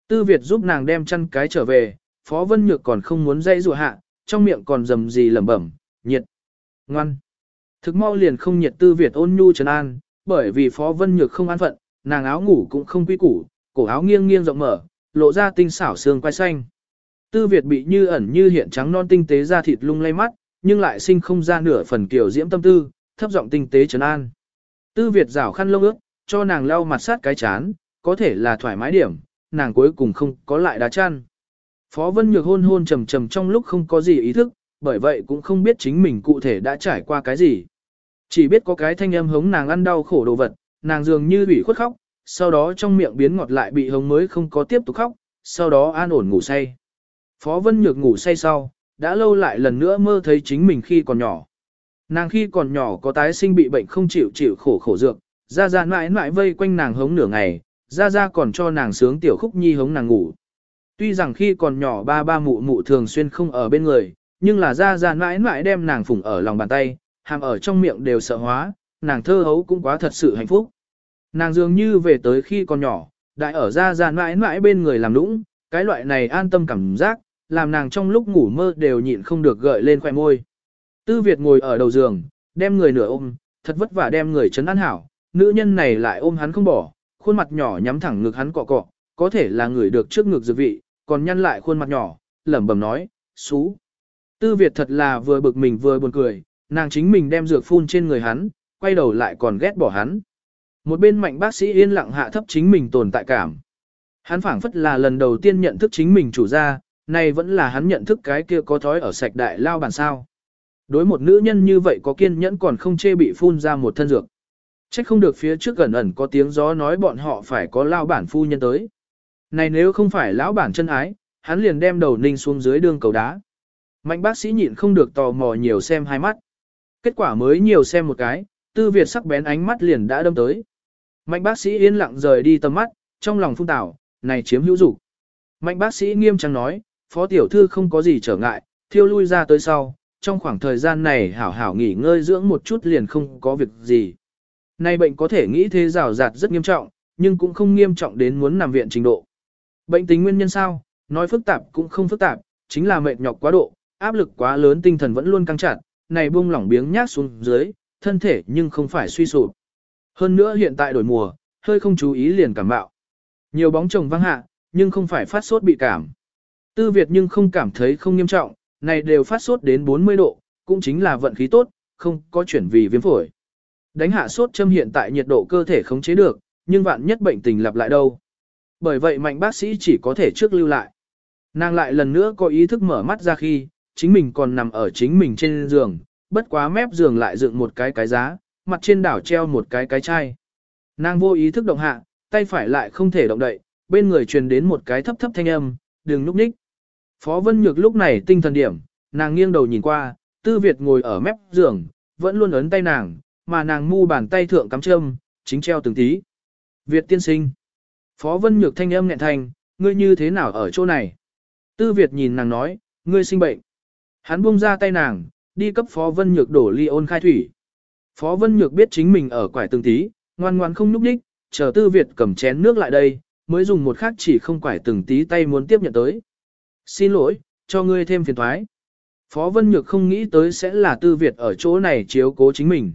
Tư Việt giúp nàng đem chăn cái trở về, Phó Vân Nhược còn không muốn dây rùa hạ, trong miệng còn rầm gì lẩm bẩm, nhiệt, ngoan. Thực mau liền không nhiệt Tư Việt ôn nhu trấn an, bởi vì Phó Vân Nhược không an phận, nàng áo ngủ cũng không quy củ, cổ áo nghiêng nghiêng rộng mở, lộ ra tinh xảo xương quai xanh. Tư Việt bị như ẩn như hiện trắng non tinh tế da thịt lung lay mắt, nhưng lại sinh không ra nửa phần kiểu diễm tâm tư, thấp giọng tinh tế trấn an. Tư Việt rảo khăn lông ước cho nàng lau mặt sát cái chán, có thể là thoải mái điểm, nàng cuối cùng không có lại đá chăn. Phó Vân Nhược hôn hôn trầm trầm trong lúc không có gì ý thức, bởi vậy cũng không biết chính mình cụ thể đã trải qua cái gì. Chỉ biết có cái thanh âm hống nàng ăn đau khổ đồ vật, nàng dường như bị khuất khóc, sau đó trong miệng biến ngọt lại bị hống mới không có tiếp tục khóc, sau đó an ổn ngủ say. Phó Vân Nhược ngủ say sau, đã lâu lại lần nữa mơ thấy chính mình khi còn nhỏ. Nàng khi còn nhỏ có tái sinh bị bệnh không chịu chịu khổ khổ dược, ra ra mãi mãi vây quanh nàng hống nửa ngày, ra ra còn cho nàng sướng tiểu khúc nhi hống nàng ngủ. Tuy rằng khi còn nhỏ ba ba mụ mụ thường xuyên không ở bên người, nhưng là ra ra mãi mãi đem nàng phủng ở lòng bàn tay, hàm ở trong miệng đều sợ hóa, nàng thơ hấu cũng quá thật sự hạnh phúc. Nàng dường như về tới khi còn nhỏ, đại ở ra ra mãi mãi bên người làm nũng, cái loại này an tâm cảm giác, làm nàng trong lúc ngủ mơ đều nhịn không được gợi lên khoẻ môi. Tư Việt ngồi ở đầu giường, đem người nửa ôm, thật vất vả đem người chấn an hảo, nữ nhân này lại ôm hắn không bỏ, khuôn mặt nhỏ nhắm thẳng ngực hắn cọ cọ, có thể là người được trước ngực dược vị, còn nhăn lại khuôn mặt nhỏ, lẩm bẩm nói, xú. Tư Việt thật là vừa bực mình vừa buồn cười, nàng chính mình đem dược phun trên người hắn, quay đầu lại còn ghét bỏ hắn. Một bên mạnh bác sĩ yên lặng hạ thấp chính mình tồn tại cảm. Hắn phảng phất là lần đầu tiên nhận thức chính mình chủ gia, này vẫn là hắn nhận thức cái kia có thói ở sạch đại lao bản sao. Đối một nữ nhân như vậy có kiên nhẫn còn không chê bị phun ra một thân dược. Trách không được phía trước gần ẩn có tiếng gió nói bọn họ phải có lao bản phu nhân tới. Này nếu không phải lão bản chân ái, hắn liền đem đầu ninh xuống dưới đường cầu đá. Mạnh bác sĩ nhịn không được tò mò nhiều xem hai mắt. Kết quả mới nhiều xem một cái, tư Việt sắc bén ánh mắt liền đã đâm tới. Mạnh bác sĩ yên lặng rời đi tầm mắt, trong lòng phung tảo, này chiếm hữu dục. Mạnh bác sĩ nghiêm trang nói, phó tiểu thư không có gì trở ngại, thiêu lui ra tới sau, trong khoảng thời gian này hảo hảo nghỉ ngơi dưỡng một chút liền không có việc gì. Nay bệnh có thể nghĩ thế rào rạt rất nghiêm trọng, nhưng cũng không nghiêm trọng đến muốn nằm viện trình độ. Bệnh tính nguyên nhân sao, nói phức tạp cũng không phức tạp, chính là mệt nhọc quá độ, áp lực quá lớn tinh thần vẫn luôn căng chặt, này buông lỏng biếng nhác xuống dưới, thân thể nhưng không phải suy sụp. Hơn nữa hiện tại đổi mùa, hơi không chú ý liền cảm bạo. Nhiều bóng chồng văng hạ, nhưng không phải phát sốt bị cảm. Tư Việt nhưng không cảm thấy không nghiêm trọng, này đều phát sốt đến 40 độ, cũng chính là vận khí tốt, không có chuyển vì viêm phổi. Đánh hạ sốt châm hiện tại nhiệt độ cơ thể khống chế được, nhưng vạn nhất bệnh tình lặp lại đâu. Bởi vậy mạnh bác sĩ chỉ có thể trước lưu lại. Nàng lại lần nữa có ý thức mở mắt ra khi, chính mình còn nằm ở chính mình trên giường, bất quá mép giường lại dựng một cái cái giá, mặt trên đảo treo một cái cái chai. Nàng vô ý thức động hạ, tay phải lại không thể động đậy, bên người truyền đến một cái thấp thấp thanh âm, đừng núp ních. Phó Vân Nhược lúc này tinh thần điểm, nàng nghiêng đầu nhìn qua, Tư Việt ngồi ở mép giường, vẫn luôn ấn tay nàng, mà nàng mu bàn tay thượng cắm châm, chính treo từng tí. Việt tiên sinh. Phó Vân Nhược thanh âm nghẹn thành, ngươi như thế nào ở chỗ này? Tư Việt nhìn nàng nói, ngươi sinh bệnh. Hắn buông ra tay nàng, đi cấp Phó Vân Nhược đổ ly ôn khai thủy. Phó Vân Nhược biết chính mình ở quải từng tí, ngoan ngoan không núp đích, chờ Tư Việt cầm chén nước lại đây, mới dùng một khắc chỉ không quải từng tí tay muốn tiếp nhận tới. Xin lỗi, cho ngươi thêm phiền thoái. Phó Vân Nhược không nghĩ tới sẽ là Tư Việt ở chỗ này chiếu cố chính mình.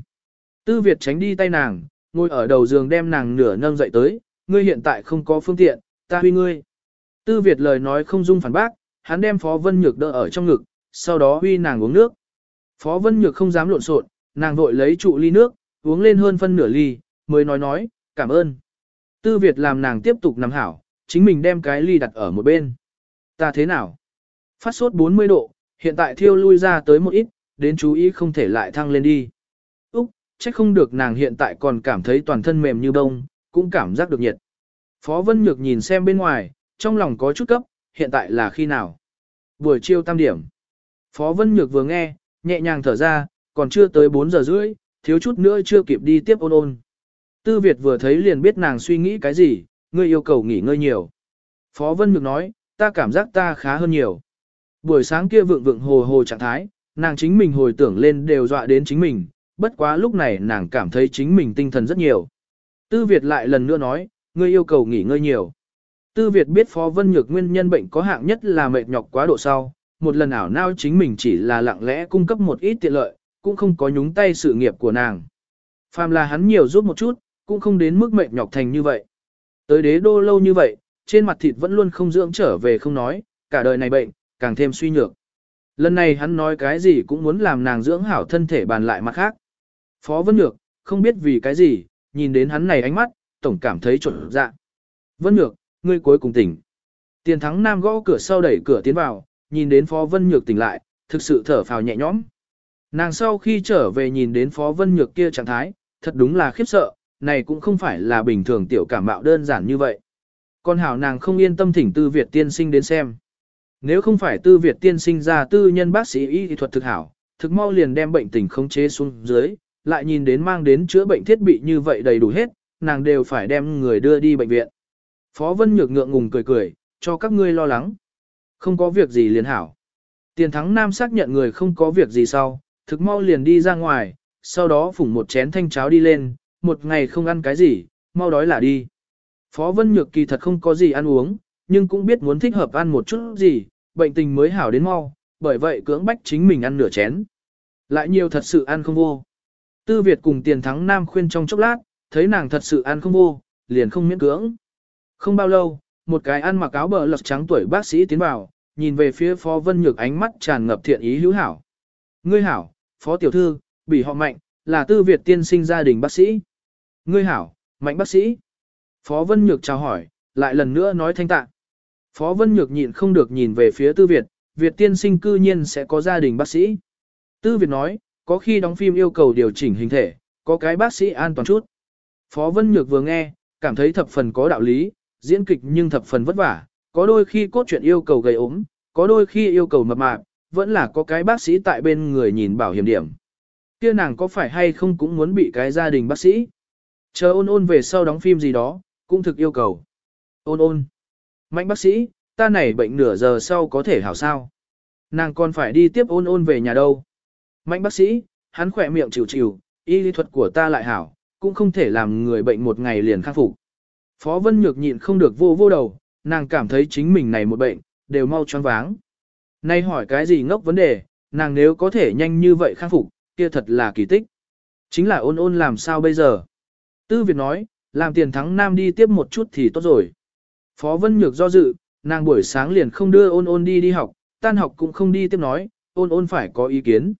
Tư Việt tránh đi tay nàng, ngồi ở đầu giường đem nàng nửa nâng dậy tới, ngươi hiện tại không có phương tiện, ta huy ngươi. Tư Việt lời nói không dung phản bác, hắn đem Phó Vân Nhược đỡ ở trong ngực, sau đó huy nàng uống nước. Phó Vân Nhược không dám lộn xộn, nàng vội lấy trụ ly nước, uống lên hơn phân nửa ly, mới nói nói, cảm ơn. Tư Việt làm nàng tiếp tục nằm hảo, chính mình đem cái ly đặt ở một bên. Ta thế nào? Phát sốt 40 độ, hiện tại thiêu lui ra tới một ít, đến chú ý không thể lại thăng lên đi. Úc, chắc không được nàng hiện tại còn cảm thấy toàn thân mềm như bông, cũng cảm giác được nhiệt. Phó Vân Nhược nhìn xem bên ngoài, trong lòng có chút cấp, hiện tại là khi nào? Buổi chiều tam điểm. Phó Vân Nhược vừa nghe, nhẹ nhàng thở ra, còn chưa tới 4 giờ rưỡi, thiếu chút nữa chưa kịp đi tiếp ôn ôn. Tư Việt vừa thấy liền biết nàng suy nghĩ cái gì, ngươi yêu cầu nghỉ ngơi nhiều. Phó Vân Nhược nói, ta cảm giác ta khá hơn nhiều. Buổi sáng kia vượng vượng hồ hồ trạng thái, nàng chính mình hồi tưởng lên đều dọa đến chính mình, bất quá lúc này nàng cảm thấy chính mình tinh thần rất nhiều. Tư Việt lại lần nữa nói, ngươi yêu cầu nghỉ ngơi nhiều. Tư Việt biết Phó Vân Nhược nguyên nhân bệnh có hạng nhất là mệt nhọc quá độ sau, một lần ảo nao chính mình chỉ là lặng lẽ cung cấp một ít tiện lợi, cũng không có nhúng tay sự nghiệp của nàng. Phàm là hắn nhiều giúp một chút, cũng không đến mức mệt nhọc thành như vậy. Tới đế đô lâu như vậy, trên mặt thịt vẫn luôn không dưỡng trở về không nói, cả đời này bệnh, càng thêm suy nhược. Lần này hắn nói cái gì cũng muốn làm nàng dưỡng hảo thân thể bàn lại mặt khác. Phó Vân Nhược, không biết vì cái gì, nhìn đến hắn này ánh mắt, tổng cảm thấy trộn dạ. Vân Nhược, ngươi cuối cùng tỉnh. Tiền thắng nam gõ cửa sau đẩy cửa tiến vào, nhìn đến Phó Vân Nhược tỉnh lại, thực sự thở phào nhẹ nhõm. Nàng sau khi trở về nhìn đến Phó Vân Nhược kia trạng thái, thật đúng là khiếp sợ, này cũng không phải là bình thường tiểu cảm mạo đơn giản như vậy. Con hảo nàng không yên tâm thỉnh tư Việt tiên sinh đến xem. Nếu không phải tư Việt tiên sinh ra tư nhân bác sĩ y thuật thực hảo, thực mau liền đem bệnh tình khống chế xuống dưới, lại nhìn đến mang đến chữa bệnh thiết bị như vậy đầy đủ hết, nàng đều phải đem người đưa đi bệnh viện. Phó Vân Nhược ngượng ngùng cười cười, cho các ngươi lo lắng. Không có việc gì liền hảo. Tiền thắng nam xác nhận người không có việc gì sau, thực mau liền đi ra ngoài, sau đó phủng một chén thanh cháo đi lên, một ngày không ăn cái gì, mau đói là đi. Phó Vân Nhược kỳ thật không có gì ăn uống, nhưng cũng biết muốn thích hợp ăn một chút gì, bệnh tình mới hảo đến mau, bởi vậy cưỡng bách chính mình ăn nửa chén. Lại nhiều thật sự ăn không vô. Tư Việt cùng tiền thắng nam khuyên trong chốc lát, thấy nàng thật sự ăn không vô, liền không miễn cưỡng. Không bao lâu, một cái ăn mặc áo bờ lật trắng tuổi bác sĩ tiến vào, nhìn về phía Phó Vân Nhược ánh mắt tràn ngập thiện ý hữu hảo. Ngươi hảo, Phó Tiểu Thư, bị họ mạnh, là tư Việt tiên sinh gia đình bác sĩ. Ngươi hảo, mạnh bác sĩ. Phó Vân Nhược chào hỏi, lại lần nữa nói thanh tạ. Phó Vân Nhược nhịn không được nhìn về phía tư Việt, Việt tiên sinh cư nhiên sẽ có gia đình bác sĩ. Tư Việt nói, có khi đóng phim yêu cầu điều chỉnh hình thể, có cái bác sĩ an toàn chút. Phó Vân Nhược vừa nghe, cảm thấy thập phần có đạo lý, diễn kịch nhưng thập phần vất vả, có đôi khi cốt truyện yêu cầu gầy ốm, có đôi khi yêu cầu mập mạp, vẫn là có cái bác sĩ tại bên người nhìn bảo hiểm điểm. Kia nàng có phải hay không cũng muốn bị cái gia đình bác sĩ? Chờ ôn ôn về sau đóng phim gì đó, cũng thực yêu cầu. Ôn ôn. Mạnh bác sĩ, ta này bệnh nửa giờ sau có thể hảo sao? Nàng còn phải đi tiếp ôn ôn về nhà đâu? Mạnh bác sĩ, hắn khỏe miệng chịu chịu, y lý thuật của ta lại hảo, cũng không thể làm người bệnh một ngày liền khắc phục. Phó Vân Nhược nhịn không được vô vô đầu, nàng cảm thấy chính mình này một bệnh, đều mau choáng váng. Nay hỏi cái gì ngốc vấn đề, nàng nếu có thể nhanh như vậy khắc phục, kia thật là kỳ tích. Chính là ôn ôn làm sao bây giờ? Tư Việt nói, làm tiền thắng nam đi tiếp một chút thì tốt rồi. Phó Vân Nhược do dự, nàng buổi sáng liền không đưa ôn ôn đi đi học, tan học cũng không đi tiếp nói, ôn ôn phải có ý kiến.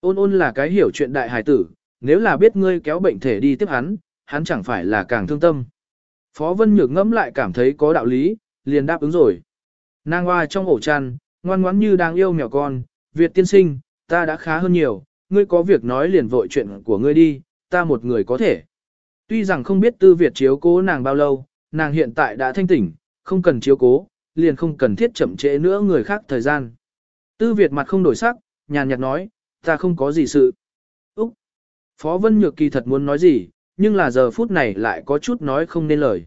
Ôn ôn là cái hiểu chuyện đại hài tử, nếu là biết ngươi kéo bệnh thể đi tiếp hắn, hắn chẳng phải là càng thương tâm. Phó Vân Nhược ngẫm lại cảm thấy có đạo lý, liền đáp ứng rồi. Nàng hoa trong ổ chăn, ngoan ngoãn như đang yêu mèo con, Việt tiên sinh, ta đã khá hơn nhiều, ngươi có việc nói liền vội chuyện của ngươi đi, ta một người có thể. Tuy rằng không biết tư Việt chiếu cố nàng bao lâu, nàng hiện tại đã thanh tỉnh, không cần chiếu cố, liền không cần thiết chậm trễ nữa người khác thời gian. Tư Việt mặt không đổi sắc, nhàn nhạt nói, ta không có gì sự. Úc! Phó Vân Nhược kỳ thật muốn nói gì, nhưng là giờ phút này lại có chút nói không nên lời.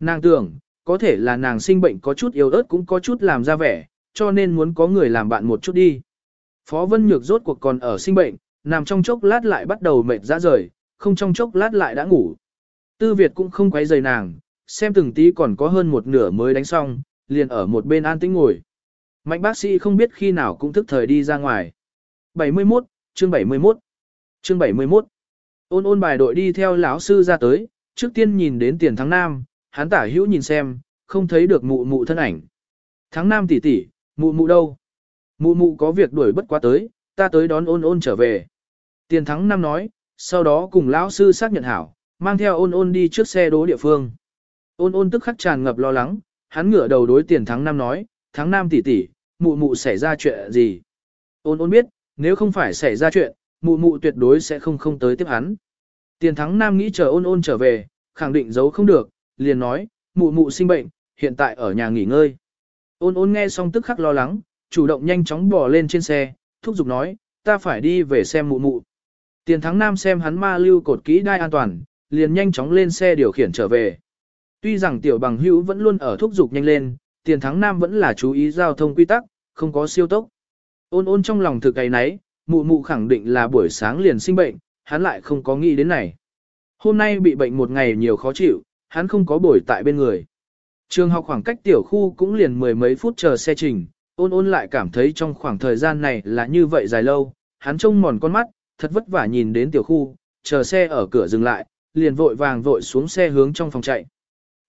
Nàng tưởng, có thể là nàng sinh bệnh có chút yếu ớt cũng có chút làm ra vẻ, cho nên muốn có người làm bạn một chút đi. Phó Vân Nhược rốt cuộc còn ở sinh bệnh, nằm trong chốc lát lại bắt đầu mệt ra rời, không trong chốc lát lại đã ngủ. Tư Việt cũng không quấy rầy nàng, xem từng tí còn có hơn một nửa mới đánh xong, liền ở một bên an tĩnh ngồi. Mạnh bác sĩ không biết khi nào cũng thức thời đi ra ngoài. 71, chương 71. Chương 71. Ôn ôn bài đội đi theo lão sư ra tới, trước tiên nhìn đến tiền thắng nam, hắn tả hữu nhìn xem, không thấy được mụ mụ thân ảnh. Thắng nam tỷ tỷ, mụ mụ đâu? Mụ mụ có việc đuổi bất quá tới, ta tới đón ôn ôn trở về. Tiền thắng nam nói, sau đó cùng lão sư xác nhận hảo, mang theo ôn ôn đi trước xe đố địa phương. Ôn ôn tức khắc tràn ngập lo lắng, hắn ngửa đầu đối tiền thắng nam nói, thắng nam tỷ tỷ, mụ mụ xảy ra chuyện gì? Ôn ôn biết, nếu không phải xảy ra chuyện, mụ mụ tuyệt đối sẽ không không tới tiếp hắn. Tiền thắng nam nghĩ chờ ôn ôn trở về, khẳng định giấu không được, liền nói, mụ mụ sinh bệnh, hiện tại ở nhà nghỉ ngơi. Ôn ôn nghe xong tức khắc lo lắng, chủ động nhanh chóng bỏ lên trên xe, thúc giục nói, ta phải đi về xem mụ mụ. Tiền thắng nam xem hắn ma lưu cột kỹ đai an toàn, liền nhanh chóng lên xe điều khiển trở về. Tuy rằng tiểu bằng hữu vẫn luôn ở thúc giục nhanh lên, tiền thắng nam vẫn là chú ý giao thông quy tắc, không có siêu tốc. Ôn ôn trong lòng thực cái nấy, mụ mụ khẳng định là buổi sáng liền sinh bệnh, hắn lại không có nghĩ đến này. Hôm nay bị bệnh một ngày nhiều khó chịu, hắn không có buổi tại bên người. Trường học khoảng cách tiểu khu cũng liền mười mấy phút chờ xe trình, ôn ôn lại cảm thấy trong khoảng thời gian này là như vậy dài lâu, hắn trông mòn con mắt, thật vất vả nhìn đến tiểu khu, chờ xe ở cửa dừng lại, liền vội vàng vội xuống xe hướng trong phòng chạy.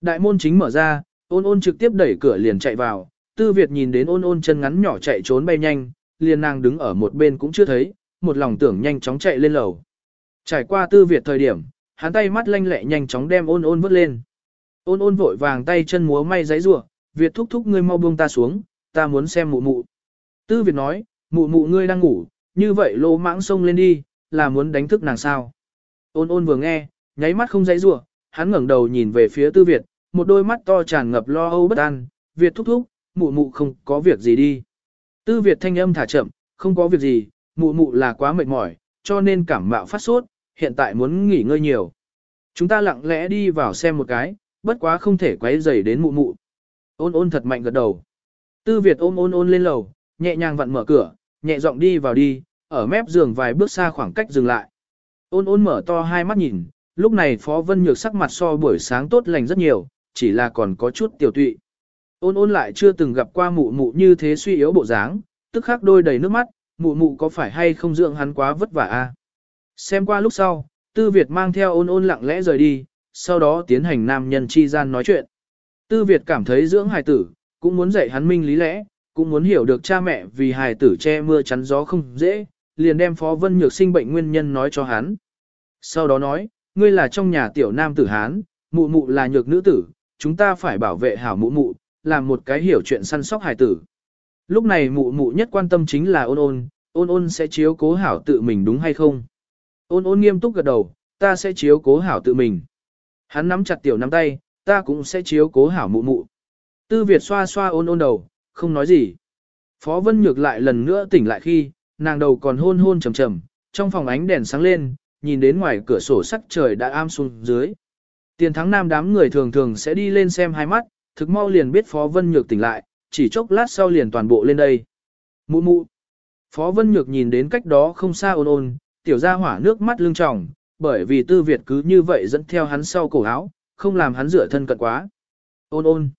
Đại môn chính mở ra, ôn ôn trực tiếp đẩy cửa liền chạy vào, tư Việt nhìn đến ôn ôn chân ngắn nhỏ chạy trốn bay nhanh, liền nàng đứng ở một bên cũng chưa thấy, một lòng tưởng nhanh chóng chạy lên lầu. Trải qua tư Việt thời điểm, hắn tay mắt lanh lẹ nhanh chóng đem ôn ôn vứt lên. Ôn ôn vội vàng tay chân múa may giấy rủa, Việt thúc thúc ngươi mau buông ta xuống, ta muốn xem mụ mụ. Tư Việt nói, mụ mụ ngươi đang ngủ, như vậy lô mãng xông lên đi, là muốn đánh thức nàng sao. Ôn ôn vừa nghe, nháy mắt không dãy rủa, hắn ngẩng đầu nhìn về phía Tư Việt, một đôi mắt to tràn ngập lo âu bất an, Việt thúc thúc, mụ mụ không có việc gì đi. Tư Việt thanh âm thả chậm, không có việc gì, mụ mụ là quá mệt mỏi, cho nên cảm mạo phát sốt, hiện tại muốn nghỉ ngơi nhiều. Chúng ta lặng lẽ đi vào xem một cái, bất quá không thể quấy rầy đến mụ mụ. Ôn ôn thật mạnh gật đầu. Tư Việt ôm ôn ôn lên lầu, nhẹ nhàng vặn mở cửa, nhẹ giọng đi vào đi, ở mép giường vài bước xa khoảng cách dừng lại. Ôn ôn mở to hai mắt nhìn, lúc này Phó Vân Nhược sắc mặt so buổi sáng tốt lành rất nhiều, chỉ là còn có chút tiểu tụy. Ôn ôn lại chưa từng gặp qua mụ mụ như thế suy yếu bộ dáng, tức khắc đôi đầy nước mắt, mụ mụ có phải hay không dưỡng hắn quá vất vả a? Xem qua lúc sau, Tư Việt mang theo ôn ôn lặng lẽ rời đi, sau đó tiến hành nam nhân chi gian nói chuyện. Tư Việt cảm thấy dưỡng hài tử, cũng muốn dạy hắn minh lý lẽ, cũng muốn hiểu được cha mẹ vì hài tử che mưa chắn gió không dễ, liền đem Phó Vân Nhược sinh bệnh nguyên nhân nói cho hắn. Sau đó nói, ngươi là trong nhà tiểu nam tử Hán, mụ mụ là nhược nữ tử, chúng ta phải bảo vệ hảo mụ mụ, làm một cái hiểu chuyện săn sóc hài tử. Lúc này mụ mụ nhất quan tâm chính là ôn ôn, ôn ôn sẽ chiếu cố hảo tự mình đúng hay không. Ôn ôn nghiêm túc gật đầu, ta sẽ chiếu cố hảo tự mình. Hắn nắm chặt tiểu nắm tay, ta cũng sẽ chiếu cố hảo mụ mụ. Tư Việt xoa xoa ôn ôn đầu, không nói gì. Phó Vân Nhược lại lần nữa tỉnh lại khi, nàng đầu còn hôn hôn trầm trầm, trong phòng ánh đèn sáng lên, nhìn đến ngoài cửa sổ sắc trời đã am xuống dưới. Tiền thắng nam đám người thường thường sẽ đi lên xem hai mắt, thực mau liền biết Phó Vân Nhược tỉnh lại, chỉ chốc lát sau liền toàn bộ lên đây. Mụ mụ. Phó Vân Nhược nhìn đến cách đó không xa ôn ôn, tiểu gia hỏa nước mắt lưng tròng, bởi vì tư Việt cứ như vậy dẫn theo hắn sau cổ áo, không làm hắn rửa thân cận quá. Ôn ôn.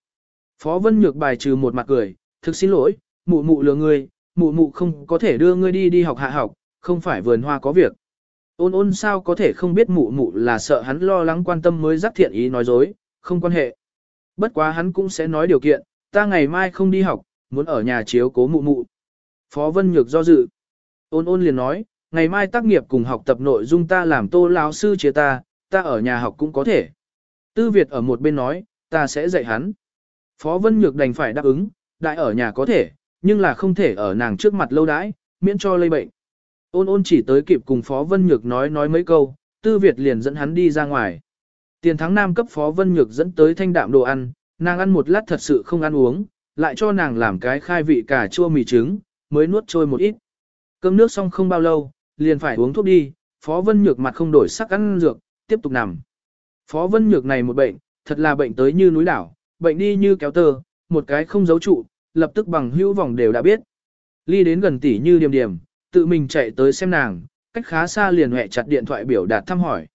Phó Vân Nhược bài trừ một mặt cười, thực xin lỗi, mụ mụ lừa ngươi, mụ mụ không có thể đưa ngươi đi đi học hạ học, không phải vườn hoa có việc. Ôn ôn sao có thể không biết mụ mụ là sợ hắn lo lắng quan tâm mới giác thiện ý nói dối, không quan hệ. Bất quá hắn cũng sẽ nói điều kiện, ta ngày mai không đi học, muốn ở nhà chiếu cố mụ mụ. Phó Vân Nhược do dự. Ôn ôn liền nói, ngày mai tác nghiệp cùng học tập nội dung ta làm tô lão sư chế ta, ta ở nhà học cũng có thể. Tư Việt ở một bên nói, ta sẽ dạy hắn. Phó Vân Nhược đành phải đáp ứng, đại ở nhà có thể, nhưng là không thể ở nàng trước mặt lâu đãi, miễn cho lây bệnh. Ôn ôn chỉ tới kịp cùng Phó Vân Nhược nói nói mấy câu, Tư Việt liền dẫn hắn đi ra ngoài. Tiền thắng nam cấp Phó Vân Nhược dẫn tới thanh đạm đồ ăn, nàng ăn một lát thật sự không ăn uống, lại cho nàng làm cái khai vị cà chua mì trứng, mới nuốt trôi một ít. Cơm nước xong không bao lâu, liền phải uống thuốc đi, Phó Vân Nhược mặt không đổi sắc ăn dược, tiếp tục nằm. Phó Vân Nhược này một bệnh, thật là bệnh tới như núi đảo, bệnh đi như kéo tơ, một cái không giấu trụ, lập tức bằng hữu vòng đều đã biết. Ly đến gần tỷ như điểm điểm, tự mình chạy tới xem nàng, cách khá xa liền hẹ chặt điện thoại biểu đạt thăm hỏi.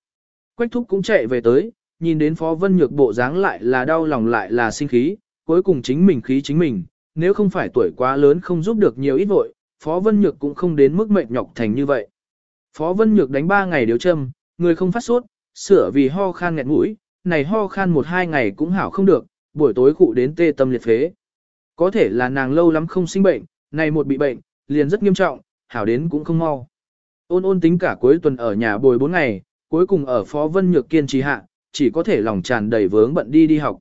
Quách thúc cũng chạy về tới, nhìn đến Phó Vân Nhược bộ dáng lại là đau lòng lại là sinh khí, cuối cùng chính mình khí chính mình, nếu không phải tuổi quá lớn không giúp được nhiều ít vội, Phó Vân Nhược cũng không đến mức mệnh nhọc thành như vậy. Phó Vân Nhược đánh 3 ngày điều châm, người không phát sốt, sửa vì ho khan nghẹt mũi, này ho khan một hai ngày cũng hảo không được, buổi tối cụ đến tê tâm liệt phế. Có thể là nàng lâu lắm không sinh bệnh, này một bị bệnh, liền rất nghiêm trọng, hảo đến cũng không mau. Ôn ôn tính cả cuối tuần ở nhà bồi 4 ngày, cuối cùng ở Phó Vân Nhược kiên trì hạ, chỉ có thể lòng tràn đầy vướng bận đi đi học.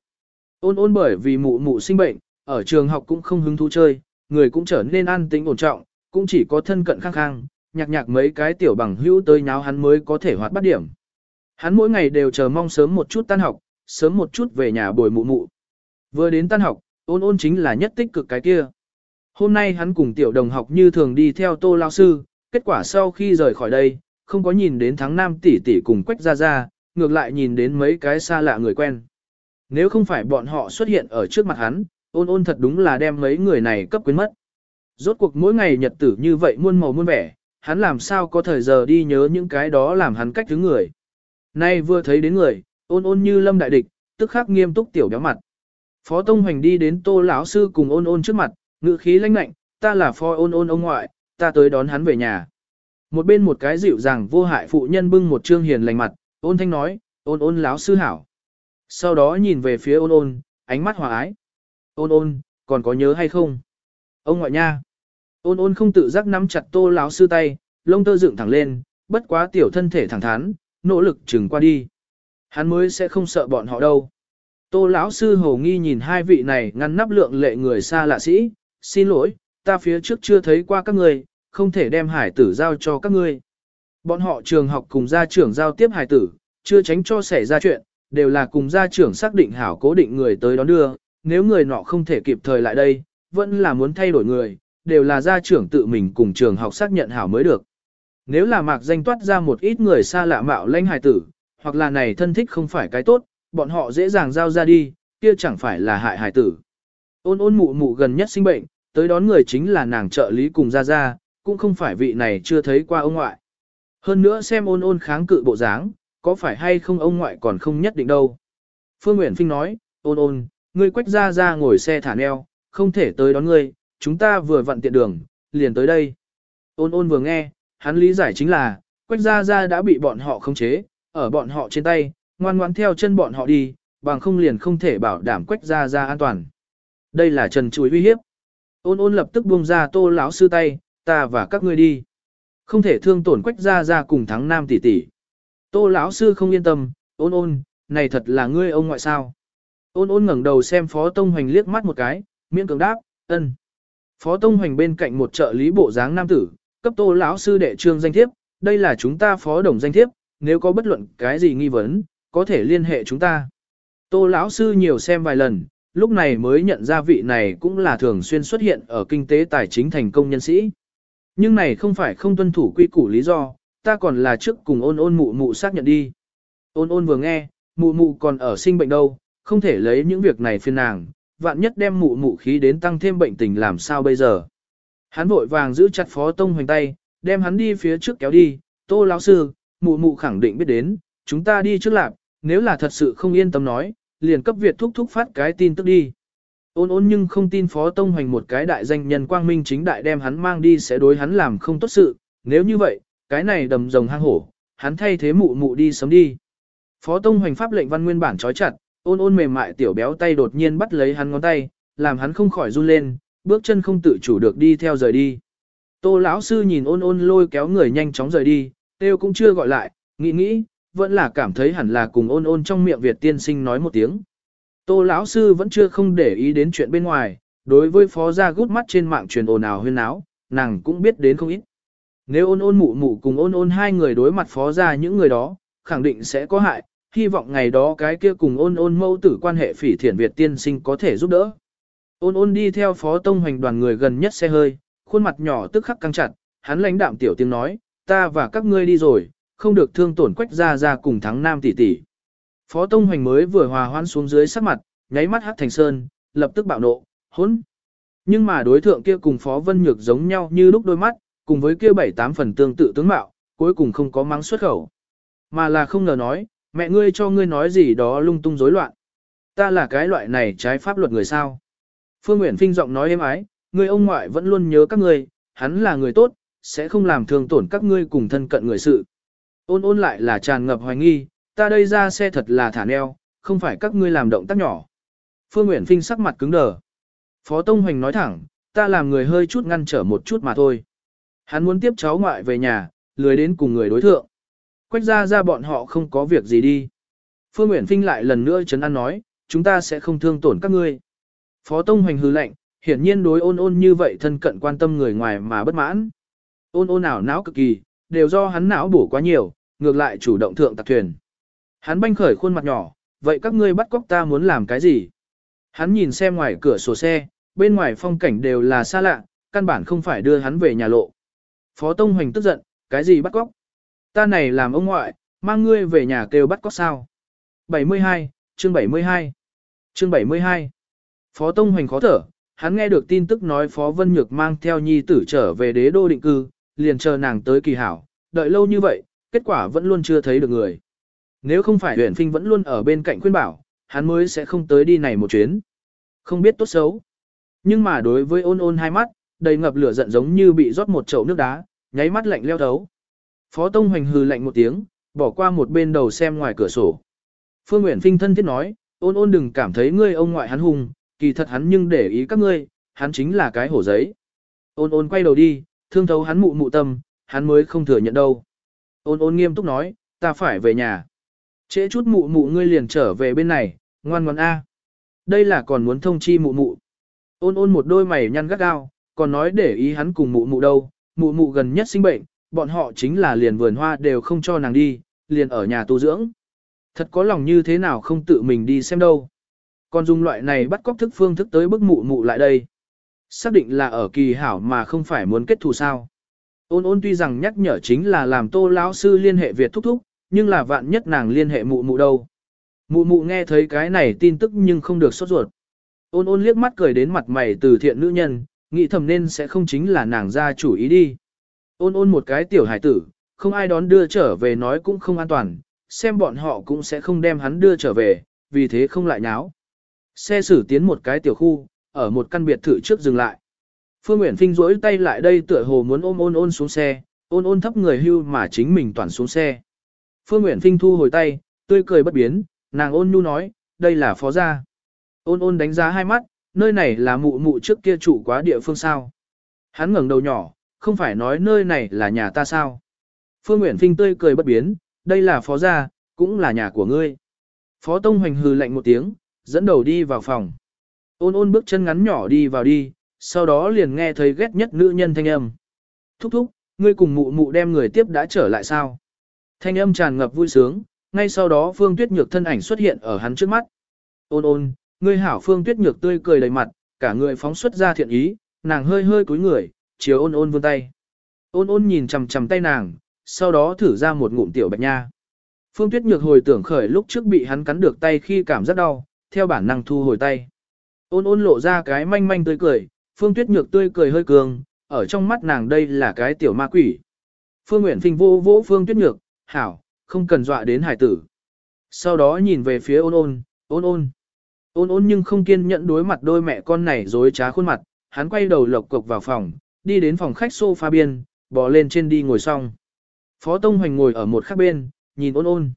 Ôn ôn bởi vì mụ mụ sinh bệnh, ở trường học cũng không hứng thú chơi, người cũng trở nên an tĩnh ổn trọng, cũng chỉ có thân cận khăng khăng, nhạc nhạc mấy cái tiểu bằng hữu tới nháo hắn mới có thể hoạt bắt điểm. Hắn mỗi ngày đều chờ mong sớm một chút tan học, sớm một chút về nhà bồi mụ mụ. Vừa đến tan học, ôn ôn chính là nhất tích cực cái kia. Hôm nay hắn cùng tiểu đồng học như thường đi theo tô lao sư, kết quả sau khi rời khỏi đây, không có nhìn đến thắng nam tỷ tỷ cùng quách ra ra, ngược lại nhìn đến mấy cái xa lạ người quen. Nếu không phải bọn họ xuất hiện ở trước mặt hắn, ôn ôn thật đúng là đem mấy người này cấp quyến mất. Rốt cuộc mỗi ngày nhật tử như vậy muôn màu muôn vẻ, hắn làm sao có thời giờ đi nhớ những cái đó làm hắn cách thứ người. Nay vừa thấy đến người, ôn ôn như lâm đại địch, tức khắc nghiêm túc tiểu béo mặt. Phó Tông Hoành đi đến tô lão sư cùng ôn ôn trước mặt, ngữ khí lãnh lạnh, ta là phó ôn ôn ông ngoại, ta tới đón hắn về nhà. Một bên một cái dịu dàng vô hại phụ nhân bưng một trương hiền lành mặt, ôn thanh nói, ôn ôn lão sư hảo. Sau đó nhìn về phía ôn ôn, ánh mắt hòa ái. Ôn ôn, còn có nhớ hay không? Ông ngoại nha. Ôn ôn không tự giác nắm chặt tô lão sư tay, lông tơ dựng thẳng lên, bất quá tiểu thân thể thẳng thắn, nỗ lực chừng qua đi. Hắn mới sẽ không sợ bọn họ đâu. Tô lão sư hầu nghi nhìn hai vị này ngăn nắp lượng lệ người xa lạ sĩ, xin lỗi, ta phía trước chưa thấy qua các người, không thể đem hải tử giao cho các ngươi. Bọn họ trường học cùng gia trưởng giao tiếp hải tử, chưa tránh cho xảy ra chuyện, đều là cùng gia trưởng xác định hảo cố định người tới đón đưa, nếu người nọ không thể kịp thời lại đây, vẫn là muốn thay đổi người, đều là gia trưởng tự mình cùng trường học xác nhận hảo mới được. Nếu là mạc danh toát ra một ít người xa lạ mạo lãnh hài tử, hoặc là này thân thích không phải cái tốt, bọn họ dễ dàng giao ra đi, kia chẳng phải là hại hài tử. Ôn ôn mụ mụ gần nhất sinh bệnh, tới đón người chính là nàng trợ lý cùng gia gia, cũng không phải vị này chưa thấy qua ông ngoại. Hơn nữa xem ôn ôn kháng cự bộ dáng, có phải hay không ông ngoại còn không nhất định đâu. Phương Nguyễn Phinh nói, ôn ôn, ngươi quách ra ra ngồi xe thả neo, không thể tới đón ngươi, chúng ta vừa vặn tiện đường, liền tới đây. Ôn ôn vừa nghe, hắn lý giải chính là, quách ra ra đã bị bọn họ khống chế, ở bọn họ trên tay, ngoan ngoãn theo chân bọn họ đi, bằng không liền không thể bảo đảm quách ra ra an toàn. Đây là trần chuối uy hiếp. Ôn ôn lập tức buông ra tô lão sư tay, ta và các ngươi đi. Không thể thương tổn quách ra ra cùng thắng nam tỷ tỷ. Tô lão sư không yên tâm, ôn ôn, này thật là ngươi ông ngoại sao. Ôn ôn ngẩng đầu xem Phó Tông Hoành liếc mắt một cái, miễn cường đáp, ân. Phó Tông Hoành bên cạnh một trợ lý bộ dáng nam tử, cấp tô lão sư đệ trương danh thiếp, đây là chúng ta phó đồng danh thiếp, nếu có bất luận cái gì nghi vấn, có thể liên hệ chúng ta. Tô lão sư nhiều xem vài lần, lúc này mới nhận ra vị này cũng là thường xuyên xuất hiện ở kinh tế tài chính thành công nhân sĩ. Nhưng này không phải không tuân thủ quy củ lý do, ta còn là trước cùng ôn ôn mụ mụ xác nhận đi. Ôn ôn vừa nghe, mụ mụ còn ở sinh bệnh đâu, không thể lấy những việc này phiền nàng, vạn nhất đem mụ mụ khí đến tăng thêm bệnh tình làm sao bây giờ. Hắn vội vàng giữ chặt phó tông hoành tay, đem hắn đi phía trước kéo đi, tô lão sư, mụ mụ khẳng định biết đến, chúng ta đi trước lạp, nếu là thật sự không yên tâm nói, liền cấp Việt thúc thúc phát cái tin tức đi. Ôn ôn nhưng không tin Phó Tông Hoành một cái đại danh nhân quang minh chính đại đem hắn mang đi sẽ đối hắn làm không tốt sự, nếu như vậy, cái này đầm rồng hang hổ, hắn thay thế mụ mụ đi sớm đi. Phó Tông Hoành pháp lệnh văn nguyên bản trói chặt, ôn ôn mềm mại tiểu béo tay đột nhiên bắt lấy hắn ngón tay, làm hắn không khỏi run lên, bước chân không tự chủ được đi theo rời đi. Tô lão sư nhìn ôn ôn lôi kéo người nhanh chóng rời đi, tiêu cũng chưa gọi lại, nghĩ nghĩ, vẫn là cảm thấy hẳn là cùng ôn ôn trong miệng Việt tiên sinh nói một tiếng. Tô lão sư vẫn chưa không để ý đến chuyện bên ngoài, đối với phó gia gút mắt trên mạng truyền ồn ào huyên náo, nàng cũng biết đến không ít. Nếu ôn ôn mụ mụ cùng ôn ôn hai người đối mặt phó gia những người đó, khẳng định sẽ có hại, hy vọng ngày đó cái kia cùng ôn ôn mâu tử quan hệ phỉ thiện Việt tiên sinh có thể giúp đỡ. Ôn ôn đi theo phó tông hoành đoàn người gần nhất xe hơi, khuôn mặt nhỏ tức khắc căng chặt, hắn lãnh đạm tiểu tiếng nói, ta và các ngươi đi rồi, không được thương tổn quách ra ra cùng thắng nam tỷ tỷ. Phó Tông Hoành mới vừa hòa hoan xuống dưới sắc mặt, nháy mắt hắt thành sơn, lập tức bạo nộ, hỗn. Nhưng mà đối thượng kia cùng Phó Vân Nhược giống nhau như lúc đôi mắt, cùng với kia bảy tám phần tương tự tướng mạo, cuối cùng không có mắng xuất khẩu. Mà là không ngờ nói, mẹ ngươi cho ngươi nói gì đó lung tung rối loạn. Ta là cái loại này trái pháp luật người sao. Phương Nguyễn Phinh giọng nói êm ái, ngươi ông ngoại vẫn luôn nhớ các ngươi, hắn là người tốt, sẽ không làm thương tổn các ngươi cùng thân cận người sự. Ôn ôn lại là tràn ngập hoài nghi, ta đây ra xe thật là thả neo, không phải các ngươi làm động tác nhỏ. Phương Nguyễn Phinh sắc mặt cứng đờ. Phó Tông Hoành nói thẳng, ta làm người hơi chút ngăn trở một chút mà thôi. Hắn muốn tiếp cháu ngoại về nhà, lười đến cùng người đối thượng. Quách ra ra bọn họ không có việc gì đi. Phương Nguyễn Phinh lại lần nữa chấn an nói, chúng ta sẽ không thương tổn các ngươi. Phó Tông Hoành hư lệnh, hiển nhiên đối ôn ôn như vậy thân cận quan tâm người ngoài mà bất mãn. Ôn ôn ảo não cực kỳ, đều do hắn não bổ quá nhiều, ngược lại chủ động thượng tạc thuyền. Hắn banh khởi khuôn mặt nhỏ, vậy các ngươi bắt cóc ta muốn làm cái gì? Hắn nhìn xem ngoài cửa sổ xe, bên ngoài phong cảnh đều là xa lạ, căn bản không phải đưa hắn về nhà lộ. Phó Tông Hoành tức giận, cái gì bắt cóc? Ta này làm ông ngoại, mang ngươi về nhà kêu bắt cóc sao. 72, chương 72 Chương 72 Phó Tông Hoành khó thở, hắn nghe được tin tức nói Phó Vân Nhược mang theo nhi tử trở về đế đô định cư, liền chờ nàng tới kỳ hảo, đợi lâu như vậy, kết quả vẫn luôn chưa thấy được người. Nếu không phải Huyền Phinh vẫn luôn ở bên cạnh khuyên bảo, hắn mới sẽ không tới đi này một chuyến. Không biết tốt xấu. Nhưng mà đối với ôn ôn hai mắt, đầy ngập lửa giận giống như bị rót một chậu nước đá, nháy mắt lạnh leo thấu. Phó Tông Hoành hừ lạnh một tiếng, bỏ qua một bên đầu xem ngoài cửa sổ. Phương Nguyễn Phinh thân thiết nói, ôn ôn đừng cảm thấy ngươi ông ngoại hắn hùng, kỳ thật hắn nhưng để ý các ngươi, hắn chính là cái hổ giấy. Ôn ôn quay đầu đi, thương thấu hắn mụ mụ tâm, hắn mới không thừa nhận đâu. Ôn ôn nghiêm túc nói, ta phải về nhà. Trễ chút mụ mụ ngươi liền trở về bên này, ngoan ngoan A. Đây là còn muốn thông chi mụ mụ. Ôn ôn một đôi mày nhăn gắt gao, còn nói để ý hắn cùng mụ mụ đâu, mụ mụ gần nhất sinh bệnh, bọn họ chính là liền vườn hoa đều không cho nàng đi, liền ở nhà tu dưỡng. Thật có lòng như thế nào không tự mình đi xem đâu. Còn dùng loại này bắt cóc thức phương thức tới bức mụ mụ lại đây. Xác định là ở kỳ hảo mà không phải muốn kết thù sao. Ôn ôn tuy rằng nhắc nhở chính là làm tô lão sư liên hệ Việt thúc thúc, nhưng là vạn nhất nàng liên hệ mụ mụ đâu. Mụ mụ nghe thấy cái này tin tức nhưng không được sốt ruột. Ôn ôn liếc mắt cười đến mặt mày từ thiện nữ nhân, nghĩ thầm nên sẽ không chính là nàng ra chủ ý đi. Ôn ôn một cái tiểu hải tử, không ai đón đưa trở về nói cũng không an toàn, xem bọn họ cũng sẽ không đem hắn đưa trở về, vì thế không lại nháo. Xe xử tiến một cái tiểu khu, ở một căn biệt thự trước dừng lại. Phương Uyển Phinh duỗi tay lại đây tựa hồ muốn ôm ôn ôn xuống xe, ôn ôn thấp người hưu mà chính mình toàn xuống xe. Phương Uyển Phinh thu hồi tay, tươi cười bất biến, nàng ôn nhu nói, đây là phó gia. Ôn ôn đánh giá hai mắt, nơi này là mụ mụ trước kia chủ quá địa phương sao. Hắn ngẩng đầu nhỏ, không phải nói nơi này là nhà ta sao. Phương Uyển Phinh tươi cười bất biến, đây là phó gia, cũng là nhà của ngươi. Phó Tông Hoành hừ lạnh một tiếng, dẫn đầu đi vào phòng. Ôn ôn bước chân ngắn nhỏ đi vào đi, sau đó liền nghe thấy ghét nhất nữ nhân thanh âm. Thúc thúc, ngươi cùng mụ mụ đem người tiếp đã trở lại sao? Thanh âm tràn ngập vui sướng, ngay sau đó Phương Tuyết Nhược thân ảnh xuất hiện ở hắn trước mắt. Ôn ôn, ngươi hảo Phương Tuyết Nhược tươi cười đầy mặt, cả người phóng xuất ra thiện ý, nàng hơi hơi cúi người, chiếu ôn ôn vươn tay. Ôn ôn nhìn chằm chằm tay nàng, sau đó thử ra một ngụm tiểu bạch nha. Phương Tuyết Nhược hồi tưởng khởi lúc trước bị hắn cắn được tay khi cảm giác đau, theo bản năng thu hồi tay. Ôn ôn lộ ra cái manh manh tươi cười, Phương Tuyết Nhược tươi cười hơi cường, ở trong mắt nàng đây là cái tiểu ma quỷ. Phương Nguyễn Phình vô vỗ Phương Tuyết Nhược, hảo, không cần dọa đến hải tử. Sau đó nhìn về phía ôn ôn, ôn ôn. Ôn ôn nhưng không kiên nhẫn đối mặt đôi mẹ con này dối trá khuôn mặt, hắn quay đầu lộc cộc vào phòng, đi đến phòng khách sofa biên, bò lên trên đi ngồi xong. Phó Tông Hoành ngồi ở một khác bên, nhìn ôn ôn.